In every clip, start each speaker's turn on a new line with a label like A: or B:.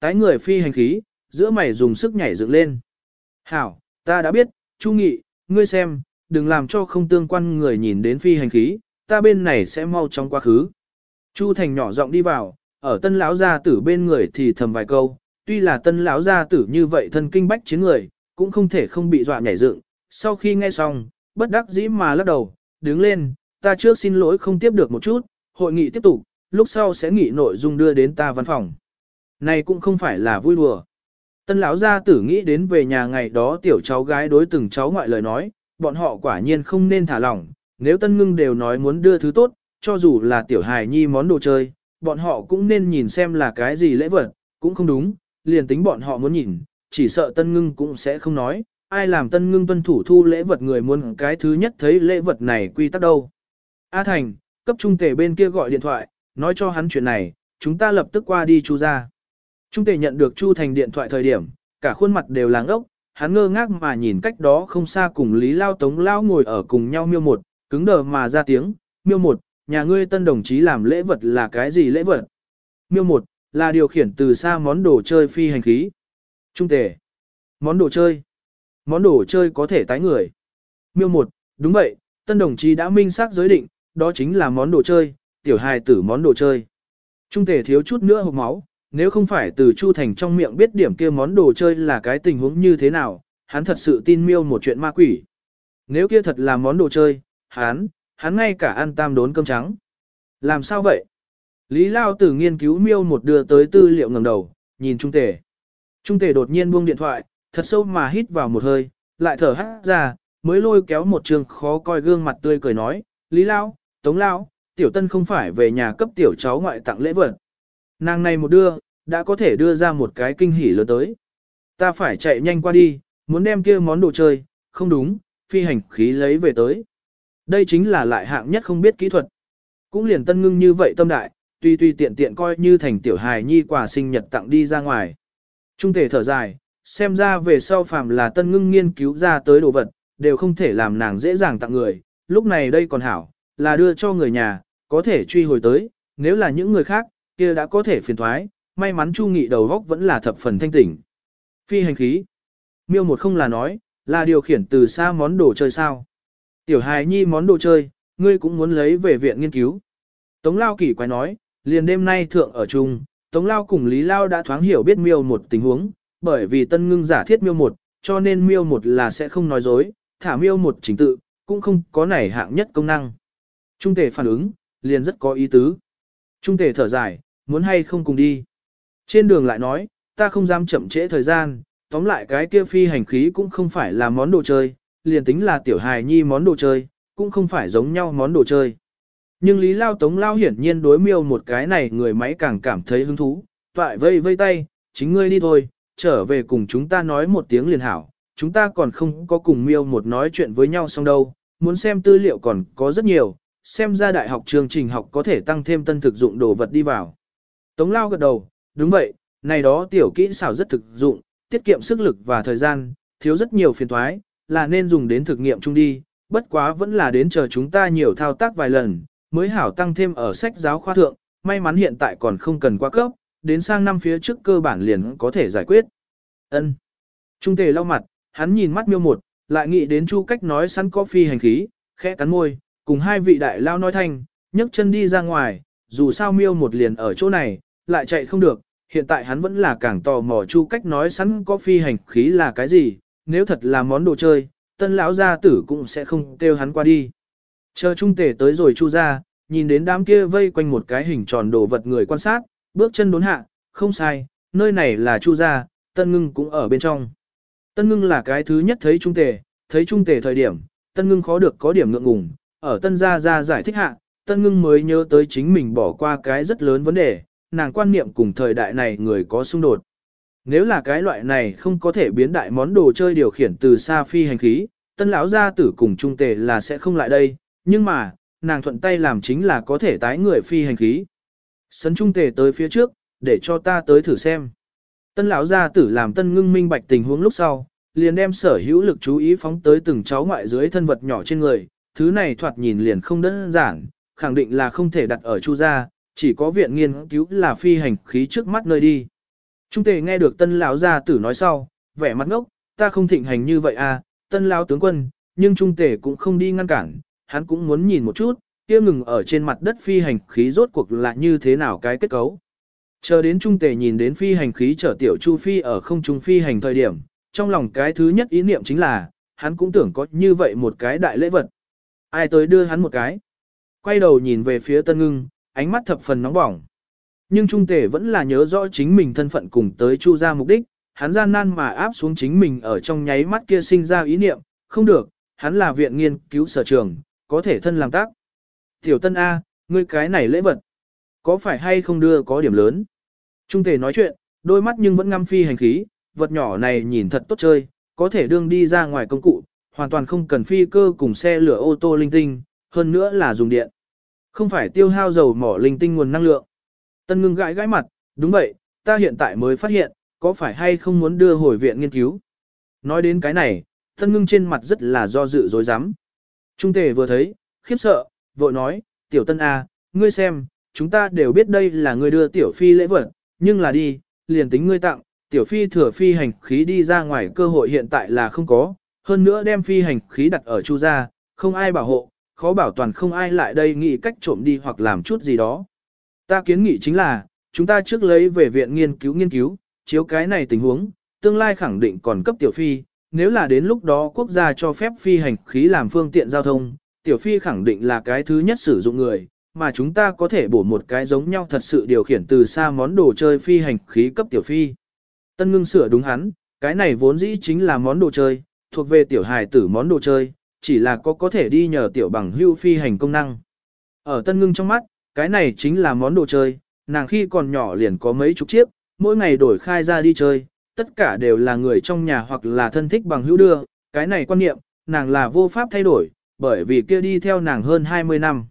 A: tái người phi hành khí, giữa mày dùng sức nhảy dựng lên. Hảo, ta đã biết, Chu Nghị, ngươi xem, đừng làm cho không tương quan người nhìn đến phi hành khí, ta bên này sẽ mau trong quá khứ. Chu Thành nhỏ giọng đi vào, ở tân lão gia tử bên người thì thầm vài câu, tuy là tân lão gia tử như vậy thân kinh bách chiến người, cũng không thể không bị dọa nhảy dựng. Sau khi nghe xong, bất đắc dĩ mà lắc đầu, đứng lên, ta trước xin lỗi không tiếp được một chút, hội nghị tiếp tục, lúc sau sẽ nghị nội dung đưa đến ta văn phòng. Này cũng không phải là vui đùa. Tân lão gia tử nghĩ đến về nhà ngày đó tiểu cháu gái đối từng cháu ngoại lời nói, bọn họ quả nhiên không nên thả lỏng, nếu tân ngưng đều nói muốn đưa thứ tốt, cho dù là tiểu hài nhi món đồ chơi, bọn họ cũng nên nhìn xem là cái gì lễ vật, cũng không đúng, liền tính bọn họ muốn nhìn, chỉ sợ tân ngưng cũng sẽ không nói, ai làm tân ngưng tuân thủ thu lễ vật người muốn cái thứ nhất thấy lễ vật này quy tắc đâu. A Thành, cấp trung tể bên kia gọi điện thoại, nói cho hắn chuyện này, chúng ta lập tức qua đi chu ra. Trung tể nhận được Chu Thành điện thoại thời điểm, cả khuôn mặt đều làng ốc, hắn ngơ ngác mà nhìn cách đó không xa cùng Lý Lao Tống Lao ngồi ở cùng nhau miêu một, cứng đờ mà ra tiếng, miêu một, nhà ngươi tân đồng chí làm lễ vật là cái gì lễ vật? Miêu một, là điều khiển từ xa món đồ chơi phi hành khí. Trung tể, món đồ chơi. Món đồ chơi có thể tái người. Miêu một, đúng vậy, tân đồng chí đã minh xác giới định, đó chính là món đồ chơi, tiểu hài tử món đồ chơi. Trung tể thiếu chút nữa hộp máu, nếu không phải từ Chu Thành trong miệng biết điểm kia món đồ chơi là cái tình huống như thế nào, hắn thật sự tin miêu một chuyện ma quỷ. Nếu kia thật là món đồ chơi, hắn, hắn ngay cả ăn tam đốn cơm trắng. Làm sao vậy? Lý Lao Tử nghiên cứu miêu một đưa tới tư liệu ngầm đầu, nhìn Trung Tề. Trung Tề đột nhiên buông điện thoại, thật sâu mà hít vào một hơi, lại thở hắt ra, mới lôi kéo một trường khó coi gương mặt tươi cười nói, Lý Lao, Tống Lao, Tiểu Tân không phải về nhà cấp tiểu cháu ngoại tặng lễ vật. Nàng này một đưa, đã có thể đưa ra một cái kinh hỉ lớn tới. Ta phải chạy nhanh qua đi, muốn đem kia món đồ chơi, không đúng, phi hành khí lấy về tới. Đây chính là lại hạng nhất không biết kỹ thuật. Cũng liền tân ngưng như vậy tâm đại, tuy tuy tiện tiện coi như thành tiểu hài nhi quà sinh nhật tặng đi ra ngoài. Trung thể thở dài, xem ra về sau phàm là tân ngưng nghiên cứu ra tới đồ vật, đều không thể làm nàng dễ dàng tặng người, lúc này đây còn hảo, là đưa cho người nhà, có thể truy hồi tới, nếu là những người khác, kia đã có thể phiền thoái, may mắn Chu Nghị đầu góc vẫn là thập phần thanh tỉnh. Phi hành khí. Miêu một không là nói, là điều khiển từ xa món đồ chơi sao. Tiểu hài nhi món đồ chơi, ngươi cũng muốn lấy về viện nghiên cứu. Tống Lao kỳ quái nói, liền đêm nay thượng ở chung, Tống Lao cùng Lý Lao đã thoáng hiểu biết miêu một tình huống, bởi vì tân ngưng giả thiết miêu một, cho nên miêu một là sẽ không nói dối, thả miêu một chính tự, cũng không có nảy hạng nhất công năng. Trung tề phản ứng, liền rất có ý tứ. Trung tề thở dài, muốn hay không cùng đi. Trên đường lại nói, ta không dám chậm trễ thời gian, tóm lại cái kia phi hành khí cũng không phải là món đồ chơi, liền tính là tiểu hài nhi món đồ chơi, cũng không phải giống nhau món đồ chơi. Nhưng Lý Lao Tống Lao hiển nhiên đối miêu một cái này người máy càng cảm thấy hứng thú, toại vây vây tay, chính ngươi đi thôi, trở về cùng chúng ta nói một tiếng liền hảo, chúng ta còn không có cùng miêu một nói chuyện với nhau xong đâu, muốn xem tư liệu còn có rất nhiều, xem ra đại học chương trình học có thể tăng thêm tân thực dụng đồ vật đi vào. Tống Lao gật đầu, đúng vậy, này đó tiểu kỹ xảo rất thực dụng, tiết kiệm sức lực và thời gian, thiếu rất nhiều phiền thoái, là nên dùng đến thực nghiệm chung đi, bất quá vẫn là đến chờ chúng ta nhiều thao tác vài lần, mới hảo tăng thêm ở sách giáo khoa thượng, may mắn hiện tại còn không cần quá cấp, đến sang năm phía trước cơ bản liền có thể giải quyết. Ân. Trung tề lau mặt, hắn nhìn mắt miêu một, lại nghĩ đến chu cách nói sẵn có phi hành khí, khẽ cắn môi, cùng hai vị đại lao nói thanh, nhấc chân đi ra ngoài, dù sao miêu một liền ở chỗ này, lại chạy không được, hiện tại hắn vẫn là càng tò mò chu cách nói sẵn có phi hành khí là cái gì, nếu thật là món đồ chơi, tân lão gia tử cũng sẽ không kêu hắn qua đi. Chờ trung tể tới rồi chu ra, nhìn đến đám kia vây quanh một cái hình tròn đồ vật người quan sát, bước chân đốn hạ, không sai, nơi này là chu gia, tân ngưng cũng ở bên trong. Tân ngưng là cái thứ nhất thấy trung tể, thấy trung tể thời điểm, tân ngưng khó được có điểm ngượng ngùng, ở tân gia gia giải thích hạ, tân ngưng mới nhớ tới chính mình bỏ qua cái rất lớn vấn đề, nàng quan niệm cùng thời đại này người có xung đột. Nếu là cái loại này không có thể biến đại món đồ chơi điều khiển từ xa phi hành khí, tân lão gia tử cùng trung tề là sẽ không lại đây, nhưng mà, nàng thuận tay làm chính là có thể tái người phi hành khí. Sấn trung tề tới phía trước, để cho ta tới thử xem. Tân lão gia tử làm tân ngưng minh bạch tình huống lúc sau, liền đem sở hữu lực chú ý phóng tới từng cháu ngoại dưới thân vật nhỏ trên người, thứ này thoạt nhìn liền không đơn giản, khẳng định là không thể đặt ở chu gia, chỉ có viện nghiên cứu là phi hành khí trước mắt nơi đi. Trung tề nghe được tân lão gia tử nói sau, vẻ mặt ngốc, ta không thịnh hành như vậy à, tân lão tướng quân, nhưng trung tề cũng không đi ngăn cản, hắn cũng muốn nhìn một chút, kia ngừng ở trên mặt đất phi hành khí rốt cuộc là như thế nào cái kết cấu. Chờ đến trung tề nhìn đến phi hành khí chở tiểu chu phi ở không trung phi hành thời điểm, trong lòng cái thứ nhất ý niệm chính là, hắn cũng tưởng có như vậy một cái đại lễ vật. Ai tới đưa hắn một cái. Quay đầu nhìn về phía tân ngưng, ánh mắt thập phần nóng bỏng. Nhưng trung tề vẫn là nhớ rõ chính mình thân phận cùng tới chu ra mục đích, hắn gian nan mà áp xuống chính mình ở trong nháy mắt kia sinh ra ý niệm, không được, hắn là viện nghiên cứu sở trường, có thể thân làm tác. Tiểu tân A, ngươi cái này lễ vật, có phải hay không đưa có điểm lớn? Trung tề nói chuyện, đôi mắt nhưng vẫn ngăm phi hành khí, vật nhỏ này nhìn thật tốt chơi, có thể đương đi ra ngoài công cụ, hoàn toàn không cần phi cơ cùng xe lửa ô tô linh tinh, hơn nữa là dùng điện. Không phải tiêu hao dầu mỏ linh tinh nguồn năng lượng. Tân ngưng gãi gãi mặt, đúng vậy, ta hiện tại mới phát hiện, có phải hay không muốn đưa hồi viện nghiên cứu. Nói đến cái này, tân ngưng trên mặt rất là do dự dối rắm Trung tề vừa thấy, khiếp sợ, vội nói, tiểu tân A, ngươi xem, chúng ta đều biết đây là ngươi đưa tiểu phi lễ vật, nhưng là đi, liền tính ngươi tặng, tiểu phi thừa phi hành khí đi ra ngoài cơ hội hiện tại là không có, hơn nữa đem phi hành khí đặt ở chu gia, không ai bảo hộ, khó bảo toàn không ai lại đây nghĩ cách trộm đi hoặc làm chút gì đó. Ta kiến nghị chính là, chúng ta trước lấy về viện nghiên cứu nghiên cứu, chiếu cái này tình huống, tương lai khẳng định còn cấp tiểu phi, nếu là đến lúc đó quốc gia cho phép phi hành khí làm phương tiện giao thông, tiểu phi khẳng định là cái thứ nhất sử dụng người, mà chúng ta có thể bổ một cái giống nhau thật sự điều khiển từ xa món đồ chơi phi hành khí cấp tiểu phi. Tân ngưng sửa đúng hắn, cái này vốn dĩ chính là món đồ chơi, thuộc về tiểu hài tử món đồ chơi, chỉ là có có thể đi nhờ tiểu bằng hưu phi hành công năng. Ở tân ngưng trong mắt, cái này chính là món đồ chơi, nàng khi còn nhỏ liền có mấy chục chiếc, mỗi ngày đổi khai ra đi chơi, tất cả đều là người trong nhà hoặc là thân thích bằng hữu đưa, cái này quan niệm, nàng là vô pháp thay đổi, bởi vì kia đi theo nàng hơn 20 năm.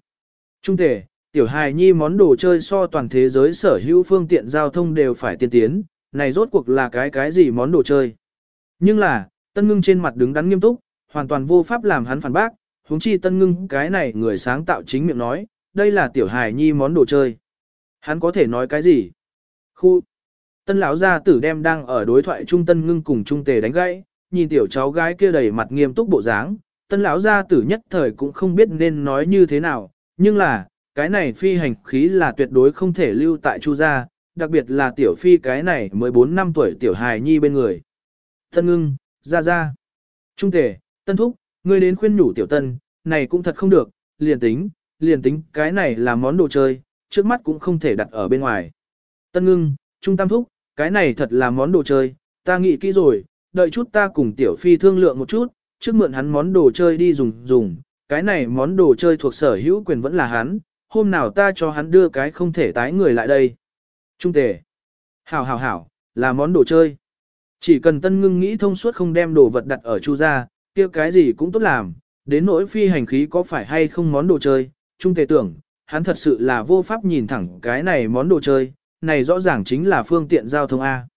A: Trung thể, tiểu hài nhi món đồ chơi so toàn thế giới sở hữu phương tiện giao thông đều phải tiên tiến, này rốt cuộc là cái cái gì món đồ chơi. Nhưng là, tân ngưng trên mặt đứng đắn nghiêm túc, hoàn toàn vô pháp làm hắn phản bác, huống chi tân ngưng cái này người sáng tạo chính miệng nói, đây là tiểu hài nhi món đồ chơi. Hắn có thể nói cái gì? Khu! Tân lão gia tử đem đang ở đối thoại trung tân ngưng cùng trung tề đánh gãy, nhìn tiểu cháu gái kia đầy mặt nghiêm túc bộ dáng, tân lão gia tử nhất thời cũng không biết nên nói như thế nào, nhưng là, cái này phi hành khí là tuyệt đối không thể lưu tại chu gia, đặc biệt là tiểu phi cái này 14 năm tuổi tiểu hài nhi bên người. Tân ngưng, ra ra. Trung tề, tân thúc, ngươi đến khuyên nhủ tiểu tân, này cũng thật không được, liền tính, liền tính, cái này là món đồ chơi, trước mắt cũng không thể đặt ở bên ngoài. Tân ngưng, trung tam thúc, cái này thật là món đồ chơi, ta nghĩ kỹ rồi, đợi chút ta cùng tiểu phi thương lượng một chút, trước mượn hắn món đồ chơi đi dùng dùng, cái này món đồ chơi thuộc sở hữu quyền vẫn là hắn, hôm nào ta cho hắn đưa cái không thể tái người lại đây. Trung tề. Hảo hảo hảo, là món đồ chơi. Chỉ cần tân ngưng nghĩ thông suốt không đem đồ vật đặt ở chu gia, kia cái gì cũng tốt làm, đến nỗi phi hành khí có phải hay không món đồ chơi, trung tề tưởng, hắn thật sự là vô pháp nhìn thẳng cái này món đồ chơi, này rõ ràng chính là phương tiện giao thông A.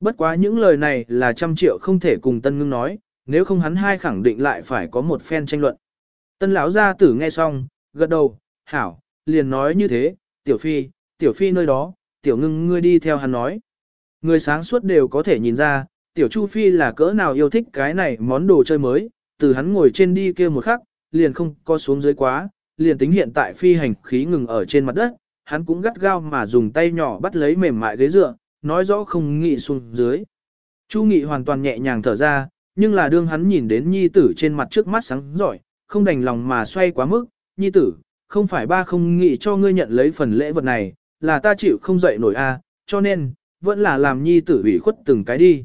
A: Bất quá những lời này là trăm triệu không thể cùng tân ngưng nói, nếu không hắn hai khẳng định lại phải có một phen tranh luận. Tân lão gia tử nghe xong, gật đầu, hảo, liền nói như thế, tiểu phi, tiểu phi nơi đó, tiểu ngưng ngươi đi theo hắn nói. Người sáng suốt đều có thể nhìn ra, tiểu chu phi là cỡ nào yêu thích cái này món đồ chơi mới, từ hắn ngồi trên đi kia một khắc, liền không có xuống dưới quá, liền tính hiện tại phi hành khí ngừng ở trên mặt đất, hắn cũng gắt gao mà dùng tay nhỏ bắt lấy mềm mại ghế dựa, nói rõ không nghĩ xuống dưới. Chu Nghị hoàn toàn nhẹ nhàng thở ra, nhưng là đương hắn nhìn đến nhi tử trên mặt trước mắt sáng giỏi, không đành lòng mà xoay quá mức, nhi tử, không phải ba không nghĩ cho ngươi nhận lấy phần lễ vật này, là ta chịu không dậy nổi a, cho nên, vẫn là làm nhi tử ủy khuất từng cái đi.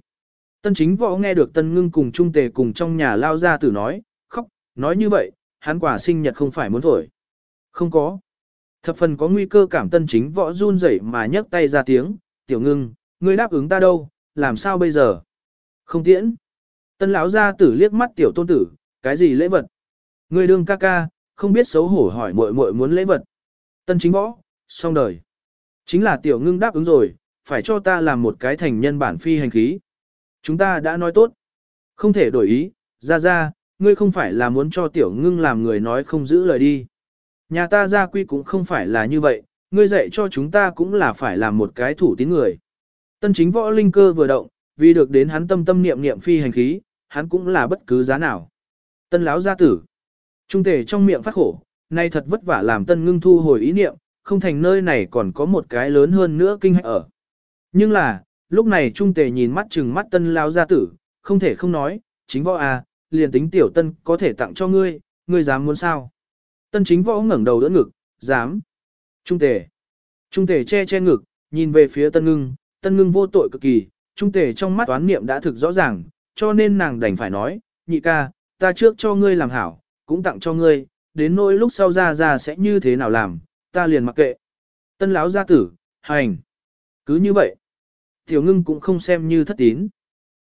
A: Tân chính võ nghe được tân ngưng cùng trung tề cùng trong nhà lao ra tử nói, khóc, nói như vậy, hắn quả sinh nhật không phải muốn thổi. Không có. Thập phần có nguy cơ cảm tân chính võ run rẩy mà nhấc tay ra tiếng, tiểu ngưng, ngươi đáp ứng ta đâu, làm sao bây giờ? Không tiễn. Tân lão gia tử liếc mắt tiểu tôn tử, cái gì lễ vật? Ngươi đương ca ca, không biết xấu hổ hỏi muội muội muốn lễ vật. Tân chính võ, xong đời. Chính là tiểu ngưng đáp ứng rồi, phải cho ta làm một cái thành nhân bản phi hành khí. Chúng ta đã nói tốt. Không thể đổi ý, ra ra, ngươi không phải là muốn cho tiểu ngưng làm người nói không giữ lời đi. Nhà ta gia quy cũng không phải là như vậy, ngươi dạy cho chúng ta cũng là phải làm một cái thủ tín người. Tân chính võ linh cơ vừa động, vì được đến hắn tâm tâm niệm niệm phi hành khí, hắn cũng là bất cứ giá nào. Tân lão gia tử. Trung thể trong miệng phát khổ, nay thật vất vả làm tân ngưng thu hồi ý niệm, không thành nơi này còn có một cái lớn hơn nữa kinh hạch ở. Nhưng là, lúc này trung tề nhìn mắt chừng mắt tân lao gia tử, không thể không nói, chính võ à, liền tính tiểu tân có thể tặng cho ngươi, ngươi dám muốn sao? Tân chính võ ngẩng đầu đỡ ngực, dám. Trung tề. Trung tề che che ngực, nhìn về phía tân ngưng, tân ngưng vô tội cực kỳ, trung tề trong mắt toán niệm đã thực rõ ràng, cho nên nàng đành phải nói, nhị ca, ta trước cho ngươi làm hảo, cũng tặng cho ngươi, đến nỗi lúc sau ra ra sẽ như thế nào làm, ta liền mặc kệ. Tân lão gia tử, hành. Cứ như vậy. Tiểu ngưng cũng không xem như thất tín.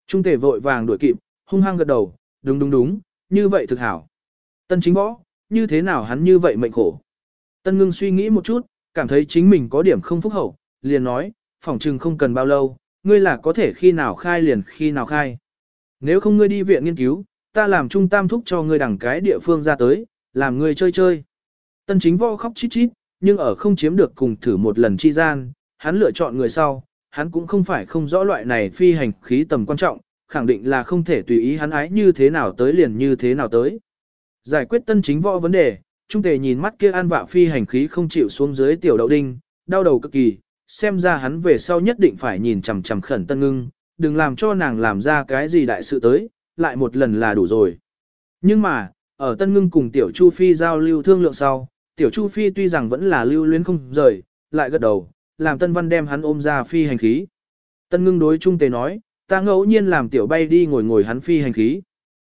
A: Trung tề vội vàng đuổi kịp, hung hăng gật đầu, đúng đúng đúng, như vậy thực hảo. Tân chính võ, như thế nào hắn như vậy mệnh khổ. Tân ngưng suy nghĩ một chút, cảm thấy chính mình có điểm không phúc hậu, liền nói, phỏng trừng không cần bao lâu, ngươi là có thể khi nào khai liền khi nào khai. Nếu không ngươi đi viện nghiên cứu, ta làm trung tam thúc cho ngươi đẳng cái địa phương ra tới, làm ngươi chơi chơi. Tân chính võ khóc chít chít, nhưng ở không chiếm được cùng thử một lần chi gian, hắn lựa chọn người sau, hắn cũng không phải không rõ loại này phi hành khí tầm quan trọng, khẳng định là không thể tùy ý hắn ái như thế nào tới liền như thế nào tới. Giải quyết tân chính võ vấn đề, Trung Tề nhìn mắt kia an vạ phi hành khí không chịu xuống dưới tiểu đậu đinh, đau đầu cực kỳ, xem ra hắn về sau nhất định phải nhìn chằm chằm khẩn tân ngưng, đừng làm cho nàng làm ra cái gì đại sự tới, lại một lần là đủ rồi. Nhưng mà, ở tân ngưng cùng tiểu Chu Phi giao lưu thương lượng sau, tiểu Chu Phi tuy rằng vẫn là lưu luyến không rời, lại gật đầu, làm tân văn đem hắn ôm ra phi hành khí. Tân ngưng đối Trung Tề nói, ta ngẫu nhiên làm tiểu bay đi ngồi ngồi hắn phi hành khí.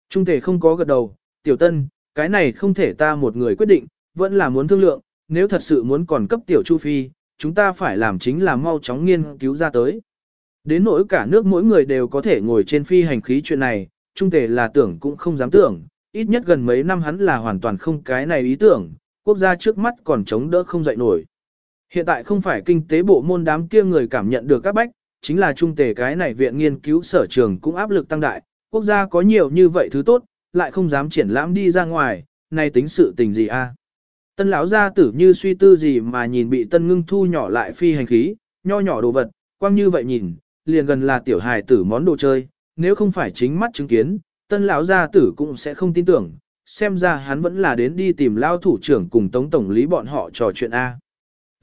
A: Trung Tề không có gật đầu, tiểu tân, cái này không thể ta một người quyết định, vẫn là muốn thương lượng, nếu thật sự muốn còn cấp tiểu Chu Phi, chúng ta phải làm chính là mau chóng nghiên cứu ra tới. Đến nỗi cả nước mỗi người đều có thể ngồi trên phi hành khí chuyện này, trung tề là tưởng cũng không dám tưởng, ít nhất gần mấy năm hắn là hoàn toàn không cái này ý tưởng, quốc gia trước mắt còn chống đỡ không dậy nổi. Hiện tại không phải kinh tế bộ môn đám kia người cảm nhận được các bách, chính là trung tề cái này viện nghiên cứu sở trường cũng áp lực tăng đại, quốc gia có nhiều như vậy thứ tốt, lại không dám triển lãm đi ra ngoài, nay tính sự tình gì a? Tân lão gia tử như suy tư gì mà nhìn bị tân ngưng thu nhỏ lại phi hành khí, nho nhỏ đồ vật, quang như vậy nhìn, liền gần là tiểu hài tử món đồ chơi, nếu không phải chính mắt chứng kiến, tân lão gia tử cũng sẽ không tin tưởng, xem ra hắn vẫn là đến đi tìm lao thủ trưởng cùng tống tổng lý bọn họ trò chuyện A.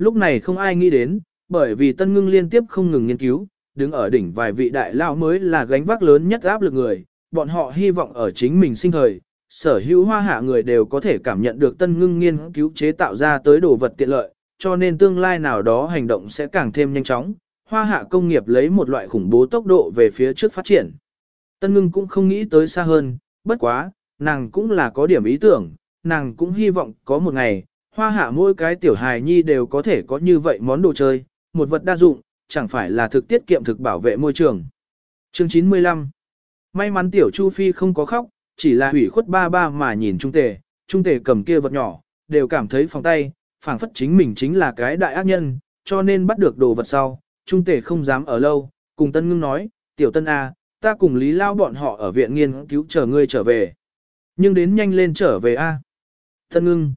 A: Lúc này không ai nghĩ đến, bởi vì tân ngưng liên tiếp không ngừng nghiên cứu, đứng ở đỉnh vài vị đại lao mới là gánh vác lớn nhất áp lực người, bọn họ hy vọng ở chính mình sinh thời, sở hữu hoa hạ người đều có thể cảm nhận được tân ngưng nghiên cứu chế tạo ra tới đồ vật tiện lợi, cho nên tương lai nào đó hành động sẽ càng thêm nhanh chóng, hoa hạ công nghiệp lấy một loại khủng bố tốc độ về phía trước phát triển. Tân ngưng cũng không nghĩ tới xa hơn, bất quá, nàng cũng là có điểm ý tưởng, nàng cũng hy vọng có một ngày, hoa hạ mỗi cái tiểu hài nhi đều có thể có như vậy món đồ chơi, một vật đa dụng, chẳng phải là thực tiết kiệm thực bảo vệ môi trường. Chương 95 May mắn tiểu Chu Phi không có khóc, chỉ là hủy khuất ba ba mà nhìn Trung Tề, Trung Tề cầm kia vật nhỏ, đều cảm thấy phòng tay, phảng phất chính mình chính là cái đại ác nhân, cho nên bắt được đồ vật sau, Trung Tề không dám ở lâu, cùng Tân Ngưng nói, tiểu Tân A, ta cùng Lý Lao bọn họ ở viện nghiên cứu chờ ngươi trở về. Nhưng đến nhanh lên trở về A. Tân Ngưng.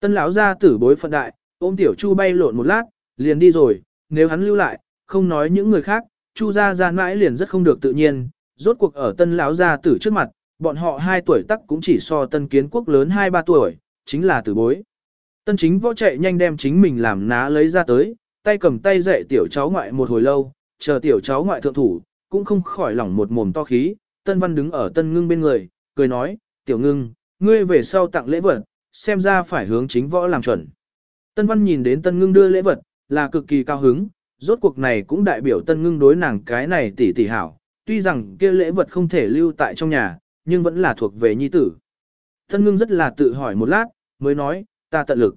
A: Tân lão ra tử bối phận đại, ôm tiểu Chu bay lộn một lát, liền đi rồi, nếu hắn lưu lại, không nói những người khác, Chu ra ra mãi liền rất không được tự nhiên, rốt cuộc ở tân lão gia tử trước mặt, bọn họ 2 tuổi tắc cũng chỉ so tân kiến quốc lớn 2-3 tuổi, chính là tử bối. Tân chính võ chạy nhanh đem chính mình làm ná lấy ra tới, tay cầm tay dạy tiểu cháu ngoại một hồi lâu, chờ tiểu cháu ngoại thượng thủ, cũng không khỏi lỏng một mồm to khí, tân văn đứng ở tân ngưng bên người, cười nói, tiểu ngưng, ngươi về sau tặng lễ vật, xem ra phải hướng chính võ làm chuẩn. Tân văn nhìn đến tân ngưng đưa lễ vật, là cực kỳ cao hứng, rốt cuộc này cũng đại biểu tân ngưng đối nàng cái này tỷ tỷ hảo, tuy rằng kia lễ vật không thể lưu tại trong nhà, nhưng vẫn là thuộc về nhi tử. Tân ngưng rất là tự hỏi một lát, mới nói, ta tận lực.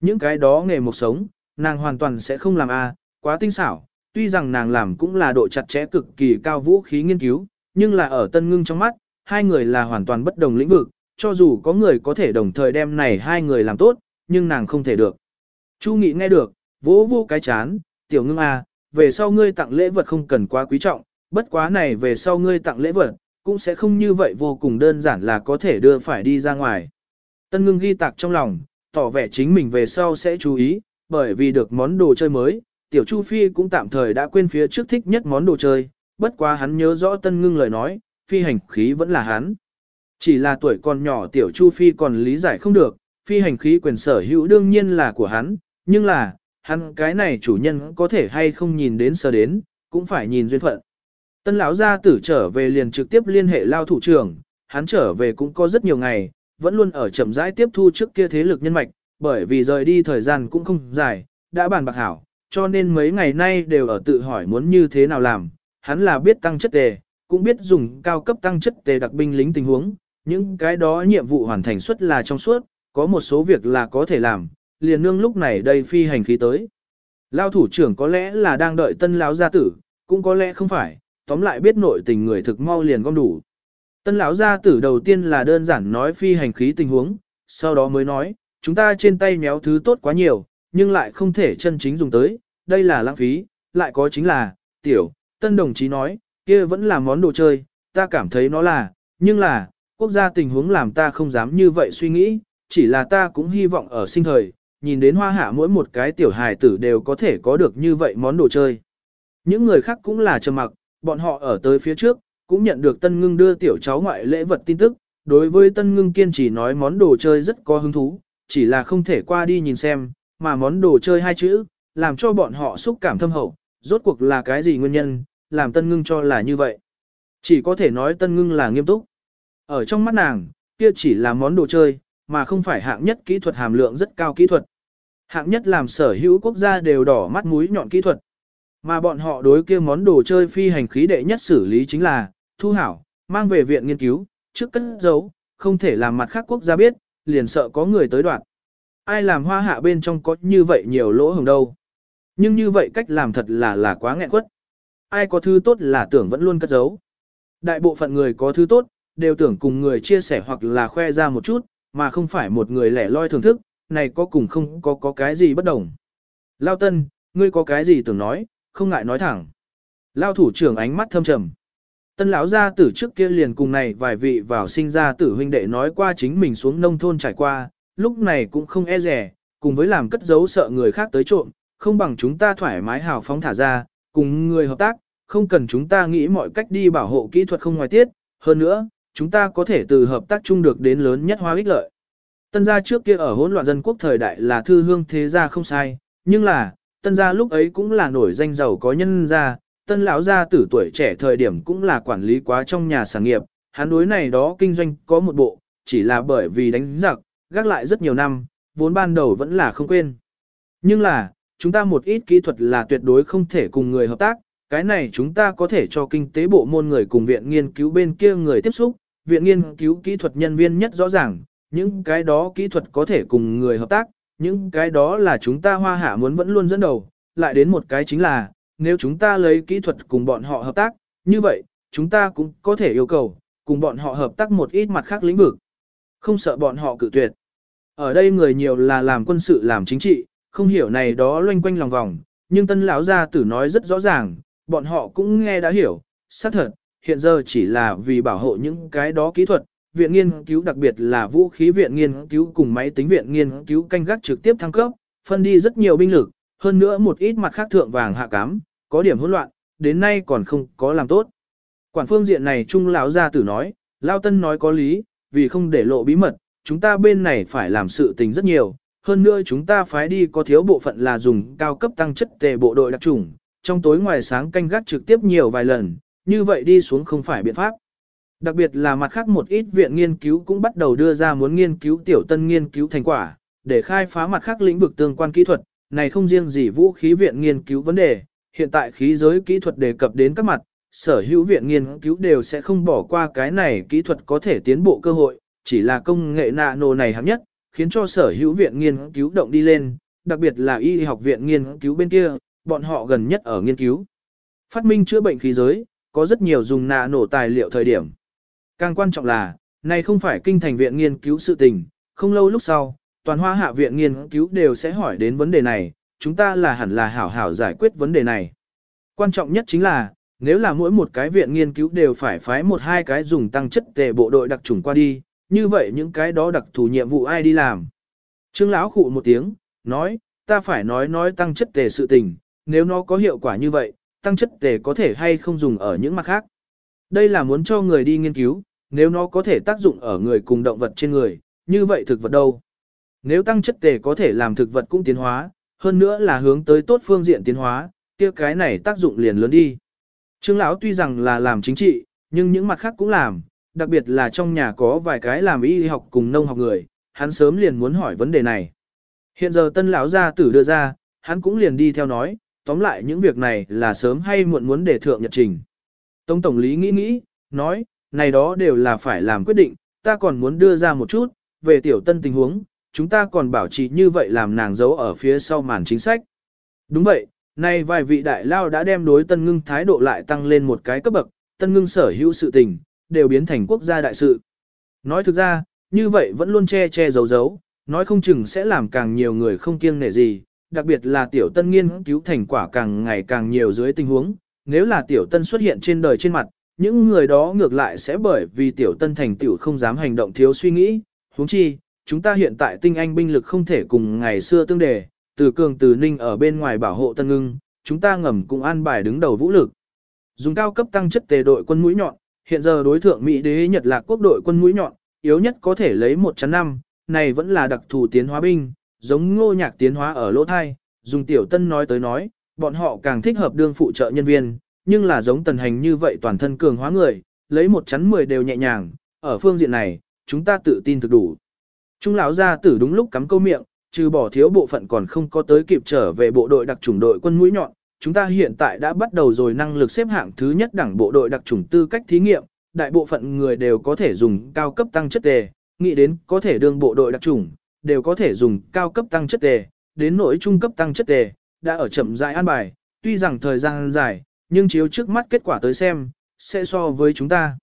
A: Những cái đó nghề một sống, nàng hoàn toàn sẽ không làm a, quá tinh xảo, tuy rằng nàng làm cũng là độ chặt chẽ cực kỳ cao vũ khí nghiên cứu, nhưng là ở tân ngưng trong mắt, hai người là hoàn toàn bất đồng lĩnh vực, cho dù có người có thể đồng thời đem này hai người làm tốt, nhưng nàng không thể được. Chu Nghị nghe được, vỗ vô cái chán, tiểu ngưng a, về sau ngươi tặng lễ vật không cần quá quý trọng, bất quá này về sau ngươi tặng lễ vật, cũng sẽ không như vậy vô cùng đơn giản là có thể đưa phải đi ra ngoài. Tân ngưng ghi tạc trong lòng, tỏ vẻ chính mình về sau sẽ chú ý, bởi vì được món đồ chơi mới, tiểu Chu Phi cũng tạm thời đã quên phía trước thích nhất món đồ chơi, bất quá hắn nhớ rõ tân ngưng lời nói, phi hành khí vẫn là hắn. Chỉ là tuổi còn nhỏ tiểu Chu Phi còn lý giải không được, phi hành khí quyền sở hữu đương nhiên là của hắn, nhưng là, hắn cái này chủ nhân có thể hay không nhìn đến sờ đến, cũng phải nhìn duyên phận. Tân lão gia tử trở về liền trực tiếp liên hệ lao thủ trưởng, hắn trở về cũng có rất nhiều ngày, vẫn luôn ở chậm rãi tiếp thu trước kia thế lực nhân mạch, bởi vì rời đi thời gian cũng không dài, đã bàn bạc hảo, cho nên mấy ngày nay đều ở tự hỏi muốn như thế nào làm, hắn là biết tăng chất tề, cũng biết dùng cao cấp tăng chất tề đặc binh lính tình huống, những cái đó nhiệm vụ hoàn thành suất là trong suốt, có một số việc là có thể làm, liền nương lúc này đây phi hành khí tới. Lao thủ trưởng có lẽ là đang đợi tân lão gia tử, cũng có lẽ không phải, tóm lại biết nội tình người thực mau liền gom đủ. Tân lão gia tử đầu tiên là đơn giản nói phi hành khí tình huống, sau đó mới nói, chúng ta trên tay méo thứ tốt quá nhiều, nhưng lại không thể chân chính dùng tới, đây là lãng phí, lại có chính là, tiểu, tân đồng chí nói, kia vẫn là món đồ chơi, ta cảm thấy nó là, nhưng là, quốc gia tình huống làm ta không dám như vậy suy nghĩ, chỉ là ta cũng hy vọng ở sinh thời, nhìn đến hoa hạ mỗi một cái tiểu hài tử đều có thể có được như vậy món đồ chơi. Những người khác cũng là trầm mặc, bọn họ ở tới phía trước, cũng nhận được Tân Ngưng đưa tiểu cháu ngoại lễ vật tin tức, đối với Tân Ngưng kiên trì nói món đồ chơi rất có hứng thú, chỉ là không thể qua đi nhìn xem, mà món đồ chơi hai chữ, làm cho bọn họ xúc cảm thâm hậu, rốt cuộc là cái gì nguyên nhân, làm Tân Ngưng cho là như vậy. Chỉ có thể nói Tân Ngưng là nghiêm túc. Ở trong mắt nàng, kia chỉ là món đồ chơi, mà không phải hạng nhất kỹ thuật hàm lượng rất cao kỹ thuật. Hạng nhất làm sở hữu quốc gia đều đỏ mắt mũi nhọn kỹ thuật. Mà bọn họ đối kia món đồ chơi phi hành khí đệ nhất xử lý chính là, thu hảo, mang về viện nghiên cứu, trước cất giấu, không thể làm mặt khác quốc gia biết, liền sợ có người tới đoạn. Ai làm hoa hạ bên trong có như vậy nhiều lỗ hồng đâu. Nhưng như vậy cách làm thật là là quá nghẹn quất. Ai có thứ tốt là tưởng vẫn luôn cất giấu. Đại bộ phận người có thứ tốt, đều tưởng cùng người chia sẻ hoặc là khoe ra một chút, mà không phải một người lẻ loi thưởng thức, này có cùng không có có cái gì bất đồng. Lao Tân, ngươi có cái gì tưởng nói, không ngại nói thẳng. Lao thủ trưởng ánh mắt thâm trầm. Tân lão gia tử trước kia liền cùng này vài vị vào sinh ra tử huynh đệ nói qua chính mình xuống nông thôn trải qua, lúc này cũng không e rẻ, cùng với làm cất giấu sợ người khác tới trộm, không bằng chúng ta thoải mái hào phóng thả ra, cùng người hợp tác, không cần chúng ta nghĩ mọi cách đi bảo hộ kỹ thuật không ngoài tiết, hơn nữa, chúng ta có thể từ hợp tác chung được đến lớn nhất hoa ích lợi. Tân gia trước kia ở hỗn loạn dân quốc thời đại là thư hương thế gia không sai, nhưng là, tân gia lúc ấy cũng là nổi danh giàu có nhân gia, tân lão gia tử tuổi trẻ thời điểm cũng là quản lý quá trong nhà sản nghiệp, hắn đối này đó kinh doanh có một bộ, chỉ là bởi vì đánh giặc, gác lại rất nhiều năm, vốn ban đầu vẫn là không quên. Nhưng là, chúng ta một ít kỹ thuật là tuyệt đối không thể cùng người hợp tác, cái này chúng ta có thể cho kinh tế bộ môn người cùng viện nghiên cứu bên kia người tiếp xúc, viện nghiên cứu kỹ thuật nhân viên nhất rõ ràng, những cái đó kỹ thuật có thể cùng người hợp tác, những cái đó là chúng ta hoa hạ muốn vẫn luôn dẫn đầu, lại đến một cái chính là, nếu chúng ta lấy kỹ thuật cùng bọn họ hợp tác, như vậy, chúng ta cũng có thể yêu cầu, cùng bọn họ hợp tác một ít mặt khác lĩnh vực. Không sợ bọn họ cự tuyệt. Ở đây người nhiều là làm quân sự làm chính trị, không hiểu này đó loanh quanh lòng vòng, nhưng tân lão gia tử nói rất rõ ràng, bọn họ cũng nghe đã hiểu, xác thật, hiện giờ chỉ là vì bảo hộ những cái đó kỹ thuật, viện nghiên cứu đặc biệt là vũ khí viện nghiên cứu cùng máy tính viện nghiên cứu canh gác trực tiếp thăng cấp, phân đi rất nhiều binh lực, hơn nữa một ít mặt khác thượng vàng hạ cám, có điểm hỗn loạn, đến nay còn không có làm tốt. Quản phương diện này Trung lão gia tử nói, Lao Tân nói có lý, vì không để lộ bí mật, chúng ta bên này phải làm sự tình rất nhiều, hơn nữa chúng ta phái đi có thiếu bộ phận là dùng cao cấp tăng chất tề bộ đội đặc trùng, trong tối ngoài sáng canh gác trực tiếp nhiều vài lần, như vậy đi xuống không phải biện pháp. Đặc biệt là mặt khác một ít viện nghiên cứu cũng bắt đầu đưa ra muốn nghiên cứu tiểu tân nghiên cứu thành quả, để khai phá mặt khác lĩnh vực tương quan kỹ thuật, này không riêng gì vũ khí viện nghiên cứu vấn đề, hiện tại khí giới kỹ thuật đề cập đến các mặt, sở hữu viện nghiên cứu đều sẽ không bỏ qua cái này kỹ thuật có thể tiến bộ cơ hội, chỉ là công nghệ nano này hạng nhất, khiến cho sở hữu viện nghiên cứu động đi lên, đặc biệt là y học viện nghiên cứu bên kia, bọn họ gần nhất ở nghiên cứu. Phát minh chữa bệnh khí giới, có rất nhiều dùng nano tài liệu thời điểm. Càng quan trọng là, này không phải kinh thành viện nghiên cứu sự tình, không lâu lúc sau, toàn hoa hạ viện nghiên cứu đều sẽ hỏi đến vấn đề này, chúng ta là hẳn là hảo hảo giải quyết vấn đề này. Quan trọng nhất chính là, nếu là mỗi một cái viện nghiên cứu đều phải phái một hai cái dùng tăng chất tề bộ đội đặc trùng qua đi, như vậy những cái đó đặc thù nhiệm vụ ai đi làm. Trương lão khụ một tiếng, nói, ta phải nói nói tăng chất tề sự tình, nếu nó có hiệu quả như vậy, tăng chất tề có thể hay không dùng ở những mặt khác. Đây là muốn cho người đi nghiên cứu, nếu nó có thể tác dụng ở người cùng động vật trên người, như vậy thực vật đâu. Nếu tăng chất tề có thể làm thực vật cũng tiến hóa, hơn nữa là hướng tới tốt phương diện tiến hóa, kia cái này tác dụng liền lớn đi. Trương lão tuy rằng là làm chính trị, nhưng những mặt khác cũng làm, đặc biệt là trong nhà có vài cái làm y học cùng nông học người, hắn sớm liền muốn hỏi vấn đề này. Hiện giờ tân lão gia tử đưa ra, hắn cũng liền đi theo nói, tóm lại những việc này là sớm hay muộn muốn để thượng nhật trình. Tống tổng lý nghĩ nghĩ, nói, này đó đều là phải làm quyết định, ta còn muốn đưa ra một chút, về tiểu tân tình huống, chúng ta còn bảo trì như vậy làm nàng giấu ở phía sau màn chính sách. Đúng vậy, nay vài vị đại lao đã đem đối tân ngưng thái độ lại tăng lên một cái cấp bậc, tân ngưng sở hữu sự tình, đều biến thành quốc gia đại sự. Nói thực ra, như vậy vẫn luôn che che giấu giấu, nói không chừng sẽ làm càng nhiều người không kiêng nể gì, đặc biệt là tiểu tân nghiên cứu thành quả càng ngày càng nhiều dưới tình huống, nếu là tiểu tân xuất hiện trên đời trên mặt, những người đó ngược lại sẽ bởi vì tiểu tân thành tiểu không dám hành động thiếu suy nghĩ, huống chi, chúng ta hiện tại tinh anh binh lực không thể cùng ngày xưa tương đề, từ cường từ ninh ở bên ngoài bảo hộ tân ngưng, chúng ta ngầm cùng an bài đứng đầu vũ lực. Dùng cao cấp tăng chất tề đội quân mũi nhọn, hiện giờ đối thượng Mỹ đế Nhật Lạc quốc đội quân mũi nhọn, yếu nhất có thể lấy 1.5, này vẫn là đặc thù tiến hóa binh, giống ngô nhạc tiến hóa ở lỗ thai, dùng tiểu tân nói tới nói, bọn họ càng thích hợp đương phụ trợ nhân viên, nhưng là giống tần hành như vậy toàn thân cường hóa người, lấy một chắn 10 đều nhẹ nhàng, ở phương diện này, chúng ta tự tin thực đủ. Trung lão gia tử đúng lúc cắm câu miệng, trừ bỏ thiếu bộ phận còn không có tới kịp trở về bộ đội đặc chủng đội quân mũi nhọn, chúng ta hiện tại đã bắt đầu rồi năng lực xếp hạng thứ nhất đẳng bộ đội đặc chủng tư cách thí nghiệm, đại bộ phận người đều có thể dùng cao cấp tăng chất tề, nghĩ đến có thể đương bộ đội đặc chủng, đều có thể dùng cao cấp tăng chất tề, đến nỗi trung cấp tăng chất tề, đã ở chậm rãi an bài, tuy rằng thời gian dài, nhưng chiếu trước mắt kết quả tới xem, sẽ so với chúng ta.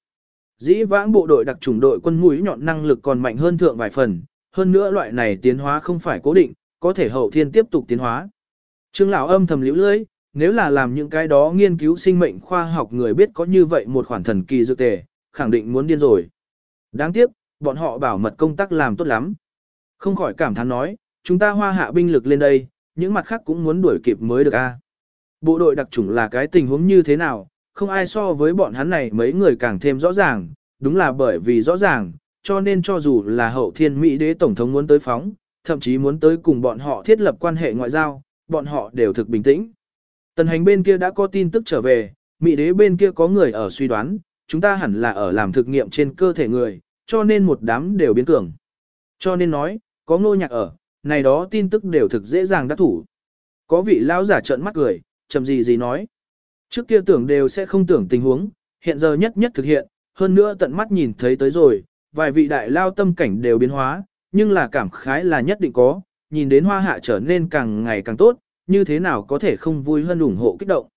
A: Dĩ vãng bộ đội đặc chủng đội quân mũi nhọn năng lực còn mạnh hơn thượng vài phần, hơn nữa loại này tiến hóa không phải cố định, có thể hậu thiên tiếp tục tiến hóa. Trương lão âm thầm liễu lưỡi, nếu là làm những cái đó nghiên cứu sinh mệnh khoa học người biết có như vậy một khoản thần kỳ dược tề, khẳng định muốn điên rồi. Đáng tiếc, bọn họ bảo mật công tác làm tốt lắm. Không khỏi cảm thán nói, chúng ta hoa hạ binh lực lên đây, những mặt khác cũng muốn đuổi kịp mới được a. Bộ đội đặc chủng là cái tình huống như thế nào, không ai so với bọn hắn này mấy người càng thêm rõ ràng, đúng là bởi vì rõ ràng, cho nên cho dù là hậu thiên Mỹ đế tổng thống muốn tới phóng, thậm chí muốn tới cùng bọn họ thiết lập quan hệ ngoại giao, bọn họ đều thực bình tĩnh. Tần hành bên kia đã có tin tức trở về, Mỹ đế bên kia có người ở suy đoán, chúng ta hẳn là ở làm thực nghiệm trên cơ thể người, cho nên một đám đều biến cường. Cho nên nói, có ngô nhạc ở, này đó tin tức đều thực dễ dàng đắc thủ. Có vị lão giả trợn mắt cười, chầm gì gì nói. Trước kia tưởng đều sẽ không tưởng tình huống, hiện giờ nhất nhất thực hiện, hơn nữa tận mắt nhìn thấy tới rồi, vài vị đại lao tâm cảnh đều biến hóa, nhưng là cảm khái là nhất định có, nhìn đến hoa hạ trở nên càng ngày càng tốt, như thế nào có thể không vui hơn ủng hộ kích động.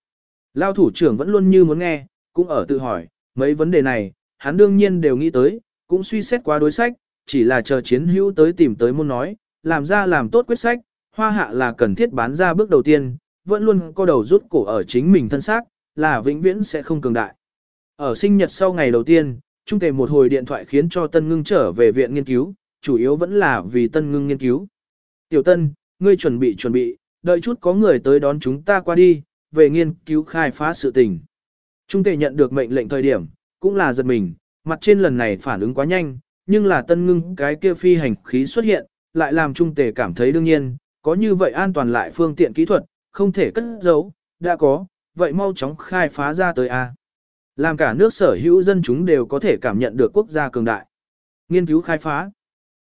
A: Lao thủ trưởng vẫn luôn như muốn nghe, cũng ở tự hỏi, mấy vấn đề này, hắn đương nhiên đều nghĩ tới, cũng suy xét qua đối sách, chỉ là chờ chiến hữu tới tìm tới muốn nói, làm ra làm tốt quyết sách, hoa hạ là cần thiết bán ra bước đầu tiên, vẫn luôn co đầu rút cổ ở chính mình thân xác, là vĩnh viễn sẽ không cường đại. Ở sinh nhật sau ngày đầu tiên, Trung tề một hồi điện thoại khiến cho Tân Ngưng trở về viện nghiên cứu, chủ yếu vẫn là vì Tân Ngưng nghiên cứu. Tiểu Tân, ngươi chuẩn bị chuẩn bị, đợi chút có người tới đón chúng ta qua đi, về nghiên cứu khai phá sự tình. Trung tề nhận được mệnh lệnh thời điểm, cũng là giật mình, mặt trên lần này phản ứng quá nhanh, nhưng là Tân Ngưng cái kia phi hành khí xuất hiện, lại làm Trung tề cảm thấy đương nhiên, có như vậy an toàn lại phương tiện kỹ thuật, không thể cất giấu, đã có, vậy mau chóng khai phá ra tới A. Làm cả nước sở hữu dân chúng đều có thể cảm nhận được quốc gia cường đại. Nghiên cứu khai phá.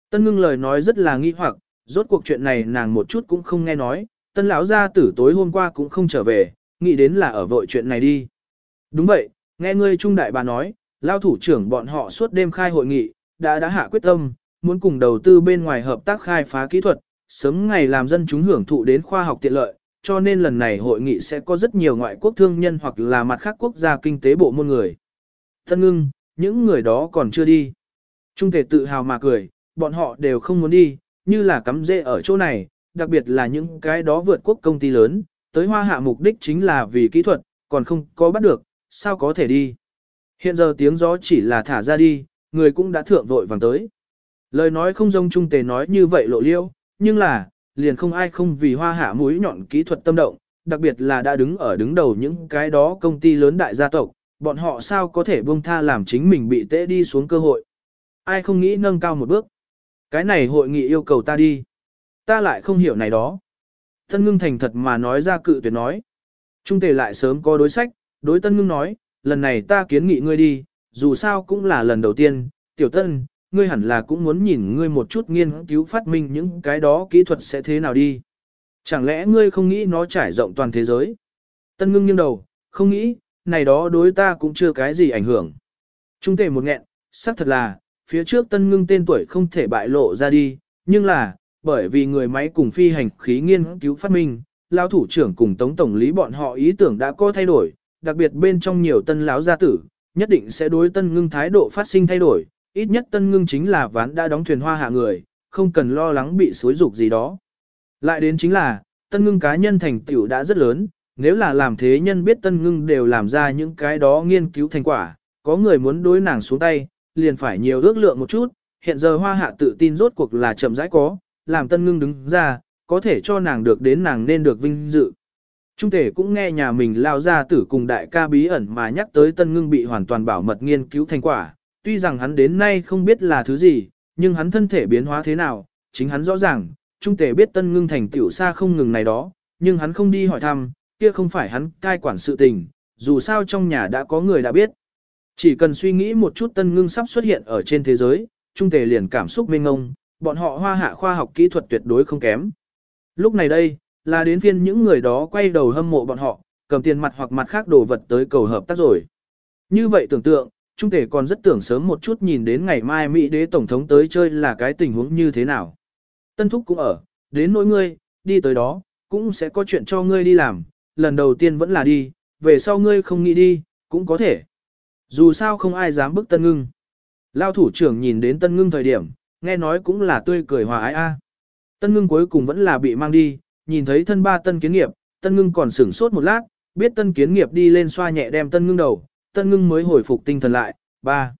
A: Tân ngưng lời nói rất là nghi hoặc, rốt cuộc chuyện này nàng một chút cũng không nghe nói, tân lão gia tử tối hôm qua cũng không trở về, nghĩ đến là ở vội chuyện này đi. Đúng vậy, nghe ngươi trung đại bà nói, lao thủ trưởng bọn họ suốt đêm khai hội nghị, đã đã hạ quyết tâm, muốn cùng đầu tư bên ngoài hợp tác khai phá kỹ thuật, sớm ngày làm dân chúng hưởng thụ đến khoa học tiện lợi, cho nên lần này hội nghị sẽ có rất nhiều ngoại quốc thương nhân hoặc là mặt khác quốc gia kinh tế bộ môn người. Thân ngưng, những người đó còn chưa đi. Trung thể tự hào mà cười, bọn họ đều không muốn đi, như là cắm rễ ở chỗ này, đặc biệt là những cái đó vượt quốc công ty lớn, tới hoa hạ mục đích chính là vì kỹ thuật, còn không có bắt được, sao có thể đi. Hiện giờ tiếng gió chỉ là thả ra đi, người cũng đã thượng vội vàng tới. Lời nói không giống trung tề nói như vậy lộ liêu, nhưng là, liền không ai không vì hoa hạ mũi nhọn kỹ thuật tâm động, đặc biệt là đã đứng ở đứng đầu những cái đó công ty lớn đại gia tộc, bọn họ sao có thể buông tha làm chính mình bị tễ đi xuống cơ hội. Ai không nghĩ nâng cao một bước. Cái này hội nghị yêu cầu ta đi. Ta lại không hiểu này đó. Tân ngưng thành thật mà nói ra cự tuyệt nói. Trung tề lại sớm có đối sách, đối tân ngưng nói, lần này ta kiến nghị ngươi đi, dù sao cũng là lần đầu tiên, tiểu tân, ngươi hẳn là cũng muốn nhìn ngươi một chút nghiên cứu phát minh những cái đó kỹ thuật sẽ thế nào đi. Chẳng lẽ ngươi không nghĩ nó trải rộng toàn thế giới? Tân ngưng nghiêng đầu, không nghĩ, này đó đối ta cũng chưa cái gì ảnh hưởng. Trung tề một nghẹn, xác thật là, phía trước tân ngưng tên tuổi không thể bại lộ ra đi, nhưng là, bởi vì người máy cùng phi hành khí nghiên cứu phát minh, lão thủ trưởng cùng tống tổng lý bọn họ ý tưởng đã có thay đổi, đặc biệt bên trong nhiều tân lão gia tử, nhất định sẽ đối tân ngưng thái độ phát sinh thay đổi, ít nhất tân ngưng chính là ván đã đóng thuyền hoa hạ người, không cần lo lắng bị xối dục gì đó. Lại đến chính là, tân ngưng cá nhân thành tựu đã rất lớn, nếu là làm thế nhân biết tân ngưng đều làm ra những cái đó nghiên cứu thành quả, có người muốn đối nàng xuống tay, liền phải nhiều ước lượng một chút, hiện giờ hoa hạ tự tin rốt cuộc là chậm rãi có, làm tân ngưng đứng ra, có thể cho nàng được đến nàng nên được vinh dự. Trung thể cũng nghe nhà mình lao ra tử cùng đại ca bí ẩn mà nhắc tới tân ngưng bị hoàn toàn bảo mật nghiên cứu thành quả, tuy rằng hắn đến nay không biết là thứ gì, nhưng hắn thân thể biến hóa thế nào, chính hắn rõ ràng, trung thể biết tân ngưng thành tiểu xa không ngừng này đó, nhưng hắn không đi hỏi thăm, kia không phải hắn cai quản sự tình, dù sao trong nhà đã có người đã biết. Chỉ cần suy nghĩ một chút tân ngưng sắp xuất hiện ở trên thế giới, trung thể liền cảm xúc mênh ngông, bọn họ hoa hạ khoa học kỹ thuật tuyệt đối không kém. Lúc này đây, là đến phiên những người đó quay đầu hâm mộ bọn họ, cầm tiền mặt hoặc mặt khác đồ vật tới cầu hợp tác rồi. Như vậy tưởng tượng, Trung Tể còn rất tưởng sớm một chút nhìn đến ngày mai Mỹ đế Tổng thống tới chơi là cái tình huống như thế nào. Tân Thúc cũng ở, đến nỗi ngươi, đi tới đó, cũng sẽ có chuyện cho ngươi đi làm, lần đầu tiên vẫn là đi, về sau ngươi không nghĩ đi, cũng có thể. Dù sao không ai dám bức Tân Ngưng. Lao thủ trưởng nhìn đến Tân Ngưng thời điểm, nghe nói cũng là tươi cười hòa ái a. Tân Ngưng cuối cùng vẫn là bị mang đi, nhìn thấy thân ba Tân Kiến Nghiệp, Tân Ngưng còn sửng sốt một lát, biết Tân Kiến Nghiệp đi lên xoa nhẹ đem Tân Ngưng đầu, Tân Ngưng mới hồi phục tinh thần lại, ba.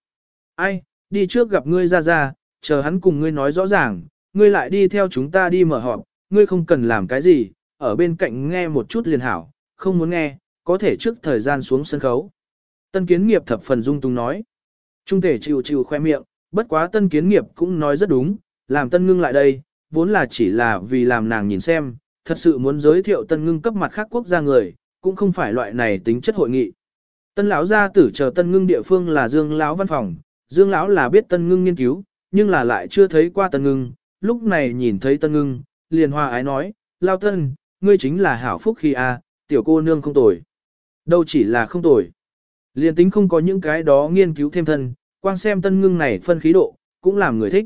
A: Ai, đi trước gặp ngươi ra ra, chờ hắn cùng ngươi nói rõ ràng, ngươi lại đi theo chúng ta đi mở họp, ngươi không cần làm cái gì, ở bên cạnh nghe một chút liền hảo, không muốn nghe, có thể trước thời gian xuống sân khấu. Tân kiến nghiệp thập phần dung tung nói. Trung thể chịu chịu khoe miệng, bất quá tân kiến nghiệp cũng nói rất đúng, làm tân ngưng lại đây, vốn là chỉ là vì làm nàng nhìn xem, thật sự muốn giới thiệu tân ngưng cấp mặt khác quốc gia người, cũng không phải loại này tính chất hội nghị. Tân lão gia tử chờ tân ngưng địa phương là Dương lão văn phòng, Dương lão là biết tân ngưng nghiên cứu, nhưng là lại chưa thấy qua tân ngưng, lúc này nhìn thấy tân ngưng, liền hòa ái nói, lao tân, ngươi chính là hảo phúc khi a, tiểu cô nương không tồi. Đâu chỉ là không tồi. Liền tính không có những cái đó nghiên cứu thêm thân, quan xem tân ngưng này phân khí độ, cũng làm người thích.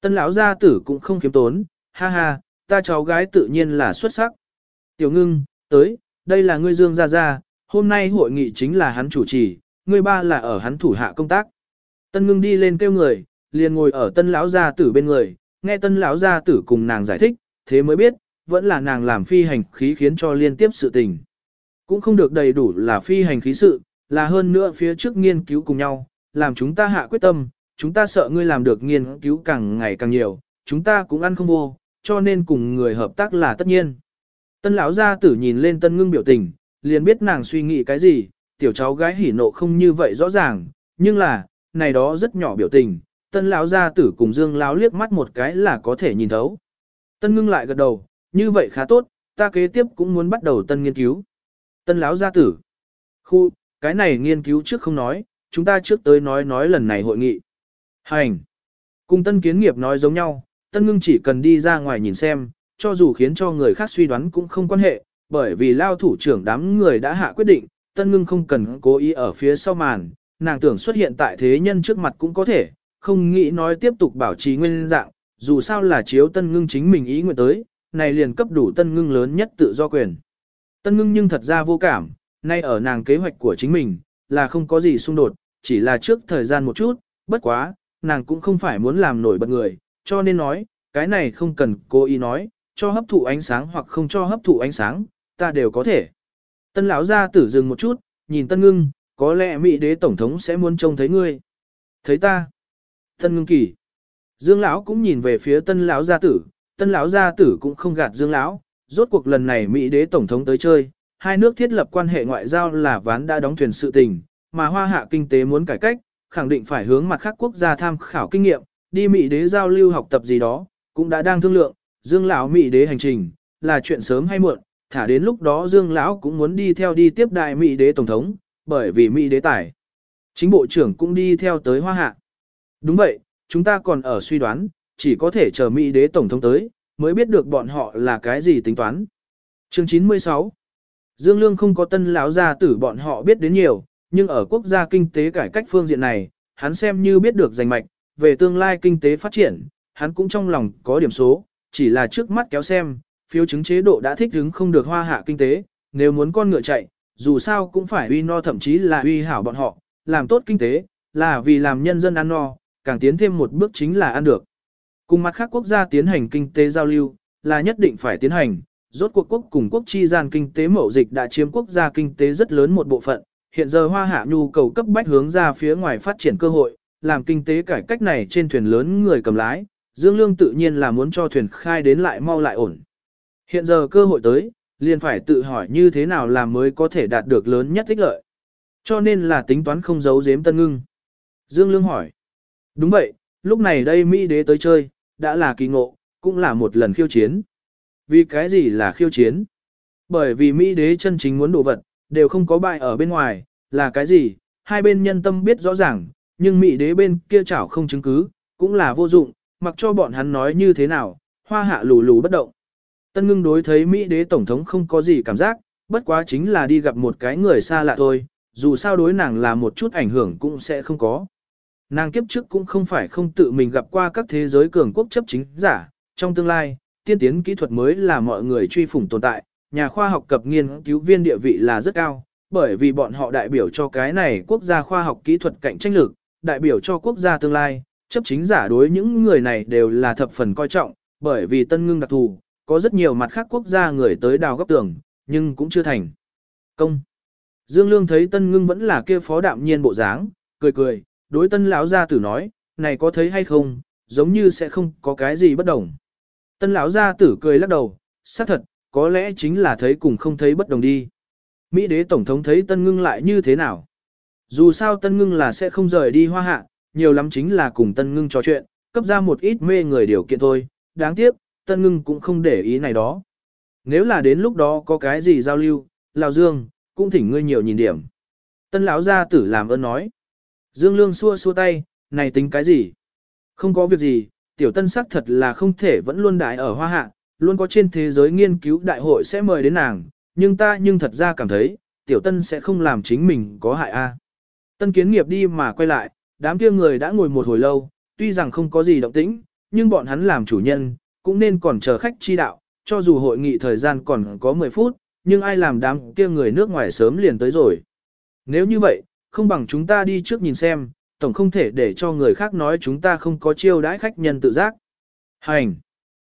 A: Tân lão gia tử cũng không kiếm tốn, ha ha, ta cháu gái tự nhiên là xuất sắc. Tiểu ngưng, tới, đây là ngươi Dương Gia Gia, hôm nay hội nghị chính là hắn chủ trì, ngươi ba là ở hắn thủ hạ công tác. Tân ngưng đi lên kêu người, liền ngồi ở tân lão gia tử bên người, nghe tân lão gia tử cùng nàng giải thích, thế mới biết, vẫn là nàng làm phi hành khí khiến cho liên tiếp sự tình. Cũng không được đầy đủ là phi hành khí sự, là hơn nữa phía trước nghiên cứu cùng nhau, làm chúng ta hạ quyết tâm, chúng ta sợ ngươi làm được nghiên cứu càng ngày càng nhiều, chúng ta cũng ăn không vô, cho nên cùng người hợp tác là tất nhiên. Tân lão gia tử nhìn lên tân ngưng biểu tình, liền biết nàng suy nghĩ cái gì, tiểu cháu gái hỉ nộ không như vậy rõ ràng, nhưng là, này đó rất nhỏ biểu tình, tân lão gia tử cùng dương lão liếc mắt một cái là có thể nhìn thấu. Tân ngưng lại gật đầu, như vậy khá tốt, ta kế tiếp cũng muốn bắt đầu tân nghiên cứu. Tân lão gia tử. Khu, cái này nghiên cứu trước không nói, chúng ta trước tới nói nói lần này hội nghị. Hành. Cùng tân kiến nghiệp nói giống nhau, tân ngưng chỉ cần đi ra ngoài nhìn xem, cho dù khiến cho người khác suy đoán cũng không quan hệ, bởi vì lao thủ trưởng đám người đã hạ quyết định, tân ngưng không cần cố ý ở phía sau màn, nàng tưởng xuất hiện tại thế nhân trước mặt cũng có thể, không nghĩ nói tiếp tục bảo trì nguyên dạng, dù sao là chiếu tân ngưng chính mình ý nguyện tới, này liền cấp đủ tân ngưng lớn nhất tự do quyền. Tân ngưng nhưng thật ra vô cảm, nay ở nàng kế hoạch của chính mình, là không có gì xung đột, chỉ là trước thời gian một chút, bất quá, nàng cũng không phải muốn làm nổi bật người, cho nên nói, cái này không cần cố ý nói, cho hấp thụ ánh sáng hoặc không cho hấp thụ ánh sáng, ta đều có thể. Tân lão ra tử dừng một chút, nhìn tân ngưng, có lẽ Mỹ đế tổng thống sẽ muốn trông thấy ngươi. Thấy ta. Tân ngưng kỳ. Dương lão cũng nhìn về phía tân lão gia tử, tân lão gia tử cũng không gạt Dương lão, rốt cuộc lần này Mỹ đế tổng thống tới chơi, hai nước thiết lập quan hệ ngoại giao là ván đã đóng thuyền sự tình, mà hoa hạ kinh tế muốn cải cách, khẳng định phải hướng mặt khác quốc gia tham khảo kinh nghiệm, đi Mỹ đế giao lưu học tập gì đó, cũng đã đang thương lượng, Dương lão Mỹ đế hành trình, là chuyện sớm hay muộn, thả đến lúc đó Dương lão cũng muốn đi theo đi tiếp đại Mỹ đế tổng thống, bởi vì Mỹ đế tải. Chính bộ trưởng cũng đi theo tới hoa hạ. Đúng vậy, chúng ta còn ở suy đoán, chỉ có thể chờ Mỹ đế tổng thống tới, mới biết được bọn họ là cái gì tính toán. Chương 96 Dương Lương không có tân lão gia tử bọn họ biết đến nhiều, nhưng ở quốc gia kinh tế cải cách phương diện này, hắn xem như biết được danh mạch, về tương lai kinh tế phát triển, hắn cũng trong lòng có điểm số, chỉ là trước mắt kéo xem, phiếu chứng chế độ đã thích ứng không được hoa hạ kinh tế, nếu muốn con ngựa chạy, dù sao cũng phải uy no thậm chí là uy hảo bọn họ, làm tốt kinh tế, là vì làm nhân dân ăn no, càng tiến thêm một bước chính là ăn được. Cùng mặt khác quốc gia tiến hành kinh tế giao lưu, là nhất định phải tiến hành, rốt cuộc quốc cùng quốc chi gian kinh tế mậu dịch đã chiếm quốc gia kinh tế rất lớn một bộ phận, hiện giờ hoa hạ nhu cầu cấp bách hướng ra phía ngoài phát triển cơ hội, làm kinh tế cải cách này trên thuyền lớn người cầm lái, Dương Lương tự nhiên là muốn cho thuyền khai đến lại mau lại ổn. Hiện giờ cơ hội tới, liền phải tự hỏi như thế nào làm mới có thể đạt được lớn nhất ích lợi. Cho nên là tính toán không giấu giếm tân ngưng. Dương Lương hỏi. Đúng vậy, lúc này đây Mỹ đế tới chơi, đã là kỳ ngộ, cũng là một lần khiêu chiến. Vì cái gì là khiêu chiến? Bởi vì Mỹ đế chân chính muốn đồ vật, đều không có bại ở bên ngoài, là cái gì? Hai bên nhân tâm biết rõ ràng, nhưng Mỹ đế bên kia chảo không chứng cứ, cũng là vô dụng, mặc cho bọn hắn nói như thế nào, hoa hạ lù lù bất động. Tân ngưng đối thấy Mỹ đế tổng thống không có gì cảm giác, bất quá chính là đi gặp một cái người xa lạ thôi, dù sao đối nàng là một chút ảnh hưởng cũng sẽ không có. Nàng kiếp trước cũng không phải không tự mình gặp qua các thế giới cường quốc chấp chính giả, trong tương lai, tiên tiến kỹ thuật mới là mọi người truy phủng tồn tại, nhà khoa học cập nghiên cứu viên địa vị là rất cao, bởi vì bọn họ đại biểu cho cái này quốc gia khoa học kỹ thuật cạnh tranh lực, đại biểu cho quốc gia tương lai, chấp chính giả đối những người này đều là thập phần coi trọng, bởi vì tân ngưng đặc thù, có rất nhiều mặt khác quốc gia người tới đào góc tường, nhưng cũng chưa thành công. Dương Lương thấy tân ngưng vẫn là kia phó đạm nhiên bộ dáng, cười cười, đối tân lão gia tử nói, này có thấy hay không, giống như sẽ không có cái gì bất đồng. Tân lão gia tử cười lắc đầu, xác thật, có lẽ chính là thấy cùng không thấy bất đồng đi. Mỹ đế tổng thống thấy tân ngưng lại như thế nào? Dù sao tân ngưng là sẽ không rời đi hoa hạ, nhiều lắm chính là cùng tân ngưng trò chuyện, cấp ra một ít mê người điều kiện thôi, đáng tiếc, tân ngưng cũng không để ý này đó. Nếu là đến lúc đó có cái gì giao lưu, Lào Dương, cũng thỉnh ngươi nhiều nhìn điểm. Tân lão gia tử làm ơn nói. Dương Lương xua xua tay, này tính cái gì? Không có việc gì, tiểu tân sắc thật là không thể vẫn luôn đại ở hoa hạ, luôn có trên thế giới nghiên cứu đại hội sẽ mời đến nàng, nhưng ta nhưng thật ra cảm thấy, tiểu tân sẽ không làm chính mình có hại a. Tân kiến nghiệp đi mà quay lại, đám kia người đã ngồi một hồi lâu, tuy rằng không có gì động tĩnh, nhưng bọn hắn làm chủ nhân, cũng nên còn chờ khách chi đạo, cho dù hội nghị thời gian còn có 10 phút, nhưng ai làm đám kia người nước ngoài sớm liền tới rồi. Nếu như vậy, không bằng chúng ta đi trước nhìn xem, tổng không thể để cho người khác nói chúng ta không có chiêu đãi khách nhân tự giác. Hành!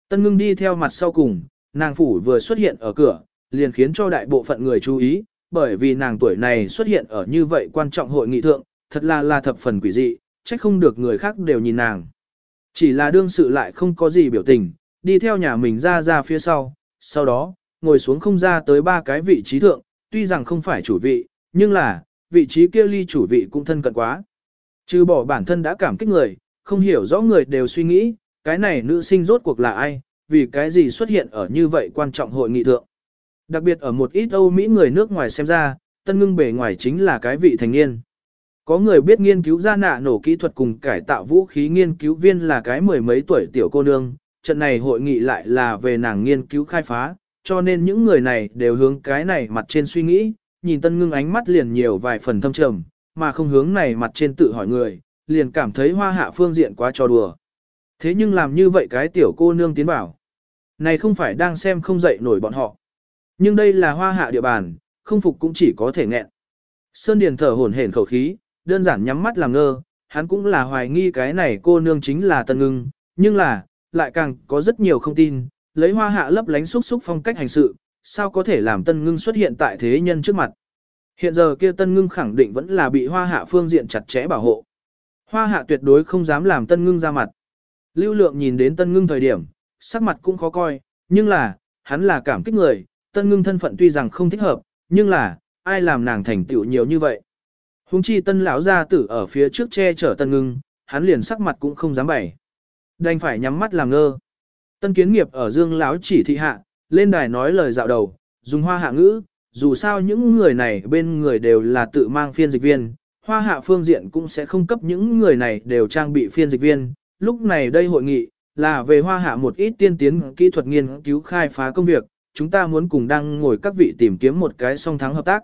A: Tân ngưng đi theo mặt sau cùng, nàng phủ vừa xuất hiện ở cửa, liền khiến cho đại bộ phận người chú ý, bởi vì nàng tuổi này xuất hiện ở như vậy quan trọng hội nghị thượng, thật là là thập phần quỷ dị, trách không được người khác đều nhìn nàng. Chỉ là đương sự lại không có gì biểu tình, đi theo nhà mình ra ra phía sau, sau đó, ngồi xuống không ra tới ba cái vị trí thượng, tuy rằng không phải chủ vị, nhưng là, vị trí kia ly chủ vị cũng thân cận quá. Trừ bỏ bản thân đã cảm kích người, không hiểu rõ người đều suy nghĩ, cái này nữ sinh rốt cuộc là ai, vì cái gì xuất hiện ở như vậy quan trọng hội nghị thượng. Đặc biệt ở một ít Âu Mỹ người nước ngoài xem ra, tân ngưng bề ngoài chính là cái vị thành niên. Có người biết nghiên cứu ra nạ nổ kỹ thuật cùng cải tạo vũ khí nghiên cứu viên là cái mười mấy tuổi tiểu cô nương, trận này hội nghị lại là về nàng nghiên cứu khai phá, cho nên những người này đều hướng cái này mặt trên suy nghĩ, nhìn tân ngưng ánh mắt liền nhiều vài phần thâm trầm, mà không hướng này mặt trên tự hỏi người, liền cảm thấy hoa hạ phương diện quá cho đùa. Thế nhưng làm như vậy cái tiểu cô nương tiến bảo. Này không phải đang xem không dậy nổi bọn họ. Nhưng đây là hoa hạ địa bàn, không phục cũng chỉ có thể nghẹn. Sơn Điền thở hổn hển khẩu khí, đơn giản nhắm mắt làm ngơ, hắn cũng là hoài nghi cái này cô nương chính là tân ngưng, nhưng là, lại càng có rất nhiều không tin, lấy hoa hạ lấp lánh xúc xúc phong cách hành sự, sao có thể làm tân ngưng xuất hiện tại thế nhân trước mặt. Hiện giờ kia tân ngưng khẳng định vẫn là bị hoa hạ phương diện chặt chẽ bảo hộ. Hoa hạ tuyệt đối không dám làm tân ngưng ra mặt. Lưu lượng nhìn đến tân ngưng thời điểm, sắc mặt cũng khó coi, nhưng là, hắn là cảm kích người, tân ngưng thân phận tuy rằng không thích hợp, nhưng là, ai làm nàng thành tựu nhiều như vậy. Hùng chi tân lão gia tử ở phía trước che chở tân ngưng, hắn liền sắc mặt cũng không dám bày. Đành phải nhắm mắt làm ngơ. Tân kiến nghiệp ở dương lão chỉ thị hạ, lên đài nói lời dạo đầu, dùng hoa hạ ngữ, dù sao những người này bên người đều là tự mang phiên dịch viên, hoa hạ phương diện cũng sẽ không cấp những người này đều trang bị phiên dịch viên. Lúc này đây hội nghị, là về hoa hạ một ít tiên tiến kỹ thuật nghiên cứu khai phá công việc, chúng ta muốn cùng đang ngồi các vị tìm kiếm một cái song thắng hợp tác.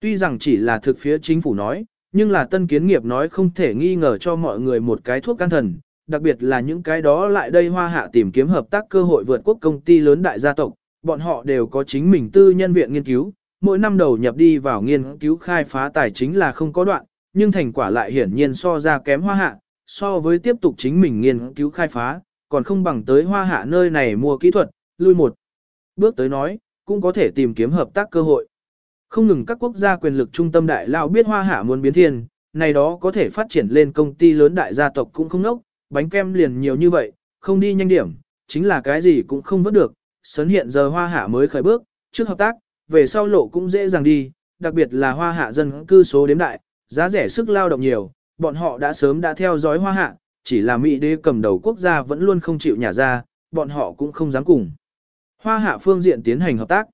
A: Tuy rằng chỉ là thực phía chính phủ nói, nhưng là tân kiến nghiệp nói không thể nghi ngờ cho mọi người một cái thuốc can thần, đặc biệt là những cái đó lại đây hoa hạ tìm kiếm hợp tác cơ hội vượt quốc công ty lớn đại gia tộc, bọn họ đều có chính mình tư nhân viện nghiên cứu, mỗi năm đầu nhập đi vào nghiên cứu khai phá tài chính là không có đoạn, nhưng thành quả lại hiển nhiên so ra kém hoa hạ, so với tiếp tục chính mình nghiên cứu khai phá, còn không bằng tới hoa hạ nơi này mua kỹ thuật, lui một. Bước tới nói, cũng có thể tìm kiếm hợp tác cơ hội. Không ngừng các quốc gia quyền lực trung tâm đại lao biết hoa hạ muốn biến thiên, này đó có thể phát triển lên công ty lớn đại gia tộc cũng không nốc, bánh kem liền nhiều như vậy, không đi nhanh điểm, chính là cái gì cũng không vớt được, sấn hiện giờ hoa hạ mới khởi bước, trước hợp tác, về sau lộ cũng dễ dàng đi, đặc biệt là hoa hạ dân cư số đếm đại, giá rẻ sức lao động nhiều, bọn họ đã sớm đã theo dõi hoa hạ, chỉ là Mỹ đế cầm đầu quốc gia vẫn luôn không chịu nhả ra, bọn họ cũng không dám cùng. Hoa hạ phương diện tiến hành hợp tác.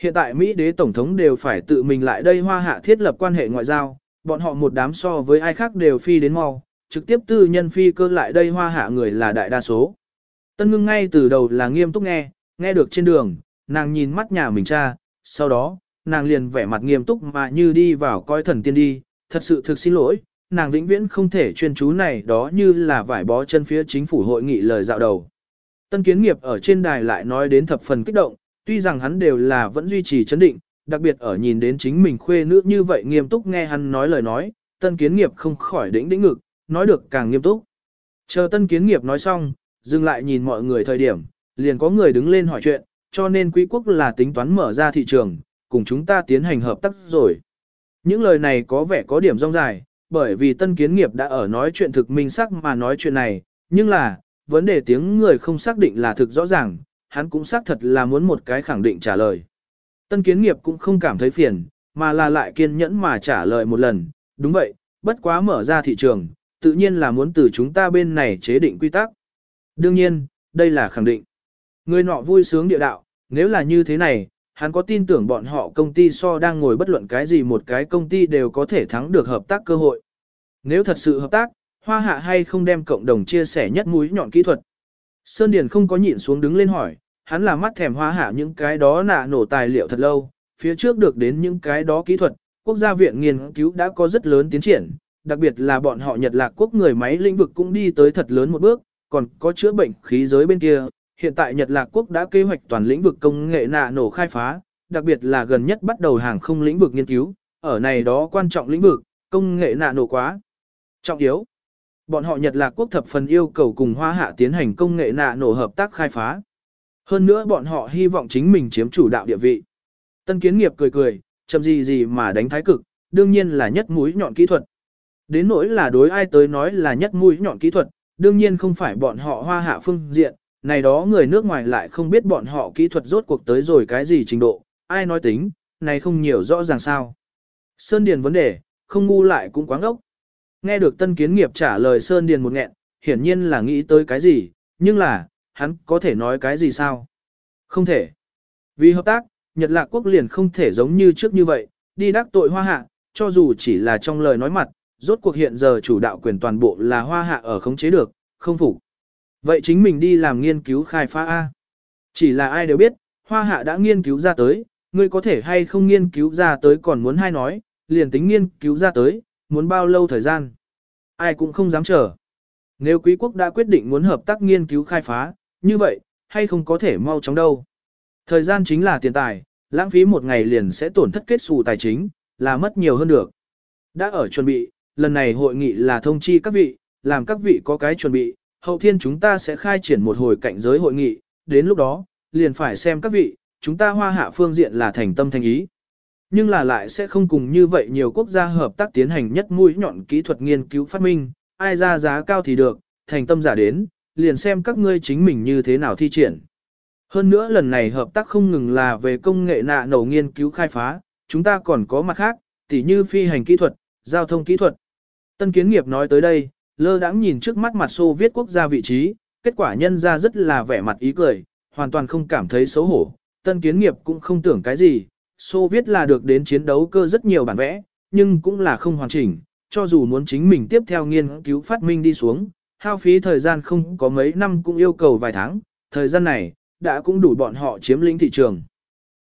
A: Hiện tại Mỹ đế tổng thống đều phải tự mình lại đây hoa hạ thiết lập quan hệ ngoại giao, bọn họ một đám so với ai khác đều phi đến mau, trực tiếp tư nhân phi cơ lại đây hoa hạ người là đại đa số. Tân ngưng ngay từ đầu là nghiêm túc nghe, nghe được trên đường, nàng nhìn mắt nhà mình cha, sau đó, nàng liền vẻ mặt nghiêm túc mà như đi vào coi thần tiên đi, thật sự thực xin lỗi, nàng vĩnh viễn không thể chuyên chú này đó như là vải bó chân phía chính phủ hội nghị lời dạo đầu. Tân kiến nghiệp ở trên đài lại nói đến thập phần kích động, tuy rằng hắn đều là vẫn duy trì chấn định, đặc biệt ở nhìn đến chính mình khuê nữ như vậy nghiêm túc nghe hắn nói lời nói, tân kiến nghiệp không khỏi đĩnh đĩnh ngực, nói được càng nghiêm túc. Chờ tân kiến nghiệp nói xong, dừng lại nhìn mọi người thời điểm, liền có người đứng lên hỏi chuyện, cho nên quý quốc là tính toán mở ra thị trường, cùng chúng ta tiến hành hợp tác rồi. Những lời này có vẻ có điểm rong dài, bởi vì tân kiến nghiệp đã ở nói chuyện thực minh sắc mà nói chuyện này, nhưng là, vấn đề tiếng người không xác định là thực rõ ràng, hắn cũng xác thật là muốn một cái khẳng định trả lời. Tân kiến nghiệp cũng không cảm thấy phiền, mà là lại kiên nhẫn mà trả lời một lần, đúng vậy, bất quá mở ra thị trường, tự nhiên là muốn từ chúng ta bên này chế định quy tắc. Đương nhiên, đây là khẳng định. Người nọ vui sướng địa đạo, nếu là như thế này, hắn có tin tưởng bọn họ công ty so đang ngồi bất luận cái gì một cái công ty đều có thể thắng được hợp tác cơ hội. Nếu thật sự hợp tác, hoa hạ hay không đem cộng đồng chia sẻ nhất mũi nhọn kỹ thuật. Sơn Điền không có nhịn xuống đứng lên hỏi, hắn là mắt thèm hoa hạ những cái đó nạ nổ tài liệu thật lâu, phía trước được đến những cái đó kỹ thuật, quốc gia viện nghiên cứu đã có rất lớn tiến triển, đặc biệt là bọn họ Nhật Lạc quốc người máy lĩnh vực cũng đi tới thật lớn một bước, còn có chữa bệnh khí giới bên kia, hiện tại Nhật Lạc Quốc đã kế hoạch toàn lĩnh vực công nghệ nạ nổ khai phá, đặc biệt là gần nhất bắt đầu hàng không lĩnh vực nghiên cứu, ở này đó quan trọng lĩnh vực, công nghệ nạ nổ quá trọng yếu. Bọn họ Nhật Lạc Quốc thập phần yêu cầu cùng Hoa Hạ tiến hành công nghệ nạ nổ hợp tác khai phá. Hơn nữa bọn họ hy vọng chính mình chiếm chủ đạo địa vị. Tân kiến nghiệp cười cười, chậm gì gì mà đánh thái cực, đương nhiên là nhất mũi nhọn kỹ thuật. Đến nỗi là đối ai tới nói là nhất mũi nhọn kỹ thuật, đương nhiên không phải bọn họ hoa hạ phương diện, này đó người nước ngoài lại không biết bọn họ kỹ thuật rốt cuộc tới rồi cái gì trình độ, ai nói tính, này không nhiều rõ ràng sao. Sơn Điền vấn đề, không ngu lại cũng quáng ốc. Nghe được tân kiến nghiệp trả lời Sơn Điền một nghẹn, hiển nhiên là nghĩ tới cái gì, nhưng là, hắn có thể nói cái gì sao? Không thể. Vì hợp tác, Nhật Lạc Quốc liền không thể giống như trước như vậy, đi đắc tội hoa hạ, cho dù chỉ là trong lời nói mặt, rốt cuộc hiện giờ chủ đạo quyền toàn bộ là hoa hạ ở khống chế được, không phục. Vậy chính mình đi làm nghiên cứu khai phá A. Chỉ là ai đều biết, hoa hạ đã nghiên cứu ra tới, ngươi có thể hay không nghiên cứu ra tới còn muốn hay nói, liền tính nghiên cứu ra tới, muốn bao lâu thời gian. Ai cũng không dám chờ. Nếu quý quốc đã quyết định muốn hợp tác nghiên cứu khai phá, như vậy, hay không có thể mau chóng đâu. Thời gian chính là tiền tài, lãng phí một ngày liền sẽ tổn thất kết xù tài chính, là mất nhiều hơn được. Đã ở chuẩn bị, lần này hội nghị là thông chi các vị, làm các vị có cái chuẩn bị, hậu thiên chúng ta sẽ khai triển một hồi cạnh giới hội nghị, đến lúc đó, liền phải xem các vị, chúng ta hoa hạ phương diện là thành tâm thành ý. Nhưng là lại sẽ không cùng như vậy nhiều quốc gia hợp tác tiến hành nhất mũi nhọn kỹ thuật nghiên cứu phát minh, ai ra giá cao thì được, thành tâm giả đến, liền xem các ngươi chính mình như thế nào thi triển. Hơn nữa lần này hợp tác không ngừng là về công nghệ nạ nổ nghiên cứu khai phá, chúng ta còn có mặt khác, tỉ như phi hành kỹ thuật, giao thông kỹ thuật. Tân kiến nghiệp nói tới đây, lơ đãng nhìn trước mắt mặt Xô Viết quốc gia vị trí, kết quả nhân ra rất là vẻ mặt ý cười, hoàn toàn không cảm thấy xấu hổ. Tân kiến nghiệp cũng không tưởng cái gì, Xô Viết là được đến chiến đấu cơ rất nhiều bản vẽ, nhưng cũng là không hoàn chỉnh, cho dù muốn chính mình tiếp theo nghiên cứu phát minh đi xuống, hao phí thời gian không có mấy năm cũng yêu cầu vài tháng, thời gian này, đã cũng đủ bọn họ chiếm lĩnh thị trường.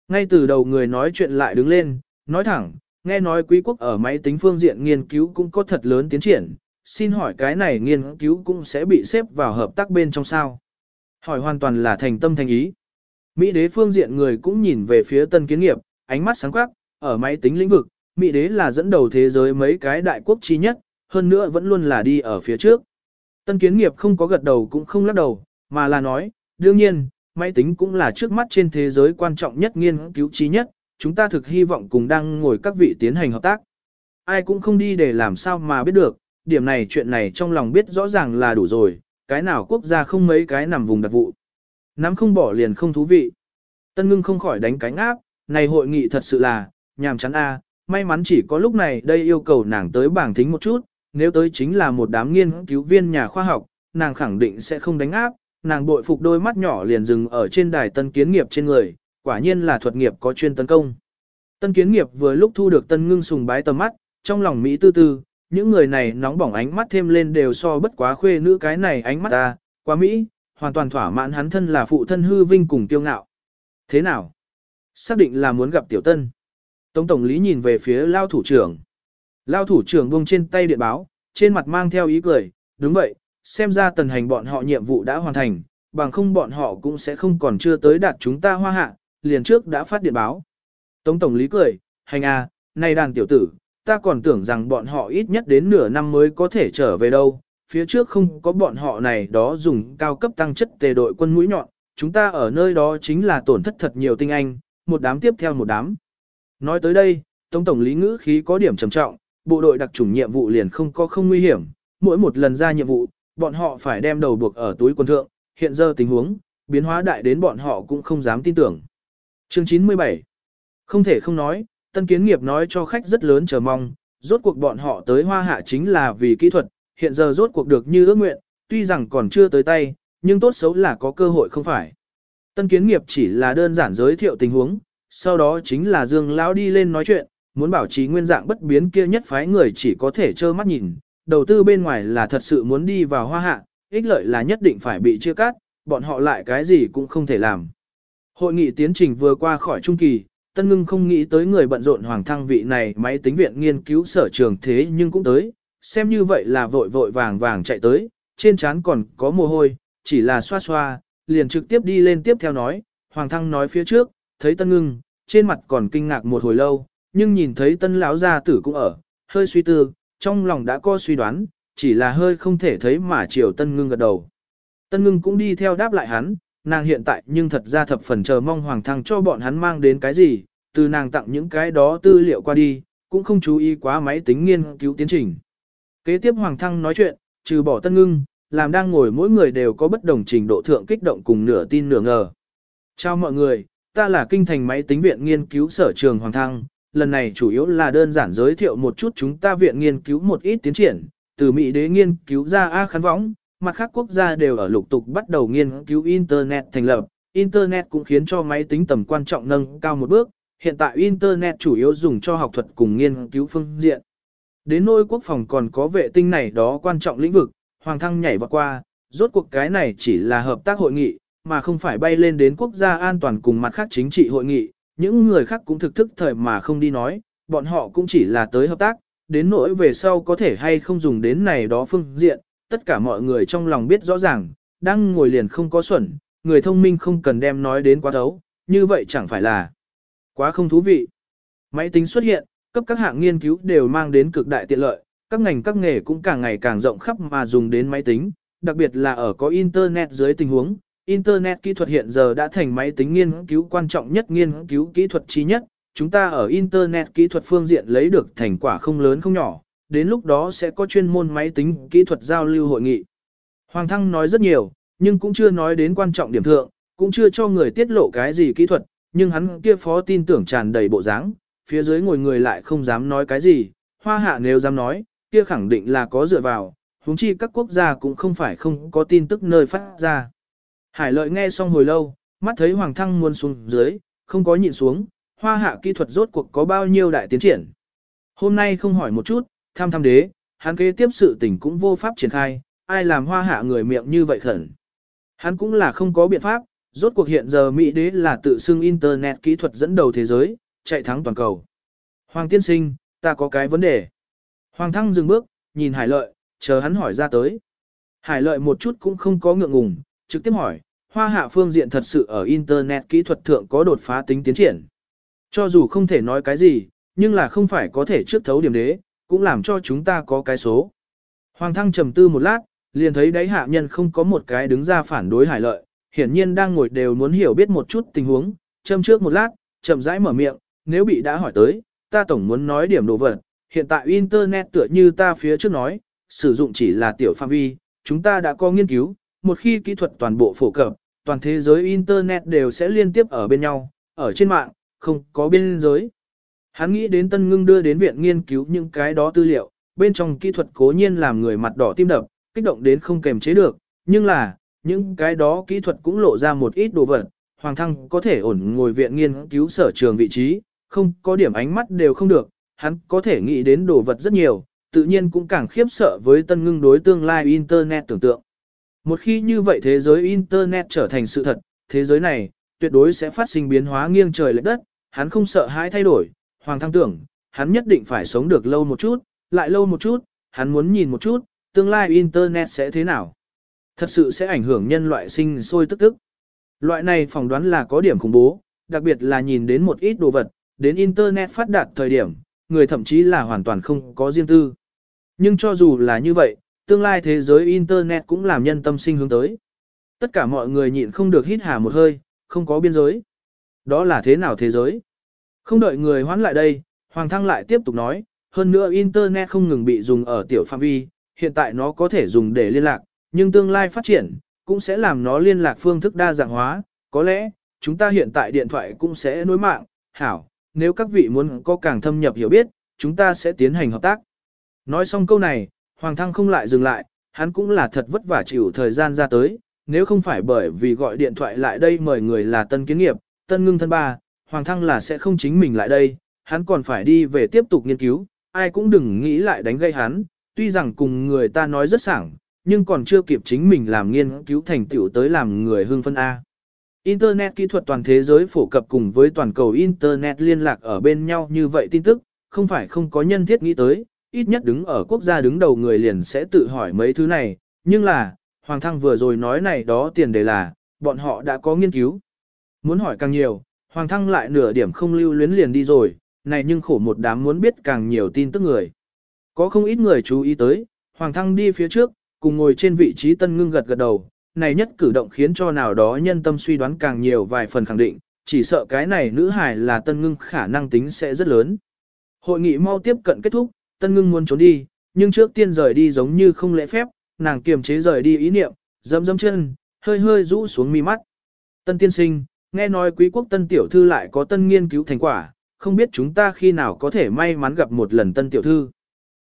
A: Ngay từ đầu người nói chuyện lại đứng lên, nói thẳng, nghe nói quý quốc ở máy tính phương diện nghiên cứu cũng có thật lớn tiến triển, xin hỏi cái này nghiên cứu cũng sẽ bị xếp vào hợp tác bên trong sao. Hỏi hoàn toàn là thành tâm thành ý. Mỹ đế phương diện người cũng nhìn về phía tân kiến nghiệp, ánh mắt sáng quắc, ở máy tính lĩnh vực, Mỹ đế là dẫn đầu thế giới mấy cái đại quốc chi nhất, hơn nữa vẫn luôn là đi ở phía trước. Tân kiến nghiệp không có gật đầu cũng không lắc đầu, mà là nói, đương nhiên, máy tính cũng là trước mắt trên thế giới quan trọng nhất nghiên cứu trí nhất, chúng ta thực hy vọng cùng đang ngồi các vị tiến hành hợp tác. Ai cũng không đi để làm sao mà biết được, điểm này chuyện này trong lòng biết rõ ràng là đủ rồi, cái nào quốc gia không mấy cái nằm vùng đặc vụ. Nắm không bỏ liền không thú vị. Tân ngưng không khỏi đánh cánh áp, này hội nghị thật sự là, nhàm chán a may mắn chỉ có lúc này đây yêu cầu nàng tới bảng thính một chút, nếu tới chính là một đám nghiên cứu viên nhà khoa học, nàng khẳng định sẽ không đánh áp, nàng bội phục đôi mắt nhỏ liền dừng ở trên đài tân kiến nghiệp trên người, quả nhiên là thuật nghiệp có chuyên tấn công. Tân kiến nghiệp vừa lúc thu được tân ngưng sùng bái tầm mắt, trong lòng Mỹ tư tư, những người này nóng bỏng ánh mắt thêm lên đều so bất quá khuê nữ cái này ánh mắt ta, quá Mỹ, hoàn toàn thỏa mãn hắn thân là phụ thân hư vinh cùng tiêu ngạo. Thế nào? Xác định là muốn gặp tiểu tân. Tống tổng lý nhìn về phía lao thủ trưởng. Lao thủ trưởng buông trên tay điện báo, trên mặt mang theo ý cười, đúng vậy, xem ra tần hành bọn họ nhiệm vụ đã hoàn thành, bằng không bọn họ cũng sẽ không còn chưa tới đạt chúng ta hoa hạ, liền trước đã phát điện báo. Tống Tổng Lý cười, hành à, này đàn tiểu tử, ta còn tưởng rằng bọn họ ít nhất đến nửa năm mới có thể trở về đâu, phía trước không có bọn họ này đó dùng cao cấp tăng chất tề đội quân mũi nhọn, chúng ta ở nơi đó chính là tổn thất thật nhiều tinh anh, một đám tiếp theo một đám. Nói tới đây, Tống Tổng Lý ngữ khí có điểm trầm trọng, bộ đội đặc chủng nhiệm vụ liền không có không nguy hiểm, mỗi một lần ra nhiệm vụ, bọn họ phải đem đầu buộc ở túi quân thượng, hiện giờ tình huống, biến hóa đại đến bọn họ cũng không dám tin tưởng. Chương 97 Không thể không nói, tân kiến nghiệp nói cho khách rất lớn chờ mong, rốt cuộc bọn họ tới hoa hạ chính là vì kỹ thuật, hiện giờ rốt cuộc được như ước nguyện, tuy rằng còn chưa tới tay, nhưng tốt xấu là có cơ hội không phải. Tân kiến nghiệp chỉ là đơn giản giới thiệu tình huống, sau đó chính là Dương Lão đi lên nói chuyện, muốn bảo trì nguyên dạng bất biến kia nhất phái người chỉ có thể trơ mắt nhìn, đầu tư bên ngoài là thật sự muốn đi vào hoa hạ, ích lợi là nhất định phải bị chia cắt, bọn họ lại cái gì cũng không thể làm. Hội nghị tiến trình vừa qua khỏi trung kỳ, Tân Ngưng không nghĩ tới người bận rộn hoàng thăng vị này máy tính viện nghiên cứu sở trường thế nhưng cũng tới, xem như vậy là vội vội vàng vàng chạy tới, trên trán còn có mồ hôi, chỉ là xoa xoa, liền trực tiếp đi lên tiếp theo nói, hoàng thăng nói phía trước, thấy Tân Ngưng, trên mặt còn kinh ngạc một hồi lâu, nhưng nhìn thấy Tân lão gia tử cũng ở, hơi suy tư, trong lòng đã có suy đoán, chỉ là hơi không thể thấy mà chiều Tân Ngưng gật đầu. Tân Ngưng cũng đi theo đáp lại hắn, nàng hiện tại nhưng thật ra thập phần chờ mong Hoàng Thăng cho bọn hắn mang đến cái gì, từ nàng tặng những cái đó tư liệu qua đi, cũng không chú ý quá máy tính nghiên cứu tiến trình. Kế tiếp Hoàng Thăng nói chuyện, trừ bỏ Tân Ngưng, làm đang ngồi mỗi người đều có bất đồng trình độ thượng kích động cùng nửa tin nửa ngờ. Chào mọi người, ta là kinh thành máy tính viện nghiên cứu sở trường Hoàng Thăng, lần này chủ yếu là đơn giản giới thiệu một chút chúng ta viện nghiên cứu một ít tiến triển, từ Mỹ đế nghiên cứu ra A khán võng, mặt khác quốc gia đều ở lục tục bắt đầu nghiên cứu Internet thành lập. Internet cũng khiến cho máy tính tầm quan trọng nâng cao một bước, hiện tại Internet chủ yếu dùng cho học thuật cùng nghiên cứu phương diện. Đến nôi quốc phòng còn có vệ tinh này đó quan trọng lĩnh vực, Hoàng Thăng nhảy vào qua, rốt cuộc cái này chỉ là hợp tác hội nghị, mà không phải bay lên đến quốc gia an toàn cùng mặt khác chính trị hội nghị, những người khác cũng thực thức thời mà không đi nói, bọn họ cũng chỉ là tới hợp tác, đến nỗi về sau có thể hay không dùng đến này đó phương diện, tất cả mọi người trong lòng biết rõ ràng, đang ngồi liền không có xuẩn, người thông minh không cần đem nói đến quá thấu, như vậy chẳng phải là quá không thú vị. Máy tính xuất hiện, cấp các hạng nghiên cứu đều mang đến cực đại tiện lợi, các ngành các nghề cũng càng ngày càng rộng khắp mà dùng đến máy tính, đặc biệt là ở có Internet dưới tình huống, Internet kỹ thuật hiện giờ đã thành máy tính nghiên cứu quan trọng nhất nghiên cứu kỹ thuật trí nhất, chúng ta ở Internet kỹ thuật phương diện lấy được thành quả không lớn không nhỏ, đến lúc đó sẽ có chuyên môn máy tính kỹ thuật giao lưu hội nghị. Hoàng Thăng nói rất nhiều, nhưng cũng chưa nói đến quan trọng điểm thượng, cũng chưa cho người tiết lộ cái gì kỹ thuật, nhưng hắn kia phó tin tưởng tràn đầy bộ dáng, phía dưới ngồi người lại không dám nói cái gì, hoa hạ nếu dám nói, kia khẳng định là có dựa vào, huống chi các quốc gia cũng không phải không có tin tức nơi phát ra. Hải lợi nghe xong hồi lâu, mắt thấy Hoàng Thăng muốn xuống dưới, không có nhịn xuống, hoa hạ kỹ thuật rốt cuộc có bao nhiêu đại tiến triển. Hôm nay không hỏi một chút, tham tham đế, hắn kế tiếp sự tình cũng vô pháp triển khai, ai làm hoa hạ người miệng như vậy khẩn. Hắn cũng là không có biện pháp, rốt cuộc hiện giờ Mỹ đế là tự xưng Internet kỹ thuật dẫn đầu thế giới, chạy thắng toàn cầu. Hoàng tiên sinh, ta có cái vấn đề. Hoàng thăng dừng bước, nhìn hải lợi, chờ hắn hỏi ra tới. Hải lợi một chút cũng không có ngượng ngùng, trực tiếp hỏi, hoa hạ phương diện thật sự ở Internet kỹ thuật thượng có đột phá tính tiến triển. Cho dù không thể nói cái gì, nhưng là không phải có thể trước thấu điểm đế, cũng làm cho chúng ta có cái số. Hoàng thăng trầm tư một lát, liền thấy đáy hạ nhân không có một cái đứng ra phản đối hải lợi, hiển nhiên đang ngồi đều muốn hiểu biết một chút tình huống, châm trước một lát, chậm rãi mở miệng, nếu bị đã hỏi tới, ta tổng muốn nói điểm đồ vật, hiện tại Internet tựa như ta phía trước nói, sử dụng chỉ là tiểu phạm vi, chúng ta đã có nghiên cứu, một khi kỹ thuật toàn bộ phổ cập, toàn thế giới Internet đều sẽ liên tiếp ở bên nhau, ở trên mạng, không có biên giới. Hắn nghĩ đến Tân Ngưng đưa đến viện nghiên cứu những cái đó tư liệu, bên trong kỹ thuật cố nhiên làm người mặt đỏ tim đập, kích động đến không kềm chế được, nhưng là, những cái đó kỹ thuật cũng lộ ra một ít đồ vật, Hoàng Thăng có thể ổn ngồi viện nghiên cứu sở trường vị trí, không có điểm ánh mắt đều không được, hắn có thể nghĩ đến đồ vật rất nhiều, tự nhiên cũng càng khiếp sợ với tân ngưng đối tương lai Internet tưởng tượng. Một khi như vậy thế giới Internet trở thành sự thật, thế giới này, tuyệt đối sẽ phát sinh biến hóa nghiêng trời lệch đất, hắn không sợ hãi thay đổi, Hoàng Thăng tưởng, hắn nhất định phải sống được lâu một chút, lại lâu một chút, hắn muốn nhìn một chút, tương lai Internet sẽ thế nào. Thật sự sẽ ảnh hưởng nhân loại sinh sôi tức tức. Loại này phỏng đoán là có điểm khủng bố, đặc biệt là nhìn đến một ít đồ vật, đến Internet phát đạt thời điểm, người thậm chí là hoàn toàn không có riêng tư. Nhưng cho dù là như vậy, tương lai thế giới Internet cũng làm nhân tâm sinh hướng tới. Tất cả mọi người nhịn không được hít hà một hơi, không có biên giới. Đó là thế nào thế giới? Không đợi người hoán lại đây, Hoàng Thăng lại tiếp tục nói, hơn nữa Internet không ngừng bị dùng ở tiểu phạm vi, hiện tại nó có thể dùng để liên lạc, nhưng tương lai phát triển, cũng sẽ làm nó liên lạc phương thức đa dạng hóa, có lẽ, chúng ta hiện tại điện thoại cũng sẽ nối mạng, hảo, nếu các vị muốn có càng thâm nhập hiểu biết, chúng ta sẽ tiến hành hợp tác. Nói xong câu này, Hoàng Thăng không lại dừng lại, hắn cũng là thật vất vả chịu thời gian ra tới, nếu không phải bởi vì gọi điện thoại lại đây mời người là tân kiến nghiệp, tân ngưng thân ba, Hoàng Thăng là sẽ không chính mình lại đây, hắn còn phải đi về tiếp tục nghiên cứu, ai cũng đừng nghĩ lại đánh gây hắn, tuy rằng cùng người ta nói rất sảng, nhưng còn chưa kịp chính mình làm nghiên cứu thành tựu tới làm người hưng phân A. Internet kỹ thuật toàn thế giới phổ cập cùng với toàn cầu Internet liên lạc ở bên nhau như vậy tin tức, không phải không có nhân thiết nghĩ tới, ít nhất đứng ở quốc gia đứng đầu người liền sẽ tự hỏi mấy thứ này, nhưng là, Hoàng Thăng vừa rồi nói này đó tiền đề là, bọn họ đã có nghiên cứu. Muốn hỏi càng nhiều, Hoàng Thăng lại nửa điểm không lưu luyến liền đi rồi, này nhưng khổ một đám muốn biết càng nhiều tin tức người. Có không ít người chú ý tới, Hoàng Thăng đi phía trước, cùng ngồi trên vị trí tân ngưng gật gật đầu, này nhất cử động khiến cho nào đó nhân tâm suy đoán càng nhiều vài phần khẳng định, chỉ sợ cái này nữ hài là tân ngưng khả năng tính sẽ rất lớn. Hội nghị mau tiếp cận kết thúc, tân ngưng muốn trốn đi, nhưng trước tiên rời đi giống như không lễ phép, nàng kiềm chế rời đi ý niệm, dấm dấm chân, hơi hơi rũ xuống mi mắt. Tân tiên sinh, nghe nói quý quốc tân tiểu thư lại có tân nghiên cứu thành quả, không biết chúng ta khi nào có thể may mắn gặp một lần tân tiểu thư.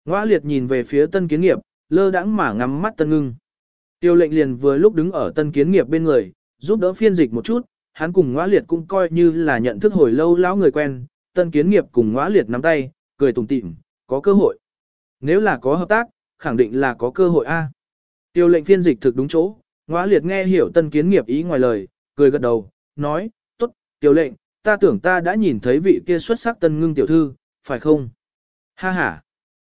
A: Ngoã liệt nhìn về phía tân kiến nghiệp, lơ đãng mà ngắm mắt tân ngưng. Tiêu lệnh liền vừa lúc đứng ở tân kiến nghiệp bên người, giúp đỡ phiên dịch một chút, hắn cùng ngõa liệt cũng coi như là nhận thức hồi lâu lão người quen, tân kiến nghiệp cùng ngõa liệt nắm tay, cười tủm tỉm, có cơ hội. Nếu là có hợp tác, khẳng định là có cơ hội A. Tiêu lệnh phiên dịch thực đúng chỗ, ngõa liệt nghe hiểu tân kiến nghiệp ý ngoài lời, cười gật đầu, nói, tốt, tiêu lệnh, ta tưởng ta đã nhìn thấy vị kia xuất sắc tân ngưng tiểu thư, phải không? Ha ha.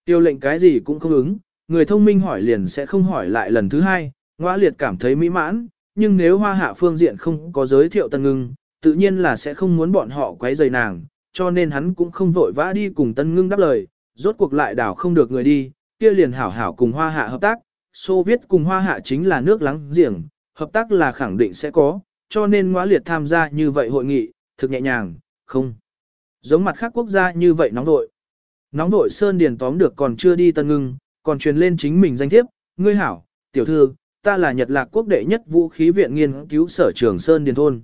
A: Tiêu lệnh cái gì cũng không ứng, người thông minh hỏi liền sẽ không hỏi lại lần thứ hai, ngõa liệt cảm thấy mỹ mãn, nhưng nếu hoa hạ phương diện không có giới thiệu tân ngưng, tự nhiên là sẽ không muốn bọn họ quấy rầy nàng, cho nên hắn cũng không vội vã đi cùng tân ngưng đáp lời, rốt cuộc lại đảo không được người đi, kia liền hảo hảo cùng hoa hạ hợp tác, Xô Viết cùng hoa hạ chính là nước láng giềng, hợp tác là khẳng định sẽ có, cho nên ngõa liệt tham gia như vậy hội nghị, thực nhẹ nhàng, không. Giống mặt khác quốc gia như vậy nóng vội. Nóng vội Sơn Điền tóm được còn chưa đi tân ngưng, còn truyền lên chính mình danh thiếp, ngươi hảo, tiểu thư, ta là Nhật Lạc quốc đệ nhất vũ khí viện nghiên cứu sở trường Sơn Điền Thôn.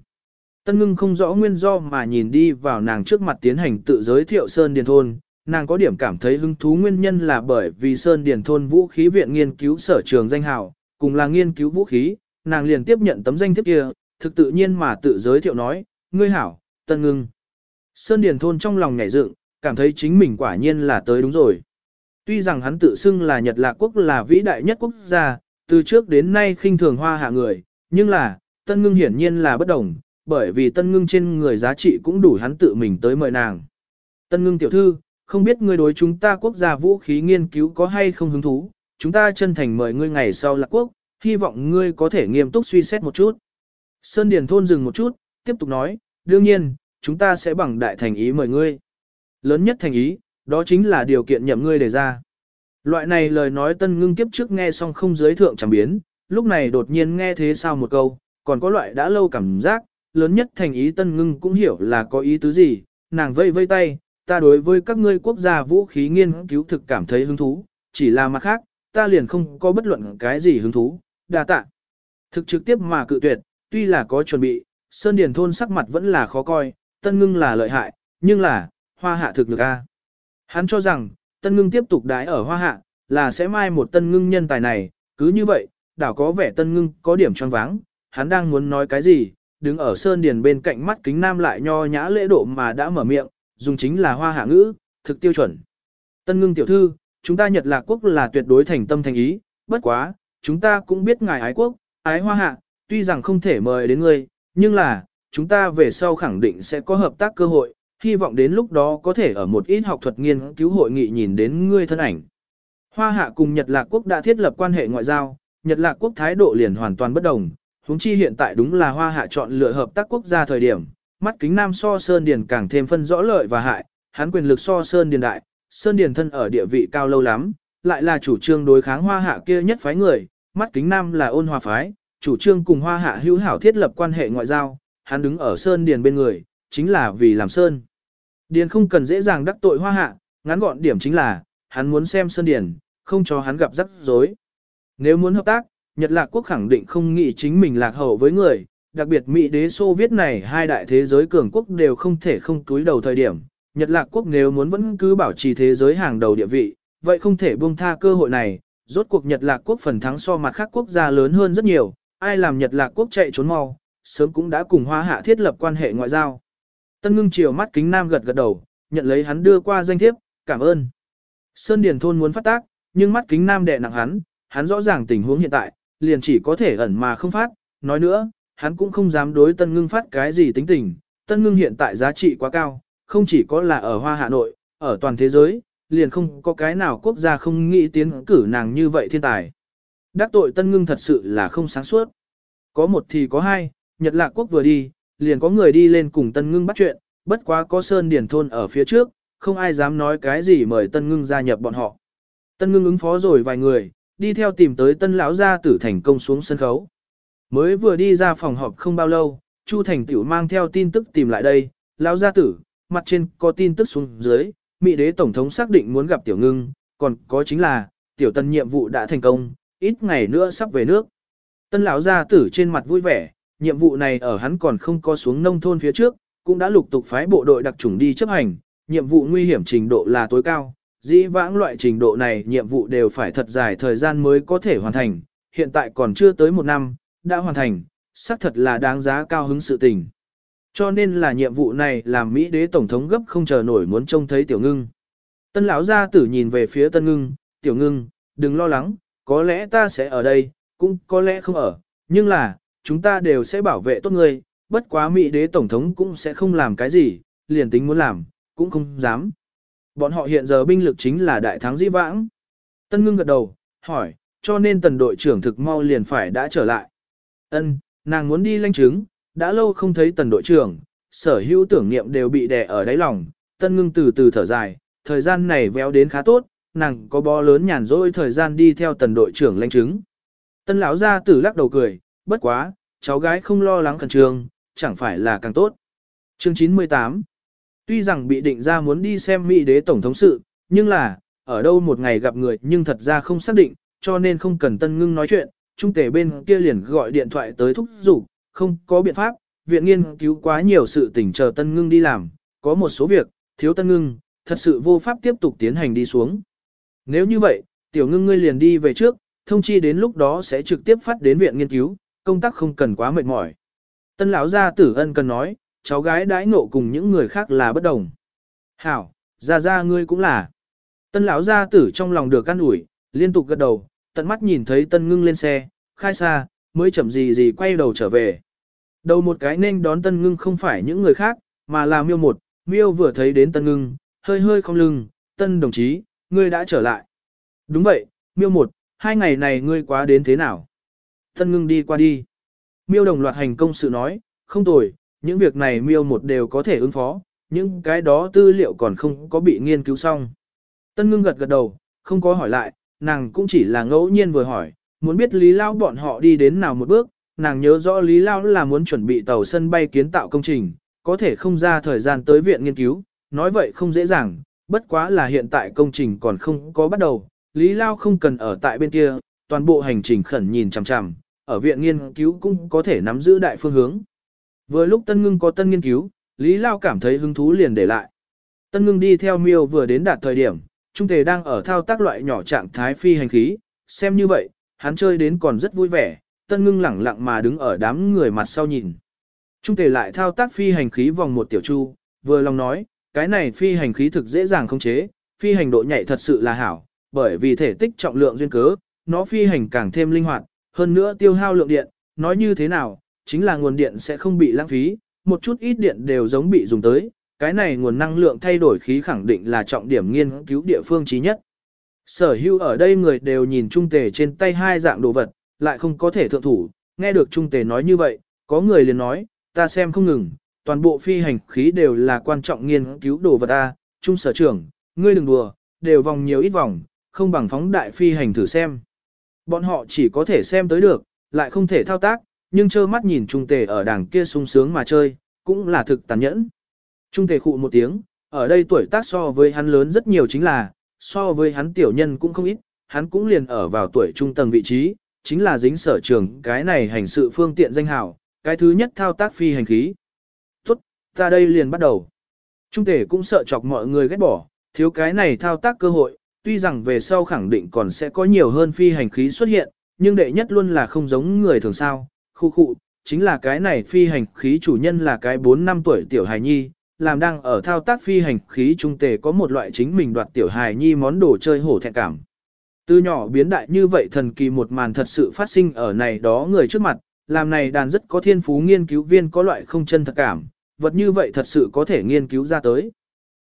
A: Tân ngưng không rõ nguyên do mà nhìn đi vào nàng trước mặt tiến hành tự giới thiệu Sơn Điền Thôn, nàng có điểm cảm thấy hứng thú nguyên nhân là bởi vì Sơn Điền Thôn vũ khí viện nghiên cứu sở trường danh hào, cùng là nghiên cứu vũ khí, nàng liền tiếp nhận tấm danh thiếp kia, thực tự nhiên mà tự giới thiệu nói, ngươi hảo, Tân ngưng. Sơn Điền Thôn trong lòng nhảy dựng, cảm thấy chính mình quả nhiên là tới đúng rồi. Tuy rằng hắn tự xưng là Nhật Lạc Quốc là vĩ đại nhất quốc gia, từ trước đến nay khinh thường hoa hạ người, nhưng là, Tân Ngưng hiển nhiên là bất đồng, bởi vì Tân Ngưng trên người giá trị cũng đủ hắn tự mình tới mời nàng. Tân Ngưng tiểu thư, không biết ngươi đối chúng ta quốc gia vũ khí nghiên cứu có hay không hứng thú, chúng ta chân thành mời ngươi ngày sau Lạc Quốc, hy vọng ngươi có thể nghiêm túc suy xét một chút. Sơn Điền Thôn dừng một chút, tiếp tục nói, đương nhiên, chúng ta sẽ bằng đại thành ý mời ngươi. Lớn nhất thành ý, đó chính là điều kiện nhậm ngươi đề ra. Loại này lời nói tân ngưng kiếp trước nghe xong không giới thượng chẳng biến, lúc này đột nhiên nghe thế sao một câu, còn có loại đã lâu cảm giác, lớn nhất thành ý tân ngưng cũng hiểu là có ý tứ gì, nàng vây vây tay, ta đối với các ngươi quốc gia vũ khí nghiên cứu thực cảm thấy hứng thú, chỉ là mặt khác, ta liền không có bất luận cái gì hứng thú, đa tạ. Thực trực tiếp mà cự tuyệt, tuy là có chuẩn bị, Sơn Điền thôn sắc mặt vẫn là khó coi, tân ngưng là lợi hại, nhưng là, hoa hạ thực lực a. Hắn cho rằng, tân ngưng tiếp tục đái ở hoa hạ, là sẽ mai một tân ngưng nhân tài này, cứ như vậy, đảo có vẻ tân ngưng có điểm tròn váng, hắn đang muốn nói cái gì, đứng ở sơn điền bên cạnh mắt kính nam lại nho nhã lễ độ mà đã mở miệng, dùng chính là hoa hạ ngữ, thực tiêu chuẩn. Tân ngưng tiểu thư, chúng ta Nhật Lạc Quốc là tuyệt đối thành tâm thành ý, bất quá, chúng ta cũng biết ngài ái quốc, ái hoa hạ, tuy rằng không thể mời đến ngươi, nhưng là, chúng ta về sau khẳng định sẽ có hợp tác cơ hội, hy vọng đến lúc đó có thể ở một ít học thuật nghiên cứu hội nghị nhìn đến ngươi thân ảnh. Hoa Hạ cùng Nhật Lạc Quốc đã thiết lập quan hệ ngoại giao, Nhật Lạc Quốc thái độ liền hoàn toàn bất đồng, huống chi hiện tại đúng là Hoa Hạ chọn lựa hợp tác quốc gia thời điểm, mắt kính Nam so Sơn Điền càng thêm phân rõ lợi và hại, hắn quyền lực so Sơn Điền đại, Sơn Điền thân ở địa vị cao lâu lắm, lại là chủ trương đối kháng Hoa Hạ kia nhất phái người, mắt kính Nam là ôn hòa phái, chủ trương cùng Hoa Hạ hữu hảo thiết lập quan hệ ngoại giao, hắn đứng ở Sơn Điền bên người, chính là vì làm Sơn. Điền không cần dễ dàng đắc tội hoa hạ, ngắn gọn điểm chính là, hắn muốn xem Sơn Điền, không cho hắn gặp rắc rối. Nếu muốn hợp tác, Nhật Lạc Quốc khẳng định không nghĩ chính mình lạc hậu với người, đặc biệt Mỹ đế Xô viết này hai đại thế giới cường quốc đều không thể không túi đầu thời điểm. Nhật Lạc Quốc nếu muốn vẫn cứ bảo trì thế giới hàng đầu địa vị, vậy không thể buông tha cơ hội này, rốt cuộc Nhật Lạc Quốc phần thắng so mặt khác quốc gia lớn hơn rất nhiều, ai làm Nhật Lạc Quốc chạy trốn mau, sớm cũng đã cùng hoa hạ thiết lập quan hệ ngoại giao. Tân ngưng chiều mắt kính nam gật gật đầu, nhận lấy hắn đưa qua danh thiếp, cảm ơn. Sơn Điền thôn muốn phát tác, nhưng mắt kính nam đè nặng hắn, hắn rõ ràng tình huống hiện tại, liền chỉ có thể ẩn mà không phát, nói nữa, hắn cũng không dám đối tân ngưng phát cái gì tính tình, tân ngưng hiện tại giá trị quá cao, không chỉ có là ở Hoa Hà Nội, ở toàn thế giới, liền không có cái nào quốc gia không nghĩ tiến cử nàng như vậy thiên tài. Đắc tội tân ngưng thật sự là không sáng suốt. Có một thì có hai, Nhật Lạc Quốc vừa đi, liền có người đi lên cùng Tân Ngưng bắt chuyện, bất quá có Sơn Điển Thôn ở phía trước, không ai dám nói cái gì mời Tân Ngưng gia nhập bọn họ. Tân Ngưng ứng phó rồi vài người, đi theo tìm tới Tân Lão Gia Tử thành công xuống sân khấu. Mới vừa đi ra phòng họp không bao lâu, Chu Thành Tiểu mang theo tin tức tìm lại đây, Lão Gia Tử, mặt trên có tin tức xuống dưới, Mỹ đế Tổng thống xác định muốn gặp Tiểu Ngưng, còn có chính là, Tiểu Tân nhiệm vụ đã thành công, ít ngày nữa sắp về nước. Tân Lão Gia Tử trên mặt vui vẻ, nhiệm vụ này ở hắn còn không có xuống nông thôn phía trước, cũng đã lục tục phái bộ đội đặc chủng đi chấp hành, nhiệm vụ nguy hiểm trình độ là tối cao, dĩ vãng loại trình độ này nhiệm vụ đều phải thật dài thời gian mới có thể hoàn thành, hiện tại còn chưa tới một năm, đã hoàn thành, xác thật là đáng giá cao hứng sự tình. Cho nên là nhiệm vụ này làm Mỹ đế tổng thống gấp không chờ nổi muốn trông thấy tiểu ngưng. Tân lão gia tử nhìn về phía tân ngưng, tiểu ngưng, đừng lo lắng, có lẽ ta sẽ ở đây, cũng có lẽ không ở, nhưng là, chúng ta đều sẽ bảo vệ tốt ngươi, bất quá Mỹ đế tổng thống cũng sẽ không làm cái gì, liền tính muốn làm, cũng không dám. Bọn họ hiện giờ binh lực chính là đại thắng dĩ vãng. Tân ngưng gật đầu, hỏi, cho nên tần đội trưởng thực mau liền phải đã trở lại. Ân, nàng muốn đi lanh chứng, đã lâu không thấy tần đội trưởng, sở hữu tưởng niệm đều bị đè ở đáy lòng, tân ngưng từ từ thở dài, thời gian này véo đến khá tốt, nàng có bó lớn nhàn rỗi thời gian đi theo tần đội trưởng lanh chứng. Tân lão ra tử lắc đầu cười, bất quá, cháu gái không lo lắng khẩn trương, chẳng phải là càng tốt. Chương 98 Tuy rằng bị định ra muốn đi xem Mỹ đế tổng thống sự, nhưng là, ở đâu một ngày gặp người nhưng thật ra không xác định, cho nên không cần tân ngưng nói chuyện, trung tể bên kia liền gọi điện thoại tới thúc giục, không có biện pháp, viện nghiên cứu quá nhiều sự tình chờ Tân Ngưng đi làm, có một số việc, thiếu Tân Ngưng, thật sự vô pháp tiếp tục tiến hành đi xuống. Nếu như vậy, tiểu ngưng ngươi liền đi về trước, thông chi đến lúc đó sẽ trực tiếp phát đến viện nghiên cứu, công tác không cần quá mệt mỏi. Tân lão gia tử ân cần nói, cháu gái đãi ngộ cùng những người khác là bất đồng. Hảo, ra ra ngươi cũng là. Tân lão gia tử trong lòng được căn ủi, liên tục gật đầu, tận mắt nhìn thấy tân ngưng lên xe, khai xa, mới chậm gì gì quay đầu trở về. Đầu một cái nên đón tân ngưng không phải những người khác, mà là miêu một, miêu vừa thấy đến tân ngưng, hơi hơi không lưng, tân đồng chí, ngươi đã trở lại. Đúng vậy, miêu một, hai ngày này ngươi quá đến thế nào? Tân ngưng đi qua đi. Miêu đồng loạt hành công sự nói, không tồi, những việc này miêu một đều có thể ứng phó, những cái đó tư liệu còn không có bị nghiên cứu xong. Tân ngưng gật gật đầu, không có hỏi lại, nàng cũng chỉ là ngẫu nhiên vừa hỏi, muốn biết Lý Lao bọn họ đi đến nào một bước, nàng nhớ rõ Lý Lao là muốn chuẩn bị tàu sân bay kiến tạo công trình, có thể không ra thời gian tới viện nghiên cứu, nói vậy không dễ dàng, bất quá là hiện tại công trình còn không có bắt đầu, Lý Lao không cần ở tại bên kia, toàn bộ hành trình khẩn nhìn chằm chằm, ở viện nghiên cứu cũng có thể nắm giữ đại phương hướng. Vừa lúc Tân Ngưng có tân nghiên cứu, Lý Lao cảm thấy hứng thú liền để lại. Tân Ngưng đi theo miêu vừa đến đạt thời điểm, Trung Tề đang ở thao tác loại nhỏ trạng thái phi hành khí, xem như vậy, hắn chơi đến còn rất vui vẻ, Tân Ngưng lẳng lặng mà đứng ở đám người mặt sau nhìn. Trung Tề lại thao tác phi hành khí vòng một tiểu chu, vừa lòng nói, cái này phi hành khí thực dễ dàng khống chế, phi hành độ nhạy thật sự là hảo, bởi vì thể tích trọng lượng duyên cớ, nó phi hành càng thêm linh hoạt, hơn nữa tiêu hao lượng điện, nói như thế nào, chính là nguồn điện sẽ không bị lãng phí, một chút ít điện đều giống bị dùng tới, cái này nguồn năng lượng thay đổi khí khẳng định là trọng điểm nghiên cứu địa phương trí nhất. Sở hữu ở đây người đều nhìn Trung Tề trên tay hai dạng đồ vật, lại không có thể thượng thủ, nghe được Trung Tề nói như vậy, có người liền nói, ta xem không ngừng, toàn bộ phi hành khí đều là quan trọng nghiên cứu đồ vật ta, Trung sở trưởng, ngươi đừng đùa, đều vòng nhiều ít vòng, không bằng phóng đại phi hành thử xem. Bọn họ chỉ có thể xem tới được, lại không thể thao tác, nhưng trơ mắt nhìn Trung Tề ở đằng kia sung sướng mà chơi, cũng là thực tàn nhẫn. Trung Tề khụ một tiếng, ở đây tuổi tác so với hắn lớn rất nhiều chính là, so với hắn tiểu nhân cũng không ít, hắn cũng liền ở vào tuổi trung tầng vị trí, chính là dính sở trường cái này hành sự phương tiện danh hảo, cái thứ nhất thao tác phi hành khí. Tốt, ta đây liền bắt đầu. Trung Tề cũng sợ chọc mọi người ghét bỏ, thiếu cái này thao tác cơ hội, tuy rằng về sau khẳng định còn sẽ có nhiều hơn phi hành khí xuất hiện, nhưng đệ nhất luôn là không giống người thường sao, khu khu, chính là cái này phi hành khí chủ nhân là cái 4 năm tuổi tiểu hài nhi, làm đang ở thao tác phi hành khí trung tề có một loại chính mình đoạt tiểu hài nhi món đồ chơi hổ thẹn cảm. Từ nhỏ biến đại như vậy thần kỳ một màn thật sự phát sinh ở này đó người trước mặt, làm này đàn rất có thiên phú nghiên cứu viên có loại không chân thật cảm, vật như vậy thật sự có thể nghiên cứu ra tới.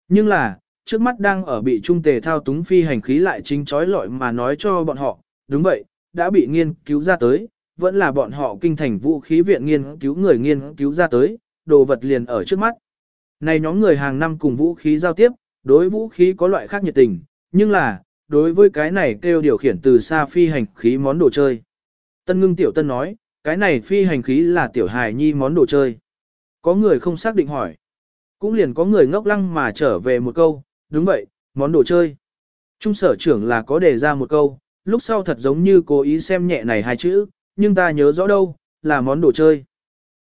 A: Nhưng là, trước mắt đang ở bị trung tề thao túng phi hành khí lại chính chói lọi mà nói cho bọn họ, đúng vậy, đã bị nghiên cứu ra tới, vẫn là bọn họ kinh thành vũ khí viện nghiên cứu người nghiên cứu ra tới, đồ vật liền ở trước mắt. Này nhóm người hàng năm cùng vũ khí giao tiếp, đối vũ khí có loại khác nhiệt tình, nhưng là, đối với cái này kêu điều khiển từ xa phi hành khí món đồ chơi. Tân ngưng tiểu tân nói, cái này phi hành khí là tiểu hài nhi món đồ chơi. Có người không xác định hỏi. Cũng liền có người ngốc lăng mà trở về một câu, đúng vậy, món đồ chơi. Trung sở trưởng là có đề ra một câu, lúc sau thật giống như cố ý xem nhẹ này hai chữ, nhưng ta nhớ rõ đâu, là món đồ chơi.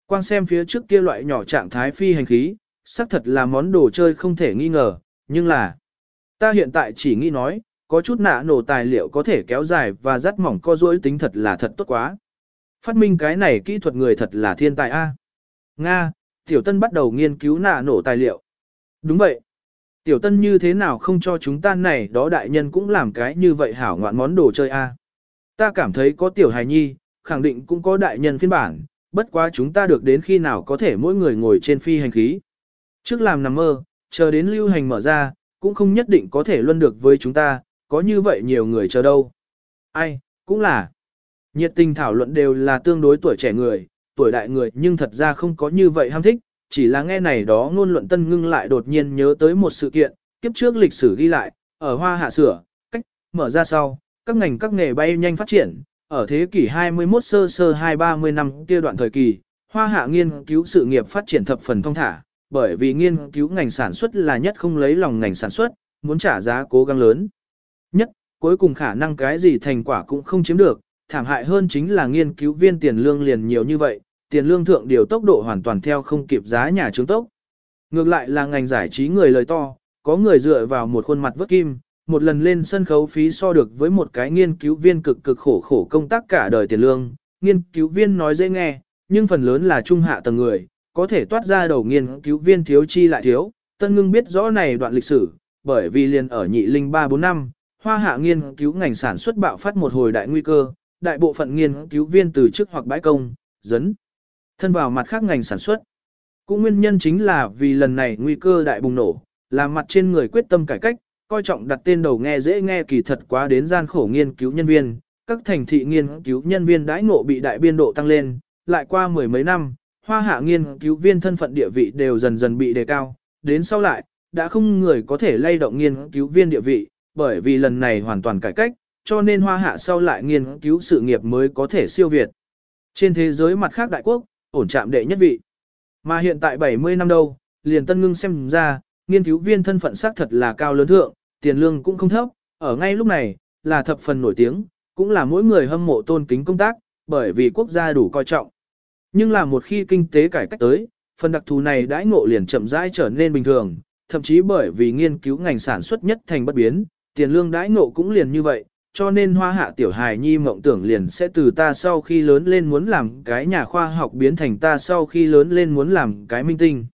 A: Quang xem phía trước kia loại nhỏ trạng thái phi hành khí, xác thật là món đồ chơi không thể nghi ngờ, nhưng là, ta hiện tại chỉ nghĩ nói, có chút nạ nổ tài liệu có thể kéo dài và rắt mỏng co duỗi tính thật là thật tốt quá. Phát minh cái này kỹ thuật người thật là thiên tài A. Nga, Tiểu Tân bắt đầu nghiên cứu nạ nổ tài liệu. Đúng vậy. Tiểu Tân như thế nào không cho chúng ta này đó đại nhân cũng làm cái như vậy hảo ngoạn món đồ chơi A. Ta cảm thấy có Tiểu Hài Nhi, khẳng định cũng có đại nhân phiên bản, bất quá chúng ta được đến khi nào có thể mỗi người ngồi trên phi hành khí. Trước làm nằm mơ, chờ đến lưu hành mở ra, cũng không nhất định có thể luân được với chúng ta, có như vậy nhiều người chờ đâu. Ai, cũng là. Nhiệt tình thảo luận đều là tương đối tuổi trẻ người, tuổi đại người nhưng thật ra không có như vậy ham thích, chỉ là nghe này đó ngôn luận tân ngưng lại đột nhiên nhớ tới một sự kiện, kiếp trước lịch sử ghi lại, ở hoa hạ sửa, cách, mở ra sau, các ngành các nghề bay nhanh phát triển, ở thế kỷ 21 sơ sơ 2-30 năm kia đoạn thời kỳ, hoa hạ nghiên cứu sự nghiệp phát triển thập phần thông thả, bởi vì nghiên cứu ngành sản xuất là nhất không lấy lòng ngành sản xuất, muốn trả giá cố gắng lớn. Nhất, cuối cùng khả năng cái gì thành quả cũng không chiếm được, thảm hại hơn chính là nghiên cứu viên tiền lương liền nhiều như vậy, tiền lương thượng điều tốc độ hoàn toàn theo không kịp giá nhà trướng tốc. Ngược lại là ngành giải trí người lời to, có người dựa vào một khuôn mặt vớt kim, một lần lên sân khấu phí so được với một cái nghiên cứu viên cực cực khổ khổ công tác cả đời tiền lương. Nghiên cứu viên nói dễ nghe, nhưng phần lớn là trung hạ tầng người, có thể toát ra đầu nghiên cứu viên thiếu chi lại thiếu. Tân ngưng biết rõ này đoạn lịch sử, bởi vì liền ở nhị linh 3-4 năm, hoa hạ nghiên cứu ngành sản xuất bạo phát một hồi đại nguy cơ, đại bộ phận nghiên cứu viên từ chức hoặc bãi công, dấn thân vào mặt khác ngành sản xuất. Cũng nguyên nhân chính là vì lần này nguy cơ đại bùng nổ, làm mặt trên người quyết tâm cải cách, coi trọng đặt tên đầu nghe dễ nghe kỳ thật quá đến gian khổ nghiên cứu nhân viên, các thành thị nghiên cứu nhân viên đãi ngộ bị đại biên độ tăng lên, lại qua mười mấy năm, hoa hạ nghiên cứu viên thân phận địa vị đều dần dần bị đề cao, đến sau lại, đã không người có thể lay động nghiên cứu viên địa vị, bởi vì lần này hoàn toàn cải cách, cho nên hoa hạ sau lại nghiên cứu sự nghiệp mới có thể siêu việt. Trên thế giới mặt khác đại quốc, ổn chạm đệ nhất vị. Mà hiện tại 70 năm đâu, liền tân ngưng xem ra, nghiên cứu viên thân phận xác thật là cao lớn thượng, tiền lương cũng không thấp, ở ngay lúc này, là thập phần nổi tiếng, cũng là mỗi người hâm mộ tôn kính công tác, bởi vì quốc gia đủ coi trọng. Nhưng là một khi kinh tế cải cách tới, phần đặc thù này đãi ngộ liền chậm rãi trở nên bình thường, thậm chí bởi vì nghiên cứu ngành sản xuất nhất thành bất biến, tiền lương đãi ngộ cũng liền như vậy, cho nên hoa hạ tiểu hài nhi mộng tưởng liền sẽ từ ta sau khi lớn lên muốn làm cái nhà khoa học biến thành ta sau khi lớn lên muốn làm cái minh tinh.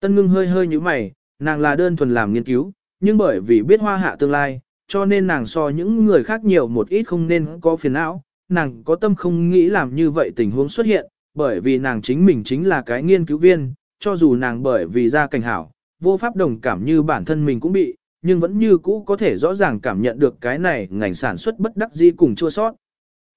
A: Tân ngưng hơi hơi như mày, nàng là đơn thuần làm nghiên cứu, nhưng bởi vì biết hoa hạ tương lai, cho nên nàng so những người khác nhiều một ít không nên có phiền não, nàng có tâm không nghĩ làm như vậy tình huống xuất hiện, bởi vì nàng chính mình chính là cái nghiên cứu viên, cho dù nàng bởi vì ra cảnh hảo, vô pháp đồng cảm như bản thân mình cũng bị, nhưng vẫn như cũ có thể rõ ràng cảm nhận được cái này ngành sản xuất bất đắc dĩ cùng chua sót.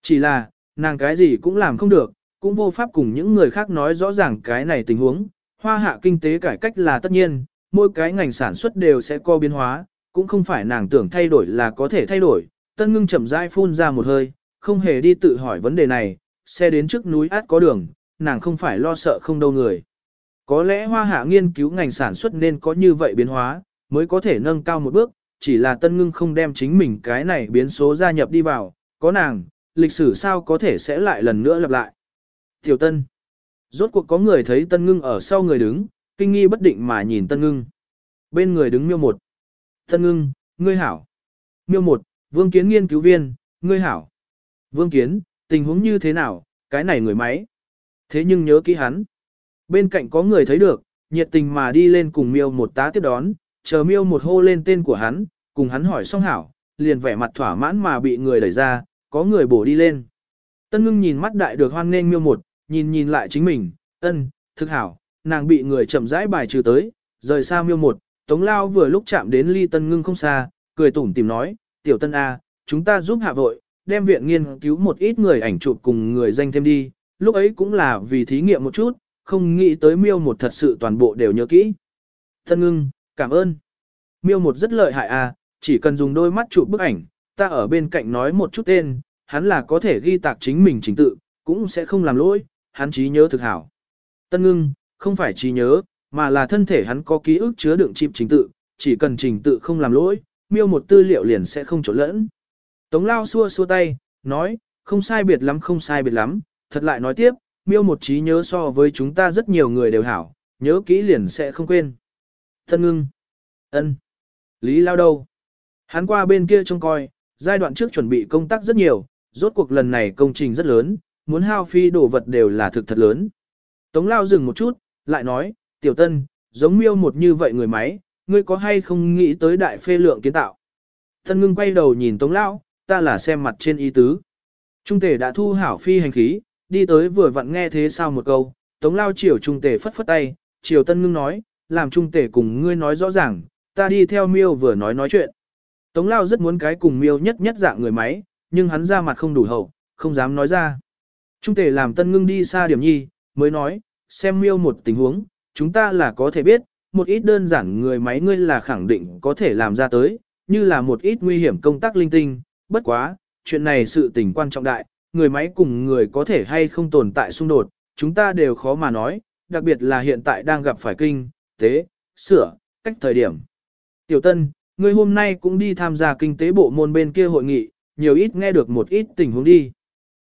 A: Chỉ là, nàng cái gì cũng làm không được, cũng vô pháp cùng những người khác nói rõ ràng cái này tình huống. Hoa hạ kinh tế cải cách là tất nhiên, mỗi cái ngành sản xuất đều sẽ co biến hóa, cũng không phải nàng tưởng thay đổi là có thể thay đổi. Tân ngưng chậm rãi phun ra một hơi, không hề đi tự hỏi vấn đề này, xe đến trước núi át có đường, nàng không phải lo sợ không đâu người. Có lẽ hoa hạ nghiên cứu ngành sản xuất nên có như vậy biến hóa, mới có thể nâng cao một bước, chỉ là tân ngưng không đem chính mình cái này biến số gia nhập đi vào, có nàng, lịch sử sao có thể sẽ lại lần nữa lặp lại. Tiểu tân, rốt cuộc có người thấy tân ngưng ở sau người đứng, kinh nghi bất định mà nhìn tân ngưng. Bên người đứng miêu một. Tân ngưng, ngươi hảo. Miêu một, vương kiến nghiên cứu viên, ngươi hảo. Vương kiến, tình huống như thế nào, cái này người máy. Thế nhưng nhớ kỹ hắn. Bên cạnh có người thấy được, nhiệt tình mà đi lên cùng miêu một tá tiếp đón, chờ miêu một hô lên tên của hắn, cùng hắn hỏi xong hảo, liền vẻ mặt thỏa mãn mà bị người đẩy ra, có người bổ đi lên. Tân ngưng nhìn mắt đại được hoan nên miêu một, nhìn nhìn lại chính mình, ân, thực hảo, nàng bị người chậm rãi bài trừ tới, rời xa miêu một, tống lao vừa lúc chạm đến ly tân ngưng không xa, cười tủm tìm nói, tiểu tân A, chúng ta giúp hạ vội, đem viện nghiên cứu một ít người ảnh chụp cùng người danh thêm đi, lúc ấy cũng là vì thí nghiệm một chút, không nghĩ tới miêu một thật sự toàn bộ đều nhớ kỹ. Tân ngưng, Cảm ơn. Miêu một rất lợi hại à, chỉ cần dùng đôi mắt chụp bức ảnh, ta ở bên cạnh nói một chút tên, hắn là có thể ghi tạc chính mình trình tự, cũng sẽ không làm lỗi, hắn trí nhớ thực hảo. Tân ngưng, không phải trí nhớ, mà là thân thể hắn có ký ức chứa đựng chip trình tự, chỉ cần trình tự không làm lỗi, miêu một tư liệu liền sẽ không trộn lẫn. Tống lao xua xua tay, nói, không sai biệt lắm không sai biệt lắm, thật lại nói tiếp, miêu một trí nhớ so với chúng ta rất nhiều người đều hảo, nhớ kỹ liền sẽ không quên. Thân ngưng. ân, Lý lao đâu? Hắn qua bên kia trông coi, giai đoạn trước chuẩn bị công tác rất nhiều, rốt cuộc lần này công trình rất lớn, muốn hao phi đồ vật đều là thực thật lớn. Tống lao dừng một chút, lại nói, tiểu tân, giống miêu một như vậy người máy, ngươi có hay không nghĩ tới đại phê lượng kiến tạo? Thân ngưng quay đầu nhìn tống lao, ta là xem mặt trên ý tứ. Trung tể đã thu hảo phi hành khí, đi tới vừa vặn nghe thế sao một câu, tống lao chiều trung tể phất phất tay, chiều tân ngưng nói, làm trung tể cùng ngươi nói rõ ràng, ta đi theo miêu vừa nói nói chuyện. Tống lao rất muốn cái cùng miêu nhất nhất dạng người máy, nhưng hắn ra mặt không đủ hậu, không dám nói ra. Trung tể làm tân ngưng đi xa điểm nhi, mới nói, xem miêu một tình huống, chúng ta là có thể biết, một ít đơn giản người máy ngươi là khẳng định có thể làm ra tới, như là một ít nguy hiểm công tác linh tinh, bất quá, chuyện này sự tình quan trọng đại, người máy cùng người có thể hay không tồn tại xung đột, chúng ta đều khó mà nói, đặc biệt là hiện tại đang gặp phải kinh, tế, sửa, cách thời điểm. Tiểu Tân, ngươi hôm nay cũng đi tham gia kinh tế bộ môn bên kia hội nghị, nhiều ít nghe được một ít tình huống đi.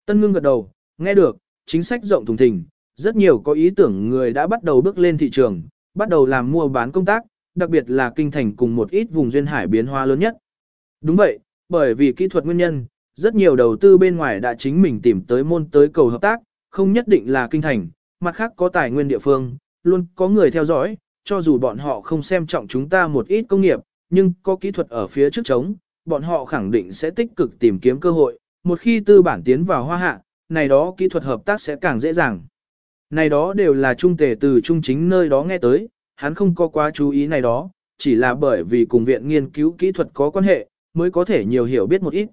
A: Tân ngưng gật đầu, nghe được, chính sách rộng thùng thình, rất nhiều có ý tưởng người đã bắt đầu bước lên thị trường, bắt đầu làm mua bán công tác, đặc biệt là kinh thành cùng một ít vùng duyên hải biến hóa lớn nhất. Đúng vậy, bởi vì kỹ thuật nguyên nhân, rất nhiều đầu tư bên ngoài đã chính mình tìm tới môn tới cầu hợp tác, không nhất định là kinh thành, mặt khác có tài nguyên địa phương, luôn có người theo dõi, cho dù bọn họ không xem trọng chúng ta một ít công nghiệp, nhưng có kỹ thuật ở phía trước chống, bọn họ khẳng định sẽ tích cực tìm kiếm cơ hội, một khi tư bản tiến vào hoa hạ, này đó kỹ thuật hợp tác sẽ càng dễ dàng. Này đó đều là trung tề từ trung chính nơi đó nghe tới, hắn không có quá chú ý này đó, chỉ là bởi vì cùng viện nghiên cứu kỹ thuật có quan hệ, mới có thể nhiều hiểu biết một ít.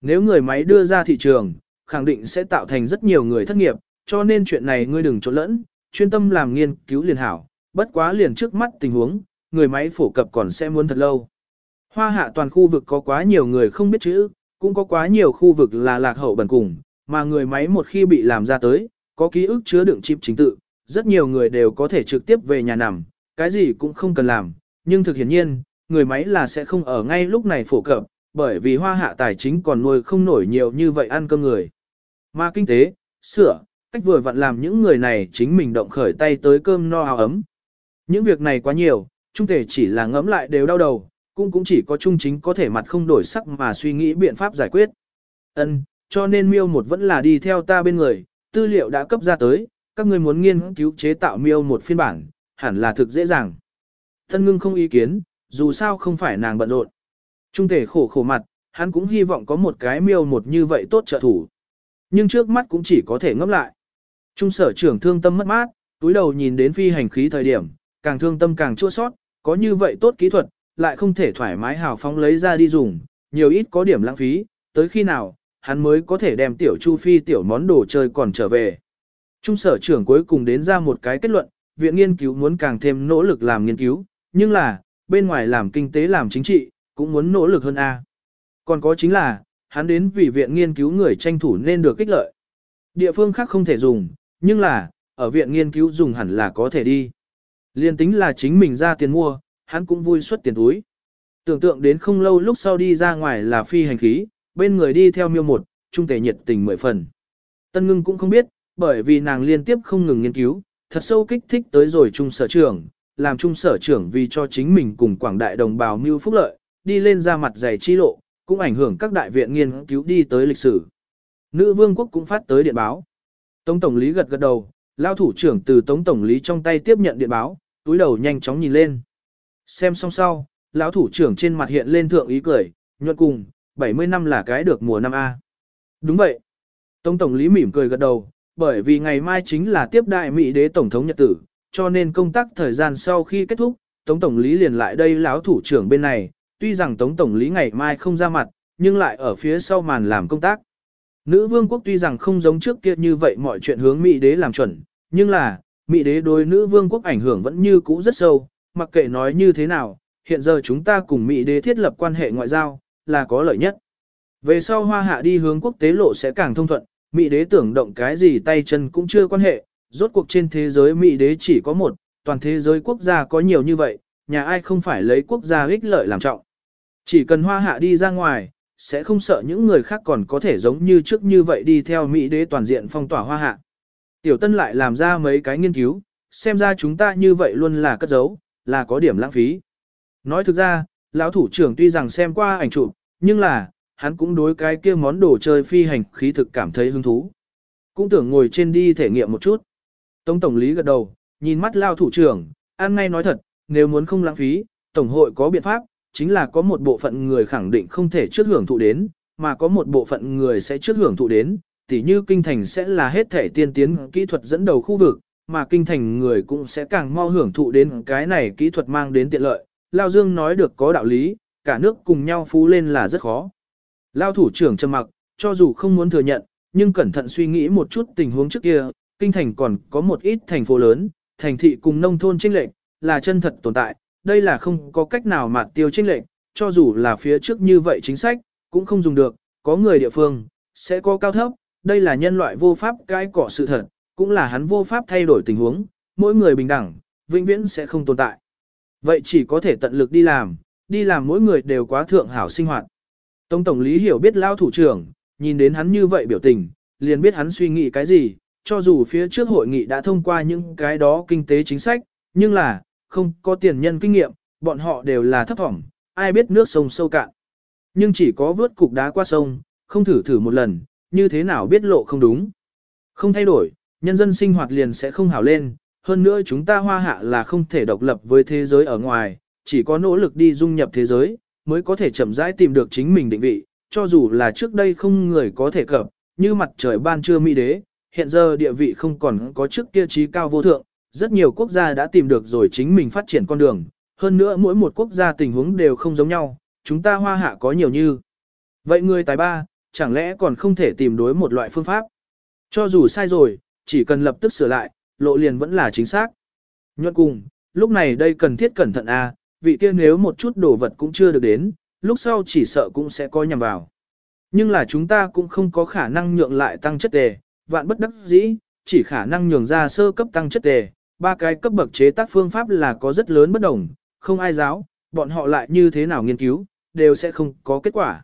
A: Nếu người máy đưa ra thị trường, khẳng định sẽ tạo thành rất nhiều người thất nghiệp, cho nên chuyện này ngươi đừng trộn lẫn, chuyên tâm làm nghiên cứu liền hảo, bất quá liền trước mắt tình huống, người máy phổ cập còn sẽ muốn thật lâu. Hoa hạ toàn khu vực có quá nhiều người không biết chữ, cũng có quá nhiều khu vực là lạc hậu bần cùng, mà người máy một khi bị làm ra tới, có ký ức chứa đựng chip chính tự, rất nhiều người đều có thể trực tiếp về nhà nằm, cái gì cũng không cần làm, nhưng thực hiển nhiên, người máy là sẽ không ở ngay lúc này phổ cập, bởi vì hoa hạ tài chính còn nuôi không nổi nhiều như vậy ăn cơm người. Mà kinh tế, sửa, cách vừa vặn làm những người này chính mình động khởi tay tới cơm no áo ấm. Những việc này quá nhiều, trung thể chỉ là ngẫm lại đều đau đầu, cũng cũng chỉ có trung chính có thể mặt không đổi sắc mà suy nghĩ biện pháp giải quyết. Ân, cho nên miêu một vẫn là đi theo ta bên người, tư liệu đã cấp ra tới, các ngươi muốn nghiên cứu chế tạo miêu một phiên bản, hẳn là thực dễ dàng. Thân ngưng không ý kiến, dù sao không phải nàng bận rộn. Trung thể khổ khổ mặt, hắn cũng hy vọng có một cái miêu một như vậy tốt trợ thủ. Nhưng trước mắt cũng chỉ có thể ngấp lại. Trung sở trưởng thương tâm mất mát, túi đầu nhìn đến phi hành khí thời điểm, càng thương tâm càng chua sót, có như vậy tốt kỹ thuật, lại không thể thoải mái hào phóng lấy ra đi dùng, nhiều ít có điểm lãng phí, tới khi nào, hắn mới có thể đem tiểu chu phi tiểu món đồ chơi còn trở về. Trung sở trưởng cuối cùng đến ra một cái kết luận, viện nghiên cứu muốn càng thêm nỗ lực làm nghiên cứu, nhưng là, bên ngoài làm kinh tế làm chính trị, cũng muốn nỗ lực hơn A. Còn có chính là, hắn đến vì viện nghiên cứu người tranh thủ nên được kích lợi. Địa phương khác không thể dùng, nhưng là, ở viện nghiên cứu dùng hẳn là có thể đi. Liên tính là chính mình ra tiền mua, hắn cũng vui xuất tiền túi. Tưởng tượng đến không lâu lúc sau đi ra ngoài là phi hành khí, bên người đi theo miêu một, trung tề nhiệt tình mười phần. Tân ngưng cũng không biết, bởi vì nàng liên tiếp không ngừng nghiên cứu, thật sâu kích thích tới rồi trung sở trưởng, làm trung sở trưởng vì cho chính mình cùng quảng đại đồng bào mưu phúc lợi, đi lên ra mặt dày chi lộ, cũng ảnh hưởng các đại viện nghiên cứu đi tới lịch sử. Nữ vương quốc cũng phát tới điện báo. Tống tổng lý gật gật đầu, lao thủ trưởng từ tống tổng lý trong tay tiếp nhận điện báo, túi đầu nhanh chóng nhìn lên. Xem xong sau, lão thủ trưởng trên mặt hiện lên thượng ý cười, nhuận cùng, 70 năm là cái được mùa năm A. Đúng vậy. Tống tổng lý mỉm cười gật đầu, bởi vì ngày mai chính là tiếp đại Mỹ đế tổng thống nhật tử, cho nên công tác thời gian sau khi kết thúc, Tống tổng lý liền lại đây lão thủ trưởng bên này, tuy rằng Tống tổng lý ngày mai không ra mặt, nhưng lại ở phía sau màn làm công tác. Nữ vương quốc tuy rằng không giống trước kia như vậy mọi chuyện hướng Mỹ đế làm chuẩn, nhưng là, Mỹ đế đối nữ vương quốc ảnh hưởng vẫn như cũ rất sâu, mặc kệ nói như thế nào, hiện giờ chúng ta cùng Mỹ đế thiết lập quan hệ ngoại giao, là có lợi nhất. Về sau hoa hạ đi hướng quốc tế lộ sẽ càng thông thuận, Mỹ đế tưởng động cái gì tay chân cũng chưa quan hệ, rốt cuộc trên thế giới Mỹ đế chỉ có một, toàn thế giới quốc gia có nhiều như vậy, nhà ai không phải lấy quốc gia ích lợi làm trọng. Chỉ cần hoa hạ đi ra ngoài, sẽ không sợ những người khác còn có thể giống như trước như vậy đi theo Mỹ đế toàn diện phong tỏa hoa hạ. Tiểu Tân lại làm ra mấy cái nghiên cứu, xem ra chúng ta như vậy luôn là cất giấu, là có điểm lãng phí. Nói thực ra, lão thủ trưởng tuy rằng xem qua ảnh chụp, nhưng là, hắn cũng đối cái kia món đồ chơi phi hành khí thực cảm thấy hứng thú. Cũng tưởng ngồi trên đi thể nghiệm một chút. Tống tổng lý gật đầu, nhìn mắt Lão thủ trưởng, ăn ngay nói thật, nếu muốn không lãng phí, tổng hội có biện pháp, chính là có một bộ phận người khẳng định không thể trước hưởng thụ đến, mà có một bộ phận người sẽ trước hưởng thụ đến, tỉ như kinh thành sẽ là hết thể tiên tiến kỹ thuật dẫn đầu khu vực, mà kinh thành người cũng sẽ càng mau hưởng thụ đến cái này kỹ thuật mang đến tiện lợi. Lao Dương nói được có đạo lý, cả nước cùng nhau phú lên là rất khó. Lao thủ trưởng trầm mặc, cho dù không muốn thừa nhận, nhưng cẩn thận suy nghĩ một chút tình huống trước kia, kinh thành còn có một ít thành phố lớn, thành thị cùng nông thôn chênh lệch, là chân thật tồn tại, đây là không có cách nào mà tiêu chênh lệch, cho dù là phía trước như vậy chính sách, cũng không dùng được, có người địa phương, sẽ có cao thấp, đây là nhân loại vô pháp cái cọ sự thật, cũng là hắn vô pháp thay đổi tình huống, mỗi người bình đẳng, vĩnh viễn sẽ không tồn tại. Vậy chỉ có thể tận lực đi làm, đi làm mỗi người đều quá thượng hảo sinh hoạt. Tông Tổng lý hiểu biết lao thủ trưởng, nhìn đến hắn như vậy biểu tình, liền biết hắn suy nghĩ cái gì, cho dù phía trước hội nghị đã thông qua những cái đó kinh tế chính sách, nhưng là, không có tiền nhân kinh nghiệm, bọn họ đều là thấp thỏm, ai biết nước sông sâu cạn. Nhưng chỉ có vớt cục đá qua sông, không thử thử một lần, như thế nào biết lộ không đúng. Không thay đổi, nhân dân sinh hoạt liền sẽ không hảo lên, hơn nữa chúng ta hoa hạ là không thể độc lập với thế giới ở ngoài, chỉ có nỗ lực đi dung nhập thế giới, mới có thể chậm rãi tìm được chính mình định vị, cho dù là trước đây không người có thể cập, như mặt trời ban trưa mỹ đế, hiện giờ địa vị không còn có trước kia trí cao vô thượng, rất nhiều quốc gia đã tìm được rồi chính mình phát triển con đường, hơn nữa mỗi một quốc gia tình huống đều không giống nhau, chúng ta hoa hạ có nhiều như. Vậy người tài ba, chẳng lẽ còn không thể tìm đối một loại phương pháp? Cho dù sai rồi, chỉ cần lập tức sửa lại, lộ liền vẫn là chính xác. Nhuận cùng, lúc này đây cần thiết cẩn thận a, à, vị kia nếu một chút đồ vật cũng chưa được đến, lúc sau chỉ sợ cũng sẽ coi nhầm vào. Nhưng là chúng ta cũng không có khả năng nhượng lại tăng chất đề, vạn bất đắc dĩ, chỉ khả năng nhường ra sơ cấp tăng chất đề, ba cái cấp bậc chế tác phương pháp là có rất lớn bất đồng, không ai giáo, bọn họ lại như thế nào nghiên cứu, đều sẽ không có kết quả.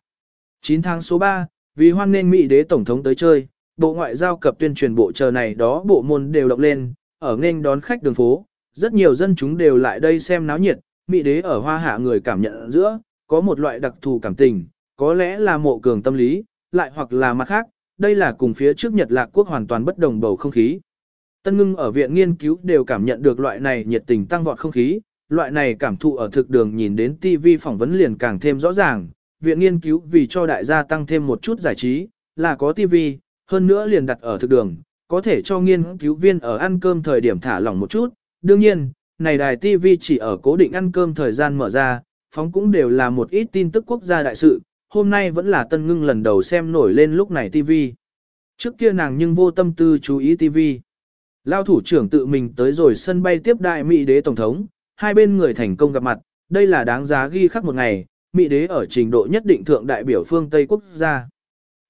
A: 9 tháng số 3, vì hoan nên Mỹ đế tổng thống tới chơi, Bộ Ngoại giao cập tuyên truyền bộ chờ này đó bộ môn đều động lên, ở nên đón khách đường phố, rất nhiều dân chúng đều lại đây xem náo nhiệt, Mỹ đế ở hoa hạ người cảm nhận giữa, có một loại đặc thù cảm tình, có lẽ là mộ cường tâm lý, lại hoặc là mặt khác, đây là cùng phía trước Nhật Lạc Quốc hoàn toàn bất đồng bầu không khí. Tân ngưng ở viện nghiên cứu đều cảm nhận được loại này nhiệt tình tăng vọt không khí, loại này cảm thụ ở thực đường nhìn đến TV phỏng vấn liền càng thêm rõ ràng, viện nghiên cứu vì cho đại gia tăng thêm một chút giải trí, là có TV, hơn nữa liền đặt ở thực đường, có thể cho nghiên cứu viên ở ăn cơm thời điểm thả lỏng một chút. Đương nhiên, này đài TV chỉ ở cố định ăn cơm thời gian mở ra, phóng cũng đều là một ít tin tức quốc gia đại sự, hôm nay vẫn là tân ngưng lần đầu xem nổi lên lúc này TV. Trước kia nàng nhưng vô tâm tư chú ý TV. Lao thủ trưởng tự mình tới rồi sân bay tiếp đại Mỹ đế tổng thống, hai bên người thành công gặp mặt, đây là đáng giá ghi khắc một ngày, Mỹ đế ở trình độ nhất định thượng đại biểu phương Tây quốc gia.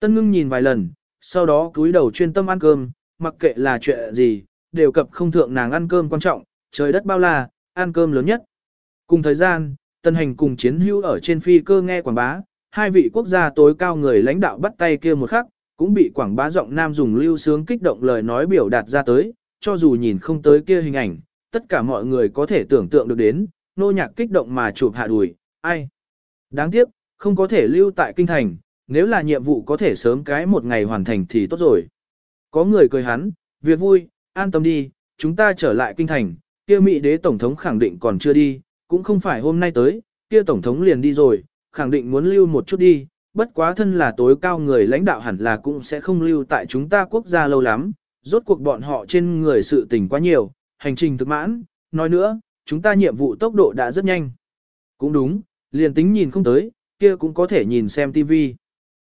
A: Tân ngưng nhìn vài lần, sau đó cúi đầu chuyên tâm ăn cơm, mặc kệ là chuyện gì, đều cập không thượng nàng ăn cơm quan trọng, trời đất bao la, ăn cơm lớn nhất. Cùng thời gian, tân hành cùng chiến hữu ở trên phi cơ nghe quảng bá, hai vị quốc gia tối cao người lãnh đạo bắt tay kia một khắc, cũng bị quảng bá giọng nam dùng lưu sướng kích động lời nói biểu đạt ra tới, cho dù nhìn không tới kia hình ảnh, tất cả mọi người có thể tưởng tượng được đến, nô nhạc kích động mà chụp hạ đùi, ai. Đáng tiếc, không có thể lưu tại kinh thành, nếu là nhiệm vụ có thể sớm cái một ngày hoàn thành thì tốt rồi. Có người cười hắn, việc vui, an tâm đi, chúng ta trở lại kinh thành, kia Mỹ đế tổng thống khẳng định còn chưa đi, cũng không phải hôm nay tới, kia tổng thống liền đi rồi, khẳng định muốn lưu một chút đi, bất quá thân là tối cao người lãnh đạo hẳn là cũng sẽ không lưu tại chúng ta quốc gia lâu lắm, rốt cuộc bọn họ trên người sự tình quá nhiều, hành trình thực mãn, nói nữa, chúng ta nhiệm vụ tốc độ đã rất nhanh. Cũng đúng, liền tính nhìn không tới, kia cũng có thể nhìn xem TV.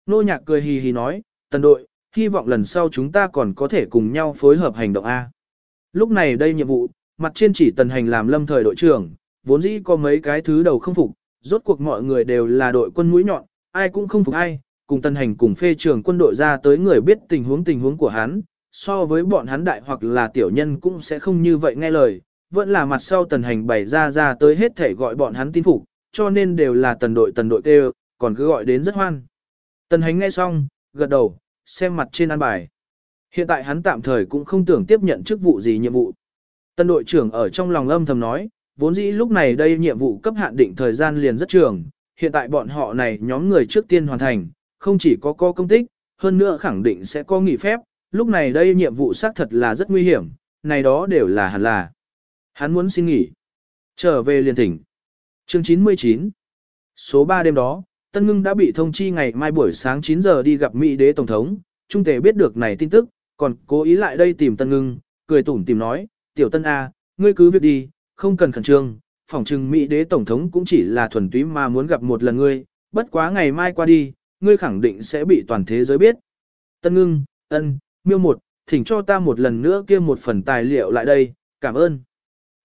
A: Nô nhạc cười hì hì nói, tần đội, hy vọng lần sau chúng ta còn có thể cùng nhau phối hợp hành động A. Lúc này đây nhiệm vụ, mặt trên chỉ tần hành làm lâm thời đội trưởng, vốn dĩ có mấy cái thứ đầu không phục, rốt cuộc mọi người đều là đội quân mũi nhọn, ai cũng không phục ai, cùng tần hành cùng phê trưởng quân đội ra tới người biết tình huống tình huống của hắn, so với bọn hắn đại hoặc là tiểu nhân cũng sẽ không như vậy nghe lời, vẫn là mặt sau tần hành bày ra ra tới hết thể gọi bọn hắn tin phục, cho nên đều là tần đội tần đội kêu, còn cứ gọi đến rất hoan. Tần hành nghe xong, gật đầu, xem mặt trên an bài. Hiện tại hắn tạm thời cũng không tưởng tiếp nhận chức vụ gì nhiệm vụ. Tần đội trưởng ở trong lòng âm thầm nói, vốn dĩ lúc này đây nhiệm vụ cấp hạn định thời gian liền rất trường, hiện tại bọn họ này nhóm người trước tiên hoàn thành, không chỉ có có công tích, hơn nữa khẳng định sẽ có nghỉ phép, lúc này đây nhiệm vụ xác thật là rất nguy hiểm, này đó đều là hẳn là. Hắn muốn xin nghỉ. Trở về liền thỉnh. Chương 99 Số 3 đêm đó, Tân Ngưng đã bị thông chi ngày mai buổi sáng 9 giờ đi gặp Mỹ đế Tổng thống, Trung Tề biết được này tin tức, còn cố ý lại đây tìm Tân Ngưng, cười tủm tìm nói, Tiểu Tân A, ngươi cứ việc đi, không cần khẩn trương, phỏng chừng Mỹ đế Tổng thống cũng chỉ là thuần túy mà muốn gặp một lần ngươi, bất quá ngày mai qua đi, ngươi khẳng định sẽ bị toàn thế giới biết. Tân Ngưng, ân, miêu một, thỉnh cho ta một lần nữa kia một phần tài liệu lại đây, cảm ơn.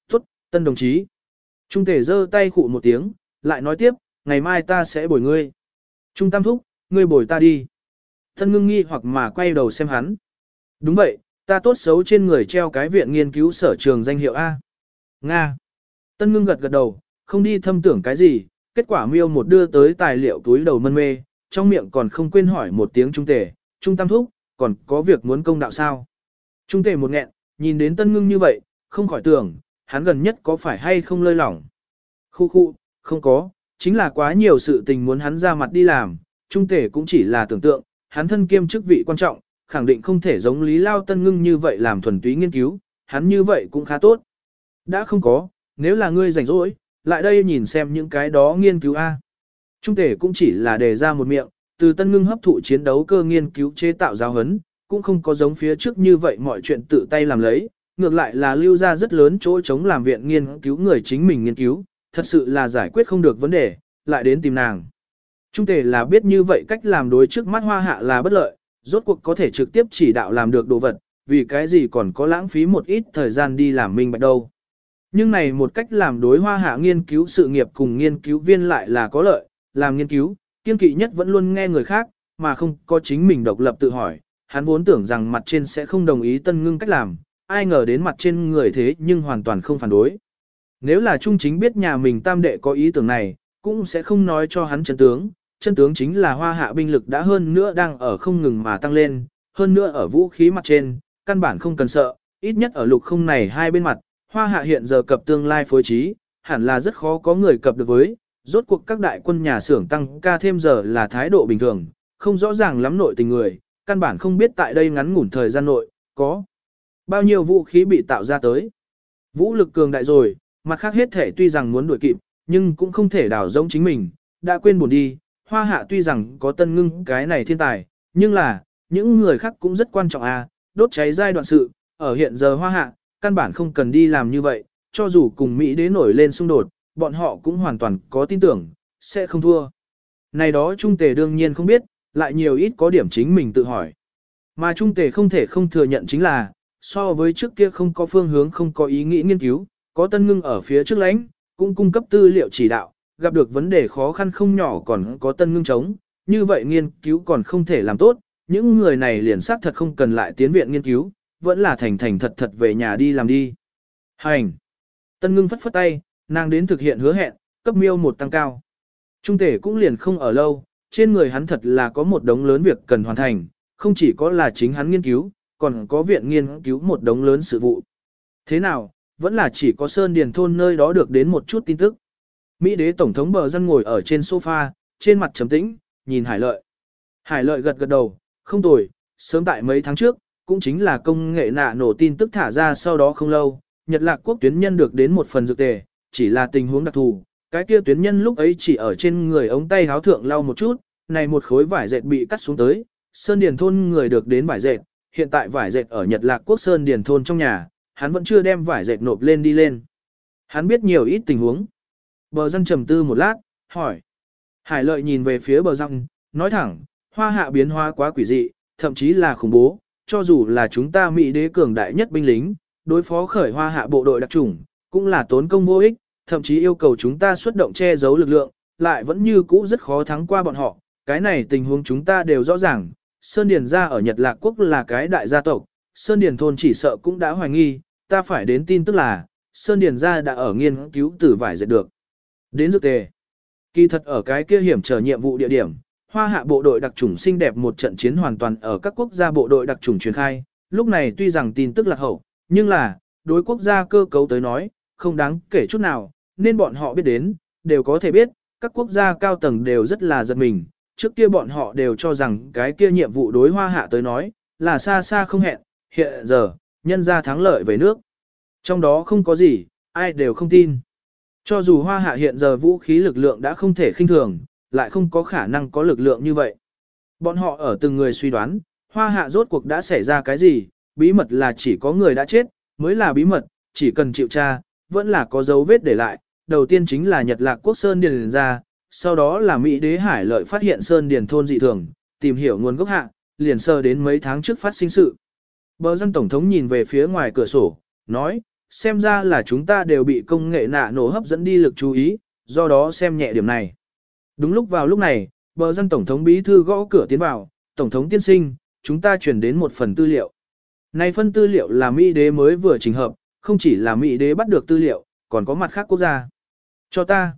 A: Tốt, Tân đồng chí. Trung Tề giơ tay khụ một tiếng, lại nói tiếp, ngày mai ta sẽ bồi ngươi. Trung Tam Thúc, ngươi bồi ta đi. Tân ngưng nghi hoặc mà quay đầu xem hắn. Đúng vậy, ta tốt xấu trên người treo cái viện nghiên cứu sở trường danh hiệu A. Nga. Tân ngưng gật gật đầu, không đi thâm tưởng cái gì, kết quả miêu một đưa tới tài liệu túi đầu mân mê, trong miệng còn không quên hỏi một tiếng trung tề, trung tam thúc, còn có việc muốn công đạo sao. Trung tề một nghẹn, nhìn đến tân ngưng như vậy, không khỏi tưởng, hắn gần nhất có phải hay không lơi lỏng. Khu khu, không có, chính là quá nhiều sự tình muốn hắn ra mặt đi làm, trung thể cũng chỉ là tưởng tượng, hắn thân kiêm chức vị quan trọng, khẳng định không thể giống Lý Lao Tân Ngưng như vậy làm thuần túy nghiên cứu, hắn như vậy cũng khá tốt. Đã không có, nếu là ngươi rảnh rỗi, lại đây nhìn xem những cái đó nghiên cứu A. Trung tể cũng chỉ là đề ra một miệng, từ Tân Ngưng hấp thụ chiến đấu cơ nghiên cứu chế tạo giáo hấn, cũng không có giống phía trước như vậy mọi chuyện tự tay làm lấy, ngược lại là lưu ra rất lớn chỗ chống làm viện nghiên cứu người chính mình nghiên cứu, thật sự là giải quyết không được vấn đề, lại đến tìm nàng. Trung tề là biết như vậy cách làm đối trước mắt hoa hạ là bất lợi, rốt cuộc có thể trực tiếp chỉ đạo làm được đồ vật, vì cái gì còn có lãng phí một ít thời gian đi làm minh bạch đâu. Nhưng này một cách làm đối hoa hạ nghiên cứu sự nghiệp cùng nghiên cứu viên lại là có lợi, làm nghiên cứu, kiên kỵ nhất vẫn luôn nghe người khác, mà không có chính mình độc lập tự hỏi, hắn vốn tưởng rằng mặt trên sẽ không đồng ý tân ngưng cách làm, ai ngờ đến mặt trên người thế nhưng hoàn toàn không phản đối. Nếu là trung chính biết nhà mình tam đệ có ý tưởng này, cũng sẽ không nói cho hắn chân tướng, chân tướng chính là hoa hạ binh lực đã hơn nữa đang ở không ngừng mà tăng lên, hơn nữa ở vũ khí mặt trên, căn bản không cần sợ, ít nhất ở lục không này hai bên mặt, hoa hạ hiện giờ cập tương lai phối trí, hẳn là rất khó có người cập được với, rốt cuộc các đại quân nhà xưởng tăng ca thêm giờ là thái độ bình thường, không rõ ràng lắm nội tình người, căn bản không biết tại đây ngắn ngủn thời gian nội, có bao nhiêu vũ khí bị tạo ra tới. Vũ lực cường đại rồi, mặt khác hết thể tuy rằng muốn đuổi kịp, nhưng cũng không thể đảo giống chính mình, đã quên buồn đi, hoa hạ tuy rằng có tân ngưng cái này thiên tài, nhưng là, những người khác cũng rất quan trọng à, đốt cháy giai đoạn sự, ở hiện giờ hoa hạ, căn bản không cần đi làm như vậy, cho dù cùng Mỹ đế nổi lên xung đột, bọn họ cũng hoàn toàn có tin tưởng, sẽ không thua. Này đó Trung Tề đương nhiên không biết, lại nhiều ít có điểm chính mình tự hỏi. Mà Trung Tề không thể không thừa nhận chính là, so với trước kia không có phương hướng không có ý nghĩ nghiên cứu, có tân ngưng ở phía trước lãnh, cũng cung cấp tư liệu chỉ đạo, gặp được vấn đề khó khăn không nhỏ còn có tân ngưng chống, như vậy nghiên cứu còn không thể làm tốt, những người này liền xác thật không cần lại tiến viện nghiên cứu, vẫn là thành thành thật thật về nhà đi làm đi. Hành! Tân ngưng phất phất tay, nàng đến thực hiện hứa hẹn, cấp miêu một tăng cao. Trung thể cũng liền không ở lâu, trên người hắn thật là có một đống lớn việc cần hoàn thành, không chỉ có là chính hắn nghiên cứu, còn có viện nghiên cứu một đống lớn sự vụ. Thế nào, vẫn là chỉ có Sơn Điền Thôn nơi đó được đến một chút tin tức. Mỹ đế Tổng thống bờ dân ngồi ở trên sofa, trên mặt trầm tĩnh, nhìn Hải Lợi. Hải Lợi gật gật đầu, không tồi, sớm tại mấy tháng trước, cũng chính là công nghệ nạ nổ tin tức thả ra sau đó không lâu, Nhật Lạc quốc tuyến nhân được đến một phần dược tề, chỉ là tình huống đặc thù, cái kia tuyến nhân lúc ấy chỉ ở trên người ống tay háo thượng lau một chút, này một khối vải dệt bị cắt xuống tới, Sơn Điền thôn người được đến vải dệt, hiện tại vải dệt ở Nhật Lạc quốc Sơn Điền thôn trong nhà, hắn vẫn chưa đem vải dệt nộp lên đi lên. Hắn biết nhiều ít tình huống. Bờ dân trầm tư một lát, hỏi. Hải lợi nhìn về phía bờ răng, nói thẳng, hoa hạ biến hóa quá quỷ dị, thậm chí là khủng bố, cho dù là chúng ta Mỹ đế cường đại nhất binh lính, đối phó khởi hoa hạ bộ đội đặc chủng, cũng là tốn công vô ích, thậm chí yêu cầu chúng ta xuất động che giấu lực lượng, lại vẫn như cũ rất khó thắng qua bọn họ. Cái này tình huống chúng ta đều rõ ràng, Sơn Điền gia ở Nhật Lạc Quốc là cái đại gia tộc, Sơn Điền thôn chỉ sợ cũng đã hoài nghi, ta phải đến tin tức là, Sơn Điền gia đã ở nghiên cứu tử vải dệt được. Đến dược tề. Kỳ thật ở cái kia hiểm trở nhiệm vụ địa điểm, hoa hạ bộ đội đặc trùng xinh đẹp một trận chiến hoàn toàn ở các quốc gia bộ đội đặc trùng truyền khai, lúc này tuy rằng tin tức lạc hậu, nhưng là, đối quốc gia cơ cấu tới nói, không đáng kể chút nào, nên bọn họ biết đến, đều có thể biết, các quốc gia cao tầng đều rất là giật mình, trước kia bọn họ đều cho rằng cái kia nhiệm vụ đối hoa hạ tới nói, là xa xa không hẹn, hiện giờ, nhân ra thắng lợi về nước. Trong đó không có gì, ai đều không tin. Cho dù hoa hạ hiện giờ vũ khí lực lượng đã không thể khinh thường, lại không có khả năng có lực lượng như vậy. Bọn họ ở từng người suy đoán, hoa hạ rốt cuộc đã xảy ra cái gì, bí mật là chỉ có người đã chết, mới là bí mật, chỉ cần chịu tra, vẫn là có dấu vết để lại. Đầu tiên chính là Nhật Lạc Quốc Sơn Điền ra, sau đó là Mỹ đế Hải lợi phát hiện Sơn Điền thôn dị thường, tìm hiểu nguồn gốc hạ, liền sơ đến mấy tháng trước phát sinh sự. Bờ dân Tổng thống nhìn về phía ngoài cửa sổ, nói, xem ra là chúng ta đều bị công nghệ nạ nổ hấp dẫn đi lực chú ý, do đó xem nhẹ điểm này. Đúng lúc vào lúc này, bờ dân Tổng thống bí thư gõ cửa tiến vào, Tổng thống tiên sinh, chúng ta chuyển đến một phần tư liệu. Này phân tư liệu là Mỹ đế mới vừa trình hợp, không chỉ là Mỹ đế bắt được tư liệu, còn có mặt khác quốc gia. Cho ta.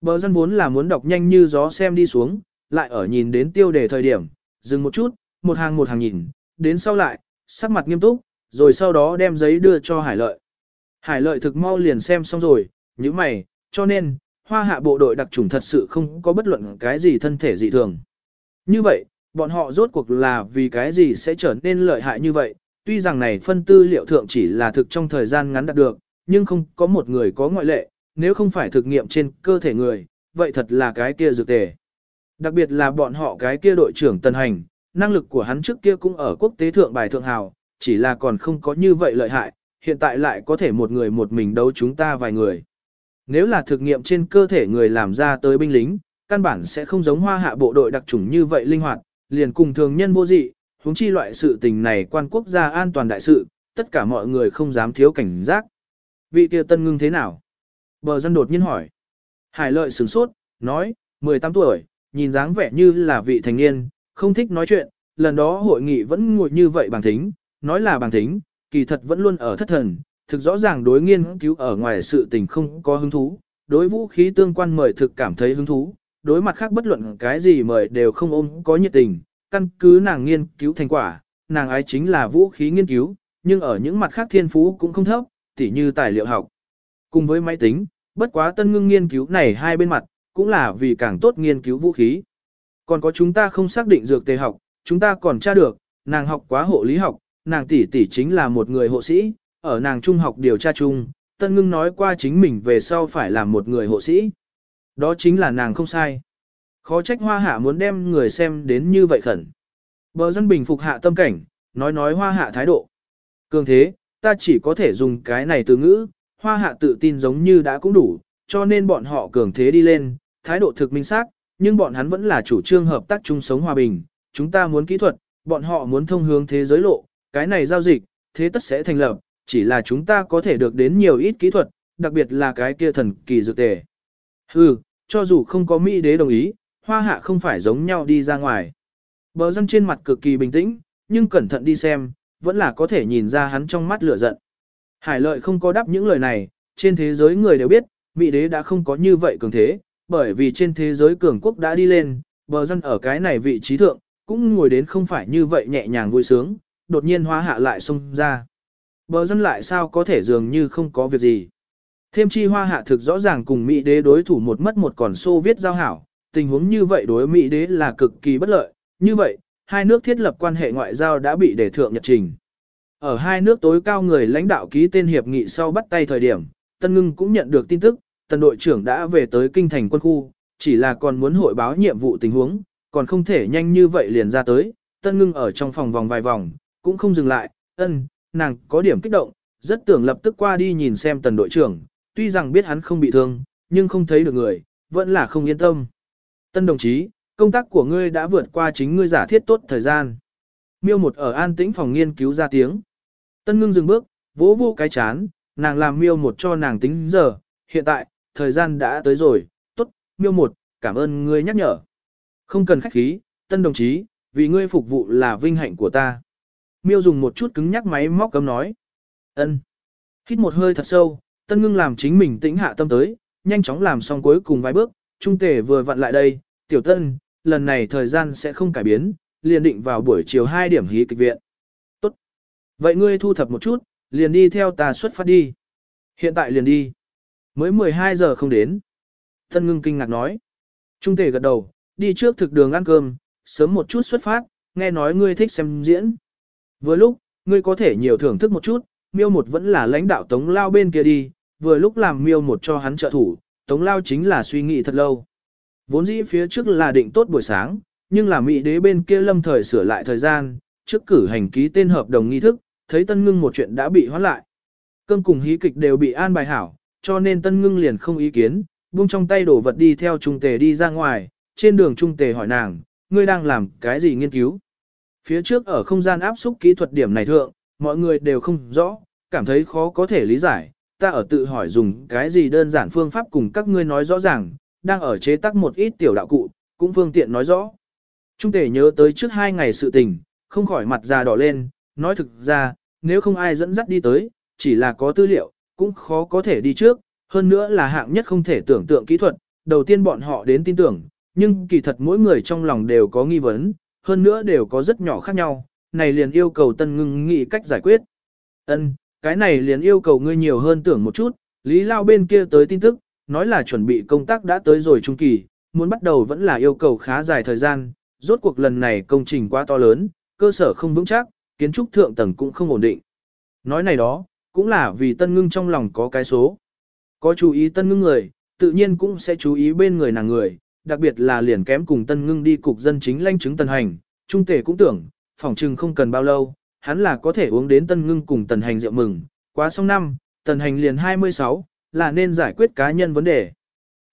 A: Bờ dân vốn là muốn đọc nhanh như gió xem đi xuống, lại ở nhìn đến tiêu đề thời điểm, dừng một chút, một hàng một hàng nhìn, đến sau lại, sắc mặt nghiêm túc, rồi sau đó đem giấy đưa cho Hải Lợi. Hải Lợi thực mau liền xem xong rồi, như mày, cho nên, hoa hạ bộ đội đặc trùng thật sự không có bất luận cái gì thân thể dị thường. Như vậy, bọn họ rốt cuộc là vì cái gì sẽ trở nên lợi hại như vậy, tuy rằng này phân tư liệu thượng chỉ là thực trong thời gian ngắn đạt được, nhưng không có một người có ngoại lệ, nếu không phải thực nghiệm trên cơ thể người, vậy thật là cái kia dược tề. Đặc biệt là bọn họ cái kia đội trưởng Tân Hành, năng lực của hắn trước kia cũng ở quốc tế thượng bài thượng hào, chỉ là còn không có như vậy lợi hại, hiện tại lại có thể một người một mình đấu chúng ta vài người. Nếu là thực nghiệm trên cơ thể người làm ra tới binh lính, căn bản sẽ không giống hoa hạ bộ đội đặc chủng như vậy linh hoạt, liền cùng thường nhân vô dị, huống chi loại sự tình này quan quốc gia an toàn đại sự, tất cả mọi người không dám thiếu cảnh giác. Vị kia tân ngưng thế nào? Bờ dân đột nhiên hỏi. Hải lợi sửng sốt, nói, 18 tuổi, nhìn dáng vẻ như là vị thành niên, không thích nói chuyện, lần đó hội nghị vẫn ngồi như vậy bằng thính, nói là bằng thính, kỳ thật vẫn luôn ở thất thần, thực rõ ràng đối nghiên cứu ở ngoài sự tình không có hứng thú, đối vũ khí tương quan mời thực cảm thấy hứng thú, đối mặt khác bất luận cái gì mời đều không ôm có nhiệt tình, căn cứ nàng nghiên cứu thành quả, nàng ái chính là vũ khí nghiên cứu, nhưng ở những mặt khác thiên phú cũng không thấp, tỉ như tài liệu học. Cùng với máy tính, bất quá tân ngưng nghiên cứu này hai bên mặt, cũng là vì càng tốt nghiên cứu vũ khí. Còn có chúng ta không xác định dược tề học, chúng ta còn tra được, nàng học quá hộ lý học, nàng tỷ tỷ chính là một người hộ sĩ, ở nàng trung học điều tra chung, Tân Ngưng nói qua chính mình về sau phải làm một người hộ sĩ. Đó chính là nàng không sai. Khó trách hoa hạ muốn đem người xem đến như vậy khẩn. Bờ dân bình phục hạ tâm cảnh, nói nói hoa hạ thái độ. Cường thế, ta chỉ có thể dùng cái này từ ngữ, hoa hạ tự tin giống như đã cũng đủ, cho nên bọn họ cường thế đi lên, thái độ thực minh xác, nhưng bọn hắn vẫn là chủ trương hợp tác chung sống hòa bình, chúng ta muốn kỹ thuật, bọn họ muốn thông hướng thế giới lộ, cái này giao dịch, thế tất sẽ thành lập, chỉ là chúng ta có thể được đến nhiều ít kỹ thuật, đặc biệt là cái kia thần kỳ dược tề. Hừ, cho dù không có Mỹ đế đồng ý, hoa hạ không phải giống nhau đi ra ngoài. Bờ dân trên mặt cực kỳ bình tĩnh, nhưng cẩn thận đi xem, vẫn là có thể nhìn ra hắn trong mắt lửa giận. Hải lợi không có đáp những lời này, trên thế giới người đều biết, Mỹ đế đã không có như vậy cường thế, bởi vì trên thế giới cường quốc đã đi lên, bờ dân ở cái này vị trí thượng, cũng ngồi đến không phải như vậy nhẹ nhàng vui sướng, đột nhiên hóa hạ lại xông ra. Bờ dân lại sao có thể dường như không có việc gì. Thêm chi hoa hạ thực rõ ràng cùng Mỹ đế đối thủ một mất một còn xô viết giao hảo, tình huống như vậy đối Mỹ đế là cực kỳ bất lợi, như vậy, hai nước thiết lập quan hệ ngoại giao đã bị đề thượng nhật trình. Ở hai nước tối cao người lãnh đạo ký tên hiệp nghị sau bắt tay thời điểm, Tân Ngưng cũng nhận được tin tức, tần đội trưởng đã về tới kinh thành quân khu, chỉ là còn muốn hội báo nhiệm vụ tình huống, còn không thể nhanh như vậy liền ra tới, Tân Ngưng ở trong phòng vòng vài vòng, cũng không dừng lại, ân, nàng có điểm kích động, rất tưởng lập tức qua đi nhìn xem tần đội trưởng, tuy rằng biết hắn không bị thương, nhưng không thấy được người, vẫn là không yên tâm. Tân đồng chí, công tác của ngươi đã vượt qua chính ngươi giả thiết tốt thời gian. Miêu một ở an tĩnh phòng nghiên cứu ra tiếng. Tân ngưng dừng bước, vỗ vô cái chán, nàng làm miêu một cho nàng tính giờ, hiện tại, thời gian đã tới rồi, tốt, miêu một, cảm ơn ngươi nhắc nhở. Không cần khách khí, tân đồng chí, vì ngươi phục vụ là vinh hạnh của ta. Miêu dùng một chút cứng nhắc máy móc cấm nói. ân. Hít một hơi thật sâu, tân ngưng làm chính mình tĩnh hạ tâm tới, nhanh chóng làm xong cuối cùng vài bước, trung tể vừa vặn lại đây, tiểu tân, lần này thời gian sẽ không cải biến, liền định vào buổi chiều 2 điểm hí kịch viện. Vậy ngươi thu thập một chút, liền đi theo ta xuất phát đi. Hiện tại liền đi. Mới 12 giờ không đến. Tân ngưng kinh ngạc nói. Trung tể gật đầu, đi trước thực đường ăn cơm, sớm một chút xuất phát, nghe nói ngươi thích xem diễn. Vừa lúc, ngươi có thể nhiều thưởng thức một chút, miêu một vẫn là lãnh đạo tống lao bên kia đi, vừa lúc làm miêu một cho hắn trợ thủ, tống lao chính là suy nghĩ thật lâu. Vốn dĩ phía trước là định tốt buổi sáng, nhưng là mỹ đế bên kia lâm thời sửa lại thời gian, trước cử hành ký tên hợp đồng nghi thức, thấy tân ngưng một chuyện đã bị hoãn lại. Cơm cùng hí kịch đều bị an bài hảo, cho nên tân ngưng liền không ý kiến, buông trong tay đổ vật đi theo trung tề đi ra ngoài, trên đường trung tề hỏi nàng, ngươi đang làm cái gì nghiên cứu? Phía trước ở không gian áp xúc kỹ thuật điểm này thượng, mọi người đều không rõ, cảm thấy khó có thể lý giải, ta ở tự hỏi dùng cái gì đơn giản phương pháp cùng các ngươi nói rõ ràng, đang ở chế tác một ít tiểu đạo cụ, cũng phương tiện nói rõ. Trung Tề nhớ tới trước hai ngày sự tình, không khỏi mặt già đỏ lên, nói thực ra, nếu không ai dẫn dắt đi tới, chỉ là có tư liệu, cũng khó có thể đi trước, hơn nữa là hạng nhất không thể tưởng tượng kỹ thuật, đầu tiên bọn họ đến tin tưởng, nhưng kỳ thật mỗi người trong lòng đều có nghi vấn, hơn nữa đều có rất nhỏ khác nhau, này liền yêu cầu tân ngưng nghĩ cách giải quyết. Ân, cái này liền yêu cầu ngươi nhiều hơn tưởng một chút, Lý Lao bên kia tới tin tức, nói là chuẩn bị công tác đã tới rồi trung kỳ, muốn bắt đầu vẫn là yêu cầu khá dài thời gian, rốt cuộc lần này công trình quá to lớn, cơ sở không vững chắc, kiến trúc thượng tầng cũng không ổn định. Nói này đó, cũng là vì tân ngưng trong lòng có cái số. Có chú ý tân ngưng người, tự nhiên cũng sẽ chú ý bên người nàng người, đặc biệt là liền kém cùng tân ngưng đi cục dân chính lãnh chứng tần hành, trung tể cũng tưởng, phỏng chừng không cần bao lâu, hắn là có thể uống đến tân ngưng cùng tần hành rượu mừng, quá xong năm, tần hành liền 26, là nên giải quyết cá nhân vấn đề.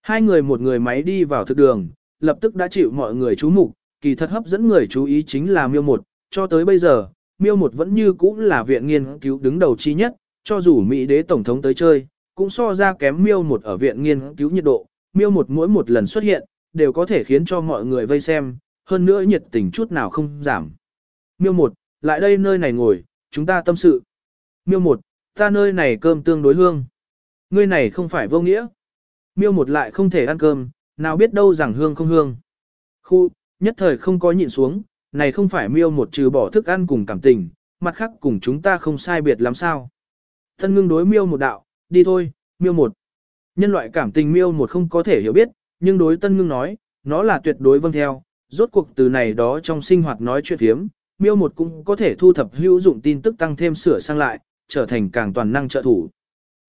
A: Hai người một người máy đi vào thực đường, lập tức đã chịu mọi người chú mục, kỳ thật hấp dẫn người chú ý chính là miêu một, cho tới bây giờ, miêu một vẫn như cũ là viện nghiên cứu đứng đầu chi nhất, cho dù Mỹ đế tổng thống tới chơi, cũng so ra kém miêu một ở viện nghiên cứu nhiệt độ, miêu một mỗi một lần xuất hiện, đều có thể khiến cho mọi người vây xem, hơn nữa nhiệt tình chút nào không giảm. Miêu một, lại đây nơi này ngồi, chúng ta tâm sự. Miêu một, ta nơi này cơm tương đối hương. Ngươi này không phải vô nghĩa. Miêu một lại không thể ăn cơm, nào biết đâu rằng hương không hương. Khu, nhất thời không có nhịn xuống, này không phải miêu một trừ bỏ thức ăn cùng cảm tình, mặt khác cùng chúng ta không sai biệt làm sao. Thân ngưng đối miêu một đạo, đi thôi, miêu một. Nhân loại cảm tình miêu một không có thể hiểu biết, nhưng đối tân ngưng nói, nó là tuyệt đối vâng theo, rốt cuộc từ này đó trong sinh hoạt nói chuyện thiếm, miêu một cũng có thể thu thập hữu dụng tin tức tăng thêm sửa sang lại, trở thành càng toàn năng trợ thủ.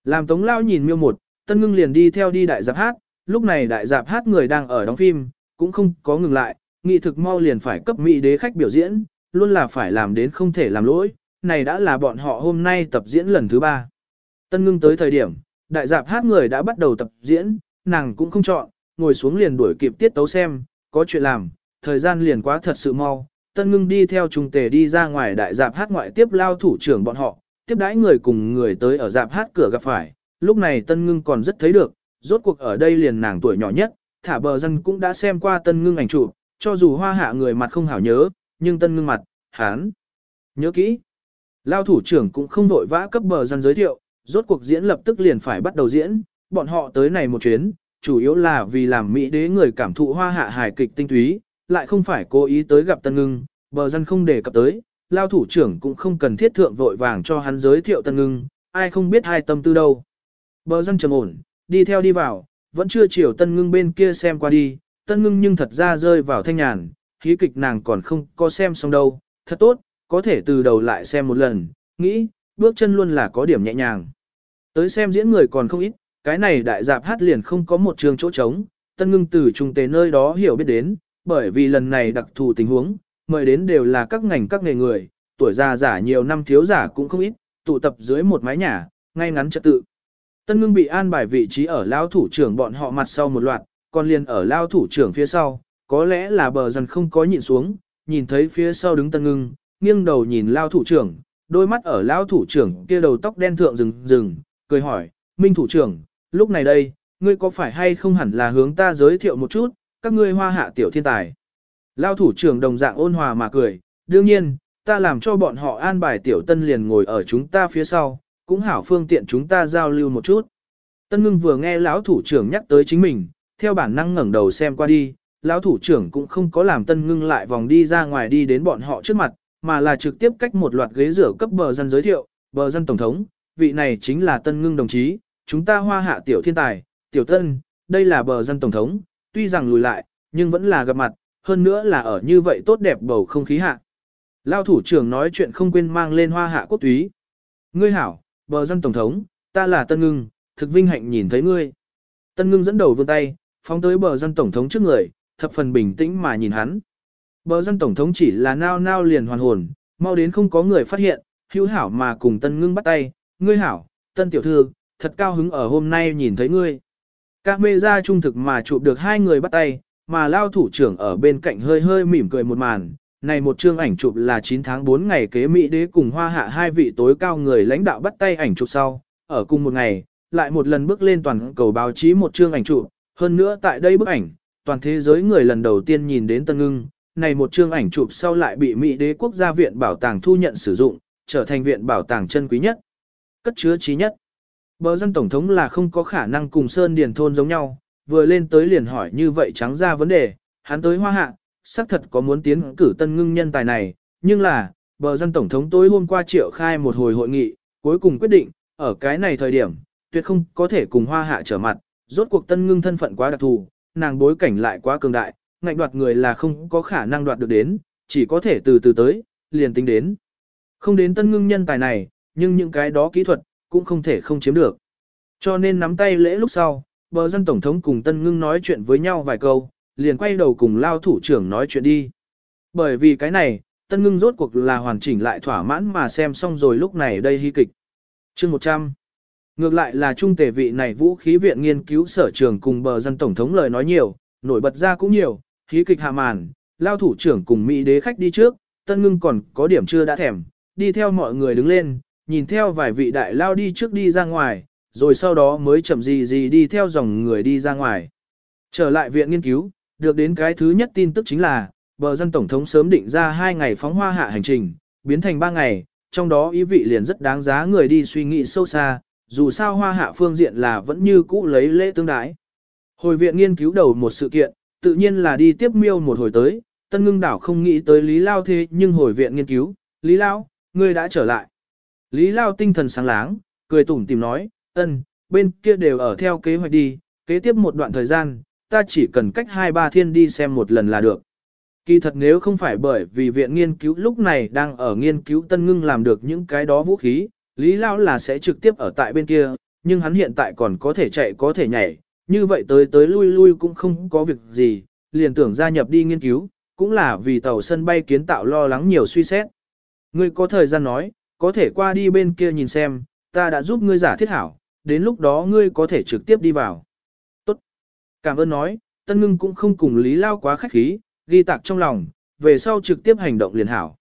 A: Làm tống lao nhìn miêu một, tân ngưng liền đi theo đi đại giáp hát, lúc này đại giáp hát người đang ở đóng phim, cũng không có ngừng lại, nghị thực mau liền phải cấp mỹ đế khách biểu diễn, luôn là phải làm đến không thể làm lỗi, này đã là bọn họ hôm nay tập diễn lần thứ ba. Tân ngưng tới thời điểm, đại dạp hát người đã bắt đầu tập diễn, nàng cũng không chọn, ngồi xuống liền đuổi kịp tiết tấu xem, có chuyện làm, thời gian liền quá thật sự mau. Tân ngưng đi theo trung tề đi ra ngoài đại dạp hát ngoại tiếp lao thủ trưởng bọn họ, tiếp đãi người cùng người tới ở dạp hát cửa gặp phải, lúc này tân ngưng còn rất thấy được, rốt cuộc ở đây liền nàng tuổi nhỏ nhất, thả bờ dân cũng đã xem qua tân ngưng ảnh chụp, cho dù hoa hạ người mặt không hảo nhớ, nhưng tân ngưng mặt, hán. Nhớ kỹ. Lao thủ trưởng cũng không vội vã cấp bờ dân giới thiệu, rốt cuộc diễn lập tức liền phải bắt đầu diễn, bọn họ tới này một chuyến, chủ yếu là vì làm Mỹ đế người cảm thụ hoa hạ hài kịch tinh túy, lại không phải cố ý tới gặp tân ngưng, bờ dân không đề cập tới, lao thủ trưởng cũng không cần thiết thượng vội vàng cho hắn giới thiệu tân ngưng, ai không biết hai tâm tư đâu. Bờ dân trầm ổn, đi theo đi vào, vẫn chưa chiều tân ngưng bên kia xem qua đi, tân ngưng nhưng thật ra rơi vào thanh nhàn, khí kịch nàng còn không có xem xong đâu, thật tốt, có thể từ đầu lại xem một lần, nghĩ, bước chân luôn là có điểm nhẹ nhàng. Tới xem diễn người còn không ít, cái này đại dạp hát liền không có một trường chỗ trống, tân ngưng từ trung tế nơi đó hiểu biết đến, bởi vì lần này đặc thù tình huống, mời đến đều là các ngành các nghề người, tuổi già giả nhiều năm thiếu giả cũng không ít, tụ tập dưới một mái nhà, ngay ngắn trật tự. Tân ngưng bị an bài vị trí ở lão thủ trưởng bọn họ mặt sau một loạt, còn liền ở lao thủ trưởng phía sau, có lẽ là bờ dần không có nhịn xuống, nhìn thấy phía sau đứng tân ngưng, nghiêng đầu nhìn lao thủ trưởng, đôi mắt ở lao thủ trưởng kia đầu tóc đen thượng rừng rừng, cười hỏi, Minh thủ trưởng, lúc này đây, ngươi có phải hay không hẳn là hướng ta giới thiệu một chút, các ngươi hoa hạ tiểu thiên tài. Lao thủ trưởng đồng dạng ôn hòa mà cười, đương nhiên, ta làm cho bọn họ an bài tiểu tân liền ngồi ở chúng ta phía sau, cũng hảo phương tiện chúng ta giao lưu một chút. Tân ngưng vừa nghe lão thủ trưởng nhắc tới chính mình, theo bản năng ngẩng đầu xem qua đi, lão thủ trưởng cũng không có làm tân ngưng lại vòng đi ra ngoài đi đến bọn họ trước mặt, mà là trực tiếp cách một loạt ghế rửa cấp bờ dân giới thiệu, bờ dân tổng thống, vị này chính là tân ngưng đồng chí, chúng ta hoa hạ tiểu thiên tài, tiểu tân, đây là bờ dân tổng thống, tuy rằng lùi lại, nhưng vẫn là gặp mặt, hơn nữa là ở như vậy tốt đẹp bầu không khí hạ. Lao thủ trưởng nói chuyện không quên mang lên hoa hạ quốc túy. Ngươi hảo, bờ dân tổng thống, ta là Tân Ngưng, thực vinh hạnh nhìn thấy ngươi. Tân Ngưng dẫn đầu vươn tay, phóng tới bờ dân tổng thống trước người, thập phần bình tĩnh mà nhìn hắn. Bờ dân tổng thống chỉ là nao nao liền hoàn hồn, mau đến không có người phát hiện, hữu hảo mà cùng Tân Ngưng bắt tay, ngươi hảo, Tân Tiểu Thư, thật cao hứng ở hôm nay nhìn thấy ngươi. Các mê ra trung thực mà chụp được hai người bắt tay, mà lao thủ trưởng ở bên cạnh hơi hơi mỉm cười một màn. Này một chương ảnh chụp là 9 tháng 4 ngày kế Mỹ đế cùng hoa hạ hai vị tối cao người lãnh đạo bắt tay ảnh chụp sau, ở cùng một ngày, lại một lần bước lên toàn cầu báo chí một chương ảnh chụp, hơn nữa tại đây bức ảnh, toàn thế giới người lần đầu tiên nhìn đến Tân Ngưng, này một chương ảnh chụp sau lại bị Mỹ đế quốc gia viện bảo tàng thu nhận sử dụng, trở thành viện bảo tàng chân quý nhất, cất chứa trí nhất. Bờ dân tổng thống là không có khả năng cùng Sơn Điền Thôn giống nhau, vừa lên tới liền hỏi như vậy trắng ra vấn đề, hắn tới hoa hạ, xác thật có muốn tiến cử tân ngưng nhân tài này, nhưng là, bờ dân tổng thống tối hôm qua triệu khai một hồi hội nghị, cuối cùng quyết định, ở cái này thời điểm, tuyệt không có thể cùng hoa hạ trở mặt, rốt cuộc tân ngưng thân phận quá đặc thù, nàng bối cảnh lại quá cường đại, ngạnh đoạt người là không có khả năng đoạt được đến, chỉ có thể từ từ tới, liền tính đến. Không đến tân ngưng nhân tài này, nhưng những cái đó kỹ thuật, cũng không thể không chiếm được. Cho nên nắm tay lễ lúc sau, bờ dân tổng thống cùng tân ngưng nói chuyện với nhau vài câu, liền quay đầu cùng lao thủ trưởng nói chuyện đi. Bởi vì cái này, tân ngưng rốt cuộc là hoàn chỉnh lại thỏa mãn mà xem xong rồi lúc này đây hy kịch. chương 100 Ngược lại là trung tề vị này vũ khí viện nghiên cứu sở trường cùng bờ dân tổng thống lời nói nhiều, nổi bật ra cũng nhiều, khí kịch hạ màn, lao thủ trưởng cùng Mỹ đế khách đi trước, tân ngưng còn có điểm chưa đã thèm, đi theo mọi người đứng lên, nhìn theo vài vị đại lao đi trước đi ra ngoài, rồi sau đó mới chậm gì gì đi theo dòng người đi ra ngoài. Trở lại viện nghiên cứu, được đến cái thứ nhất tin tức chính là, bờ dân tổng thống sớm định ra 2 ngày phóng hoa hạ hành trình, biến thành 3 ngày, trong đó ý vị liền rất đáng giá người đi suy nghĩ sâu xa, dù sao hoa hạ phương diện là vẫn như cũ lấy lễ tương đái. Hồi viện nghiên cứu đầu một sự kiện, tự nhiên là đi tiếp miêu một hồi tới, tân ngưng đảo không nghĩ tới Lý Lao thế nhưng hồi viện nghiên cứu, Lý Lao, ngươi đã trở lại. Lý Lao tinh thần sáng láng, cười tủm tìm nói, ân, bên kia đều ở theo kế hoạch đi, kế tiếp một đoạn thời gian, ta chỉ cần cách hai ba thiên đi xem một lần là được. Kỳ thật nếu không phải bởi vì viện nghiên cứu lúc này đang ở nghiên cứu tân ngưng làm được những cái đó vũ khí, Lý Lao là sẽ trực tiếp ở tại bên kia, nhưng hắn hiện tại còn có thể chạy có thể nhảy, như vậy tới tới lui lui cũng không có việc gì, liền tưởng gia nhập đi nghiên cứu, cũng là vì tàu sân bay kiến tạo lo lắng nhiều suy xét. Ngươi có thời gian nói, có thể qua đi bên kia nhìn xem, ta đã giúp ngươi giả thiết hảo, đến lúc đó ngươi có thể trực tiếp đi vào. Tốt. Cảm ơn nói, Tân Ngưng cũng không cùng Lý Lao quá khách khí, ghi tạc trong lòng, về sau trực tiếp hành động liền hảo.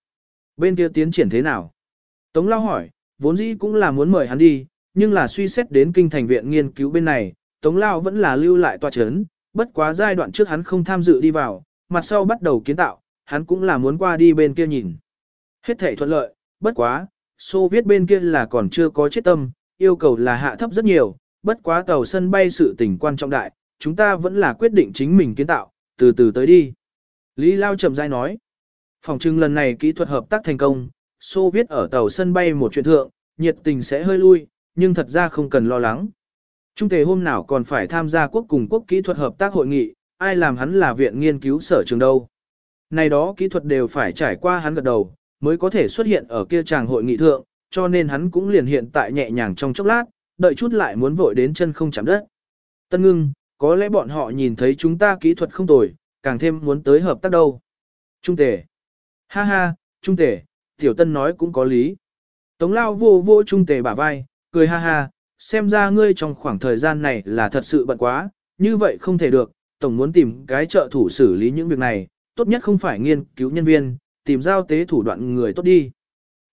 A: Bên kia tiến triển thế nào? Tống Lao hỏi, vốn dĩ cũng là muốn mời hắn đi, nhưng là suy xét đến kinh thành viện nghiên cứu bên này, Tống Lao vẫn là lưu lại tòa chấn, bất quá giai đoạn trước hắn không tham dự đi vào, mặt sau bắt đầu kiến tạo, hắn cũng là muốn qua đi bên kia nhìn. Hết thể thuận lợi, bất quá, Xô viết bên kia là còn chưa có chết tâm, yêu cầu là hạ thấp rất nhiều, bất quá tàu sân bay sự tình quan trọng đại, chúng ta vẫn là quyết định chính mình kiến tạo, từ từ tới đi. Lý Lao chậm rãi nói, phòng trưng lần này kỹ thuật hợp tác thành công, Xô viết ở tàu sân bay một chuyện thượng, nhiệt tình sẽ hơi lui, nhưng thật ra không cần lo lắng. Trung thể hôm nào còn phải tham gia quốc cùng quốc kỹ thuật hợp tác hội nghị, ai làm hắn là viện nghiên cứu sở trường đâu. Này đó kỹ thuật đều phải trải qua hắn gật đầu, mới có thể xuất hiện ở kia tràng hội nghị thượng, cho nên hắn cũng liền hiện tại nhẹ nhàng trong chốc lát, đợi chút lại muốn vội đến chân không chạm đất. Tân ngưng, có lẽ bọn họ nhìn thấy chúng ta kỹ thuật không tồi, càng thêm muốn tới hợp tác đâu. Trung tể. Ha ha, trung tể, tiểu tân nói cũng có lý. Tống lao vô vô trung tề bả vai, cười ha ha, xem ra ngươi trong khoảng thời gian này là thật sự bận quá, như vậy không thể được, tổng muốn tìm cái trợ thủ xử lý những việc này, tốt nhất không phải nghiên cứu nhân viên, tìm giao tế thủ đoạn người tốt đi.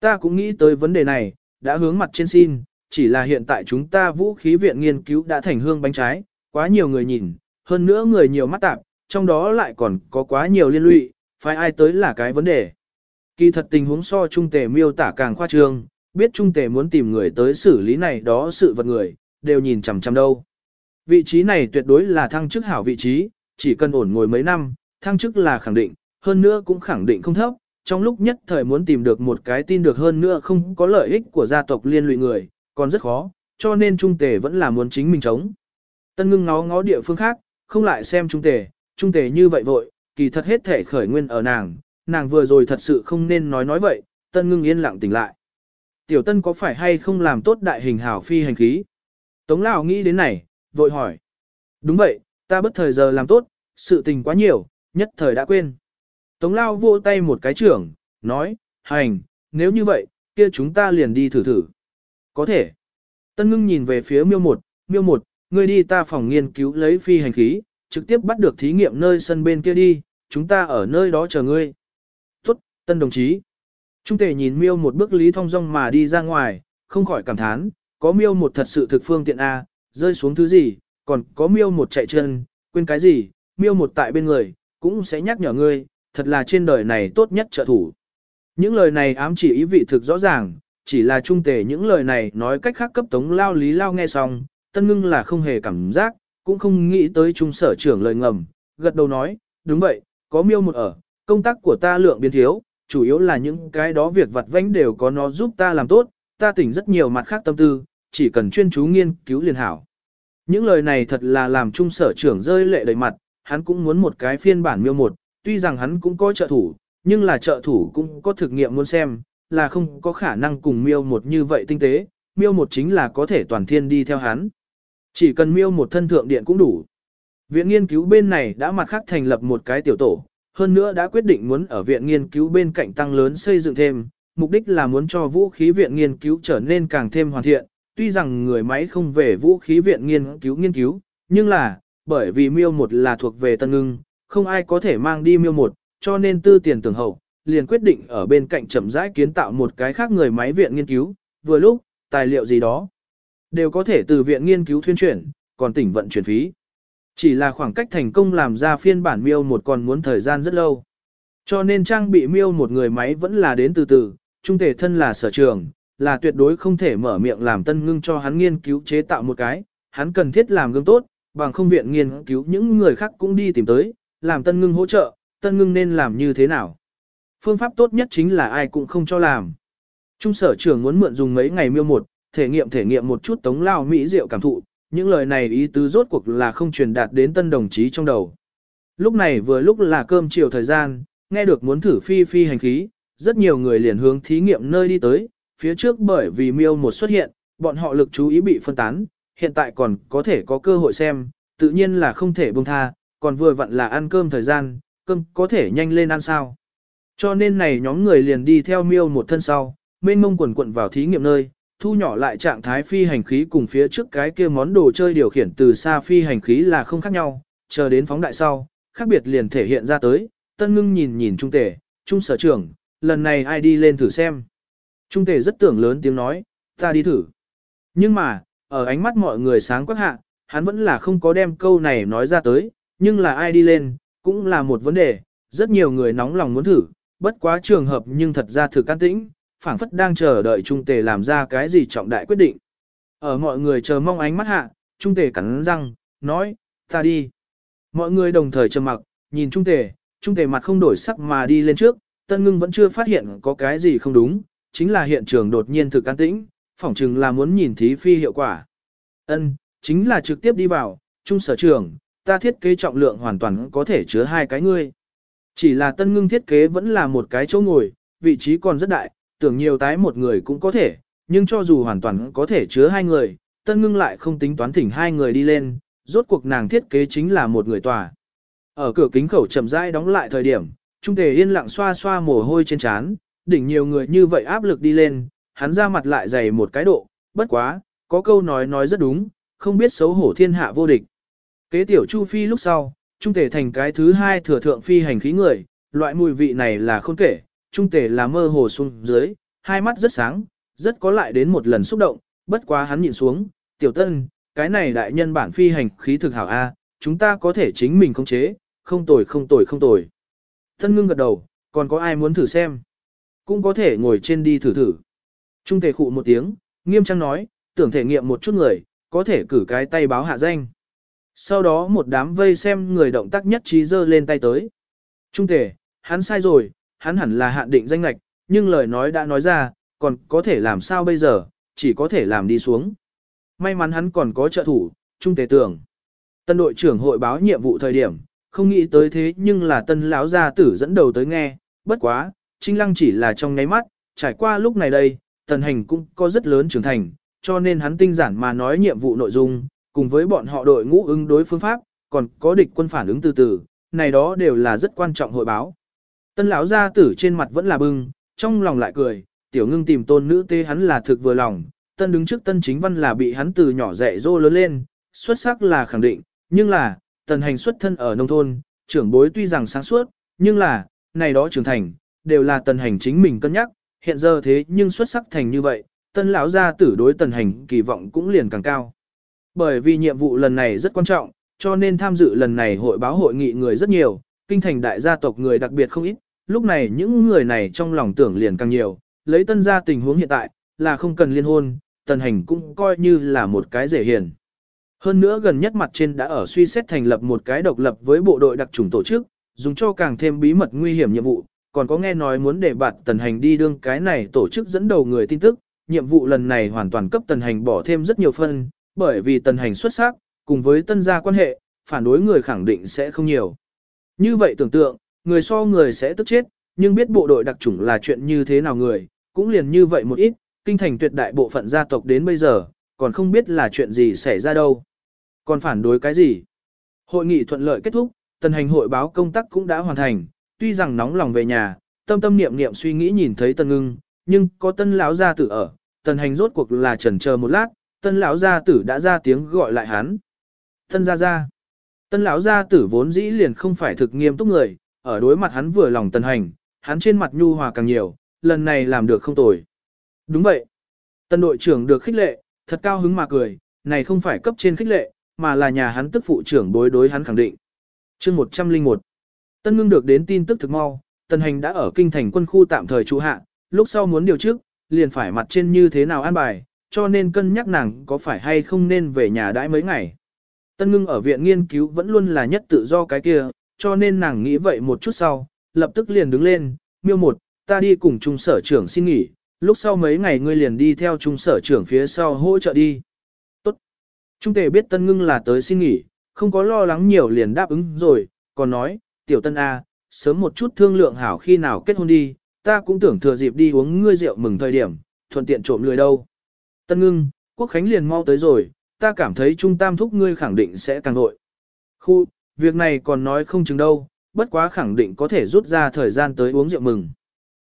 A: Ta cũng nghĩ tới vấn đề này, đã hướng mặt trên xin, chỉ là hiện tại chúng ta vũ khí viện nghiên cứu đã thành hương bánh trái, quá nhiều người nhìn, hơn nữa người nhiều mắt tạp, trong đó lại còn có quá nhiều liên lụy, phải ai tới là cái vấn đề. Kỳ thật tình huống so trung tề miêu tả càng khoa trương, biết trung tề muốn tìm người tới xử lý này đó sự vật người, đều nhìn chằm chằm đâu. Vị trí này tuyệt đối là thăng chức hảo vị trí, chỉ cần ổn ngồi mấy năm, thăng chức là khẳng định, hơn nữa cũng khẳng định không thấp, trong lúc nhất thời muốn tìm được một cái tin được hơn nữa không có lợi ích của gia tộc liên lụy người, còn rất khó, cho nên Trung Tề vẫn là muốn chính mình chống. Tân ngưng ngó ngó địa phương khác, không lại xem Trung Tề, Trung Tề như vậy vội, kỳ thật hết thể khởi nguyên ở nàng, nàng vừa rồi thật sự không nên nói nói vậy, Tân ngưng yên lặng tỉnh lại. Tiểu Tân có phải hay không làm tốt đại hình hảo phi hành khí? Tống Lão nghĩ đến này, vội hỏi. Đúng vậy, ta bất thời giờ làm tốt, sự tình quá nhiều, nhất thời đã quên. Tống lao vô tay một cái trưởng, nói, hành, nếu như vậy, kia chúng ta liền đi thử thử. Có thể. Tân ngưng nhìn về phía miêu một, miêu một, ngươi đi ta phòng nghiên cứu lấy phi hành khí, trực tiếp bắt được thí nghiệm nơi sân bên kia đi, chúng ta ở nơi đó chờ ngươi. Tân đồng chí. Trung tề nhìn miêu một bước lý thong dong mà đi ra ngoài, không khỏi cảm thán, có miêu một thật sự thực phương tiện A, rơi xuống thứ gì, còn có miêu một chạy chân, quên cái gì, miêu một tại bên người, cũng sẽ nhắc nhở ngươi, thật là trên đời này tốt nhất trợ thủ. Những lời này ám chỉ ý vị thực rõ ràng, chỉ là trung tề những lời này nói cách khác cấp tống lao lý lao nghe xong, tân ngưng là không hề cảm giác, cũng không nghĩ tới trung sở trưởng lời ngầm, gật đầu nói, đúng vậy, có miêu một ở, công tác của ta lượng biến thiếu, chủ yếu là những cái đó việc vặt vãnh đều có nó giúp ta làm tốt, ta tỉnh rất nhiều mặt khác tâm tư, chỉ cần chuyên chú nghiên cứu liền hảo. Những lời này thật là làm trung sở trưởng rơi lệ đầy mặt, hắn cũng muốn một cái phiên bản miêu một, tuy rằng hắn cũng có trợ thủ, nhưng là trợ thủ cũng có thực nghiệm muốn xem, là không có khả năng cùng miêu một như vậy tinh tế, miêu một chính là có thể toàn thiên đi theo hắn. Chỉ cần miêu một thân thượng điện cũng đủ. Viện nghiên cứu bên này đã mặt khác thành lập một cái tiểu tổ, hơn nữa đã quyết định muốn ở viện nghiên cứu bên cạnh tăng lớn xây dựng thêm, mục đích là muốn cho vũ khí viện nghiên cứu trở nên càng thêm hoàn thiện, tuy rằng người máy không về vũ khí viện nghiên cứu nghiên cứu, nhưng là, bởi vì miêu một là thuộc về tân ngưng, không ai có thể mang đi miêu một, cho nên tư tiền tưởng hậu, liền quyết định ở bên cạnh chậm rãi kiến tạo một cái khác người máy viện nghiên cứu, vừa lúc, tài liệu gì đó, đều có thể từ viện nghiên cứu thuyên chuyển, còn tỉnh vận chuyển phí. Chỉ là khoảng cách thành công làm ra phiên bản miêu một còn muốn thời gian rất lâu. Cho nên trang bị miêu một người máy vẫn là đến từ từ, trung thể thân là sở trường, là tuyệt đối không thể mở miệng làm tân ngưng cho hắn nghiên cứu chế tạo một cái, hắn cần thiết làm gương tốt, bằng không viện nghiên cứu những người khác cũng đi tìm tới, làm tân ngưng hỗ trợ, tân ngưng nên làm như thế nào. Phương pháp tốt nhất chính là ai cũng không cho làm. Trung sở trưởng muốn mượn dùng mấy ngày miêu một, thể nghiệm thể nghiệm một chút tống lao mỹ diệu cảm thụ, những lời này ý tứ rốt cuộc là không truyền đạt đến tân đồng chí trong đầu. Lúc này vừa lúc là cơm chiều thời gian, nghe được muốn thử phi phi hành khí, rất nhiều người liền hướng thí nghiệm nơi đi tới, phía trước bởi vì miêu một xuất hiện, bọn họ lực chú ý bị phân tán, hiện tại còn có thể có cơ hội xem, tự nhiên là không thể buông tha, còn vừa vặn là ăn cơm thời gian, cơm có thể nhanh lên ăn sao. Cho nên này nhóm người liền đi theo miêu một thân sau, mênh mông quần quận vào thí nghiệm nơi, thu nhỏ lại trạng thái phi hành khí cùng phía trước cái kia món đồ chơi điều khiển từ xa phi hành khí là không khác nhau, chờ đến phóng đại sau, khác biệt liền thể hiện ra tới, tân ngưng nhìn nhìn trung tể, trung sở trưởng, lần này ai đi lên thử xem. Trung tể rất tưởng lớn tiếng nói, ta đi thử. Nhưng mà, ở ánh mắt mọi người sáng quắc hạ, hắn vẫn là không có đem câu này nói ra tới, nhưng là ai đi lên, cũng là một vấn đề, rất nhiều người nóng lòng muốn thử, bất quá trường hợp nhưng thật ra thử can tĩnh, phảng phất đang chờ đợi Trung Tề làm ra cái gì trọng đại quyết định. Ở mọi người chờ mong ánh mắt hạ, Trung Tề cắn răng, nói, ta đi. Mọi người đồng thời trầm mặc, nhìn Trung Tề, Trung Tề mặt không đổi sắc mà đi lên trước, Tân Ngưng vẫn chưa phát hiện có cái gì không đúng, chính là hiện trường đột nhiên thực an tĩnh, phỏng chừng là muốn nhìn thí phi hiệu quả. Ân, chính là trực tiếp đi vào, Trung sở trường, ta thiết kế trọng lượng hoàn toàn có thể chứa hai cái ngươi. Chỉ là Tân Ngưng thiết kế vẫn là một cái chỗ ngồi, vị trí còn rất đại, tưởng nhiều tái một người cũng có thể, nhưng cho dù hoàn toàn có thể chứa hai người, tân ngưng lại không tính toán thỉnh hai người đi lên, rốt cuộc nàng thiết kế chính là một người tòa. Ở cửa kính khẩu chậm rãi đóng lại thời điểm, Trung Tề yên lặng xoa xoa mồ hôi trên trán, đỉnh nhiều người như vậy áp lực đi lên, hắn ra mặt lại dày một cái độ, bất quá, có câu nói nói rất đúng, không biết xấu hổ thiên hạ vô địch. Kế tiểu Chu Phi lúc sau, Trung Tề thành cái thứ hai thừa thượng phi hành khí người, loại mùi vị này là không kể, trung tề là mơ hồ xuống dưới, hai mắt rất sáng, rất có lại đến một lần xúc động, bất quá hắn nhìn xuống, tiểu tân, cái này đại nhân bản phi hành khí thực hảo A, chúng ta có thể chính mình khống chế, không tồi không tồi không tồi. Tân ngưng gật đầu, còn có ai muốn thử xem? Cũng có thể ngồi trên đi thử thử. Trung tề khụ một tiếng, nghiêm trang nói, tưởng thể nghiệm một chút người, có thể cử cái tay báo hạ danh. Sau đó một đám vây xem người động tác nhất trí giơ lên tay tới. Trung tề, hắn sai rồi, hắn hẳn là hạn định danh lạch, nhưng lời nói đã nói ra, còn có thể làm sao bây giờ, chỉ có thể làm đi xuống. May mắn hắn còn có trợ thủ, trung tế tưởng. Tân đội trưởng hội báo nhiệm vụ thời điểm, không nghĩ tới thế nhưng là tân lão gia tử dẫn đầu tới nghe, bất quá, trinh lăng chỉ là trong nháy mắt, trải qua lúc này đây, tần hành cũng có rất lớn trưởng thành, cho nên hắn tinh giản mà nói nhiệm vụ nội dung, cùng với bọn họ đội ngũ ứng đối phương pháp, còn có địch quân phản ứng từ từ, này đó đều là rất quan trọng hội báo. Tân lão gia tử trên mặt vẫn là bưng, trong lòng lại cười, tiểu ngưng tìm tôn nữ tê hắn là thực vừa lòng, tân đứng trước tân chính văn là bị hắn từ nhỏ dạy dỗ lớn lên, xuất sắc là khẳng định, nhưng là, tần hành xuất thân ở nông thôn, trưởng bối tuy rằng sáng suốt, nhưng là, này đó trưởng thành, đều là tần hành chính mình cân nhắc, hiện giờ thế nhưng xuất sắc thành như vậy, tân lão gia tử đối tần hành kỳ vọng cũng liền càng cao. Bởi vì nhiệm vụ lần này rất quan trọng, cho nên tham dự lần này hội báo hội nghị người rất nhiều, kinh thành đại gia tộc người đặc biệt không ít, lúc này những người này trong lòng tưởng liền càng nhiều, lấy tân gia tình huống hiện tại, là không cần liên hôn, tần hành cũng coi như là một cái dễ hiền. Hơn nữa gần nhất mặt trên đã ở suy xét thành lập một cái độc lập với bộ đội đặc trùng tổ chức, dùng cho càng thêm bí mật nguy hiểm nhiệm vụ, còn có nghe nói muốn để bạt tần hành đi đương cái này tổ chức dẫn đầu người tin tức, nhiệm vụ lần này hoàn toàn cấp tần hành bỏ thêm rất nhiều phân, bởi vì tần hành xuất sắc, cùng với tân gia quan hệ, phản đối người khẳng định sẽ không nhiều. Như vậy tưởng tượng, người so người sẽ tức chết, nhưng biết bộ đội đặc chủng là chuyện như thế nào người, cũng liền như vậy một ít, kinh thành tuyệt đại bộ phận gia tộc đến bây giờ, còn không biết là chuyện gì xảy ra đâu. Còn phản đối cái gì? Hội nghị thuận lợi kết thúc, tần hành hội báo công tác cũng đã hoàn thành, tuy rằng nóng lòng về nhà, tâm tâm niệm niệm suy nghĩ nhìn thấy tần ngưng, nhưng có tân lão gia tử ở, tần hành rốt cuộc là chần chờ một lát, tân lão gia tử đã ra tiếng gọi lại hắn. Tân gia gia. Tân lão gia tử vốn dĩ liền không phải thực nghiêm túc người, ở đối mặt hắn vừa lòng tần hành, hắn trên mặt nhu hòa càng nhiều, lần này làm được không tồi. Đúng vậy. Tân đội trưởng được khích lệ, thật cao hứng mà cười, này không phải cấp trên khích lệ, mà là nhà hắn tức phụ trưởng đối đối hắn khẳng định. chương 101 Tân ngưng được đến tin tức thực mau, tần hành đã ở kinh thành quân khu tạm thời trụ hạ, lúc sau muốn điều trước, liền phải mặt trên như thế nào an bài, cho nên cân nhắc nàng có phải hay không nên về nhà đãi mấy ngày. Tân ngưng ở viện nghiên cứu vẫn luôn là nhất tự do cái kia, cho nên nàng nghĩ vậy một chút sau, lập tức liền đứng lên, miêu một, ta đi cùng trung sở trưởng xin nghỉ, lúc sau mấy ngày ngươi liền đi theo trung sở trưởng phía sau hỗ trợ đi. Tốt. Trung tề biết tân ngưng là tới xin nghỉ, không có lo lắng nhiều liền đáp ứng rồi, còn nói, tiểu tân A, sớm một chút thương lượng hảo khi nào kết hôn đi, ta cũng tưởng thừa dịp đi uống ngươi rượu mừng thời điểm, thuận tiện trộm lười đâu. Tân ngưng, quốc khánh liền mau tới rồi, ta cảm thấy trung tam thúc ngươi khẳng định sẽ càng nội. Khu, việc này còn nói không chừng đâu, bất quá khẳng định có thể rút ra thời gian tới uống rượu mừng.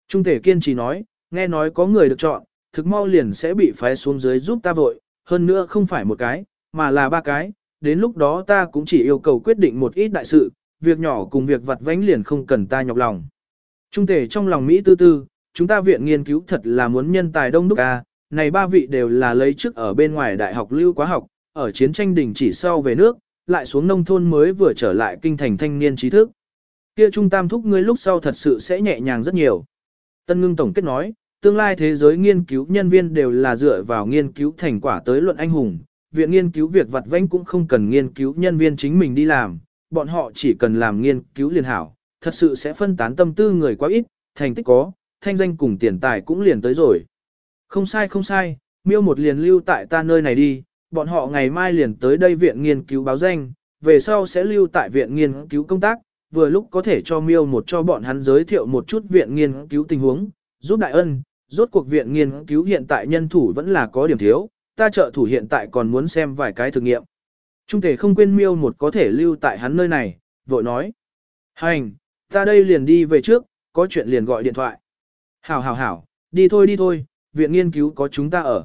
A: Trung thể kiên trì nói, nghe nói có người được chọn, thực mau liền sẽ bị phái xuống dưới giúp ta vội, hơn nữa không phải một cái, mà là ba cái, đến lúc đó ta cũng chỉ yêu cầu quyết định một ít đại sự, việc nhỏ cùng việc vặt vánh liền không cần ta nhọc lòng. Trung thể trong lòng Mỹ tư tư, chúng ta viện nghiên cứu thật là muốn nhân tài đông đúc ca, này ba vị đều là lấy trước ở bên ngoài đại học lưu quá học, ở chiến tranh đình chỉ sau về nước, lại xuống nông thôn mới vừa trở lại kinh thành thanh niên trí thức. Kia trung tam thúc ngươi lúc sau thật sự sẽ nhẹ nhàng rất nhiều. Tân ngưng tổng kết nói, tương lai thế giới nghiên cứu nhân viên đều là dựa vào nghiên cứu thành quả tới luận anh hùng, viện nghiên cứu việc vặt vãnh cũng không cần nghiên cứu nhân viên chính mình đi làm, bọn họ chỉ cần làm nghiên cứu liền hảo, thật sự sẽ phân tán tâm tư người quá ít, thành tích có, thanh danh cùng tiền tài cũng liền tới rồi. Không sai không sai, miêu một liền lưu tại ta nơi này đi, bọn họ ngày mai liền tới đây viện nghiên cứu báo danh, về sau sẽ lưu tại viện nghiên cứu công tác, vừa lúc có thể cho miêu một cho bọn hắn giới thiệu một chút viện nghiên cứu tình huống, giúp đại ân, rốt cuộc viện nghiên cứu hiện tại nhân thủ vẫn là có điểm thiếu, ta trợ thủ hiện tại còn muốn xem vài cái thực nghiệm. Trung thể không quên miêu một có thể lưu tại hắn nơi này, vội nói. Hành, ta đây liền đi về trước, có chuyện liền gọi điện thoại. Hảo hảo hảo, đi thôi đi thôi, viện nghiên cứu có chúng ta ở.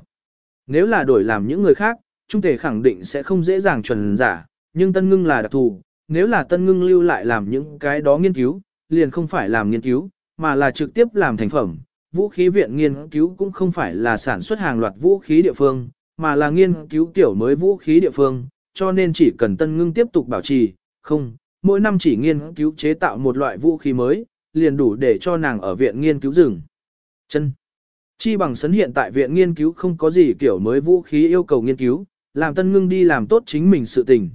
A: Nếu là đổi làm những người khác, Trung thể khẳng định sẽ không dễ dàng chuẩn giả, nhưng Tân Ngưng là đặc thù, nếu là Tân Ngưng lưu lại làm những cái đó nghiên cứu, liền không phải làm nghiên cứu, mà là trực tiếp làm thành phẩm. Vũ khí viện nghiên cứu cũng không phải là sản xuất hàng loạt vũ khí địa phương, mà là nghiên cứu tiểu mới vũ khí địa phương, cho nên chỉ cần Tân Ngưng tiếp tục bảo trì, không, mỗi năm chỉ nghiên cứu chế tạo một loại vũ khí mới, liền đủ để cho nàng ở viện nghiên cứu rừng. Chân. Chi bằng sấn hiện tại viện nghiên cứu không có gì kiểu mới vũ khí yêu cầu nghiên cứu, làm Tân Ngưng đi làm tốt chính mình sự tình.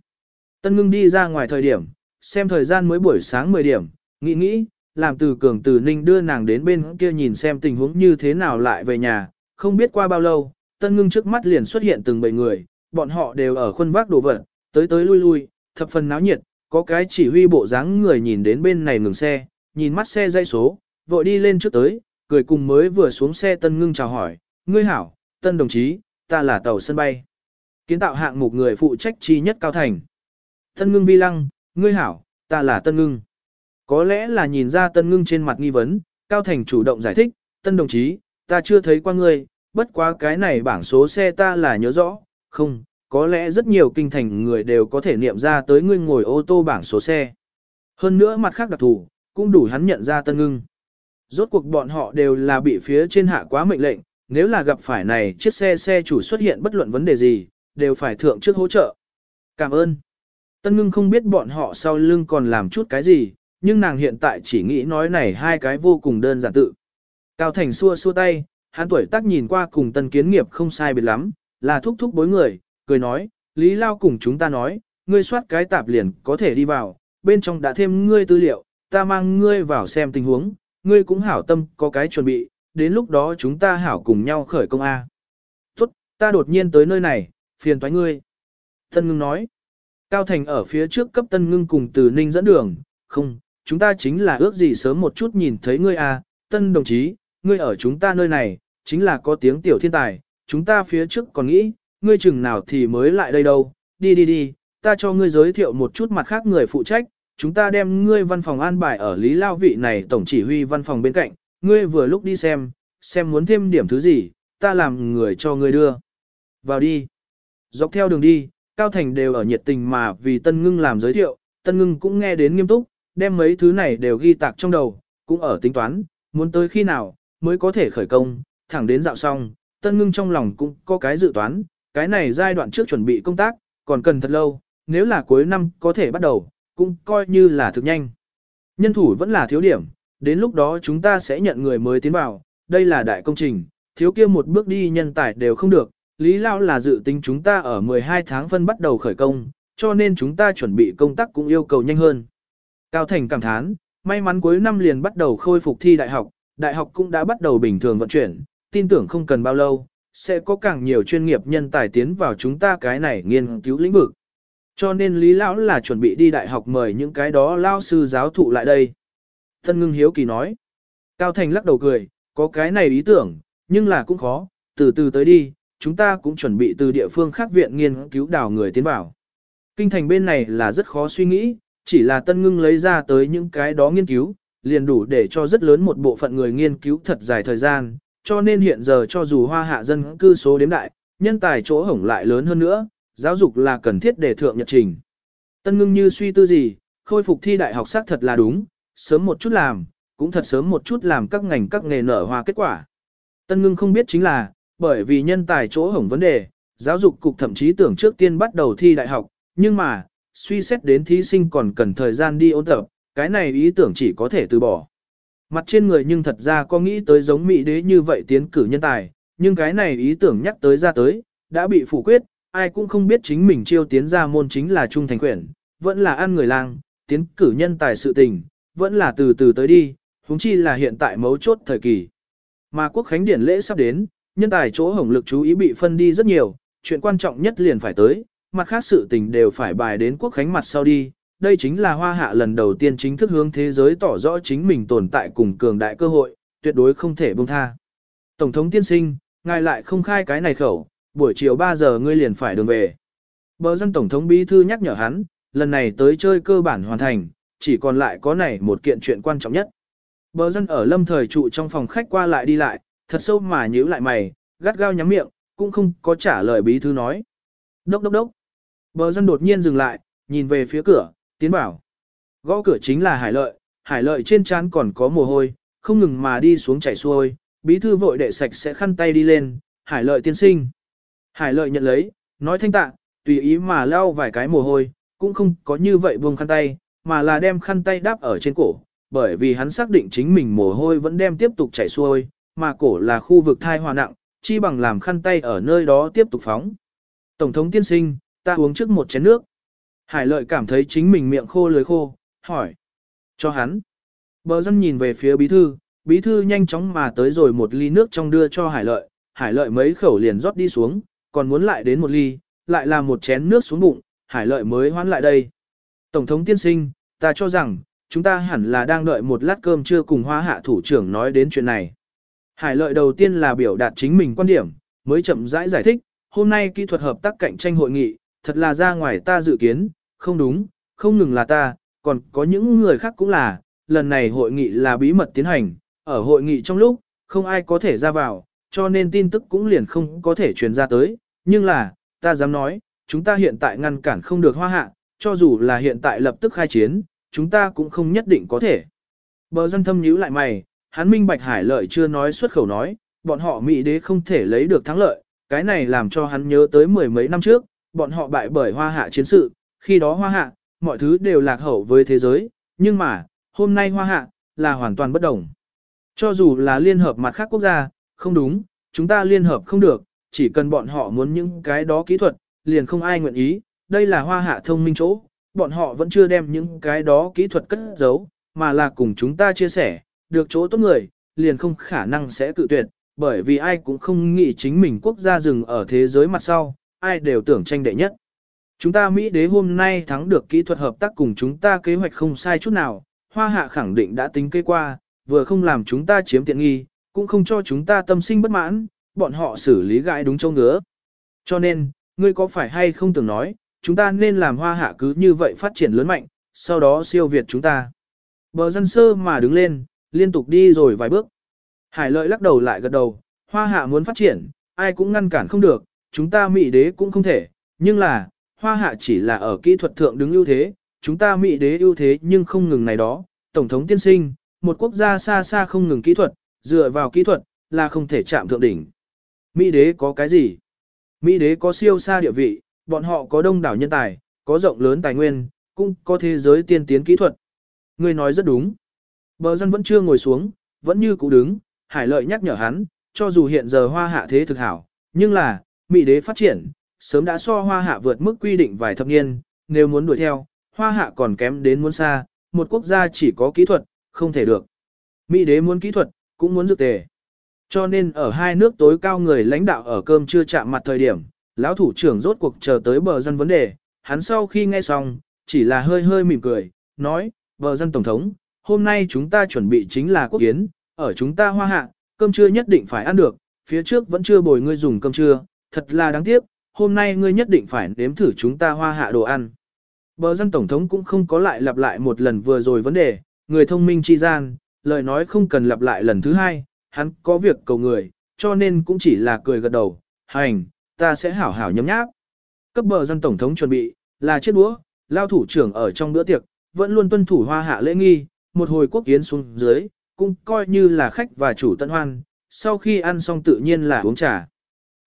A: Tân Ngưng đi ra ngoài thời điểm, xem thời gian mới buổi sáng 10 điểm, nghĩ nghĩ, làm từ cường từ ninh đưa nàng đến bên kia nhìn xem tình huống như thế nào lại về nhà, không biết qua bao lâu, Tân Ngưng trước mắt liền xuất hiện từng bầy người, bọn họ đều ở khuôn vác đồ vật, tới tới lui lui, thập phần náo nhiệt, có cái chỉ huy bộ dáng người nhìn đến bên này ngừng xe, nhìn mắt xe dây số, vội đi lên trước tới, cười cùng mới vừa xuống xe Tân Ngưng chào hỏi, ngươi hảo, Tân đồng chí, ta là tàu sân bay. Kiến tạo hạng mục người phụ trách chi nhất Cao Thành. Tân Ngưng vi lăng, ngươi hảo, ta là Tân Ngưng. Có lẽ là nhìn ra Tân Ngưng trên mặt nghi vấn, Cao Thành chủ động giải thích, Tân đồng chí, ta chưa thấy qua ngươi, bất quá cái này bảng số xe ta là nhớ rõ, không, có lẽ rất nhiều kinh thành người đều có thể niệm ra tới ngươi ngồi ô tô bảng số xe. Hơn nữa mặt khác đặc thù, cũng đủ hắn nhận ra Tân Ngưng. Rốt cuộc bọn họ đều là bị phía trên hạ quá mệnh lệnh, nếu là gặp phải này chiếc xe xe chủ xuất hiện bất luận vấn đề gì, đều phải thượng trước hỗ trợ. Cảm ơn. Tân ngưng không biết bọn họ sau lưng còn làm chút cái gì, nhưng nàng hiện tại chỉ nghĩ nói này hai cái vô cùng đơn giản tự. Cao Thành xua xua tay, hắn tuổi tác nhìn qua cùng tân kiến nghiệp không sai biệt lắm, là thúc thúc bối người, cười nói, Lý Lao cùng chúng ta nói, ngươi soát cái tạp liền có thể đi vào, bên trong đã thêm ngươi tư liệu, ta mang ngươi vào xem tình huống, ngươi cũng hảo tâm có cái chuẩn bị, đến lúc đó chúng ta hảo cùng nhau khởi công A. Tốt, ta đột nhiên tới nơi này, phiền toái ngươi. Tân ngưng nói. Cao Thành ở phía trước cấp Tân ngưng cùng từ Ninh dẫn đường, không, chúng ta chính là ước gì sớm một chút nhìn thấy ngươi à, Tân đồng chí, ngươi ở chúng ta nơi này, chính là có tiếng tiểu thiên tài, chúng ta phía trước còn nghĩ, ngươi chừng nào thì mới lại đây đâu, đi đi đi, ta cho ngươi giới thiệu một chút mặt khác người phụ trách, chúng ta đem ngươi văn phòng an bài ở Lý Lao vị này tổng chỉ huy văn phòng bên cạnh, ngươi vừa lúc đi xem, xem muốn thêm điểm thứ gì, ta làm người cho ngươi đưa. Vào đi. Dọc theo đường đi, Cao Thành đều ở nhiệt tình mà vì Tân Ngưng làm giới thiệu, Tân Ngưng cũng nghe đến nghiêm túc, đem mấy thứ này đều ghi tạc trong đầu, cũng ở tính toán, muốn tới khi nào, mới có thể khởi công, thẳng đến dạo xong, Tân Ngưng trong lòng cũng có cái dự toán, cái này giai đoạn trước chuẩn bị công tác, còn cần thật lâu, nếu là cuối năm có thể bắt đầu, cũng coi như là thực nhanh. Nhân thủ vẫn là thiếu điểm, đến lúc đó chúng ta sẽ nhận người mới tiến vào, đây là đại công trình, thiếu kia một bước đi nhân tài đều không được. Lý Lao là dự tính chúng ta ở 12 tháng phân bắt đầu khởi công, cho nên chúng ta chuẩn bị công tác cũng yêu cầu nhanh hơn. Cao Thành cảm thán, may mắn cuối năm liền bắt đầu khôi phục thi đại học, đại học cũng đã bắt đầu bình thường vận chuyển, tin tưởng không cần bao lâu, sẽ có càng nhiều chuyên nghiệp nhân tài tiến vào chúng ta cái này nghiên cứu lĩnh vực. Cho nên Lý Lão là chuẩn bị đi đại học mời những cái đó lao sư giáo thụ lại đây. Thân ngưng hiếu kỳ nói. Cao Thành lắc đầu cười, có cái này ý tưởng, nhưng là cũng khó, từ từ tới đi, chúng ta cũng chuẩn bị từ địa phương khác viện nghiên cứu đào người tiến vào. Kinh thành bên này là rất khó suy nghĩ, chỉ là tân ngưng lấy ra tới những cái đó nghiên cứu, liền đủ để cho rất lớn một bộ phận người nghiên cứu thật dài thời gian, cho nên hiện giờ cho dù hoa hạ dân cư số đếm đại, nhân tài chỗ hổng lại lớn hơn nữa, giáo dục là cần thiết để thượng nhật trình. Tân ngưng như suy tư gì, khôi phục thi đại học xác thật là đúng, sớm một chút làm, cũng thật sớm một chút làm các ngành các nghề nở hoa kết quả. Tân ngưng không biết chính là, bởi vì nhân tài chỗ hổng vấn đề, giáo dục cục thậm chí tưởng trước tiên bắt đầu thi đại học, nhưng mà, suy xét đến thí sinh còn cần thời gian đi ôn tập, cái này ý tưởng chỉ có thể từ bỏ. Mặt trên người nhưng thật ra có nghĩ tới giống Mỹ đế như vậy tiến cử nhân tài, nhưng cái này ý tưởng nhắc tới ra tới, đã bị phủ quyết, ai cũng không biết chính mình chiêu tiến ra môn chính là trung thành quyển, vẫn là ăn người lang, tiến cử nhân tài sự tình, vẫn là từ từ tới đi, huống chi là hiện tại mấu chốt thời kỳ. Mà quốc khánh điển lễ sắp đến, nhân tài chỗ hồng lực chú ý bị phân đi rất nhiều, chuyện quan trọng nhất liền phải tới, mặt khác sự tình đều phải bài đến quốc khánh mặt sau đi. Đây chính là hoa hạ lần đầu tiên chính thức hướng thế giới tỏ rõ chính mình tồn tại cùng cường đại cơ hội, tuyệt đối không thể buông tha. Tổng thống tiên sinh, ngài lại không khai cái này khẩu, buổi chiều 3 giờ ngươi liền phải đường về. Bờ dân tổng thống bí thư nhắc nhở hắn, lần này tới chơi cơ bản hoàn thành, chỉ còn lại có này một kiện chuyện quan trọng nhất. Bờ dân ở lâm thời trụ trong phòng khách qua lại đi lại, thật sâu mà nhíu lại mày, gắt gao nhắm miệng, cũng không có trả lời bí thư nói. Đốc đốc đốc. Bờ dân đột nhiên dừng lại, nhìn về phía cửa, tiến bảo. Gõ cửa chính là hải lợi, hải lợi trên trán còn có mồ hôi, không ngừng mà đi xuống chảy xuôi, bí thư vội đệ sạch sẽ khăn tay đi lên, hải lợi tiên sinh. Hải lợi nhận lấy, nói thanh tạ, tùy ý mà lau vài cái mồ hôi, cũng không có như vậy buông khăn tay, mà là đem khăn tay đáp ở trên cổ, bởi vì hắn xác định chính mình mồ hôi vẫn đem tiếp tục chảy xuôi, mà cổ là khu vực thai hòa nặng, chi bằng làm khăn tay ở nơi đó tiếp tục phóng. Tổng thống tiên sinh, ta uống trước một chén nước. Hải lợi cảm thấy chính mình miệng khô lưới khô, hỏi. Cho hắn. Bờ dân nhìn về phía bí thư, bí thư nhanh chóng mà tới rồi một ly nước trong đưa cho hải lợi, hải lợi mấy khẩu liền rót đi xuống, còn muốn lại đến một ly, lại là một chén nước xuống bụng, hải lợi mới hoán lại đây. Tổng thống tiên sinh, ta cho rằng, chúng ta hẳn là đang đợi một lát cơm trưa cùng hoa hạ thủ trưởng nói đến chuyện này. Hải lợi đầu tiên là biểu đạt chính mình quan điểm, mới chậm rãi giải, giải thích, hôm nay kỹ thuật hợp tác cạnh tranh hội nghị, thật là ra ngoài ta dự kiến, không đúng, không ngừng là ta, còn có những người khác cũng là, lần này hội nghị là bí mật tiến hành, ở hội nghị trong lúc, không ai có thể ra vào, cho nên tin tức cũng liền không có thể truyền ra tới, nhưng là, ta dám nói, chúng ta hiện tại ngăn cản không được hoa hạ, cho dù là hiện tại lập tức khai chiến, chúng ta cũng không nhất định có thể. Bờ dân thâm nhíu lại mày, hắn minh bạch hải lợi chưa nói xuất khẩu nói, bọn họ Mỹ đế không thể lấy được thắng lợi, cái này làm cho hắn nhớ tới mười mấy năm trước, bọn họ bại bởi hoa hạ chiến sự, khi đó hoa hạ, mọi thứ đều lạc hậu với thế giới, nhưng mà, hôm nay hoa hạ, là hoàn toàn bất đồng. Cho dù là liên hợp mặt khác quốc gia, không đúng, chúng ta liên hợp không được, chỉ cần bọn họ muốn những cái đó kỹ thuật, liền không ai nguyện ý, đây là hoa hạ thông minh chỗ, bọn họ vẫn chưa đem những cái đó kỹ thuật cất giấu, mà là cùng chúng ta chia sẻ, được chỗ tốt người, liền không khả năng sẽ cự tuyệt, bởi vì ai cũng không nghĩ chính mình quốc gia dừng ở thế giới mặt sau, ai đều tưởng tranh đệ nhất. Chúng ta Mỹ đế hôm nay thắng được kỹ thuật hợp tác cùng chúng ta kế hoạch không sai chút nào, Hoa Hạ khẳng định đã tính kế qua, vừa không làm chúng ta chiếm tiện nghi, cũng không cho chúng ta tâm sinh bất mãn, bọn họ xử lý gãi đúng châu ngứa. Cho nên, ngươi có phải hay không tưởng nói, chúng ta nên làm Hoa Hạ cứ như vậy phát triển lớn mạnh, sau đó siêu việt chúng ta. Bờ dân sơ mà đứng lên, liên tục đi rồi vài bước. Hải lợi lắc đầu lại gật đầu, Hoa Hạ muốn phát triển, ai cũng ngăn cản không được, chúng ta Mỹ đế cũng không thể, nhưng là, Hoa Hạ chỉ là ở kỹ thuật thượng đứng ưu thế, chúng ta Mỹ đế ưu thế nhưng không ngừng này đó. Tổng thống tiên sinh, một quốc gia xa xa không ngừng kỹ thuật, dựa vào kỹ thuật, là không thể chạm thượng đỉnh. Mỹ đế có cái gì? Mỹ đế có siêu xa địa vị, bọn họ có đông đảo nhân tài, có rộng lớn tài nguyên, cũng có thế giới tiên tiến kỹ thuật. Người nói rất đúng. Bờ dân vẫn chưa ngồi xuống, vẫn như cũ đứng, hải lợi nhắc nhở hắn, cho dù hiện giờ hoa hạ thế thực hảo, nhưng là, Mỹ đế phát triển, sớm đã so hoa hạ vượt mức quy định vài thập niên, nếu muốn đuổi theo, hoa hạ còn kém đến muốn xa, một quốc gia chỉ có kỹ thuật, không thể được. Mỹ đế muốn kỹ thuật, cũng muốn dược tề. Cho nên ở hai nước tối cao người lãnh đạo ở cơm chưa chạm mặt thời điểm, lão thủ trưởng rốt cuộc chờ tới bờ dân vấn đề, hắn sau khi nghe xong, chỉ là hơi hơi mỉm cười, nói, bờ dân tổng thống, hôm nay chúng ta chuẩn bị chính là quốc kiến, ở chúng ta hoa hạ, cơm trưa nhất định phải ăn được, phía trước vẫn chưa bồi ngươi dùng cơm trưa, thật là đáng tiếc, hôm nay ngươi nhất định phải nếm thử chúng ta hoa hạ đồ ăn. Bờ dân tổng thống cũng không có lại lặp lại một lần vừa rồi vấn đề, người thông minh chi gian, lời nói không cần lặp lại lần thứ hai, hắn có việc cầu người, cho nên cũng chỉ là cười gật đầu, hành, ta sẽ hảo hảo nhấm nháp. Cấp bờ dân tổng thống chuẩn bị, là chiếc đũa, lao thủ trưởng ở trong bữa tiệc, vẫn luôn tuân thủ hoa hạ lễ nghi, một hồi quốc kiến xuống dưới, cũng coi như là khách và chủ tận hoan, sau khi ăn xong tự nhiên là uống trà.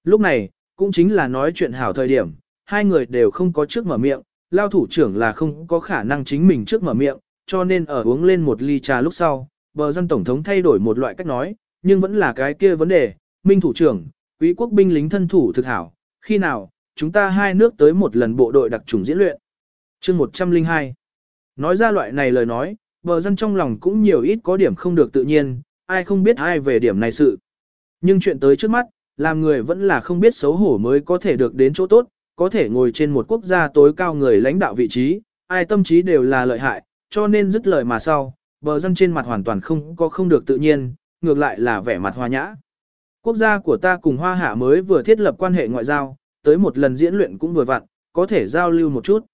A: Lúc này, cũng chính là nói chuyện hảo thời điểm, hai người đều không có trước mở miệng, lao thủ trưởng là không có khả năng chính mình trước mở miệng, cho nên ở uống lên một ly trà lúc sau, bờ dân tổng thống thay đổi một loại cách nói, nhưng vẫn là cái kia vấn đề, minh thủ trưởng, quý quốc binh lính thân thủ thực hảo, khi nào, chúng ta hai nước tới một lần bộ đội đặc trùng diễn luyện. chương 102 Nói ra loại này lời nói, bờ dân trong lòng cũng nhiều ít có điểm không được tự nhiên, ai không biết ai về điểm này sự. Nhưng chuyện tới trước mắt, làm người vẫn là không biết xấu hổ mới có thể được đến chỗ tốt, có thể ngồi trên một quốc gia tối cao người lãnh đạo vị trí, ai tâm trí đều là lợi hại, cho nên dứt lời mà sau, bờ dân trên mặt hoàn toàn không có không được tự nhiên, ngược lại là vẻ mặt hòa nhã. Quốc gia của ta cùng Hoa Hạ mới vừa thiết lập quan hệ ngoại giao, tới một lần diễn luyện cũng vừa vặn, có thể giao lưu một chút.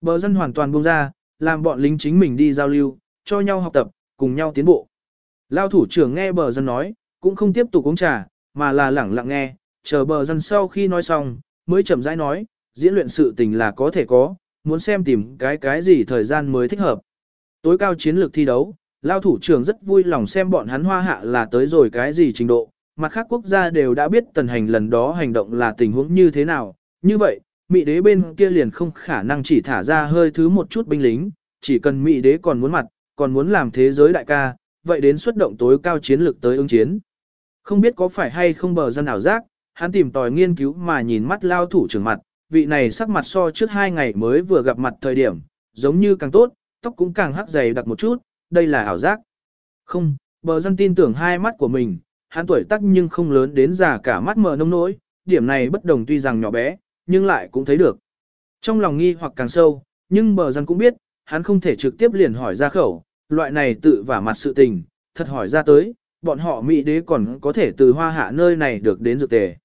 A: Bờ dân hoàn toàn buông ra, làm bọn lính chính mình đi giao lưu, cho nhau học tập, cùng nhau tiến bộ. Lao thủ trưởng nghe bờ dân nói, cũng không tiếp tục uống trà, mà là lẳng lặng nghe, chờ bờ dân sau khi nói xong, mới chậm rãi nói, diễn luyện sự tình là có thể có, muốn xem tìm cái cái gì thời gian mới thích hợp. Tối cao chiến lược thi đấu, Lao thủ trưởng rất vui lòng xem bọn hắn hoa hạ là tới rồi cái gì trình độ, mặt khác quốc gia đều đã biết tần hành lần đó hành động là tình huống như thế nào, như vậy, Mỹ đế bên kia liền không khả năng chỉ thả ra hơi thứ một chút binh lính, chỉ cần Mỹ đế còn muốn mặt, còn muốn làm thế giới đại ca, vậy đến xuất động tối cao chiến lược tới ứng chiến. Không biết có phải hay không bờ dân ảo giác, hắn tìm tòi nghiên cứu mà nhìn mắt lao thủ trưởng mặt, vị này sắc mặt so trước hai ngày mới vừa gặp mặt thời điểm, giống như càng tốt, tóc cũng càng hắc dày đặc một chút, đây là ảo giác. Không, bờ dân tin tưởng hai mắt của mình, hắn tuổi tác nhưng không lớn đến già cả mắt mờ nông nỗi, điểm này bất đồng tuy rằng nhỏ bé, nhưng lại cũng thấy được. Trong lòng nghi hoặc càng sâu, nhưng bờ dân cũng biết, hắn không thể trực tiếp liền hỏi ra khẩu, loại này tự vả mặt sự tình, thật hỏi ra tới, bọn họ Mỹ đế còn có thể từ hoa hạ nơi này được đến dược tề.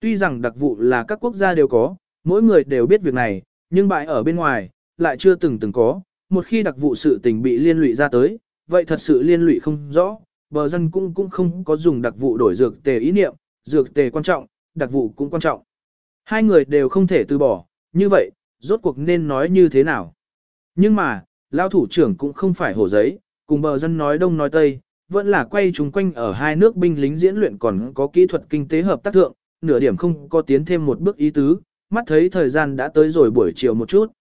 A: Tuy rằng đặc vụ là các quốc gia đều có, mỗi người đều biết việc này, nhưng bại ở bên ngoài, lại chưa từng từng có, một khi đặc vụ sự tình bị liên lụy ra tới, vậy thật sự liên lụy không rõ, bờ dân cũng cũng không có dùng đặc vụ đổi dược tề ý niệm, dược tề quan trọng, đặc vụ cũng quan trọng. Hai người đều không thể từ bỏ, như vậy, rốt cuộc nên nói như thế nào. Nhưng mà, lao thủ trưởng cũng không phải hổ giấy, cùng bờ dân nói đông nói tây, vẫn là quay chúng quanh ở hai nước binh lính diễn luyện còn có kỹ thuật kinh tế hợp tác thượng, nửa điểm không có tiến thêm một bước ý tứ, mắt thấy thời gian đã tới rồi buổi chiều một chút.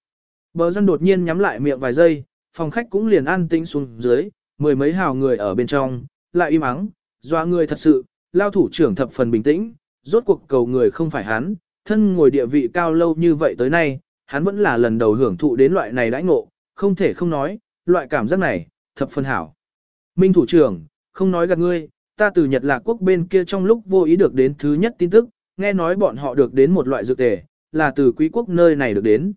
A: Bờ dân đột nhiên nhắm lại miệng vài giây, phòng khách cũng liền an tĩnh xuống dưới, mười mấy hào người ở bên trong, lại im ắng, doa người thật sự, lao thủ trưởng thập phần bình tĩnh, rốt cuộc cầu người không phải hắn, thân ngồi địa vị cao lâu như vậy tới nay, hắn vẫn là lần đầu hưởng thụ đến loại này đãi ngộ, không thể không nói, loại cảm giác này, thập phân hảo. Minh thủ trưởng, không nói gạt ngươi, ta từ Nhật Lạc quốc bên kia trong lúc vô ý được đến thứ nhất tin tức, nghe nói bọn họ được đến một loại dược tề, là từ quý quốc nơi này được đến.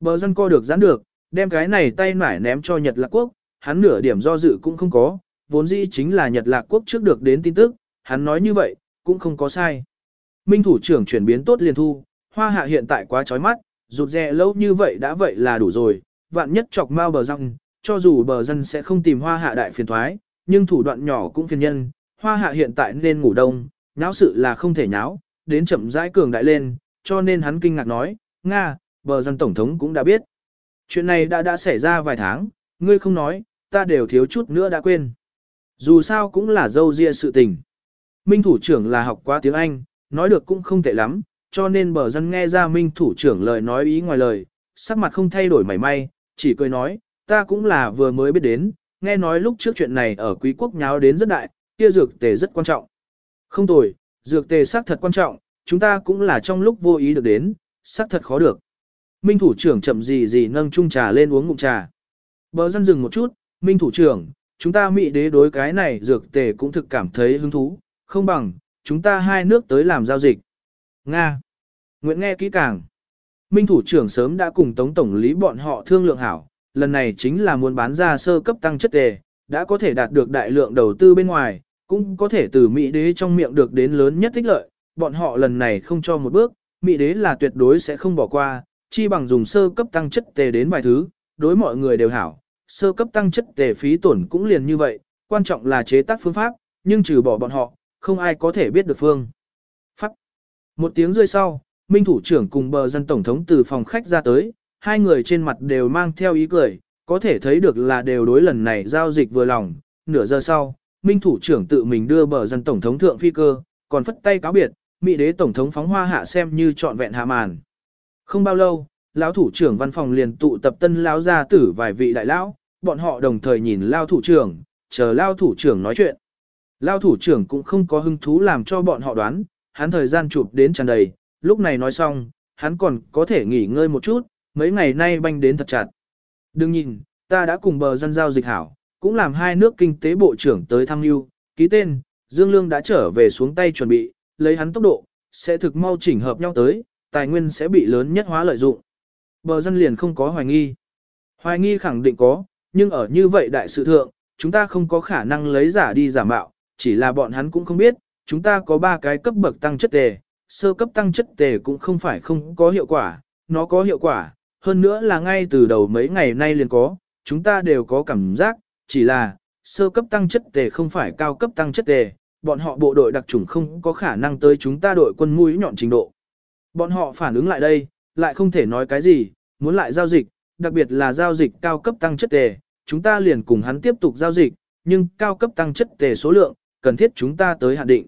A: Bờ dân co được giãn được, đem cái này tay nải ném cho Nhật Lạc quốc, hắn nửa điểm do dự cũng không có, vốn dĩ chính là Nhật Lạc quốc trước được đến tin tức, hắn nói như vậy, cũng không có sai. Minh thủ trưởng chuyển biến tốt liền thu, hoa hạ hiện tại quá chói mắt, rụt rè lâu như vậy đã vậy là đủ rồi, vạn nhất chọc mau bờ răng, cho dù bờ dân sẽ không tìm hoa hạ đại phiền thoái, nhưng thủ đoạn nhỏ cũng phiền nhân, hoa hạ hiện tại nên ngủ đông, nháo sự là không thể nháo, đến chậm rãi cường đại lên, cho nên hắn kinh ngạc nói, Nga, bờ dân tổng thống cũng đã biết. Chuyện này đã đã xảy ra vài tháng, ngươi không nói, ta đều thiếu chút nữa đã quên. Dù sao cũng là dâu ria sự tình. Minh thủ trưởng là học qua tiếng Anh, nói được cũng không tệ lắm, cho nên bờ dân nghe ra Minh thủ trưởng lời nói ý ngoài lời, sắc mặt không thay đổi mảy may, chỉ cười nói, ta cũng là vừa mới biết đến, nghe nói lúc trước chuyện này ở quý quốc nháo đến rất đại, kia dược tề rất quan trọng. Không tồi, dược tề xác thật quan trọng, chúng ta cũng là trong lúc vô ý được đến, xác thật khó được. Minh thủ trưởng chậm gì gì nâng chung trà lên uống ngụm trà. Bờ dân dừng một chút, Minh thủ trưởng, chúng ta mỹ đế đối cái này dược tề cũng thực cảm thấy hứng thú, không bằng, chúng ta hai nước tới làm giao dịch. Nga. Nguyễn nghe kỹ càng. Minh thủ trưởng sớm đã cùng Tống Tổng lý bọn họ thương lượng hảo, lần này chính là muốn bán ra sơ cấp tăng chất tề, đã có thể đạt được đại lượng đầu tư bên ngoài, cũng có thể từ Mỹ đế trong miệng được đến lớn nhất tích lợi, bọn họ lần này không cho một bước, Mỹ đế là tuyệt đối sẽ không bỏ qua, chi bằng dùng sơ cấp tăng chất tề đến vài thứ, đối mọi người đều hảo, sơ cấp tăng chất tề phí tổn cũng liền như vậy, quan trọng là chế tác phương pháp, nhưng trừ bỏ bọn họ, không ai có thể biết được phương. Pháp. Một tiếng rơi sau, Minh thủ trưởng cùng bờ dân tổng thống từ phòng khách ra tới, hai người trên mặt đều mang theo ý cười, có thể thấy được là đều đối lần này giao dịch vừa lòng. Nửa giờ sau, Minh thủ trưởng tự mình đưa bờ dân tổng thống thượng phi cơ, còn phất tay cáo biệt, Mỹ đế tổng thống phóng hoa hạ xem như trọn vẹn hạ màn. Không bao lâu, lão thủ trưởng văn phòng liền tụ tập tân lão gia tử vài vị đại lão, bọn họ đồng thời nhìn lao thủ trưởng, chờ lao thủ trưởng nói chuyện. Lao thủ trưởng cũng không có hứng thú làm cho bọn họ đoán, hắn thời gian chụp đến tràn đầy, lúc này nói xong, hắn còn có thể nghỉ ngơi một chút, mấy ngày nay banh đến thật chặt. Đừng nhìn, ta đã cùng bờ dân giao dịch hảo, cũng làm hai nước kinh tế bộ trưởng tới thăm lưu, ký tên, Dương Lương đã trở về xuống tay chuẩn bị, lấy hắn tốc độ, sẽ thực mau chỉnh hợp nhau tới, tài nguyên sẽ bị lớn nhất hóa lợi dụng. Bờ dân liền không có hoài nghi. Hoài nghi khẳng định có, nhưng ở như vậy đại sự thượng, chúng ta không có khả năng lấy giả đi giả mạo, chỉ là bọn hắn cũng không biết, chúng ta có ba cái cấp bậc tăng chất đề sơ cấp tăng chất tề cũng không phải không có hiệu quả, nó có hiệu quả, hơn nữa là ngay từ đầu mấy ngày nay liền có, chúng ta đều có cảm giác, chỉ là, sơ cấp tăng chất tề không phải cao cấp tăng chất tề, bọn họ bộ đội đặc chủng không có khả năng tới chúng ta đội quân mũi nhọn trình độ. Bọn họ phản ứng lại đây, lại không thể nói cái gì, muốn lại giao dịch, đặc biệt là giao dịch cao cấp tăng chất tề, chúng ta liền cùng hắn tiếp tục giao dịch, nhưng cao cấp tăng chất tề số lượng, cần thiết chúng ta tới hạn định.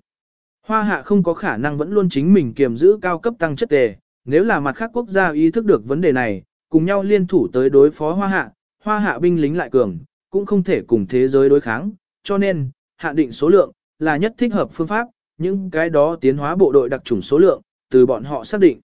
A: Hoa hạ không có khả năng vẫn luôn chính mình kiềm giữ cao cấp tăng chất tề, nếu là mặt khác quốc gia ý thức được vấn đề này, cùng nhau liên thủ tới đối phó hoa hạ, hoa hạ binh lính lại cường, cũng không thể cùng thế giới đối kháng, cho nên, hạn định số lượng, là nhất thích hợp phương pháp, những cái đó tiến hóa bộ đội đặc trùng số lượng, từ bọn họ xác định.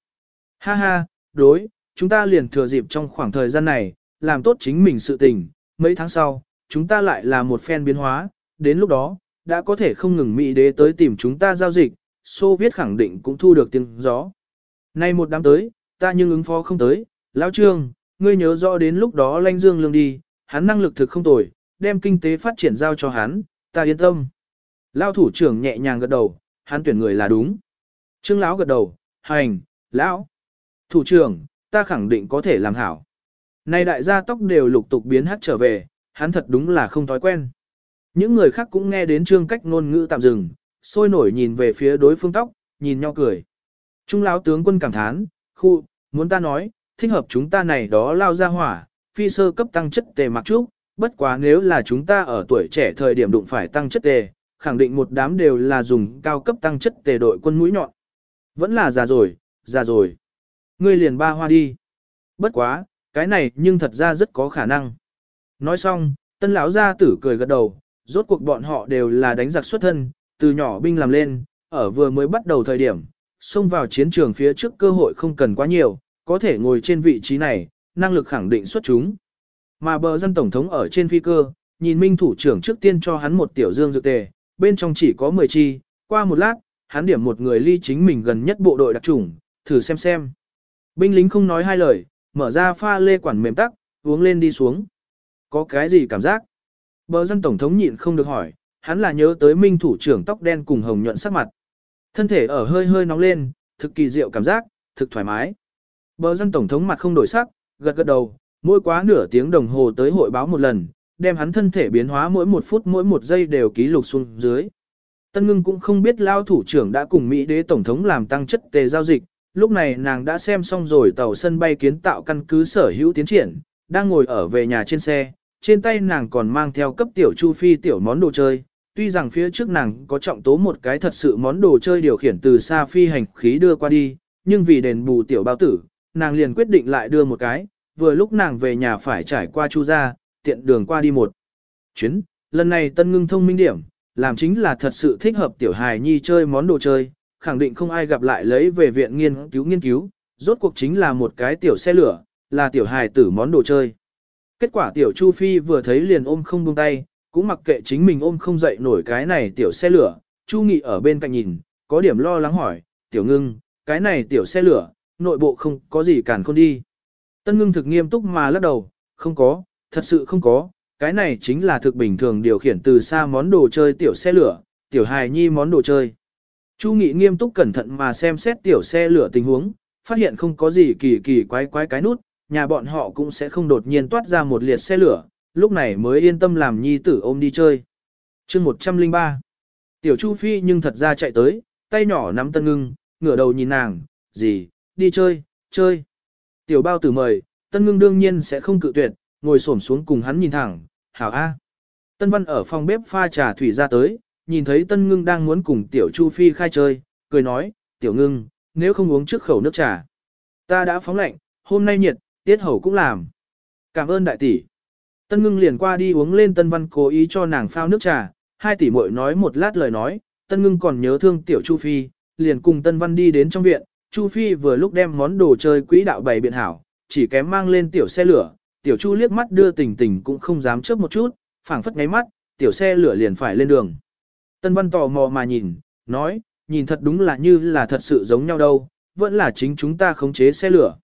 A: Ha ha, đối, chúng ta liền thừa dịp trong khoảng thời gian này, làm tốt chính mình sự tình, mấy tháng sau, chúng ta lại là một phen biến hóa, đến lúc đó, đã có thể không ngừng Mỹ đế tới tìm chúng ta giao dịch, Xô Viết khẳng định cũng thu được tiếng gió. Nay một đám tới, ta nhưng ứng phó không tới, lão trương, ngươi nhớ rõ đến lúc đó lanh dương lương đi, hắn năng lực thực không tồi, đem kinh tế phát triển giao cho hắn, ta yên tâm. Lão thủ trưởng nhẹ nhàng gật đầu, hắn tuyển người là đúng. Trương lão gật đầu, hành, lão. Thủ trưởng, ta khẳng định có thể làm hảo. Nay đại gia tóc đều lục tục biến hát trở về, hắn thật đúng là không thói quen. Những người khác cũng nghe đến trương cách ngôn ngữ tạm dừng, sôi nổi nhìn về phía đối phương tóc, nhìn nhau cười. Trung lão tướng quân cảm thán, khu, muốn ta nói, thích hợp chúng ta này đó lao ra hỏa, phi sơ cấp tăng chất tề mặc trúc, bất quá nếu là chúng ta ở tuổi trẻ thời điểm đụng phải tăng chất tề, khẳng định một đám đều là dùng cao cấp tăng chất tề đội quân mũi nhọn. Vẫn là già rồi, già rồi. Ngươi liền ba hoa đi. Bất quá, cái này nhưng thật ra rất có khả năng. Nói xong, tân lão gia tử cười gật đầu, rốt cuộc bọn họ đều là đánh giặc xuất thân, từ nhỏ binh làm lên, ở vừa mới bắt đầu thời điểm, xông vào chiến trường phía trước cơ hội không cần quá nhiều, có thể ngồi trên vị trí này, năng lực khẳng định xuất chúng. Mà bờ dân tổng thống ở trên phi cơ, nhìn minh thủ trưởng trước tiên cho hắn một tiểu dương dược tề, bên trong chỉ có 10 chi, qua một lát, hắn điểm một người ly chính mình gần nhất bộ đội đặc trùng, thử xem xem. Binh lính không nói hai lời, mở ra pha lê quản mềm tắc, uống lên đi xuống. Có cái gì cảm giác? Bờ dân tổng thống nhịn không được hỏi, hắn là nhớ tới minh thủ trưởng tóc đen cùng hồng nhuận sắc mặt. Thân thể ở hơi hơi nóng lên, thực kỳ diệu cảm giác, thực thoải mái. Bờ dân tổng thống mặt không đổi sắc, gật gật đầu, mỗi quá nửa tiếng đồng hồ tới hội báo một lần, đem hắn thân thể biến hóa mỗi một phút mỗi một giây đều ký lục xuống dưới. Tân ngưng cũng không biết lao thủ trưởng đã cùng Mỹ đế tổng thống làm tăng chất tề giao dịch, lúc này nàng đã xem xong rồi tàu sân bay kiến tạo căn cứ sở hữu tiến triển, đang ngồi ở về nhà trên xe, trên tay nàng còn mang theo cấp tiểu chu phi tiểu món đồ chơi. Tuy rằng phía trước nàng có trọng tố một cái thật sự món đồ chơi điều khiển từ xa phi hành khí đưa qua đi, nhưng vì đền bù tiểu bao tử, nàng liền quyết định lại đưa một cái, vừa lúc nàng về nhà phải trải qua chu ra, tiện đường qua đi một chuyến. Lần này tân ngưng thông minh điểm, làm chính là thật sự thích hợp tiểu hài nhi chơi món đồ chơi, khẳng định không ai gặp lại lấy về viện nghiên cứu nghiên cứu, rốt cuộc chính là một cái tiểu xe lửa, là tiểu hài tử món đồ chơi. Kết quả tiểu Chu Phi vừa thấy liền ôm không buông tay, cũng mặc kệ chính mình ôm không dậy nổi cái này tiểu xe lửa, Chu Nghị ở bên cạnh nhìn, có điểm lo lắng hỏi, tiểu ngưng, cái này tiểu xe lửa, nội bộ không có gì cản con đi. Tân ngưng thực nghiêm túc mà lắc đầu, không có, thật sự không có, cái này chính là thực bình thường điều khiển từ xa món đồ chơi tiểu xe lửa, tiểu hài nhi món đồ chơi. Chu Nghị nghiêm túc cẩn thận mà xem xét tiểu xe lửa tình huống, phát hiện không có gì kỳ kỳ quái quái cái nút, nhà bọn họ cũng sẽ không đột nhiên toát ra một liệt xe lửa, lúc này mới yên tâm làm nhi tử ôm đi chơi. chương 103 Tiểu Chu Phi nhưng thật ra chạy tới, tay nhỏ nắm tân ngưng, ngửa đầu nhìn nàng, gì, đi chơi, chơi. Tiểu bao tử mời, tân ngưng đương nhiên sẽ không cự tuyệt, ngồi xổm xuống cùng hắn nhìn thẳng, hảo A. Tân văn ở phòng bếp pha trà thủy ra tới, nhìn thấy tân ngưng đang muốn cùng tiểu Chu Phi khai chơi, cười nói, tiểu ngưng, nếu không uống trước khẩu nước trà. Ta đã phóng lạnh, hôm nay nhiệt, tiết hầu cũng làm. Cảm ơn đại tỷ. Tân ngưng liền qua đi uống lên tân văn cố ý cho nàng phao nước trà, hai tỷ muội nói một lát lời nói, tân ngưng còn nhớ thương tiểu Chu Phi, liền cùng tân văn đi đến trong viện, Chu Phi vừa lúc đem món đồ chơi quỹ đạo bày biện hảo, chỉ kém mang lên tiểu xe lửa, tiểu Chu liếc mắt đưa tình tình cũng không dám chớp một chút, phảng phất ngáy mắt, tiểu xe lửa liền phải lên đường. Tân văn tò mò mà nhìn, nói, nhìn thật đúng là như là thật sự giống nhau đâu, vẫn là chính chúng ta khống chế xe lửa.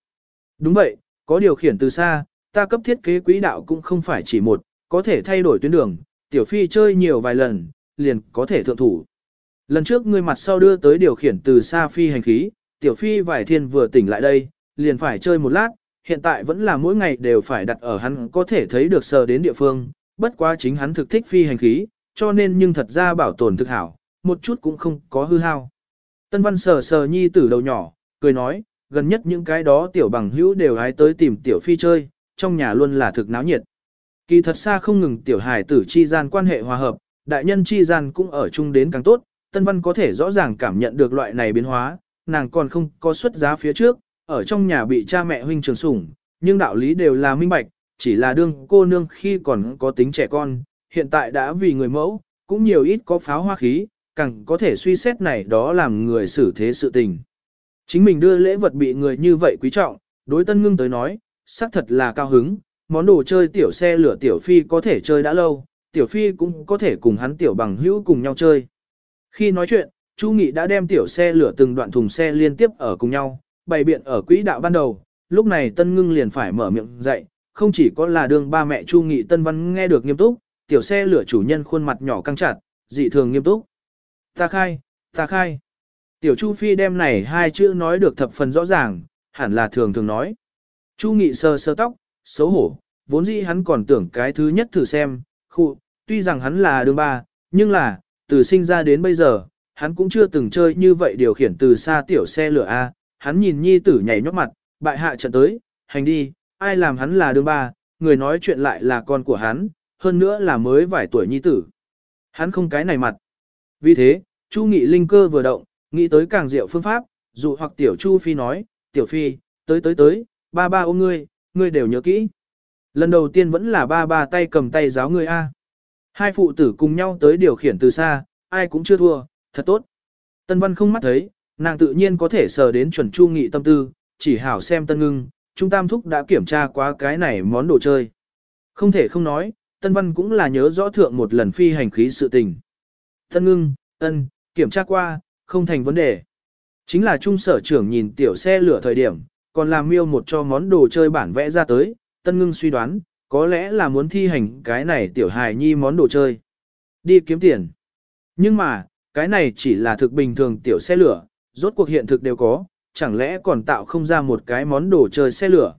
A: Đúng vậy, có điều khiển từ xa, ta cấp thiết kế quỹ đạo cũng không phải chỉ một, có thể thay đổi tuyến đường, tiểu phi chơi nhiều vài lần, liền có thể thượng thủ. Lần trước ngươi mặt sau đưa tới điều khiển từ xa phi hành khí, tiểu phi vải thiên vừa tỉnh lại đây, liền phải chơi một lát, hiện tại vẫn là mỗi ngày đều phải đặt ở hắn có thể thấy được sờ đến địa phương, bất quá chính hắn thực thích phi hành khí, cho nên nhưng thật ra bảo tồn thực hảo, một chút cũng không có hư hao. Tân văn sờ sờ nhi tử đầu nhỏ, cười nói, gần nhất những cái đó tiểu bằng hữu đều hái tới tìm tiểu phi chơi, trong nhà luôn là thực náo nhiệt. Kỳ thật xa không ngừng tiểu hài tử chi gian quan hệ hòa hợp, đại nhân chi gian cũng ở chung đến càng tốt, Tân Văn có thể rõ ràng cảm nhận được loại này biến hóa, nàng còn không có xuất giá phía trước, ở trong nhà bị cha mẹ huynh trường sủng, nhưng đạo lý đều là minh bạch, chỉ là đương cô nương khi còn có tính trẻ con, hiện tại đã vì người mẫu, cũng nhiều ít có pháo hoa khí, càng có thể suy xét này đó làm người xử thế sự tình. Chính mình đưa lễ vật bị người như vậy quý trọng, đối tân ngưng tới nói, xác thật là cao hứng, món đồ chơi tiểu xe lửa tiểu phi có thể chơi đã lâu, tiểu phi cũng có thể cùng hắn tiểu bằng hữu cùng nhau chơi. Khi nói chuyện, Chu Nghị đã đem tiểu xe lửa từng đoạn thùng xe liên tiếp ở cùng nhau, bày biện ở quỹ đạo ban đầu, lúc này Tân Ngưng liền phải mở miệng dạy, không chỉ có là đường ba mẹ Chu Nghị Tân Văn nghe được nghiêm túc, tiểu xe lửa chủ nhân khuôn mặt nhỏ căng chặt, dị thường nghiêm túc. Ta khai, ta khai. Tiểu Chu Phi đem này hai chữ nói được thập phần rõ ràng, hẳn là thường thường nói. Chu Nghị sơ sơ tóc, xấu hổ, vốn dĩ hắn còn tưởng cái thứ nhất thử xem, khu, tuy rằng hắn là đường ba, nhưng là, từ sinh ra đến bây giờ, hắn cũng chưa từng chơi như vậy điều khiển từ xa tiểu xe lửa A, hắn nhìn nhi tử nhảy nhót mặt, bại hạ trận tới, hành đi, ai làm hắn là đường ba, người nói chuyện lại là con của hắn, hơn nữa là mới vài tuổi nhi tử. Hắn không cái này mặt. Vì thế, Chu Nghị linh cơ vừa động, nghĩ tới càng diệu phương pháp, dụ hoặc tiểu Chu Phi nói, tiểu Phi, tới tới tới, ba ba ôm ngươi, ngươi đều nhớ kỹ. Lần đầu tiên vẫn là ba ba tay cầm tay giáo ngươi A. Hai phụ tử cùng nhau tới điều khiển từ xa, ai cũng chưa thua, thật tốt. Tân Văn không mắt thấy, nàng tự nhiên có thể sờ đến chuẩn Chu Nghị tâm tư, chỉ hảo xem Tân Ngưng, Trung Tam Thúc đã kiểm tra quá cái này món đồ chơi. Không thể không nói, Tân Văn cũng là nhớ rõ thượng một lần phi hành khí sự tình. Tân ngưng, ân, kiểm tra qua, không thành vấn đề. Chính là trung sở trưởng nhìn tiểu xe lửa thời điểm, còn làm miêu một cho món đồ chơi bản vẽ ra tới, Tân ngưng suy đoán, có lẽ là muốn thi hành cái này tiểu hài nhi món đồ chơi. Đi kiếm tiền. Nhưng mà, cái này chỉ là thực bình thường tiểu xe lửa, rốt cuộc hiện thực đều có, chẳng lẽ còn tạo không ra một cái món đồ chơi xe lửa.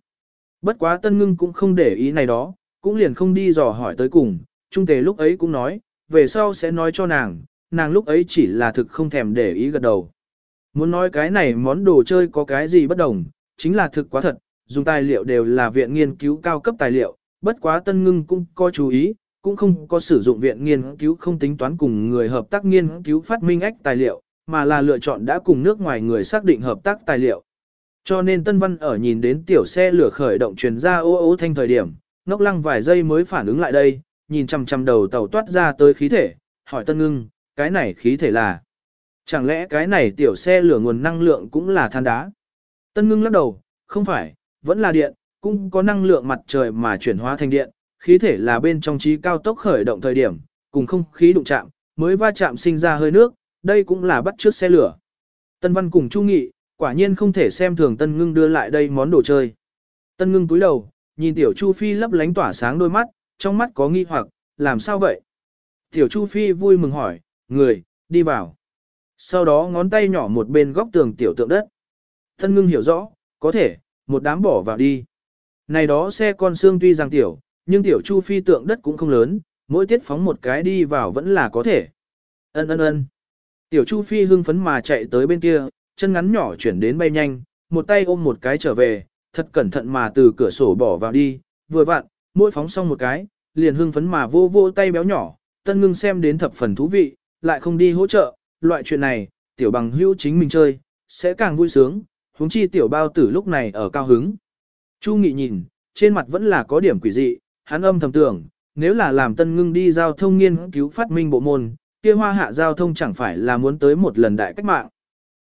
A: Bất quá tân ngưng cũng không để ý này đó, cũng liền không đi dò hỏi tới cùng, trung tề lúc ấy cũng nói, về sau sẽ nói cho nàng, nàng lúc ấy chỉ là thực không thèm để ý gật đầu. Muốn nói cái này món đồ chơi có cái gì bất đồng, chính là thực quá thật, dùng tài liệu đều là viện nghiên cứu cao cấp tài liệu, bất quá tân ngưng cũng có chú ý, cũng không có sử dụng viện nghiên cứu không tính toán cùng người hợp tác nghiên cứu phát minh ách tài liệu, mà là lựa chọn đã cùng nước ngoài người xác định hợp tác tài liệu. Cho nên Tân Văn ở nhìn đến tiểu xe lửa khởi động truyền ra ô ô thanh thời điểm, ngốc lăng vài giây mới phản ứng lại đây, nhìn chằm chằm đầu tàu toát ra tới khí thể, hỏi Tân Ngưng, cái này khí thể là? Chẳng lẽ cái này tiểu xe lửa nguồn năng lượng cũng là than đá? Tân Ngưng lắc đầu, không phải, vẫn là điện, cũng có năng lượng mặt trời mà chuyển hóa thành điện, khí thể là bên trong trí cao tốc khởi động thời điểm, cùng không khí đụng chạm, mới va chạm sinh ra hơi nước, đây cũng là bắt trước xe lửa. Tân Văn cùng Chu Nghị, quả nhiên không thể xem thường Tân Ngưng đưa lại đây món đồ chơi. Tân Ngưng túi đầu, nhìn Tiểu Chu Phi lấp lánh tỏa sáng đôi mắt, trong mắt có nghi hoặc, làm sao vậy? Tiểu Chu Phi vui mừng hỏi, người, đi vào. Sau đó ngón tay nhỏ một bên góc tường tiểu tượng đất. Tân Ngưng hiểu rõ, có thể, một đám bỏ vào đi. Này đó xe con xương tuy rằng tiểu, nhưng tiểu chu phi tượng đất cũng không lớn, mỗi tiết phóng một cái đi vào vẫn là có thể. Ân ân ân. Tiểu chu phi hưng phấn mà chạy tới bên kia, chân ngắn nhỏ chuyển đến bay nhanh, một tay ôm một cái trở về, thật cẩn thận mà từ cửa sổ bỏ vào đi, vừa vặn, mỗi phóng xong một cái, liền hưng phấn mà vô vô tay béo nhỏ, tân ngưng xem đến thập phần thú vị, lại không đi hỗ trợ, loại chuyện này, tiểu bằng hữu chính mình chơi, sẽ càng vui sướng, huống chi tiểu bao tử lúc này ở cao hứng. Chu Nghị nhìn, trên mặt vẫn là có điểm quỷ dị, hắn âm thầm tưởng, nếu là làm tân ngưng đi giao thông nghiên cứu phát minh bộ môn, kia hoa hạ giao thông chẳng phải là muốn tới một lần đại cách mạng.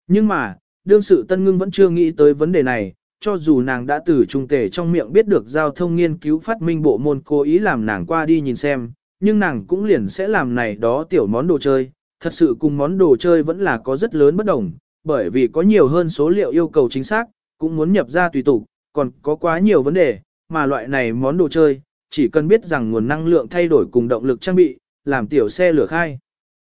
A: Nhưng mà, đương sự tân ngưng vẫn chưa nghĩ tới vấn đề này, cho dù nàng đã từ trung tể trong miệng biết được giao thông nghiên cứu phát minh bộ môn cố ý làm nàng qua đi nhìn xem, nhưng nàng cũng liền sẽ làm này đó tiểu món đồ chơi, thật sự cùng món đồ chơi vẫn là có rất lớn bất đồng, bởi vì có nhiều hơn số liệu yêu cầu chính xác, cũng muốn nhập ra tùy tục, còn có quá nhiều vấn đề, mà loại này món đồ chơi, chỉ cần biết rằng nguồn năng lượng thay đổi cùng động lực trang bị, làm tiểu xe lửa khai.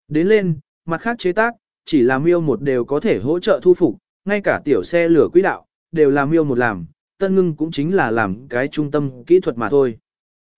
A: Đến lên, mặt khác chế tác, chỉ là miêu một đều có thể hỗ trợ thu phục, ngay cả tiểu xe lửa quỹ đạo, đều là miêu một làm, tân ngưng cũng chính là làm cái trung tâm kỹ thuật mà thôi.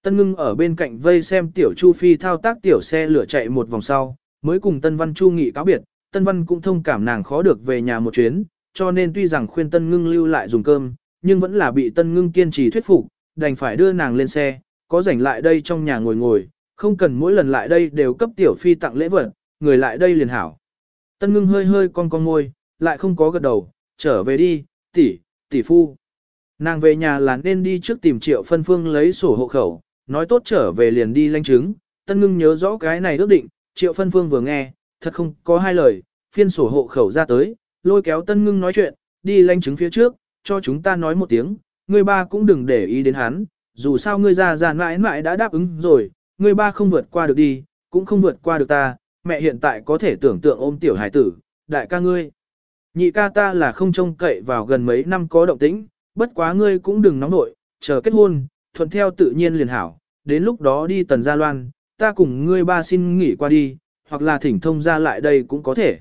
A: Tân ngưng ở bên cạnh vây xem tiểu chu phi thao tác tiểu xe lửa chạy một vòng sau, mới cùng tân văn chu nghị cáo biệt, tân văn cũng thông cảm nàng khó được về nhà một chuyến, cho nên tuy rằng khuyên tân ngưng lưu lại dùng cơm, nhưng vẫn là bị tân ngưng kiên trì thuyết phục, đành phải đưa nàng lên xe, có rảnh lại đây trong nhà ngồi ngồi, không cần mỗi lần lại đây đều cấp tiểu phi tặng lễ vật, người lại đây liền hảo. Tân ngưng hơi hơi con con môi, lại không có gật đầu, trở về đi, tỷ, tỷ phu. Nàng về nhà là nên đi trước tìm triệu phân phương lấy sổ hộ khẩu, nói tốt trở về liền đi lanh chứng. Tân ngưng nhớ rõ cái này ước định, triệu phân phương vừa nghe, thật không có hai lời, phiên sổ hộ khẩu ra tới, lôi kéo tân ngưng nói chuyện, đi lanh chứng phía trước, cho chúng ta nói một tiếng, ngươi ba cũng đừng để ý đến hắn, dù sao ngươi già già mãi mãi đã đáp ứng rồi, ngươi ba không vượt qua được đi, cũng không vượt qua được ta, mẹ hiện tại có thể tưởng tượng ôm tiểu hải tử, đại ca ngươi. Nhị ca ta là không trông cậy vào gần mấy năm có động tĩnh, bất quá ngươi cũng đừng nóng nội, chờ kết hôn, thuận theo tự nhiên liền hảo, đến lúc đó đi tần gia loan, ta cùng ngươi ba xin nghỉ qua đi, hoặc là thỉnh thông ra lại đây cũng có thể.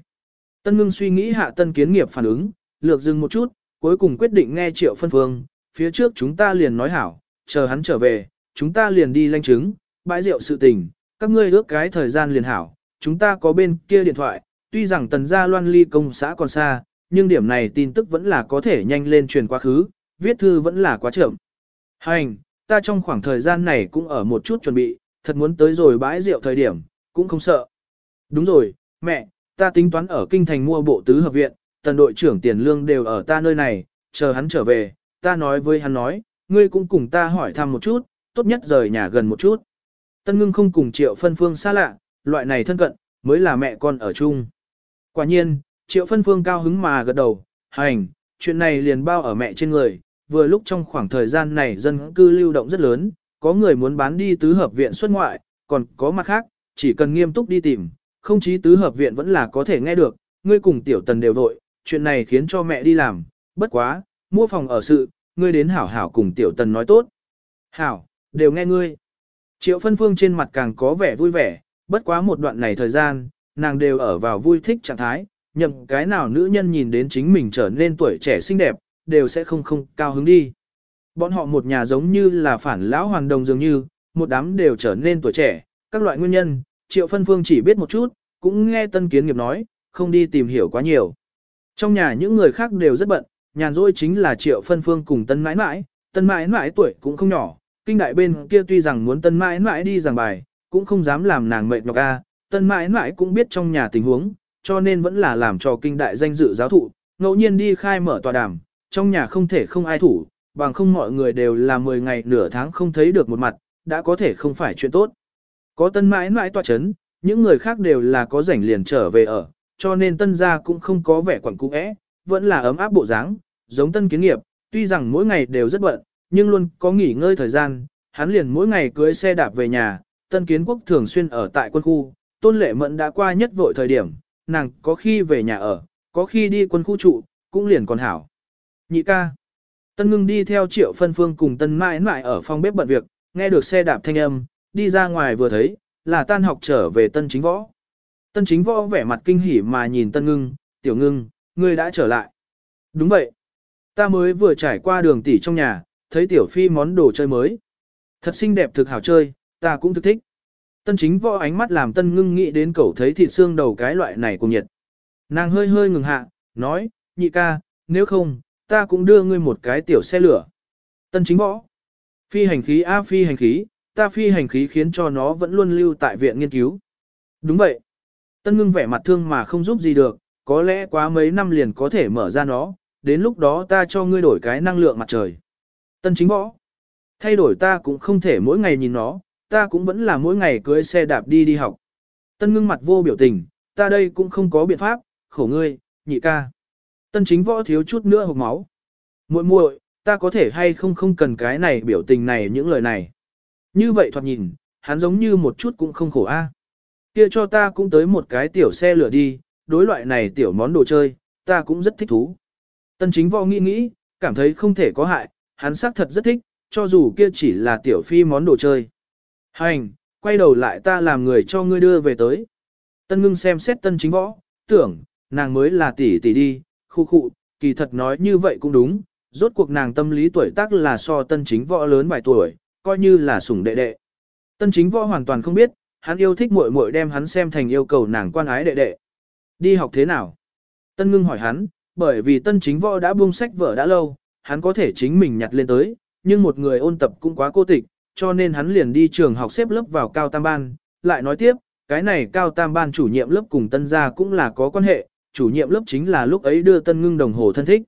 A: Tân ngưng suy nghĩ hạ tân kiến nghiệp phản ứng, lược dừng một chút, cuối cùng quyết định nghe triệu phân phương, phía trước chúng ta liền nói hảo, chờ hắn trở về, chúng ta liền đi lanh chứng, bãi rượu sự tình, các ngươi ước cái thời gian liền hảo, chúng ta có bên kia điện thoại, tuy rằng tần gia loan ly công xã còn xa, nhưng điểm này tin tức vẫn là có thể nhanh lên truyền quá khứ, viết thư vẫn là quá chậm. Hành, ta trong khoảng thời gian này cũng ở một chút chuẩn bị, thật muốn tới rồi bãi rượu thời điểm, cũng không sợ. Đúng rồi, mẹ, ta tính toán ở kinh thành mua bộ tứ hợp viện, tần đội trưởng tiền lương đều ở ta nơi này, chờ hắn trở về, ta nói với hắn nói, ngươi cũng cùng ta hỏi thăm một chút, tốt nhất rời nhà gần một chút. Tân ngưng không cùng triệu phân phương xa lạ, loại này thân cận, mới là mẹ con ở chung. Quả nhiên, triệu phân phương cao hứng mà gật đầu, hành, chuyện này liền bao ở mẹ trên người, vừa lúc trong khoảng thời gian này dân cư lưu động rất lớn, có người muốn bán đi tứ hợp viện xuất ngoại, còn có mặt khác, chỉ cần nghiêm túc đi tìm, không chí tứ hợp viện vẫn là có thể nghe được, ngươi cùng tiểu tần đều vội, chuyện này khiến cho mẹ đi làm, bất quá, mua phòng ở sự, ngươi đến hảo hảo cùng tiểu tần nói tốt. Hảo, đều nghe ngươi. Triệu phân phương trên mặt càng có vẻ vui vẻ, bất quá một đoạn này thời gian, nàng đều ở vào vui thích trạng thái, nhậm cái nào nữ nhân nhìn đến chính mình trở nên tuổi trẻ xinh đẹp, đều sẽ không không cao hứng đi. Bọn họ một nhà giống như là phản lão hoàn đồng dường như, một đám đều trở nên tuổi trẻ, các loại nguyên nhân, triệu phân phương chỉ biết một chút, cũng nghe tân kiến nghiệp nói, không đi tìm hiểu quá nhiều. Trong nhà những người khác đều rất bận, nhàn rỗi chính là triệu phân phương cùng tân mãi mãi, tân mãi mãi tuổi cũng không nhỏ, kinh đại bên kia tuy rằng muốn tân mãi mãi đi giảng bài, cũng không dám làm nàng mệt nhọc a, tân mãi mãi cũng biết trong nhà tình huống, cho nên vẫn là làm cho kinh đại danh dự giáo thụ, ngẫu nhiên đi khai mở tòa đàm, trong nhà không thể không ai thủ, bằng không mọi người đều là 10 ngày nửa tháng không thấy được một mặt, đã có thể không phải chuyện tốt. Có tân mãi mãi tòa chấn, những người khác đều là có rảnh liền trở về ở, cho nên tân gia cũng không có vẻ quẩn cung ẽ, vẫn là ấm áp bộ dáng, giống tân kiến nghiệp, tuy rằng mỗi ngày đều rất bận, nhưng luôn có nghỉ ngơi thời gian, hắn liền mỗi ngày cưới xe đạp về nhà, tân kiến quốc thường xuyên ở tại quân khu, tôn lệ mẫn đã qua nhất vội thời điểm, nàng có khi về nhà ở, có khi đi quân khu trụ, cũng liền còn hảo. Nhị ca. Tân ngưng đi theo triệu phân phương cùng tân mãi mãi ở phòng bếp bận việc, nghe được xe đạp thanh âm, đi ra ngoài vừa thấy, là tan học trở về tân chính võ. Tân chính võ vẻ mặt kinh hỉ mà nhìn tân ngưng, tiểu ngưng, ngươi đã trở lại. Đúng vậy. Ta mới vừa trải qua đường tỷ trong nhà, thấy tiểu phi món đồ chơi mới. Thật xinh đẹp thực hảo chơi, ta cũng thực thích. Tân chính võ ánh mắt làm tân ngưng nghĩ đến cậu thấy thịt xương đầu cái loại này cùng nhiệt. Nàng hơi hơi ngừng hạ, nói, nhị ca, nếu không, ta cũng đưa ngươi một cái tiểu xe lửa. Tân chính võ. Phi hành khí A phi hành khí, ta phi hành khí khiến cho nó vẫn luôn lưu tại viện nghiên cứu. Đúng vậy. Tân ngưng vẻ mặt thương mà không giúp gì được, có lẽ quá mấy năm liền có thể mở ra nó, đến lúc đó ta cho ngươi đổi cái năng lượng mặt trời. Tân chính võ. Thay đổi ta cũng không thể mỗi ngày nhìn nó, ta cũng vẫn là mỗi ngày cưới xe đạp đi đi học. Tân ngưng mặt vô biểu tình, ta đây cũng không có biện pháp, khổ ngươi, nhị ca. Tân chính võ thiếu chút nữa hộc máu. muội muội, ta có thể hay không không cần cái này biểu tình này những lời này. Như vậy thoạt nhìn, hắn giống như một chút cũng không khổ a. Kia cho ta cũng tới một cái tiểu xe lửa đi, đối loại này tiểu món đồ chơi, ta cũng rất thích thú. Tân chính võ nghĩ nghĩ, cảm thấy không thể có hại, hắn xác thật rất thích, cho dù kia chỉ là tiểu phi món đồ chơi. Hành, quay đầu lại ta làm người cho ngươi đưa về tới. Tân ngưng xem xét tân chính võ, tưởng, nàng mới là tỷ tỷ đi, khu khu, kỳ thật nói như vậy cũng đúng, rốt cuộc nàng tâm lý tuổi tác là so tân chính võ lớn vài tuổi, coi như là sủng đệ đệ. Tân chính võ hoàn toàn không biết, hắn yêu thích muội muội đem hắn xem thành yêu cầu nàng quan ái đệ đệ. Đi học thế nào? Tân ngưng hỏi hắn, bởi vì tân chính võ đã buông sách vở đã lâu, hắn có thể chính mình nhặt lên tới, nhưng một người ôn tập cũng quá cô tịch, cho nên hắn liền đi trường học xếp lớp vào cao tam ban. Lại nói tiếp, cái này cao tam ban chủ nhiệm lớp cùng tân gia cũng là có quan hệ, chủ nhiệm lớp chính là lúc ấy đưa tân ngưng đồng hồ thân thích.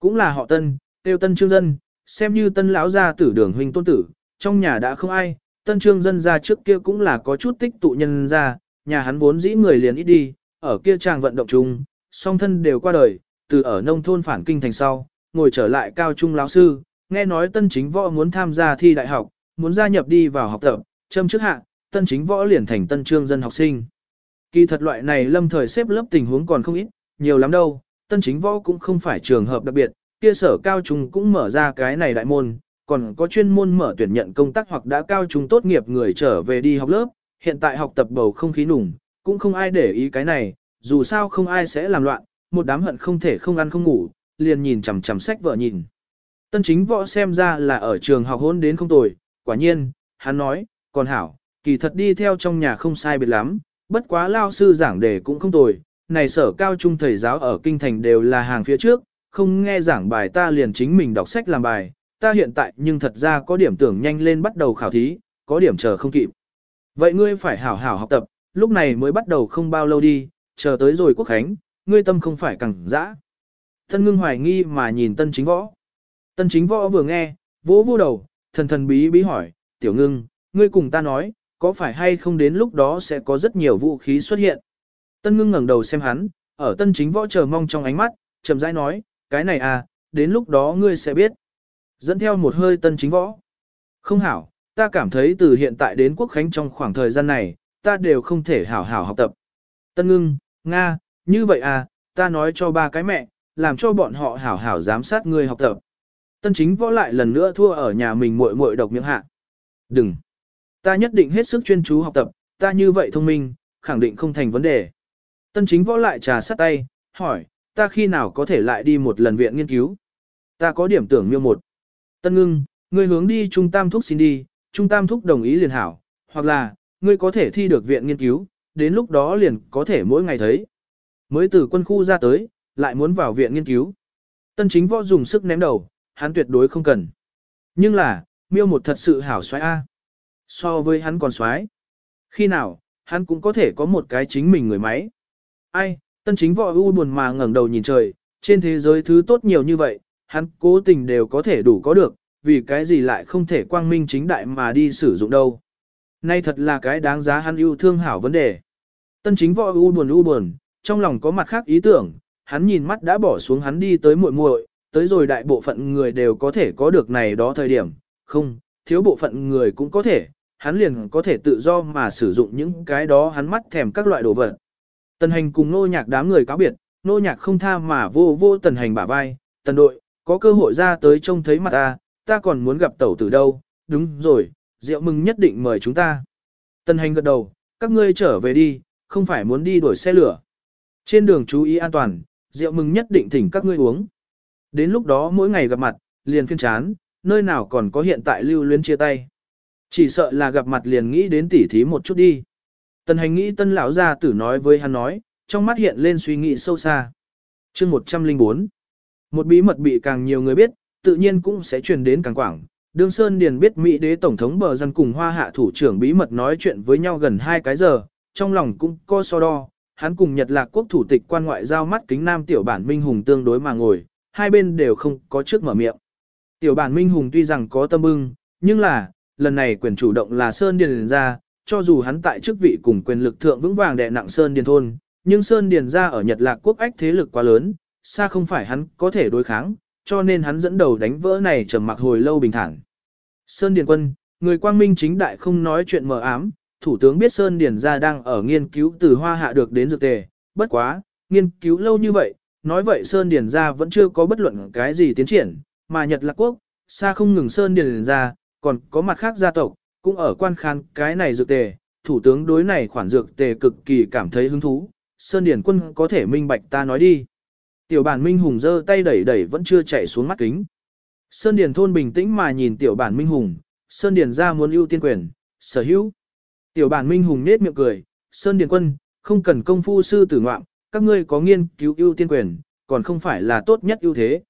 A: Cũng là họ tân, tiêu tân trương dân, xem như tân lão gia tử đường huynh tôn tử, trong nhà đã không ai, tân trương dân ra trước kia cũng là có chút tích tụ nhân ra, nhà hắn vốn dĩ người liền ít đi, ở kia chàng vận động chung, song thân đều qua đời, từ ở nông thôn phản kinh thành sau, ngồi trở lại cao trung lão sư, nghe nói tân chính võ muốn tham gia thi đại học, muốn gia nhập đi vào học tập, châm trước hạ, tân chính võ liền thành tân trương dân học sinh. Kỳ thật loại này lâm thời xếp lớp tình huống còn không ít, nhiều lắm đâu, tân chính võ cũng không phải trường hợp đặc biệt, kia sở cao trung cũng mở ra cái này đại môn, còn có chuyên môn mở tuyển nhận công tác hoặc đã cao trung tốt nghiệp người trở về đi học lớp, hiện tại học tập bầu không khí nùng, cũng không ai để ý cái này, dù sao không ai sẽ làm loạn, một đám hận không thể không ăn không ngủ, liền nhìn chằm chằm sách vợ nhìn. Tân chính võ xem ra là ở trường học hôn đến không tồi, quả nhiên, hắn nói, còn hảo, kỳ thật đi theo trong nhà không sai biệt lắm, bất quá lao sư giảng đề cũng không tồi, này sở cao trung thầy giáo ở kinh thành đều là hàng phía trước, không nghe giảng bài ta liền chính mình đọc sách làm bài, ta hiện tại nhưng thật ra có điểm tưởng nhanh lên bắt đầu khảo thí, có điểm chờ không kịp. Vậy ngươi phải hảo hảo học tập, lúc này mới bắt đầu không bao lâu đi, chờ tới rồi quốc khánh, ngươi tâm không phải cẳng dã. Tân ngưng hoài nghi mà nhìn tân chính võ. Tân chính võ vừa nghe, vỗ vô đầu, thần thần bí bí hỏi, tiểu ngưng, ngươi cùng ta nói, có phải hay không đến lúc đó sẽ có rất nhiều vũ khí xuất hiện. Tân ngưng ngẩng đầu xem hắn, ở tân chính võ chờ mong trong ánh mắt, chậm rãi nói, cái này à, đến lúc đó ngươi sẽ biết. Dẫn theo một hơi tân chính võ. Không hảo, ta cảm thấy từ hiện tại đến quốc khánh trong khoảng thời gian này, ta đều không thể hảo hảo học tập. Tân ngưng, Nga, như vậy à, ta nói cho ba cái mẹ, làm cho bọn họ hảo hảo giám sát ngươi học tập. Tân chính võ lại lần nữa thua ở nhà mình muội muội độc miệng hạ. Đừng. Ta nhất định hết sức chuyên chú học tập, ta như vậy thông minh, khẳng định không thành vấn đề. Tân chính võ lại trà sát tay, hỏi, ta khi nào có thể lại đi một lần viện nghiên cứu? Ta có điểm tưởng miêu một. Tân ngưng, ngươi hướng đi trung tam thúc xin đi, trung tam thúc đồng ý liền hảo, hoặc là, ngươi có thể thi được viện nghiên cứu, đến lúc đó liền có thể mỗi ngày thấy. Mới từ quân khu ra tới, lại muốn vào viện nghiên cứu. Tân chính võ dùng sức ném đầu, hắn tuyệt đối không cần. Nhưng là, miêu một thật sự hảo xoay A. So với hắn còn xoái. Khi nào, hắn cũng có thể có một cái chính mình người máy. Ai, tân chính võ u buồn mà ngẩng đầu nhìn trời, trên thế giới thứ tốt nhiều như vậy, hắn cố tình đều có thể đủ có được, vì cái gì lại không thể quang minh chính đại mà đi sử dụng đâu. Nay thật là cái đáng giá hắn yêu thương hảo vấn đề. Tân chính võ u buồn u buồn, trong lòng có mặt khác ý tưởng, hắn nhìn mắt đã bỏ xuống hắn đi tới muội muội, tới rồi đại bộ phận người đều có thể có được này đó thời điểm, không, thiếu bộ phận người cũng có thể, hắn liền có thể tự do mà sử dụng những cái đó hắn mắt thèm các loại đồ vật. Tần hành cùng nô nhạc đám người cáo biệt, nô nhạc không tha mà vô vô tần hành bả vai, tần đội, có cơ hội ra tới trông thấy mặt ta, ta còn muốn gặp tẩu tử đâu, đúng rồi, rượu mừng nhất định mời chúng ta. Tần hành gật đầu, các ngươi trở về đi, không phải muốn đi đuổi xe lửa. Trên đường chú ý an toàn, rượu mừng nhất định thỉnh các ngươi uống. Đến lúc đó mỗi ngày gặp mặt, liền phiên chán, nơi nào còn có hiện tại lưu luyến chia tay. Chỉ sợ là gặp mặt liền nghĩ đến tỉ thí một chút đi. Tần hành nghĩ tân lão gia tử nói với hắn nói, trong mắt hiện lên suy nghĩ sâu xa. chương 104 Một bí mật bị càng nhiều người biết, tự nhiên cũng sẽ truyền đến càng quảng. Đương Sơn Điền biết Mỹ đế Tổng thống bờ dân cùng hoa hạ thủ trưởng bí mật nói chuyện với nhau gần hai cái giờ, trong lòng cũng có so đo, hắn cùng Nhật Lạc quốc thủ tịch quan ngoại giao mắt kính nam tiểu bản Minh Hùng tương đối mà ngồi, hai bên đều không có trước mở miệng. Tiểu bản Minh Hùng tuy rằng có tâm bưng, nhưng là, lần này quyền chủ động là Sơn Điền ra, cho dù hắn tại chức vị cùng quyền lực thượng vững vàng đè nặng Sơn Điền thôn, nhưng Sơn Điền ra ở Nhật Lạc quốc ách thế lực quá lớn, xa không phải hắn có thể đối kháng, cho nên hắn dẫn đầu đánh vỡ này trầm mặc hồi lâu bình thản. Sơn Điền quân, người quang minh chính đại không nói chuyện mờ ám, thủ tướng biết Sơn Điền ra đang ở nghiên cứu từ hoa hạ được đến dược tề, bất quá, nghiên cứu lâu như vậy, nói vậy Sơn Điền ra vẫn chưa có bất luận cái gì tiến triển, mà Nhật Lạc Quốc, xa không ngừng Sơn Điền ra, còn có mặt khác gia tộc, cũng ở quan khán cái này dược tề, thủ tướng đối này khoản dược tề cực kỳ cảm thấy hứng thú, Sơn Điền quân có thể minh bạch ta nói đi. Tiểu bản Minh Hùng giơ tay đẩy đẩy vẫn chưa chạy xuống mắt kính. Sơn Điền thôn bình tĩnh mà nhìn tiểu bản Minh Hùng, Sơn Điền ra muốn ưu tiên quyền, sở hữu. Tiểu bản Minh Hùng nết miệng cười, Sơn Điền quân, không cần công phu sư tử ngoạm, các ngươi có nghiên cứu ưu tiên quyền, còn không phải là tốt nhất ưu thế.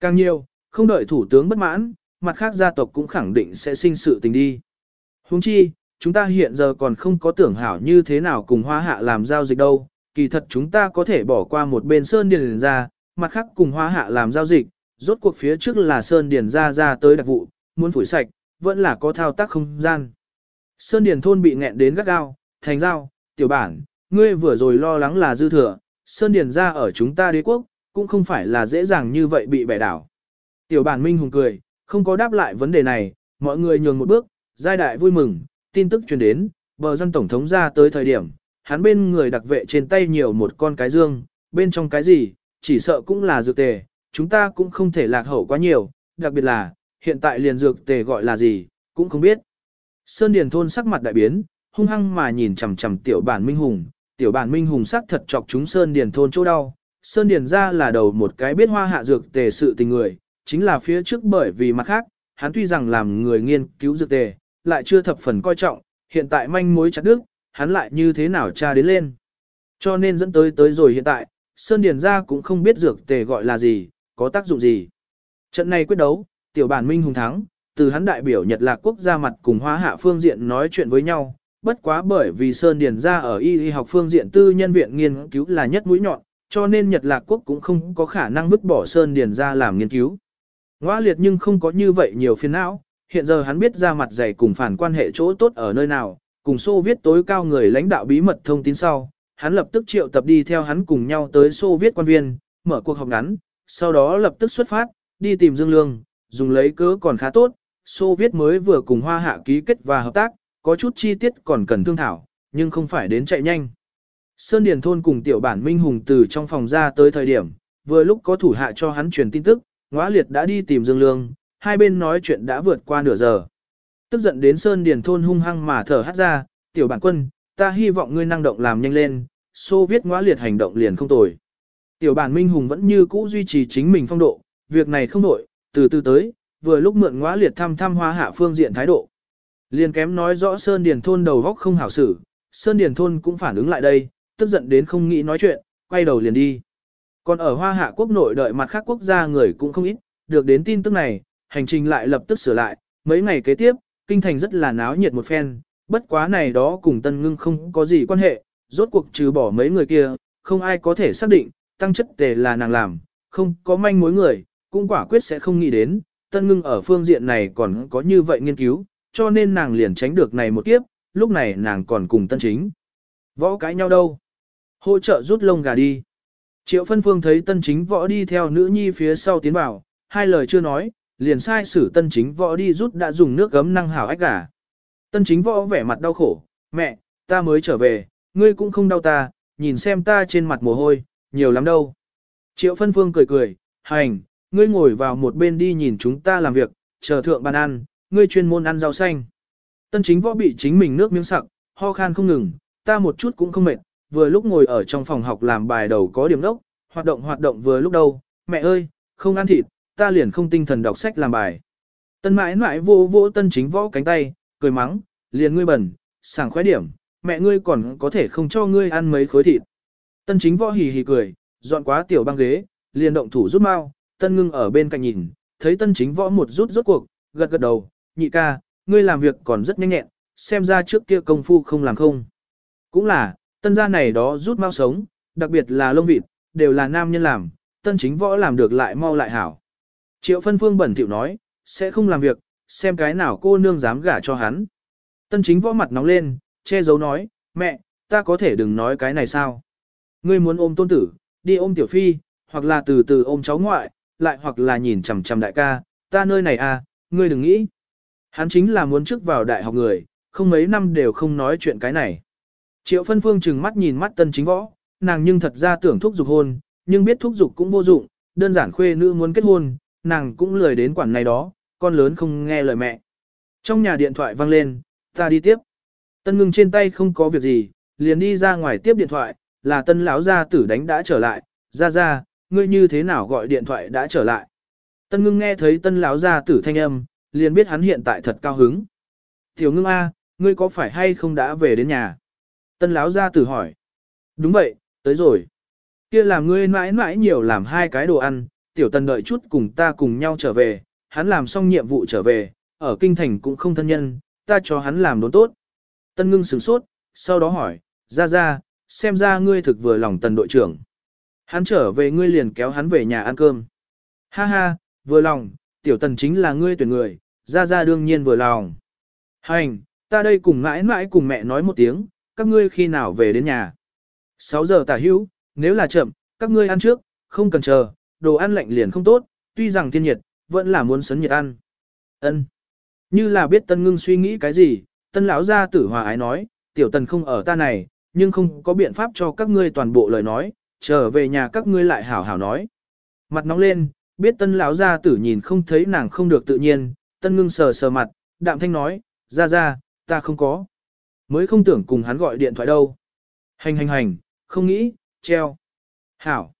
A: Càng nhiều, không đợi thủ tướng bất mãn, mặt khác gia tộc cũng khẳng định sẽ sinh sự tình đi. Huống chi, chúng ta hiện giờ còn không có tưởng hảo như thế nào cùng hoa hạ làm giao dịch đâu, kỳ thật chúng ta có thể bỏ qua một bên Sơn Điền ra, mặt khác cùng hoa hạ làm giao dịch, rốt cuộc phía trước là Sơn Điền ra ra tới đặc vụ, muốn phủi sạch, vẫn là có thao tác không gian. Sơn Điền thôn bị nghẹn đến gắt gao, thành giao, tiểu bản, ngươi vừa rồi lo lắng là dư thừa, Sơn Điền ra ở chúng ta đế quốc, cũng không phải là dễ dàng như vậy bị bẻ đảo. Tiểu bản Minh Hùng cười, không có đáp lại vấn đề này, mọi người nhường một bước, giai đại vui mừng, tin tức truyền đến, bờ dân tổng thống ra tới thời điểm, hắn bên người đặc vệ trên tay nhiều một con cái dương, bên trong cái gì, chỉ sợ cũng là dược tề, chúng ta cũng không thể lạc hậu quá nhiều, đặc biệt là, hiện tại liền dược tề gọi là gì, cũng không biết. Sơn Điền thôn sắc mặt đại biến, hung hăng mà nhìn chằm chằm tiểu bản Minh Hùng, tiểu bản Minh Hùng sắc thật chọc chúng Sơn Điền thôn chỗ đau. Sơn Điền ra là đầu một cái biết hoa hạ dược tề sự tình người, chính là phía trước bởi vì mặt khác, hắn tuy rằng làm người nghiên cứu dược tề, lại chưa thập phần coi trọng, hiện tại manh mối chặt đứt, hắn lại như thế nào tra đến lên. Cho nên dẫn tới tới rồi hiện tại, Sơn Điền ra cũng không biết dược tề gọi là gì, có tác dụng gì. Trận này quyết đấu, tiểu bản Minh Hùng thắng, từ hắn đại biểu Nhật Lạc quốc gia mặt cùng hóa hạ phương diện nói chuyện với nhau, bất quá bởi vì Sơn Điền ra ở y y học phương diện tư nhân viện nghiên cứu là nhất mũi nhọn, cho nên Nhật Lạc quốc cũng không có khả năng vứt bỏ Sơn Điền ra làm nghiên cứu. Ngoa liệt nhưng không có như vậy nhiều phiền não, hiện giờ hắn biết ra mặt dày cùng phản quan hệ chỗ tốt ở nơi nào, cùng Xô viết tối cao người lãnh đạo bí mật thông tin sau, hắn lập tức triệu tập đi theo hắn cùng nhau tới Xô viết quan viên, mở cuộc họp ngắn, sau đó lập tức xuất phát, đi tìm Dương Lương, dùng lấy cớ còn khá tốt, Xô viết mới vừa cùng Hoa Hạ ký kết và hợp tác, có chút chi tiết còn cần thương thảo, nhưng không phải đến chạy nhanh. Sơn Điền Thôn cùng tiểu bản Minh Hùng từ trong phòng ra tới thời điểm, vừa lúc có thủ hạ cho hắn truyền tin tức, ngõa liệt đã đi tìm Dương Lương, hai bên nói chuyện đã vượt qua nửa giờ. Tức giận đến Sơn Điền Thôn hung hăng mà thở hắt ra, tiểu bản quân, ta hy vọng ngươi năng động làm nhanh lên, xô viết ngõa liệt hành động liền không tồi. Tiểu bản Minh Hùng vẫn như cũ duy trì chính mình phong độ, việc này không đổi, từ từ tới, vừa lúc mượn ngõa liệt thăm thăm hoa hạ phương diện thái độ. Liền kém nói rõ Sơn Điền Thôn đầu góc không hảo xử, Sơn Điền Thôn cũng phản ứng lại đây, tức giận đến không nghĩ nói chuyện, quay đầu liền đi. Còn ở Hoa Hạ quốc nội đợi mặt khác quốc gia người cũng không ít, được đến tin tức này, hành trình lại lập tức sửa lại, mấy ngày kế tiếp, kinh thành rất là náo nhiệt một phen, bất quá này đó cùng Tân Ngưng không có gì quan hệ, rốt cuộc trừ bỏ mấy người kia, không ai có thể xác định, tăng chất tề là nàng làm, không có manh mối người, cũng quả quyết sẽ không nghĩ đến, Tân Ngưng ở phương diện này còn có như vậy nghiên cứu, cho nên nàng liền tránh được này một kiếp, lúc này nàng còn cùng Tân Chính. Võ cãi nhau đâu? Hỗ trợ rút lông gà đi. Triệu phân phương thấy tân chính võ đi theo nữ nhi phía sau tiến vào, hai lời chưa nói, liền sai sử tân chính võ đi rút đã dùng nước gấm năng hảo ách gà. Tân chính võ vẻ mặt đau khổ, mẹ, ta mới trở về, ngươi cũng không đau ta, nhìn xem ta trên mặt mồ hôi, nhiều lắm đâu. Triệu phân phương cười cười, hành, ngươi ngồi vào một bên đi nhìn chúng ta làm việc, chờ thượng bàn ăn, ngươi chuyên môn ăn rau xanh. Tân chính võ bị chính mình nước miếng sặc, ho khan không ngừng, ta một chút cũng không mệt, vừa lúc ngồi ở trong phòng học làm bài đầu có điểm đốc, hoạt động hoạt động vừa lúc đâu, mẹ ơi, không ăn thịt, ta liền không tinh thần đọc sách làm bài. Tân mãi mãi vô vô tân chính võ cánh tay, cười mắng, liền ngươi bẩn, sảng khoái điểm, mẹ ngươi còn có thể không cho ngươi ăn mấy khối thịt. Tân chính võ hì hì cười, dọn quá tiểu băng ghế, liền động thủ rút mau, tân ngưng ở bên cạnh nhìn, thấy tân chính võ một rút rút cuộc, gật gật đầu, nhị ca, ngươi làm việc còn rất nhanh nhẹn, xem ra trước kia công phu không làm không. Cũng là, tân gia này đó rút mau sống, đặc biệt là lông vịt, đều là nam nhân làm, tân chính võ làm được lại mau lại hảo. Triệu phân phương bẩn thỉu nói, sẽ không làm việc, xem cái nào cô nương dám gả cho hắn. Tân chính võ mặt nóng lên, che giấu nói, mẹ, ta có thể đừng nói cái này sao. Ngươi muốn ôm tôn tử, đi ôm tiểu phi, hoặc là từ từ ôm cháu ngoại, lại hoặc là nhìn chằm chằm đại ca, ta nơi này à, ngươi đừng nghĩ. Hắn chính là muốn trước vào đại học người, không mấy năm đều không nói chuyện cái này. Triệu phân phương chừng mắt nhìn mắt tân chính võ, nàng nhưng thật ra tưởng thúc dục hôn, nhưng biết thúc dục cũng vô dụng, đơn giản khuê nữ muốn kết hôn, nàng cũng lười đến quản này đó, con lớn không nghe lời mẹ. Trong nhà điện thoại vang lên, ta đi tiếp. Tân ngưng trên tay không có việc gì, liền đi ra ngoài tiếp điện thoại, là tân lão gia tử đánh đã trở lại, ra ra, ngươi như thế nào gọi điện thoại đã trở lại. Tân ngưng nghe thấy tân lão gia tử thanh âm, liền biết hắn hiện tại thật cao hứng. Tiểu ngưng A, ngươi có phải hay không đã về đến nhà? Tân lão gia tử hỏi. Đúng vậy, tới rồi. Kia làm ngươi mãi mãi nhiều làm hai cái đồ ăn, tiểu tần đợi chút cùng ta cùng nhau trở về, hắn làm xong nhiệm vụ trở về, ở kinh thành cũng không thân nhân, ta cho hắn làm đốn tốt. Tân ngưng sửng sốt, sau đó hỏi, ra ra, xem ra ngươi thực vừa lòng tần đội trưởng. Hắn trở về ngươi liền kéo hắn về nhà ăn cơm. Ha ha, vừa lòng, tiểu tần chính là ngươi tuyển người, ra ra đương nhiên vừa lòng. Hành, ta đây cùng mãi mãi cùng mẹ nói một tiếng, các ngươi khi nào về đến nhà. 6 giờ tả hữu, nếu là chậm, các ngươi ăn trước, không cần chờ, đồ ăn lạnh liền không tốt, tuy rằng thiên nhiệt, vẫn là muốn sấn nhiệt ăn. Ân. Như là biết tân ngưng suy nghĩ cái gì, tân lão gia tử hòa ái nói, tiểu tần không ở ta này, nhưng không có biện pháp cho các ngươi toàn bộ lời nói, trở về nhà các ngươi lại hảo hảo nói. Mặt nóng lên, biết tân lão gia tử nhìn không thấy nàng không được tự nhiên, tân ngưng sờ sờ mặt, đạm thanh nói, ra ra, ta không có. Mới không tưởng cùng hắn gọi điện thoại đâu. Hành hành hành, không nghĩ, treo. Hảo.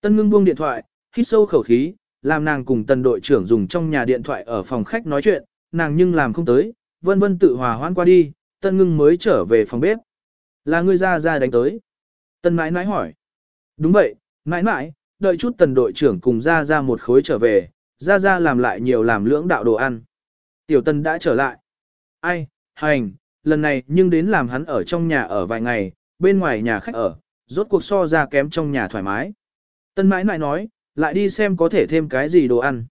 A: Tân ngưng buông điện thoại, hít sâu khẩu khí, làm nàng cùng tần đội trưởng dùng trong nhà điện thoại ở phòng khách nói chuyện, nàng nhưng làm không tới, vân vân tự hòa hoãn qua đi, tân ngưng mới trở về phòng bếp. Là ngươi ra ra đánh tới. Tân mãi mãi hỏi. Đúng vậy, mãi mãi, đợi chút tần đội trưởng cùng ra ra một khối trở về, ra ra làm lại nhiều làm lưỡng đạo đồ ăn. Tiểu tân đã trở lại. Ai, hành, lần này nhưng đến làm hắn ở trong nhà ở vài ngày, bên ngoài nhà khách ở, rốt cuộc so ra kém trong nhà thoải mái. Tân mãi nại nói, lại đi xem có thể thêm cái gì đồ ăn.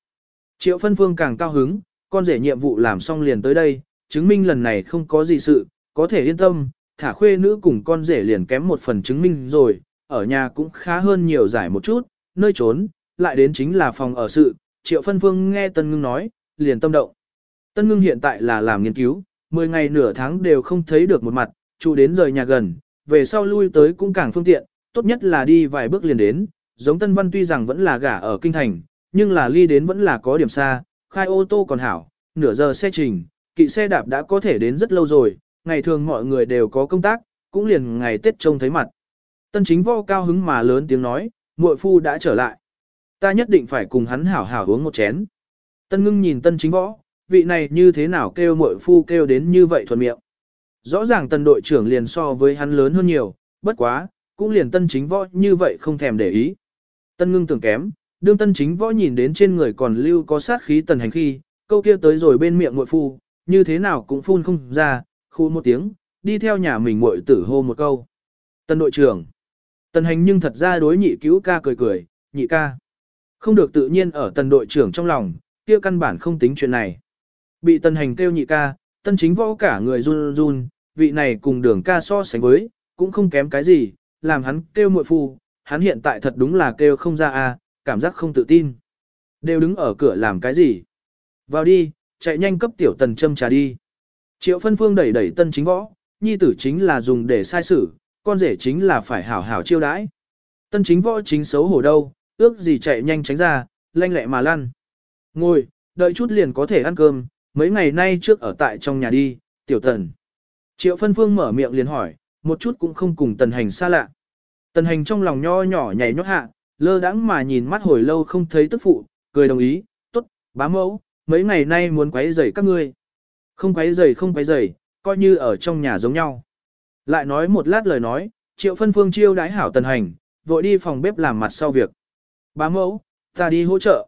A: Triệu phân phương càng cao hứng, con rể nhiệm vụ làm xong liền tới đây, chứng minh lần này không có gì sự, có thể yên tâm, thả khuê nữ cùng con rể liền kém một phần chứng minh rồi, ở nhà cũng khá hơn nhiều giải một chút, nơi trốn, lại đến chính là phòng ở sự, triệu phân phương nghe tân ngưng nói, liền tâm động. Tân ngưng hiện tại là làm nghiên cứu, 10 ngày nửa tháng đều không thấy được một mặt, trụ đến rời nhà gần, về sau lui tới cũng càng phương tiện, tốt nhất là đi vài bước liền đến, giống Tân Văn tuy rằng vẫn là gả ở kinh thành, nhưng là ly đến vẫn là có điểm xa, khai ô tô còn hảo, nửa giờ xe trình, kỵ xe đạp đã có thể đến rất lâu rồi, ngày thường mọi người đều có công tác, cũng liền ngày Tết trông thấy mặt. Tân chính vo cao hứng mà lớn tiếng nói, muội phu đã trở lại. Ta nhất định phải cùng hắn hảo hảo uống một chén. Tân ngưng nhìn tân chính võ, vị này như thế nào kêu muội phu kêu đến như vậy thuận miệng. Rõ ràng tân đội trưởng liền so với hắn lớn hơn nhiều, bất quá, cũng liền tân chính võ như vậy không thèm để ý. Tân ngưng tưởng kém, đương tân chính võ nhìn đến trên người còn lưu có sát khí tần hành khi, câu kia tới rồi bên miệng muội phu, như thế nào cũng phun không ra, khu một tiếng, đi theo nhà mình muội tử hô một câu. Tân đội trưởng. Tần hành nhưng thật ra đối nhị cứu ca cười cười, nhị ca. Không được tự nhiên ở tần đội trưởng trong lòng, kia căn bản không tính chuyện này. Bị tân hành kêu nhị ca, tân chính võ cả người run run, vị này cùng đường ca so sánh với, cũng không kém cái gì, làm hắn kêu muội phu, hắn hiện tại thật đúng là kêu không ra a, cảm giác không tự tin. Đều đứng ở cửa làm cái gì? Vào đi, chạy nhanh cấp tiểu tần châm trà đi. Triệu phân phương đẩy đẩy tân chính võ, nhi tử chính là dùng để sai xử, con rể chính là phải hảo hảo chiêu đãi. Tân chính võ chính xấu hổ đâu, ước gì chạy nhanh tránh ra, lanh lẹ mà lăn. Ngồi, đợi chút liền có thể ăn cơm, mấy ngày nay trước ở tại trong nhà đi, tiểu tần. Triệu phân phương mở miệng liền hỏi, một chút cũng không cùng tần hành xa lạ. Tần hành trong lòng nho nhỏ nhảy nhót hạ, lơ đãng mà nhìn mắt hồi lâu không thấy tức phụ, cười đồng ý, tốt, bá mẫu, mấy ngày nay muốn quấy rầy các ngươi. Không quấy rầy không quấy rầy, coi như ở trong nhà giống nhau. Lại nói một lát lời nói, triệu phân phương chiêu đái hảo tần hành, vội đi phòng bếp làm mặt sau việc. Bá mẫu, ta đi hỗ trợ.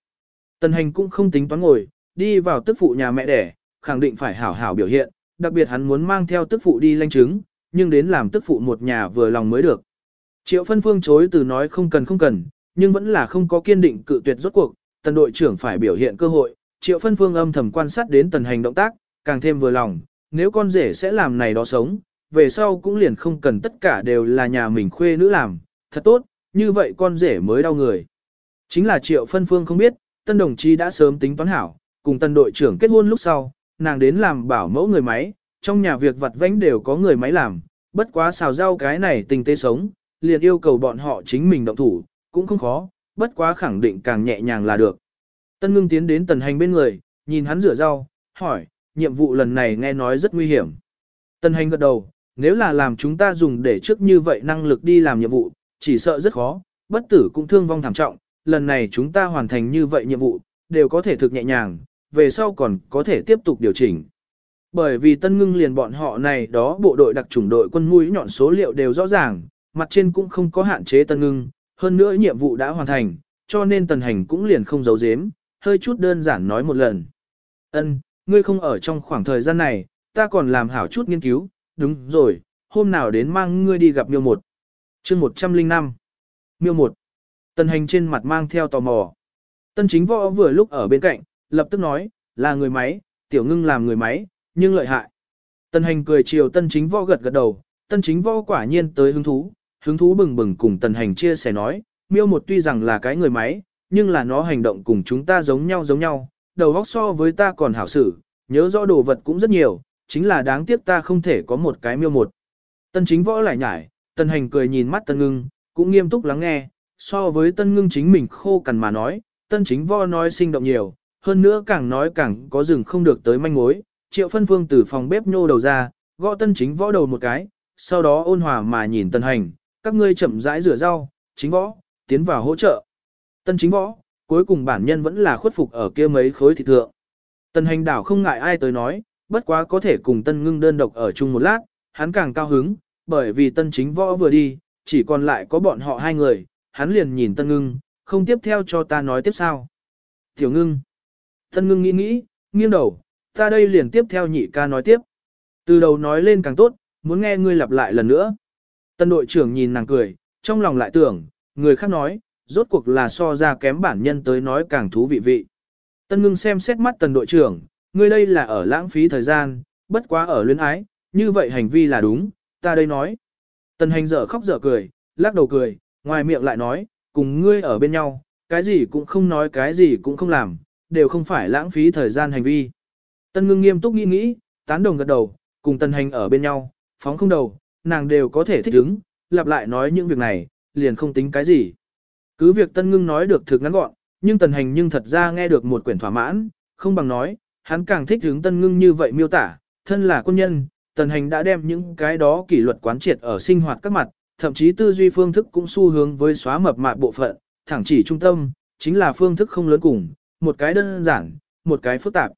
A: Tần hành cũng không tính toán ngồi, đi vào tức phụ nhà mẹ đẻ, khẳng định phải hảo hảo biểu hiện, đặc biệt hắn muốn mang theo tức phụ đi lanh chứng, nhưng đến làm tức phụ một nhà vừa lòng mới được. Triệu phân phương chối từ nói không cần không cần, nhưng vẫn là không có kiên định cự tuyệt rốt cuộc, tần đội trưởng phải biểu hiện cơ hội, triệu phân phương âm thầm quan sát đến tần hành động tác, càng thêm vừa lòng, nếu con rể sẽ làm này đó sống, về sau cũng liền không cần tất cả đều là nhà mình khuê nữ làm, thật tốt, như vậy con rể mới đau người. Chính là triệu phân phương không biết, tân đồng chí đã sớm tính toán hảo, cùng tân đội trưởng kết hôn lúc sau, nàng đến làm bảo mẫu người máy, trong nhà việc vặt vãnh đều có người máy làm, bất quá xào rau cái này tình tế sống, liền yêu cầu bọn họ chính mình động thủ, cũng không khó, bất quá khẳng định càng nhẹ nhàng là được. Tân ngưng tiến đến tần hành bên người, nhìn hắn rửa rau, hỏi, nhiệm vụ lần này nghe nói rất nguy hiểm. tân hành gật đầu, nếu là làm chúng ta dùng để trước như vậy năng lực đi làm nhiệm vụ, chỉ sợ rất khó, bất tử cũng thương vong thảm trọng, lần này chúng ta hoàn thành như vậy nhiệm vụ, đều có thể thực nhẹ nhàng, về sau còn có thể tiếp tục điều chỉnh. Bởi vì tân ngưng liền bọn họ này đó bộ đội đặc chủng đội quân mũi nhọn số liệu đều rõ ràng, mặt trên cũng không có hạn chế tân ngưng, hơn nữa nhiệm vụ đã hoàn thành, cho nên tần hành cũng liền không giấu giếm, hơi chút đơn giản nói một lần. Ân, ngươi không ở trong khoảng thời gian này, ta còn làm hảo chút nghiên cứu, đúng rồi, hôm nào đến mang ngươi đi gặp miêu một. chương 105. Miêu một. Tần hành trên mặt mang theo tò mò. Tân chính võ vừa lúc ở bên cạnh, lập tức nói, là người máy, tiểu ngưng làm người máy, nhưng lợi hại. Tân hành cười chiều tân chính võ gật gật đầu, tân chính võ quả nhiên tới hứng thú, hứng thú bừng bừng cùng tần hành chia sẻ nói, miêu một tuy rằng là cái người máy, nhưng là nó hành động cùng chúng ta giống nhau giống nhau, đầu óc so với ta còn hảo xử, nhớ rõ đồ vật cũng rất nhiều, chính là đáng tiếc ta không thể có một cái miêu một. Tân chính võ lại nhải, tân hành cười nhìn mắt tân ngưng, cũng nghiêm túc lắng nghe, so với tân ngưng chính mình khô cằn mà nói, tân chính võ nói sinh động nhiều, hơn nữa càng nói càng có rừng không được tới manh mối, triệu phân phương từ phòng bếp nhô đầu ra, gõ tân chính võ đầu một cái, sau đó ôn hòa mà nhìn tân hành, các ngươi chậm rãi rửa rau, chính võ, tiến vào hỗ trợ. Tân chính võ, cuối cùng bản nhân vẫn là khuất phục ở kia mấy khối thịt thượng. Tân hành đảo không ngại ai tới nói, bất quá có thể cùng tân ngưng đơn độc ở chung một lát, hắn càng cao hứng, bởi vì tân chính võ vừa đi, chỉ còn lại có bọn họ hai người, hắn liền nhìn tân ngưng, không tiếp theo cho ta nói tiếp sao. Tiểu ngưng. Tân ngưng nghĩ nghĩ, nghiêng đầu, ta đây liền tiếp theo nhị ca nói tiếp. Từ đầu nói lên càng tốt, muốn nghe ngươi lặp lại lần nữa. Tân đội trưởng nhìn nàng cười, trong lòng lại tưởng, người khác nói, rốt cuộc là so ra kém bản nhân tới nói càng thú vị vị. Tân ngưng xem xét mắt tần đội trưởng, ngươi đây là ở lãng phí thời gian, bất quá ở luyến ái, như vậy hành vi là đúng, ta đây nói. Tần hành dở khóc dở cười, lắc đầu cười, ngoài miệng lại nói, cùng ngươi ở bên nhau, cái gì cũng không nói cái gì cũng không làm, đều không phải lãng phí thời gian hành vi. Tân ngưng nghiêm túc nghĩ nghĩ, tán đồng gật đầu, cùng tân hành ở bên nhau, phóng không đầu, nàng đều có thể thích ứng, lặp lại nói những việc này, liền không tính cái gì. Cứ việc tân ngưng nói được thực ngắn gọn, nhưng tần hành nhưng thật ra nghe được một quyển thỏa mãn, không bằng nói, hắn càng thích hướng tân ngưng như vậy miêu tả, thân là quân nhân, tần hành đã đem những cái đó kỷ luật quán triệt ở sinh hoạt các mặt, thậm chí tư duy phương thức cũng xu hướng với xóa mập mạp bộ phận, thẳng chỉ trung tâm, chính là phương thức không lớn cùng, một cái đơn giản, một cái phức tạp.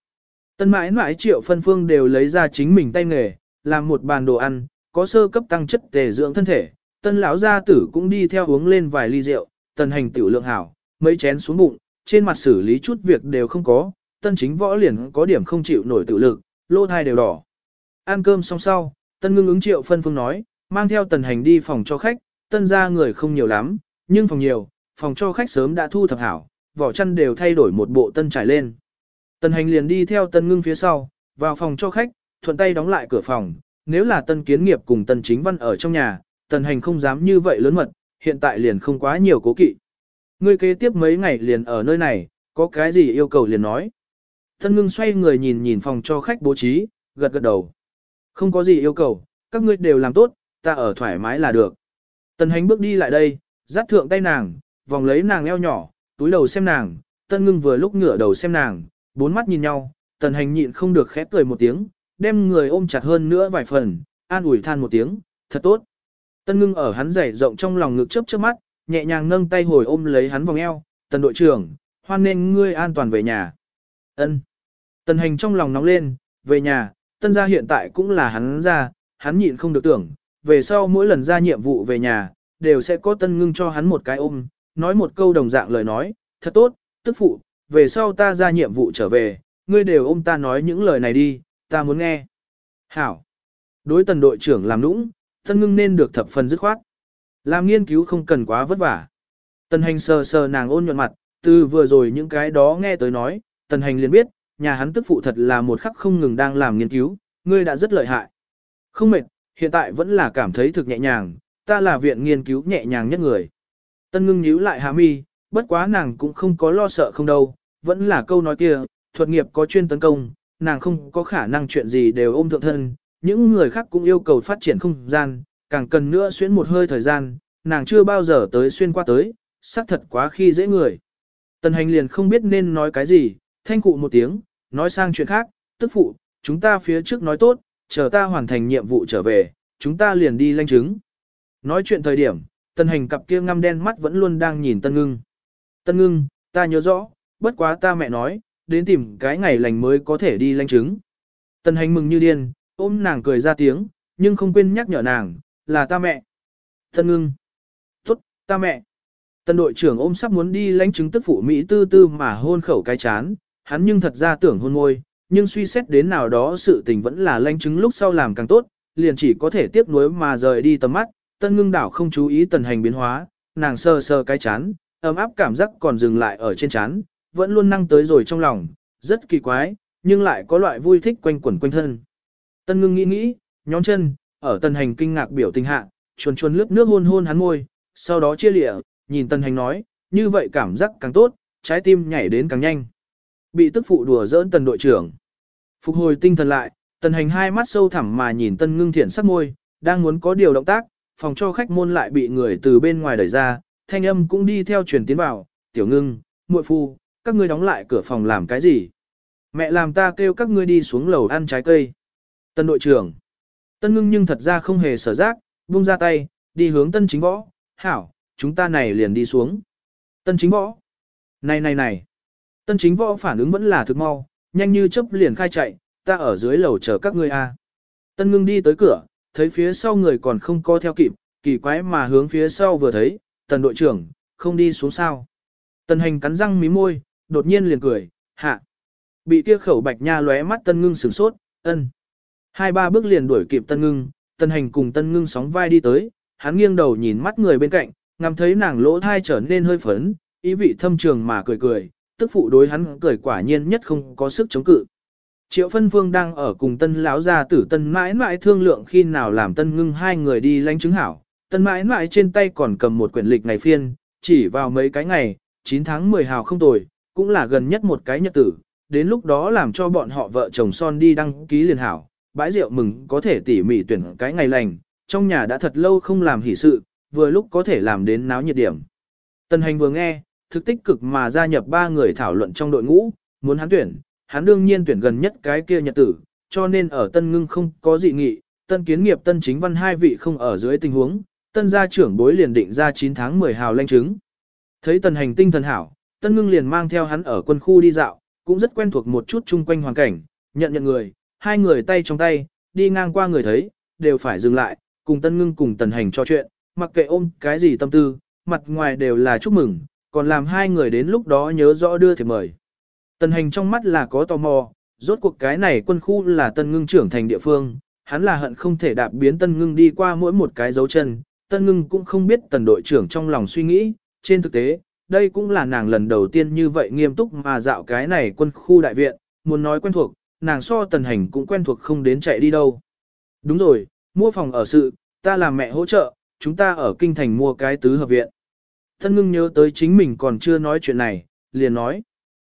A: Tân mãi mãi triệu phân phương đều lấy ra chính mình tay nghề, làm một bàn đồ ăn, có sơ cấp tăng chất tề dưỡng thân thể, tân lão gia tử cũng đi theo uống lên vài ly rượu, tần hành tiểu lượng hảo, mấy chén xuống bụng, trên mặt xử lý chút việc đều không có, tân chính võ liền có điểm không chịu nổi tự lực, lô thai đều đỏ. Ăn cơm xong sau, tân ngưng ứng triệu phân phương nói, mang theo tần hành đi phòng cho khách, tân ra người không nhiều lắm, nhưng phòng nhiều, phòng cho khách sớm đã thu thập hảo, vỏ chăn đều thay đổi một bộ tân trải lên. Tần hành liền đi theo tân ngưng phía sau, vào phòng cho khách, thuận tay đóng lại cửa phòng, nếu là tân kiến nghiệp cùng tân chính văn ở trong nhà, tần hành không dám như vậy lớn mật, hiện tại liền không quá nhiều cố kỵ. Ngươi kế tiếp mấy ngày liền ở nơi này, có cái gì yêu cầu liền nói. Tân ngưng xoay người nhìn nhìn phòng cho khách bố trí, gật gật đầu. Không có gì yêu cầu, các ngươi đều làm tốt, ta ở thoải mái là được. Tần hành bước đi lại đây, dắt thượng tay nàng, vòng lấy nàng eo nhỏ, túi đầu xem nàng, tân ngưng vừa lúc ngửa đầu xem nàng, bốn mắt nhìn nhau, tần hành nhịn không được khép cười một tiếng, đem người ôm chặt hơn nữa vài phần, an ủi than một tiếng, thật tốt. Tân ngưng ở hắn dày rộng trong lòng ngực chớp chớp mắt, nhẹ nhàng nâng tay hồi ôm lấy hắn vòng eo, tần đội trưởng, hoan nên ngươi an toàn về nhà. Ân. Tần hành trong lòng nóng lên, về nhà, tân gia hiện tại cũng là hắn ra, hắn nhịn không được tưởng, về sau mỗi lần ra nhiệm vụ về nhà, đều sẽ có tân ngưng cho hắn một cái ôm, nói một câu đồng dạng lời nói, thật tốt, tức phụ, về sau ta ra nhiệm vụ trở về, ngươi đều ôm ta nói những lời này đi, ta muốn nghe. Hảo. Đối tần đội trưởng làm nũng, thân ngưng nên được thập phần dứt khoát. Làm nghiên cứu không cần quá vất vả. Tần hành sờ sờ nàng ôn nhuận mặt, từ vừa rồi những cái đó nghe tới nói, tần hành liền biết, nhà hắn tức phụ thật là một khắc không ngừng đang làm nghiên cứu, ngươi đã rất lợi hại. Không mệt, hiện tại vẫn là cảm thấy thực nhẹ nhàng, ta là viện nghiên cứu nhẹ nhàng nhất người. Tân ngưng nhíu lại hạ mi, bất quá nàng cũng không có lo sợ không đâu, vẫn là câu nói kia, thuật nghiệp có chuyên tấn công, nàng không có khả năng chuyện gì đều ôm thượng thân, những người khác cũng yêu cầu phát triển không gian, càng cần nữa xuyên một hơi thời gian, nàng chưa bao giờ tới xuyên qua tới, xác thật quá khi dễ người. Tần hành liền không biết nên nói cái gì, thanh cụ một tiếng, nói sang chuyện khác, tức phụ, chúng ta phía trước nói tốt, chờ ta hoàn thành nhiệm vụ trở về, chúng ta liền đi lanh chứng. Nói chuyện thời điểm, Tân hành cặp kia ngăm đen mắt vẫn luôn đang nhìn tân ngưng. Tân ngưng, ta nhớ rõ, bất quá ta mẹ nói, đến tìm cái ngày lành mới có thể đi lanh chứng. Tân hành mừng như điên, ôm nàng cười ra tiếng, nhưng không quên nhắc nhở nàng, là ta mẹ. Tân ngưng. Tốt, ta mẹ. Tân đội trưởng ôm sắp muốn đi lãnh chứng tức phụ Mỹ tư tư mà hôn khẩu cái chán, hắn nhưng thật ra tưởng hôn môi, nhưng suy xét đến nào đó sự tình vẫn là lãnh chứng lúc sau làm càng tốt, liền chỉ có thể tiếp nối mà rời đi tầm mắt, tân ngưng đảo không chú ý tần hành biến hóa, nàng sơ sơ cái chán, ấm áp cảm giác còn dừng lại ở trên chán, vẫn luôn năng tới rồi trong lòng, rất kỳ quái, nhưng lại có loại vui thích quanh quẩn quanh thân. Tân ngưng nghĩ nghĩ, nhóm chân, ở tần hành kinh ngạc biểu tình hạ, chuồn chuồn lướt nước hôn hôn hắn môi, sau đó chia lịa, nhìn tần hành nói, như vậy cảm giác càng tốt, trái tim nhảy đến càng nhanh. Bị tức phụ đùa giỡn tần đội trưởng. Phục hồi tinh thần lại, tần hành hai mắt sâu thẳm mà nhìn tân ngưng thiện sắc môi, đang muốn có điều động tác, phòng cho khách môn lại bị người từ bên ngoài đẩy ra, thanh âm cũng đi theo truyền tiến vào, tiểu ngưng, muội phu, các ngươi đóng lại cửa phòng làm cái gì? Mẹ làm ta kêu các ngươi đi xuống lầu ăn trái cây. Tân đội trưởng. Tân ngưng nhưng thật ra không hề sở giác, buông ra tay, đi hướng tân chính võ, hảo, chúng ta này liền đi xuống. Tân chính võ. Này này này. Tân chính võ phản ứng vẫn là thực mau, nhanh như chớp liền khai chạy, ta ở dưới lầu chờ các ngươi a. Tân ngưng đi tới cửa, thấy phía sau người còn không co theo kịp, kỳ quái mà hướng phía sau vừa thấy, tần đội trưởng, không đi xuống sao. Tần hành cắn răng mí môi, đột nhiên liền cười, hạ. Bị kia khẩu bạch nha lóe mắt tân ngưng sửng sốt, ân. Hai ba bước liền đuổi kịp tân ngưng, tân hành cùng tân ngưng sóng vai đi tới, hắn nghiêng đầu nhìn mắt người bên cạnh, ngắm thấy nàng lỗ thai trở nên hơi phấn, ý vị thâm trường mà cười cười, tức phụ đối hắn cười quả nhiên nhất không có sức chống cự. Triệu phân phương đang ở cùng tân lão gia tử tân mãi mãi thương lượng khi nào làm tân ngưng hai người đi lánh chứng hảo. Tân mãi mãi trên tay còn cầm một quyển lịch ngày phiên, chỉ vào mấy cái ngày, 9 tháng 10 hào không tồi, cũng là gần nhất một cái nhật tử, đến lúc đó làm cho bọn họ vợ chồng son đi đăng ký liền hảo, bãi rượu mừng có thể tỉ mỉ tuyển cái ngày lành, trong nhà đã thật lâu không làm hỷ sự, vừa lúc có thể làm đến náo nhiệt điểm. Tân hành vừa nghe, thực tích cực mà gia nhập ba người thảo luận trong đội ngũ, muốn hắn tuyển, hắn đương nhiên tuyển gần nhất cái kia nhật tử, cho nên ở tân ngưng không có dị nghị, tân kiến nghiệp tân chính văn hai vị không ở dưới tình huống, tân gia trưởng bối liền định ra 9 tháng 10 hào lanh chứng. Thấy tần hành tinh thần hảo, tân ngưng liền mang theo hắn ở quân khu đi dạo, cũng rất quen thuộc một chút chung quanh hoàn cảnh, nhận nhận người, hai người tay trong tay, đi ngang qua người thấy, đều phải dừng lại, cùng tân ngưng cùng tần hành trò chuyện, mặc kệ ôm cái gì tâm tư, mặt ngoài đều là chúc mừng, còn làm hai người đến lúc đó nhớ rõ đưa thiệp mời. Tần hành trong mắt là có tò mò, rốt cuộc cái này quân khu là tân ngưng trưởng thành địa phương, hắn là hận không thể đạp biến tân ngưng đi qua mỗi một cái dấu chân, tân ngưng cũng không biết tần đội trưởng trong lòng suy nghĩ, trên thực tế, đây cũng là nàng lần đầu tiên như vậy nghiêm túc mà dạo cái này quân khu đại viện, muốn nói quen thuộc, nàng so tần hành cũng quen thuộc không đến chạy đi đâu. Đúng rồi, mua phòng ở sự, ta làm mẹ hỗ trợ, chúng ta ở kinh thành mua cái tứ hợp viện. Tân ngưng nhớ tới chính mình còn chưa nói chuyện này, liền nói.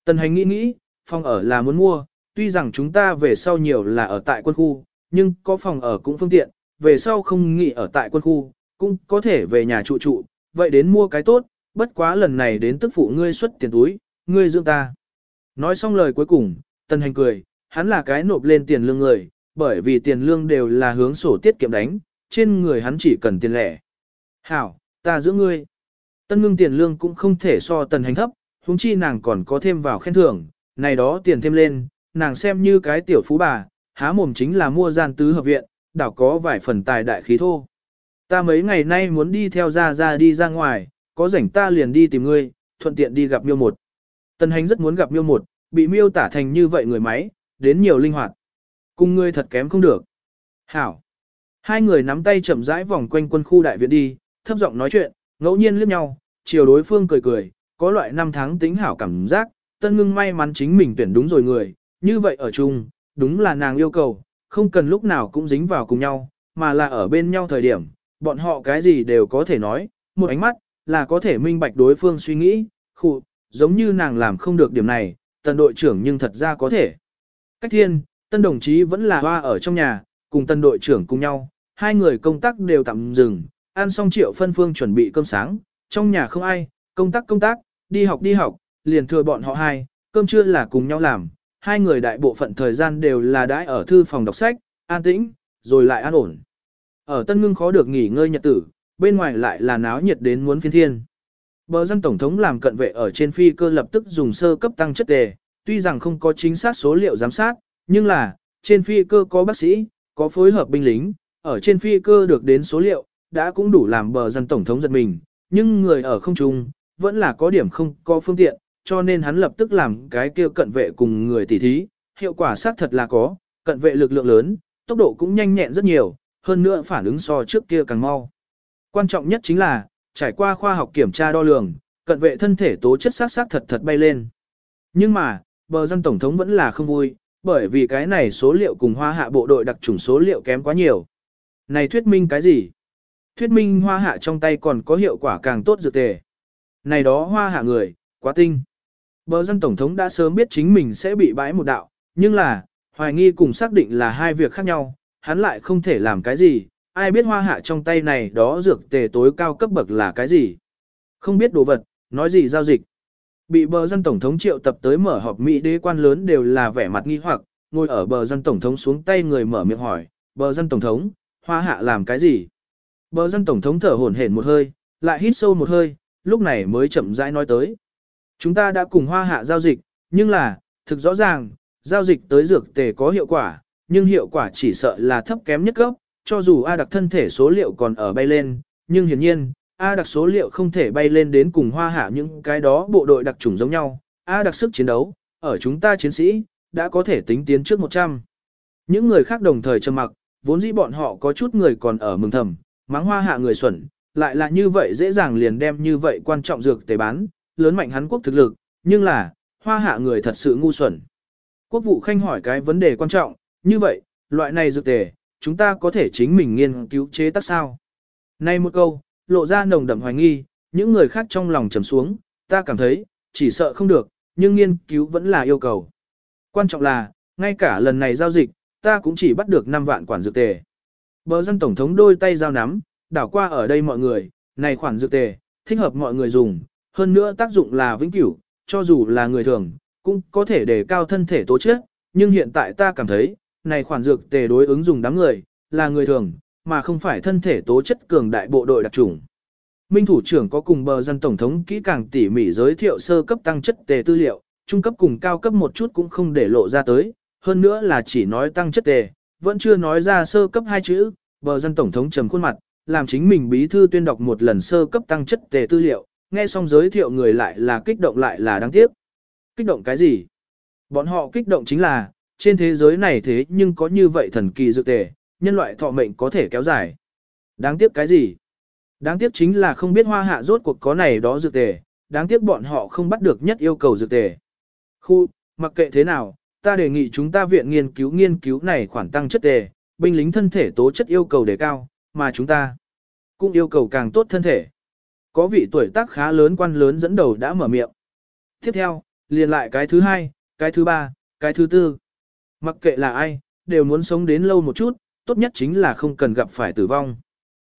A: Tần hành nghĩ nghĩ, phòng ở là muốn mua, tuy rằng chúng ta về sau nhiều là ở tại quân khu, nhưng có phòng ở cũng phương tiện, về sau không nghĩ ở tại quân khu, cũng có thể về nhà trụ trụ, vậy đến mua cái tốt, bất quá lần này đến tức phụ ngươi xuất tiền túi, ngươi dưỡng ta. Nói xong lời cuối cùng, tần hành cười, hắn là cái nộp lên tiền lương người, bởi vì tiền lương đều là hướng sổ tiết kiệm đánh, trên người hắn chỉ cần tiền lẻ. Hảo, ta giữ ngươi. Tân ngưng tiền lương cũng không thể so tần hành thấp, huống chi nàng còn có thêm vào khen thưởng, này đó tiền thêm lên, nàng xem như cái tiểu phú bà, há mồm chính là mua gian tứ hợp viện, đảo có vài phần tài đại khí thô. Ta mấy ngày nay muốn đi theo ra ra đi ra ngoài, có rảnh ta liền đi tìm ngươi, thuận tiện đi gặp miêu một. Tần hành rất muốn gặp miêu một, bị miêu tả thành như vậy người máy, đến nhiều linh hoạt. Cùng ngươi thật kém không được. Hảo. Hai người nắm tay chậm rãi vòng quanh quân khu đại viện đi, thấp giọng nói chuyện, ngẫu nhiên liếc nhau, chiều đối phương cười cười, có loại năm tháng tính hảo cảm giác, tân ngưng may mắn chính mình tuyển đúng rồi người, như vậy ở chung, đúng là nàng yêu cầu, không cần lúc nào cũng dính vào cùng nhau, mà là ở bên nhau thời điểm, bọn họ cái gì đều có thể nói, một ánh mắt, là có thể minh bạch đối phương suy nghĩ, khụ, giống như nàng làm không được điểm này, tần đội trưởng nhưng thật ra có thể. Cách thiên, tân đồng chí vẫn là hoa ở trong nhà, cùng tân đội trưởng cùng nhau, hai người công tác đều tạm dừng, ăn xong triệu phân phương chuẩn bị cơm sáng, trong nhà không ai, công tác công tác, đi học đi học, liền thừa bọn họ hai, cơm trưa là cùng nhau làm, hai người đại bộ phận thời gian đều là đãi ở thư phòng đọc sách, an tĩnh, rồi lại an ổn. Ở Tân Ngưng khó được nghỉ ngơi nhật tử, bên ngoài lại là náo nhiệt đến muốn phiên thiên. Bờ dân tổng thống làm cận vệ ở trên phi cơ lập tức dùng sơ cấp tăng chất đề, tuy rằng không có chính xác số liệu giám sát, nhưng là, trên phi cơ có bác sĩ, có phối hợp binh lính, ở trên phi cơ được đến số liệu, đã cũng đủ làm bờ dân tổng thống giật mình, nhưng người ở không trung, vẫn là có điểm không có phương tiện, cho nên hắn lập tức làm cái kia cận vệ cùng người tỉ thí, hiệu quả xác thật là có, cận vệ lực lượng lớn, tốc độ cũng nhanh nhẹn rất nhiều, hơn nữa phản ứng so trước kia càng mau. Quan trọng nhất chính là, trải qua khoa học kiểm tra đo lường, cận vệ thân thể tố chất xác xác thật thật bay lên. Nhưng mà, bờ dân tổng thống vẫn là không vui, bởi vì cái này số liệu cùng hoa hạ bộ đội đặc trùng số liệu kém quá nhiều. Này thuyết minh cái gì? Thuyết minh hoa hạ trong tay còn có hiệu quả càng tốt dược tề. Này đó hoa hạ người, quá tinh. Bờ dân tổng thống đã sớm biết chính mình sẽ bị bãi một đạo, nhưng là, hoài nghi cùng xác định là hai việc khác nhau, hắn lại không thể làm cái gì, ai biết hoa hạ trong tay này đó dược tề tối cao cấp bậc là cái gì. Không biết đồ vật, nói gì giao dịch. Bị bờ dân tổng thống triệu tập tới mở họp Mỹ đế quan lớn đều là vẻ mặt nghi hoặc, ngồi ở bờ dân tổng thống xuống tay người mở miệng hỏi, bờ dân tổng thống, hoa hạ làm cái gì? Bờ dân tổng thống thở hổn hển một hơi, lại hít sâu một hơi, lúc này mới chậm rãi nói tới. Chúng ta đã cùng hoa hạ giao dịch, nhưng là, thực rõ ràng, giao dịch tới dược tề có hiệu quả, nhưng hiệu quả chỉ sợ là thấp kém nhất cấp, cho dù A đặc thân thể số liệu còn ở bay lên, nhưng hiển nhiên, A đặc số liệu không thể bay lên đến cùng hoa hạ những cái đó bộ đội đặc chủng giống nhau, A đặc sức chiến đấu, ở chúng ta chiến sĩ, đã có thể tính tiến trước 100. Những người khác đồng thời trầm mặc, vốn dĩ bọn họ có chút người còn ở mừng thầm, mắng hoa hạ người xuẩn, lại là như vậy dễ dàng liền đem như vậy quan trọng dược tề bán, lớn mạnh hắn quốc thực lực, nhưng là, hoa hạ người thật sự ngu xuẩn. Quốc vụ khanh hỏi cái vấn đề quan trọng, như vậy, loại này dược tề, chúng ta có thể chính mình nghiên cứu chế tác sao? Này một câu, lộ ra nồng đậm hoài nghi, những người khác trong lòng trầm xuống, ta cảm thấy, chỉ sợ không được, nhưng nghiên cứu vẫn là yêu cầu. Quan trọng là, ngay cả lần này giao dịch, ta cũng chỉ bắt được 5 vạn quản dược tề. Bờ dân tổng thống đôi tay giao nắm, đảo qua ở đây mọi người, này khoản dược tề, thích hợp mọi người dùng, hơn nữa tác dụng là vĩnh cửu, cho dù là người thường, cũng có thể đề cao thân thể tố chất, nhưng hiện tại ta cảm thấy, này khoản dược tề đối ứng dùng đám người, là người thường, mà không phải thân thể tố chất cường đại bộ đội đặc chủng. Minh thủ trưởng có cùng bờ dân tổng thống kỹ càng tỉ mỉ giới thiệu sơ cấp tăng chất tề tư liệu, trung cấp cùng cao cấp một chút cũng không để lộ ra tới, hơn nữa là chỉ nói tăng chất tề, vẫn chưa nói ra sơ cấp hai chữ, bờ dân tổng thống trầm khuôn mặt, làm chính mình bí thư tuyên đọc một lần sơ cấp tăng chất tề tư liệu, nghe xong giới thiệu người lại là kích động lại là đáng tiếc. Kích động cái gì? Bọn họ kích động chính là, trên thế giới này thế nhưng có như vậy thần kỳ dược tề, nhân loại thọ mệnh có thể kéo dài. Đáng tiếc cái gì? Đáng tiếc chính là không biết hoa hạ rốt cuộc có này đó dược tề, đáng tiếc bọn họ không bắt được nhất yêu cầu dược tề. Khu, mặc kệ thế nào, ta đề nghị chúng ta viện nghiên cứu nghiên cứu này khoản tăng chất tề, binh lính thân thể tố chất yêu cầu đề cao, mà chúng ta cũng yêu cầu càng tốt thân thể. Có vị tuổi tác khá lớn quan lớn dẫn đầu đã mở miệng. Tiếp theo, liền lại cái thứ hai, cái thứ ba, cái thứ tư. Mặc kệ là ai, đều muốn sống đến lâu một chút, tốt nhất chính là không cần gặp phải tử vong.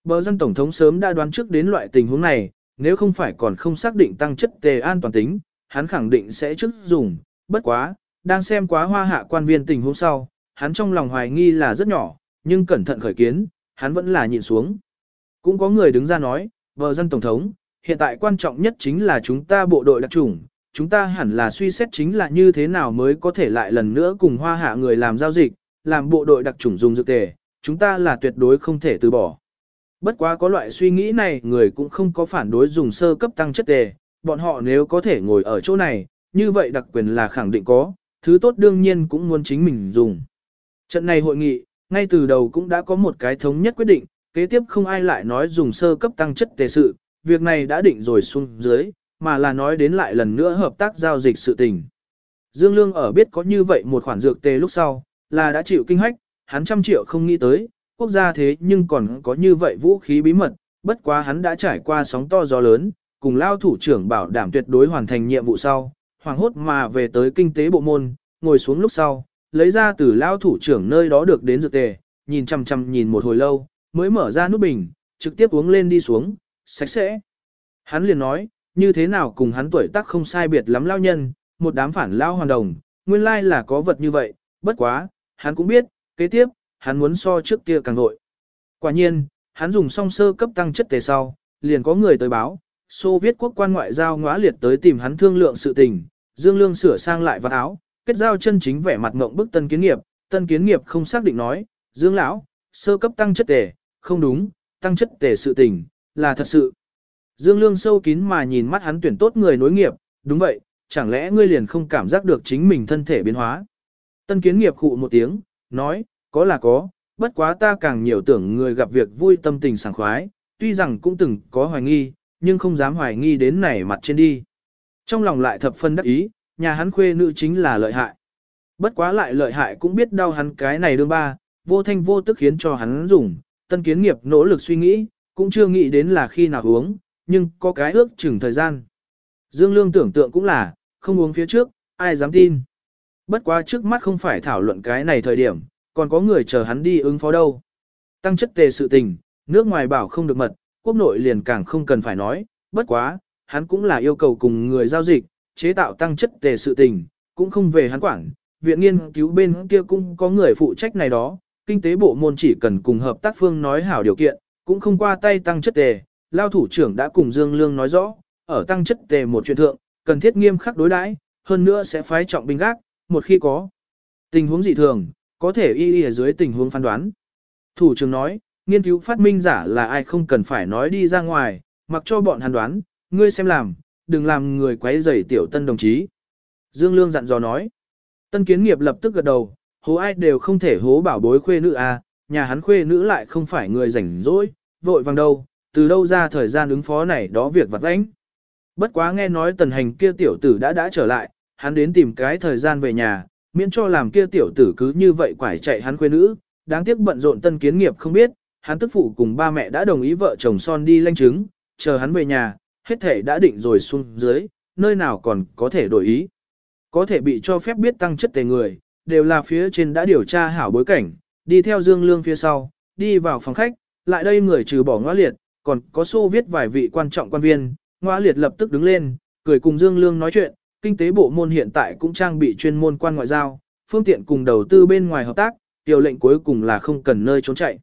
A: Bờ dân Tổng thống sớm đã đoán trước đến loại tình huống này, nếu không phải còn không xác định tăng chất tề an toàn tính, hắn khẳng định sẽ trước dùng, bất quá, đang xem quá hoa hạ quan viên tình huống sau, hắn trong lòng hoài nghi là rất nhỏ, nhưng cẩn thận khởi kiến, hắn vẫn là nhịn xuống. Cũng có người đứng ra nói, vợ dân Tổng thống, hiện tại quan trọng nhất chính là chúng ta bộ đội đặc chủng, chúng ta hẳn là suy xét chính là như thế nào mới có thể lại lần nữa cùng hoa hạ người làm giao dịch, làm bộ đội đặc chủng dùng dược tề, chúng ta là tuyệt đối không thể từ bỏ. Bất quá có loại suy nghĩ này người cũng không có phản đối dùng sơ cấp tăng chất tề, bọn họ nếu có thể ngồi ở chỗ này, như vậy đặc quyền là khẳng định có, thứ tốt đương nhiên cũng muốn chính mình dùng. Trận này hội nghị, ngay từ đầu cũng đã có một cái thống nhất quyết định, kế tiếp không ai lại nói dùng sơ cấp tăng chất tề sự, việc này đã định rồi xuống dưới, mà là nói đến lại lần nữa hợp tác giao dịch sự tình. Dương Lương ở biết có như vậy một khoản dược tề lúc sau, là đã chịu kinh hách, hắn trăm triệu không nghĩ tới, quốc gia thế nhưng còn có như vậy vũ khí bí mật, bất quá hắn đã trải qua sóng to gió lớn, cùng lao thủ trưởng bảo đảm tuyệt đối hoàn thành nhiệm vụ sau, hoàng hốt mà về tới kinh tế bộ môn, ngồi xuống lúc sau, lấy ra từ lao thủ trưởng nơi đó được đến dược tề, nhìn chăm chăm nhìn một hồi lâu, mới mở ra nút bình, trực tiếp uống lên đi xuống, sạch sẽ. Hắn liền nói, như thế nào cùng hắn tuổi tác không sai biệt lắm lao nhân, một đám phản lao hoàn đồng, nguyên lai là có vật như vậy, bất quá, hắn cũng biết, kế tiếp, hắn muốn so trước kia càng vội. Quả nhiên, hắn dùng song sơ cấp tăng chất tề sau, liền có người tới báo, Xô Viết quốc quan ngoại giao ngõa liệt tới tìm hắn thương lượng sự tình, Dương Lương sửa sang lại vật áo, kết giao chân chính vẻ mặt ngộng bức tân kiến nghiệp, tân kiến nghiệp không xác định nói, Dương lão, sơ cấp tăng chất tề, không đúng, tăng chất tề sự tình, là thật sự. Dương Lương sâu kín mà nhìn mắt hắn tuyển tốt người nối nghiệp, đúng vậy, chẳng lẽ ngươi liền không cảm giác được chính mình thân thể biến hóa. Tân kiến nghiệp khụ một tiếng, nói, có là có, bất quá ta càng nhiều tưởng người gặp việc vui tâm tình sảng khoái, tuy rằng cũng từng có hoài nghi, nhưng không dám hoài nghi đến này mặt trên đi. Trong lòng lại thập phân đắc ý, nhà hắn khuê nữ chính là lợi hại. Bất quá lại lợi hại cũng biết đau hắn cái này đương ba, vô thanh vô tức khiến cho hắn dùng, tân kiến nghiệp nỗ lực suy nghĩ, cũng chưa nghĩ đến là khi nào uống, nhưng có cái ước chừng thời gian. Dương Lương tưởng tượng cũng là, không uống phía trước, ai dám tin. Bất quá trước mắt không phải thảo luận cái này thời điểm, còn có người chờ hắn đi ứng phó đâu. Tăng chất tề sự tình, nước ngoài bảo không được mật, quốc nội liền càng không cần phải nói, bất quá, hắn cũng là yêu cầu cùng người giao dịch, chế tạo tăng chất tề sự tình, cũng không về hắn quản, viện nghiên cứu bên kia cũng có người phụ trách này đó, kinh tế bộ môn chỉ cần cùng hợp tác phương nói hảo điều kiện, cũng không qua tay tăng chất tề, lao thủ trưởng đã cùng Dương Lương nói rõ, ở tăng chất tề một chuyện thượng, cần thiết nghiêm khắc đối đãi, hơn nữa sẽ phái trọng binh gác, một khi có tình huống dị thường, có thể y y ở dưới tình huống phán đoán. Thủ trưởng nói, nghiên cứu phát minh giả là ai không cần phải nói đi ra ngoài, mặc cho bọn hắn đoán, ngươi xem làm, đừng làm người quấy rầy tiểu tân đồng chí. Dương Lương dặn dò nói, tân kiến nghiệp lập tức gật đầu, hố ai đều không thể hố bảo bối khuê nữ à, nhà hắn khuê nữ lại không phải người rảnh rỗi, vội vàng đâu, từ đâu ra thời gian ứng phó này đó việc vặt vãnh. Bất quá nghe nói tần hành kia tiểu tử đã đã trở lại, hắn đến tìm cái thời gian về nhà, miễn cho làm kia tiểu tử cứ như vậy quải chạy hắn khuê nữ, đáng tiếc bận rộn tân kiến nghiệp không biết, hắn tức phụ cùng ba mẹ đã đồng ý vợ chồng son đi lanh chứng, chờ hắn về nhà, hết thể đã định rồi xuống dưới, nơi nào còn có thể đổi ý. Có thể bị cho phép biết tăng chất tề người, đều là phía trên đã điều tra hảo bối cảnh, đi theo Dương Lương phía sau, đi vào phòng khách, lại đây người trừ bỏ ngõ liệt, còn có xô viết vài vị quan trọng quan viên, ngõ liệt lập tức đứng lên, cười cùng Dương Lương nói chuyện, kinh tế bộ môn hiện tại cũng trang bị chuyên môn quan ngoại giao, phương tiện cùng đầu tư bên ngoài hợp tác, điều lệnh cuối cùng là không cần nơi trốn chạy.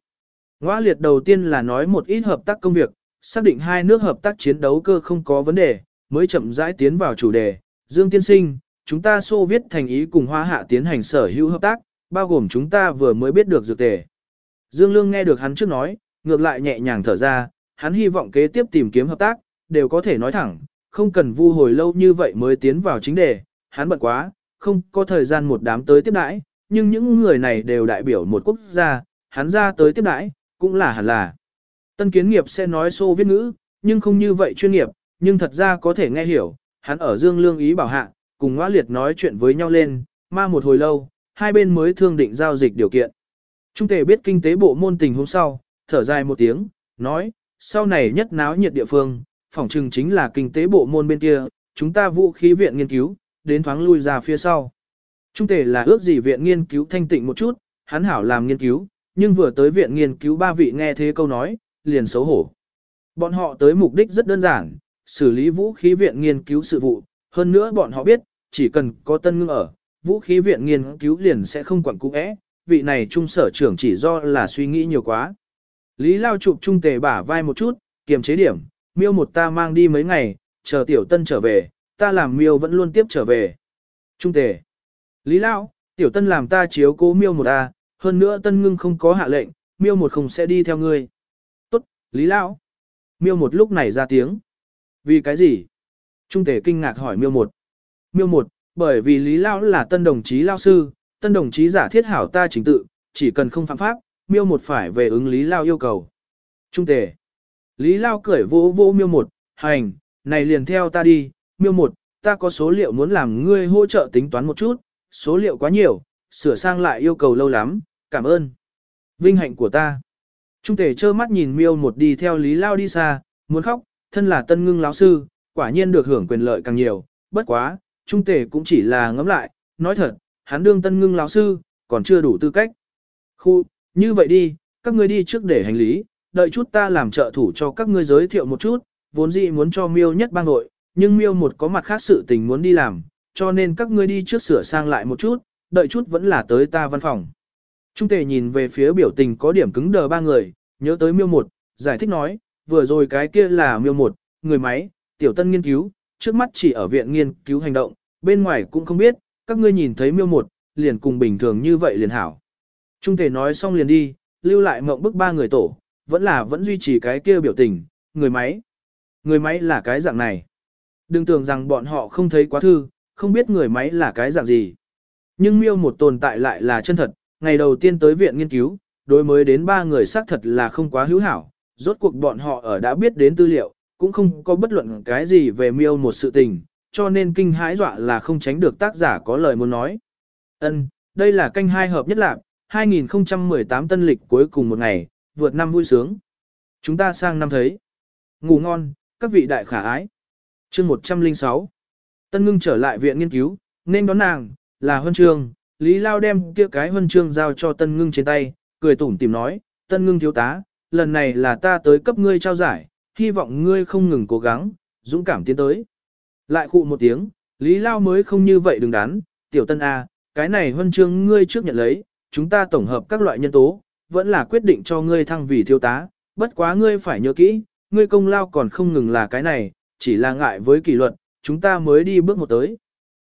A: Ngoa liệt đầu tiên là nói một ít hợp tác công việc, xác định hai nước hợp tác chiến đấu cơ không có vấn đề, mới chậm rãi tiến vào chủ đề. Dương Tiên Sinh, chúng ta Xô viết thành ý cùng Hoa Hạ tiến hành sở hữu hợp tác, bao gồm chúng ta vừa mới biết được dược tề. Dương Lương nghe được hắn trước nói, ngược lại nhẹ nhàng thở ra, hắn hy vọng kế tiếp tìm kiếm hợp tác, đều có thể nói thẳng, không cần vu hồi lâu như vậy mới tiến vào chính đề, hắn bận quá, không có thời gian một đám tới tiếp đãi, nhưng những người này đều đại biểu một quốc gia, hắn ra tới tiếp đãi, cũng là hẳn là. Tân kiến nghiệp sẽ nói xô viết ngữ, nhưng không như vậy chuyên nghiệp, nhưng thật ra có thể nghe hiểu, hắn ở dương lương ý bảo hạ, cùng ngoa liệt nói chuyện với nhau lên, ma một hồi lâu, hai bên mới thương định giao dịch điều kiện. Trung tề biết kinh tế bộ môn tình hôm sau, thở dài một tiếng, nói, sau này nhất náo nhiệt địa phương, phỏng chừng chính là kinh tế bộ môn bên kia, chúng ta vũ khí viện nghiên cứu, đến thoáng lui ra phía sau. Trung tề là ước gì viện nghiên cứu thanh tịnh một chút, hắn hảo làm nghiên cứu, nhưng vừa tới viện nghiên cứu ba vị nghe thế câu nói, liền xấu hổ. Bọn họ tới mục đích rất đơn giản, xử lý vũ khí viện nghiên cứu sự vụ, hơn nữa bọn họ biết, chỉ cần có tân ngưng ở, vũ khí viện nghiên cứu liền sẽ không quản cũ é, vị này trung sở trưởng chỉ do là suy nghĩ nhiều quá. Lý Lao chụp trung tề bả vai một chút, kiềm chế điểm, miêu một ta mang đi mấy ngày, chờ tiểu tân trở về, ta làm miêu vẫn luôn tiếp trở về. Trung tề. Lý Lao, tiểu tân làm ta chiếu cố miêu một ta, hơn nữa tân ngưng không có hạ lệnh, miêu một không sẽ đi theo ngươi. Lý Lão Miêu một lúc này ra tiếng. Vì cái gì? Trung tề kinh ngạc hỏi miêu một. Miêu một, bởi vì Lý Lão là tân đồng chí Lao sư, tân đồng chí giả thiết hảo ta chính tự, chỉ cần không phạm pháp, miêu một phải về ứng Lý Lao yêu cầu. Trung tề. Lý Lao cười vỗ vỗ miêu một, hành, này liền theo ta đi, miêu một, ta có số liệu muốn làm ngươi hỗ trợ tính toán một chút, số liệu quá nhiều, sửa sang lại yêu cầu lâu lắm, cảm ơn. Vinh hạnh của ta. Trung tề trơ mắt nhìn miêu một đi theo Lý Lao đi xa, muốn khóc, thân là tân ngưng lão sư, quả nhiên được hưởng quyền lợi càng nhiều, bất quá, trung tề cũng chỉ là ngẫm lại, nói thật, hắn đương tân ngưng lão sư, còn chưa đủ tư cách. Khu, như vậy đi, các ngươi đi trước để hành lý, đợi chút ta làm trợ thủ cho các ngươi giới thiệu một chút, vốn dĩ muốn cho miêu nhất bang nội, nhưng miêu một có mặt khác sự tình muốn đi làm, cho nên các ngươi đi trước sửa sang lại một chút, đợi chút vẫn là tới ta văn phòng. Trung tề nhìn về phía biểu tình có điểm cứng đờ ba người, nhớ tới miêu một, giải thích nói, vừa rồi cái kia là miêu một, người máy, tiểu tân nghiên cứu, trước mắt chỉ ở viện nghiên cứu hành động, bên ngoài cũng không biết, các ngươi nhìn thấy miêu một, liền cùng bình thường như vậy liền hảo. Trung thể nói xong liền đi, lưu lại mộng bức ba người tổ, vẫn là vẫn duy trì cái kia biểu tình, người máy. Người máy là cái dạng này. Đừng tưởng rằng bọn họ không thấy quá thư, không biết người máy là cái dạng gì. Nhưng miêu một tồn tại lại là chân thật, ngày đầu tiên tới viện nghiên cứu, đối mới đến ba người xác thật là không quá hữu hảo, rốt cuộc bọn họ ở đã biết đến tư liệu, cũng không có bất luận cái gì về miêu một sự tình, cho nên kinh hãi dọa là không tránh được tác giả có lời muốn nói. Ân, đây là canh hai hợp nhất lạc, 2018 tân lịch cuối cùng một ngày, vượt năm vui sướng. Chúng ta sang năm thấy. Ngủ ngon, các vị đại khả ái. chương 106. Tân ngưng trở lại viện nghiên cứu, nên đón nàng, là huân chương. Lý Lao đem kia cái huân chương giao cho tân ngưng trên tay, cười tủm tìm nói, tân ngưng thiếu tá, lần này là ta tới cấp ngươi trao giải, hy vọng ngươi không ngừng cố gắng, dũng cảm tiến tới. Lại khụ một tiếng, Lý Lao mới không như vậy đừng đắn, tiểu tân A, cái này huân chương ngươi trước nhận lấy, chúng ta tổng hợp các loại nhân tố, vẫn là quyết định cho ngươi thăng vì thiếu tá, bất quá ngươi phải nhớ kỹ, ngươi công lao còn không ngừng là cái này, chỉ là ngại với kỷ luật, chúng ta mới đi bước một tới.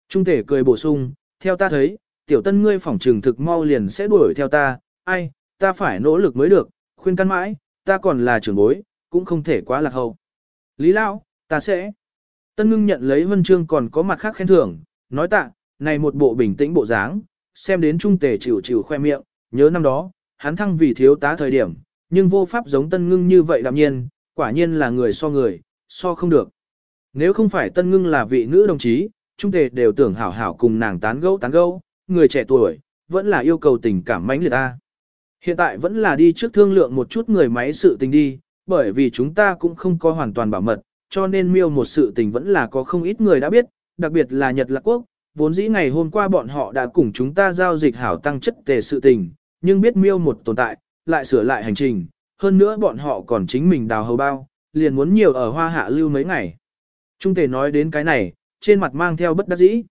A: Trung thể cười bổ sung, theo ta thấy, tiểu tân ngươi phỏng trừng thực mau liền sẽ đuổi theo ta, ai, ta phải nỗ lực mới được, khuyên căn mãi, ta còn là trưởng bối, cũng không thể quá lạc hậu. Lý Lão, ta sẽ. Tân ngưng nhận lấy huân chương còn có mặt khác khen thưởng, nói tạ, này một bộ bình tĩnh bộ dáng, xem đến trung tề chịu chịu khoe miệng, nhớ năm đó, hắn thăng vì thiếu tá thời điểm, nhưng vô pháp giống tân ngưng như vậy đạm nhiên, quả nhiên là người so người, so không được. Nếu không phải tân ngưng là vị nữ đồng chí, trung tề đều tưởng hảo hảo cùng nàng tán gẫu tán gẫu, người trẻ tuổi, vẫn là yêu cầu tình cảm mãnh liệt ta. Hiện tại vẫn là đi trước thương lượng một chút người máy sự tình đi, bởi vì chúng ta cũng không có hoàn toàn bảo mật, cho nên miêu một sự tình vẫn là có không ít người đã biết, đặc biệt là Nhật Lạc Quốc, vốn dĩ ngày hôm qua bọn họ đã cùng chúng ta giao dịch hảo tăng chất tề sự tình, nhưng biết miêu một tồn tại, lại sửa lại hành trình, hơn nữa bọn họ còn chính mình đào hầu bao, liền muốn nhiều ở hoa hạ lưu mấy ngày. Trung tề nói đến cái này, trên mặt mang theo bất đắc dĩ.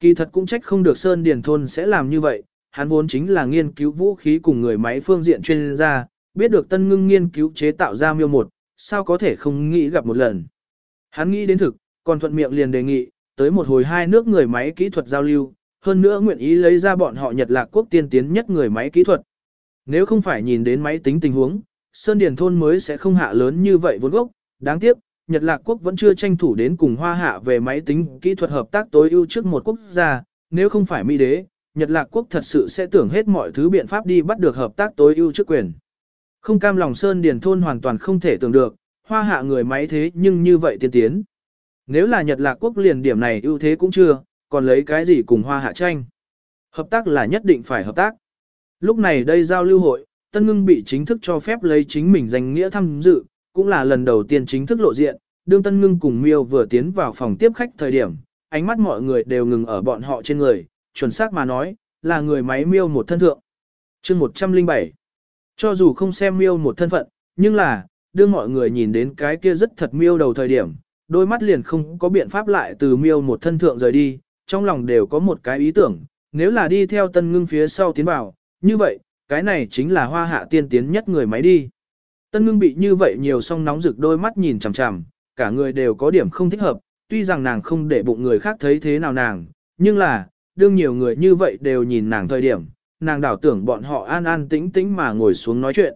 A: Kỳ thật cũng trách không được Sơn Điền Thôn sẽ làm như vậy, hắn vốn chính là nghiên cứu vũ khí cùng người máy phương diện chuyên gia, biết được tân ngưng nghiên cứu chế tạo ra miêu một, sao có thể không nghĩ gặp một lần. Hắn nghĩ đến thực, còn thuận miệng liền đề nghị, tới một hồi hai nước người máy kỹ thuật giao lưu, hơn nữa nguyện ý lấy ra bọn họ Nhật Lạc quốc tiên tiến nhất người máy kỹ thuật. Nếu không phải nhìn đến máy tính tình huống, Sơn Điền thôn mới sẽ không hạ lớn như vậy vốn gốc, đáng tiếc, Nhật Lạc quốc vẫn chưa tranh thủ đến cùng Hoa Hạ về máy tính kỹ thuật hợp tác tối ưu trước một quốc gia, nếu không phải Mỹ đế, Nhật Lạc quốc thật sự sẽ tưởng hết mọi thứ biện pháp đi bắt được hợp tác tối ưu chức quyền. Không cam lòng Sơn Điền thôn hoàn toàn không thể tưởng được, Hoa Hạ người máy thế nhưng như vậy tiên tiến. Nếu là Nhật Lạc quốc liền điểm này ưu thế cũng chưa, còn lấy cái gì cùng Hoa Hạ tranh. Hợp tác là nhất định phải hợp tác. Lúc này đây giao lưu hội, Tân Ngưng bị chính thức cho phép lấy chính mình danh nghĩa tham dự, cũng là lần đầu tiên chính thức lộ diện, đương Tân Ngưng cùng Miêu vừa tiến vào phòng tiếp khách thời điểm, ánh mắt mọi người đều ngừng ở bọn họ trên người, chuẩn xác mà nói, là người máy Miêu một thân thượng. chương 107 Cho dù không xem Miêu một thân phận, nhưng là, đưa mọi người nhìn đến cái kia rất thật Miêu đầu thời điểm, đôi mắt liền không có biện pháp lại từ Miêu một thân thượng rời đi, trong lòng đều có một cái ý tưởng, nếu là đi theo Tân Ngưng phía sau tiến vào, như vậy, cái này chính là hoa hạ tiên tiến nhất người máy đi. Tân ngưng bị như vậy nhiều song nóng rực đôi mắt nhìn chằm chằm, cả người đều có điểm không thích hợp, tuy rằng nàng không để bụng người khác thấy thế nào nàng, nhưng là, đương nhiều người như vậy đều nhìn nàng thời điểm, nàng đảo tưởng bọn họ an an tĩnh tĩnh mà ngồi xuống nói chuyện.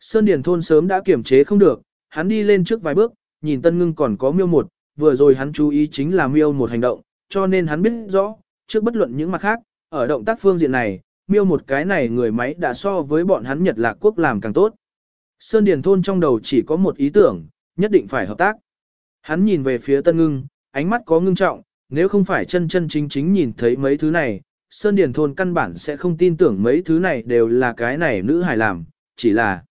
A: Sơn Điền thôn sớm đã kiểm chế không được, hắn đi lên trước vài bước, nhìn Tân Ngưng còn có miêu một, vừa rồi hắn chú ý chính là miêu một hành động, cho nên hắn biết rõ, trước bất luận những mặt khác, ở động tác phương diện này, miêu một cái này người máy đã so với bọn hắn Nhật Lạc Quốc làm càng tốt. Sơn Điền Thôn trong đầu chỉ có một ý tưởng, nhất định phải hợp tác. Hắn nhìn về phía Tân Ngưng, ánh mắt có ngưng trọng, nếu không phải chân chân chính chính nhìn thấy mấy thứ này, Sơn Điền Thôn căn bản sẽ không tin tưởng mấy thứ này đều là cái này nữ hài làm, chỉ là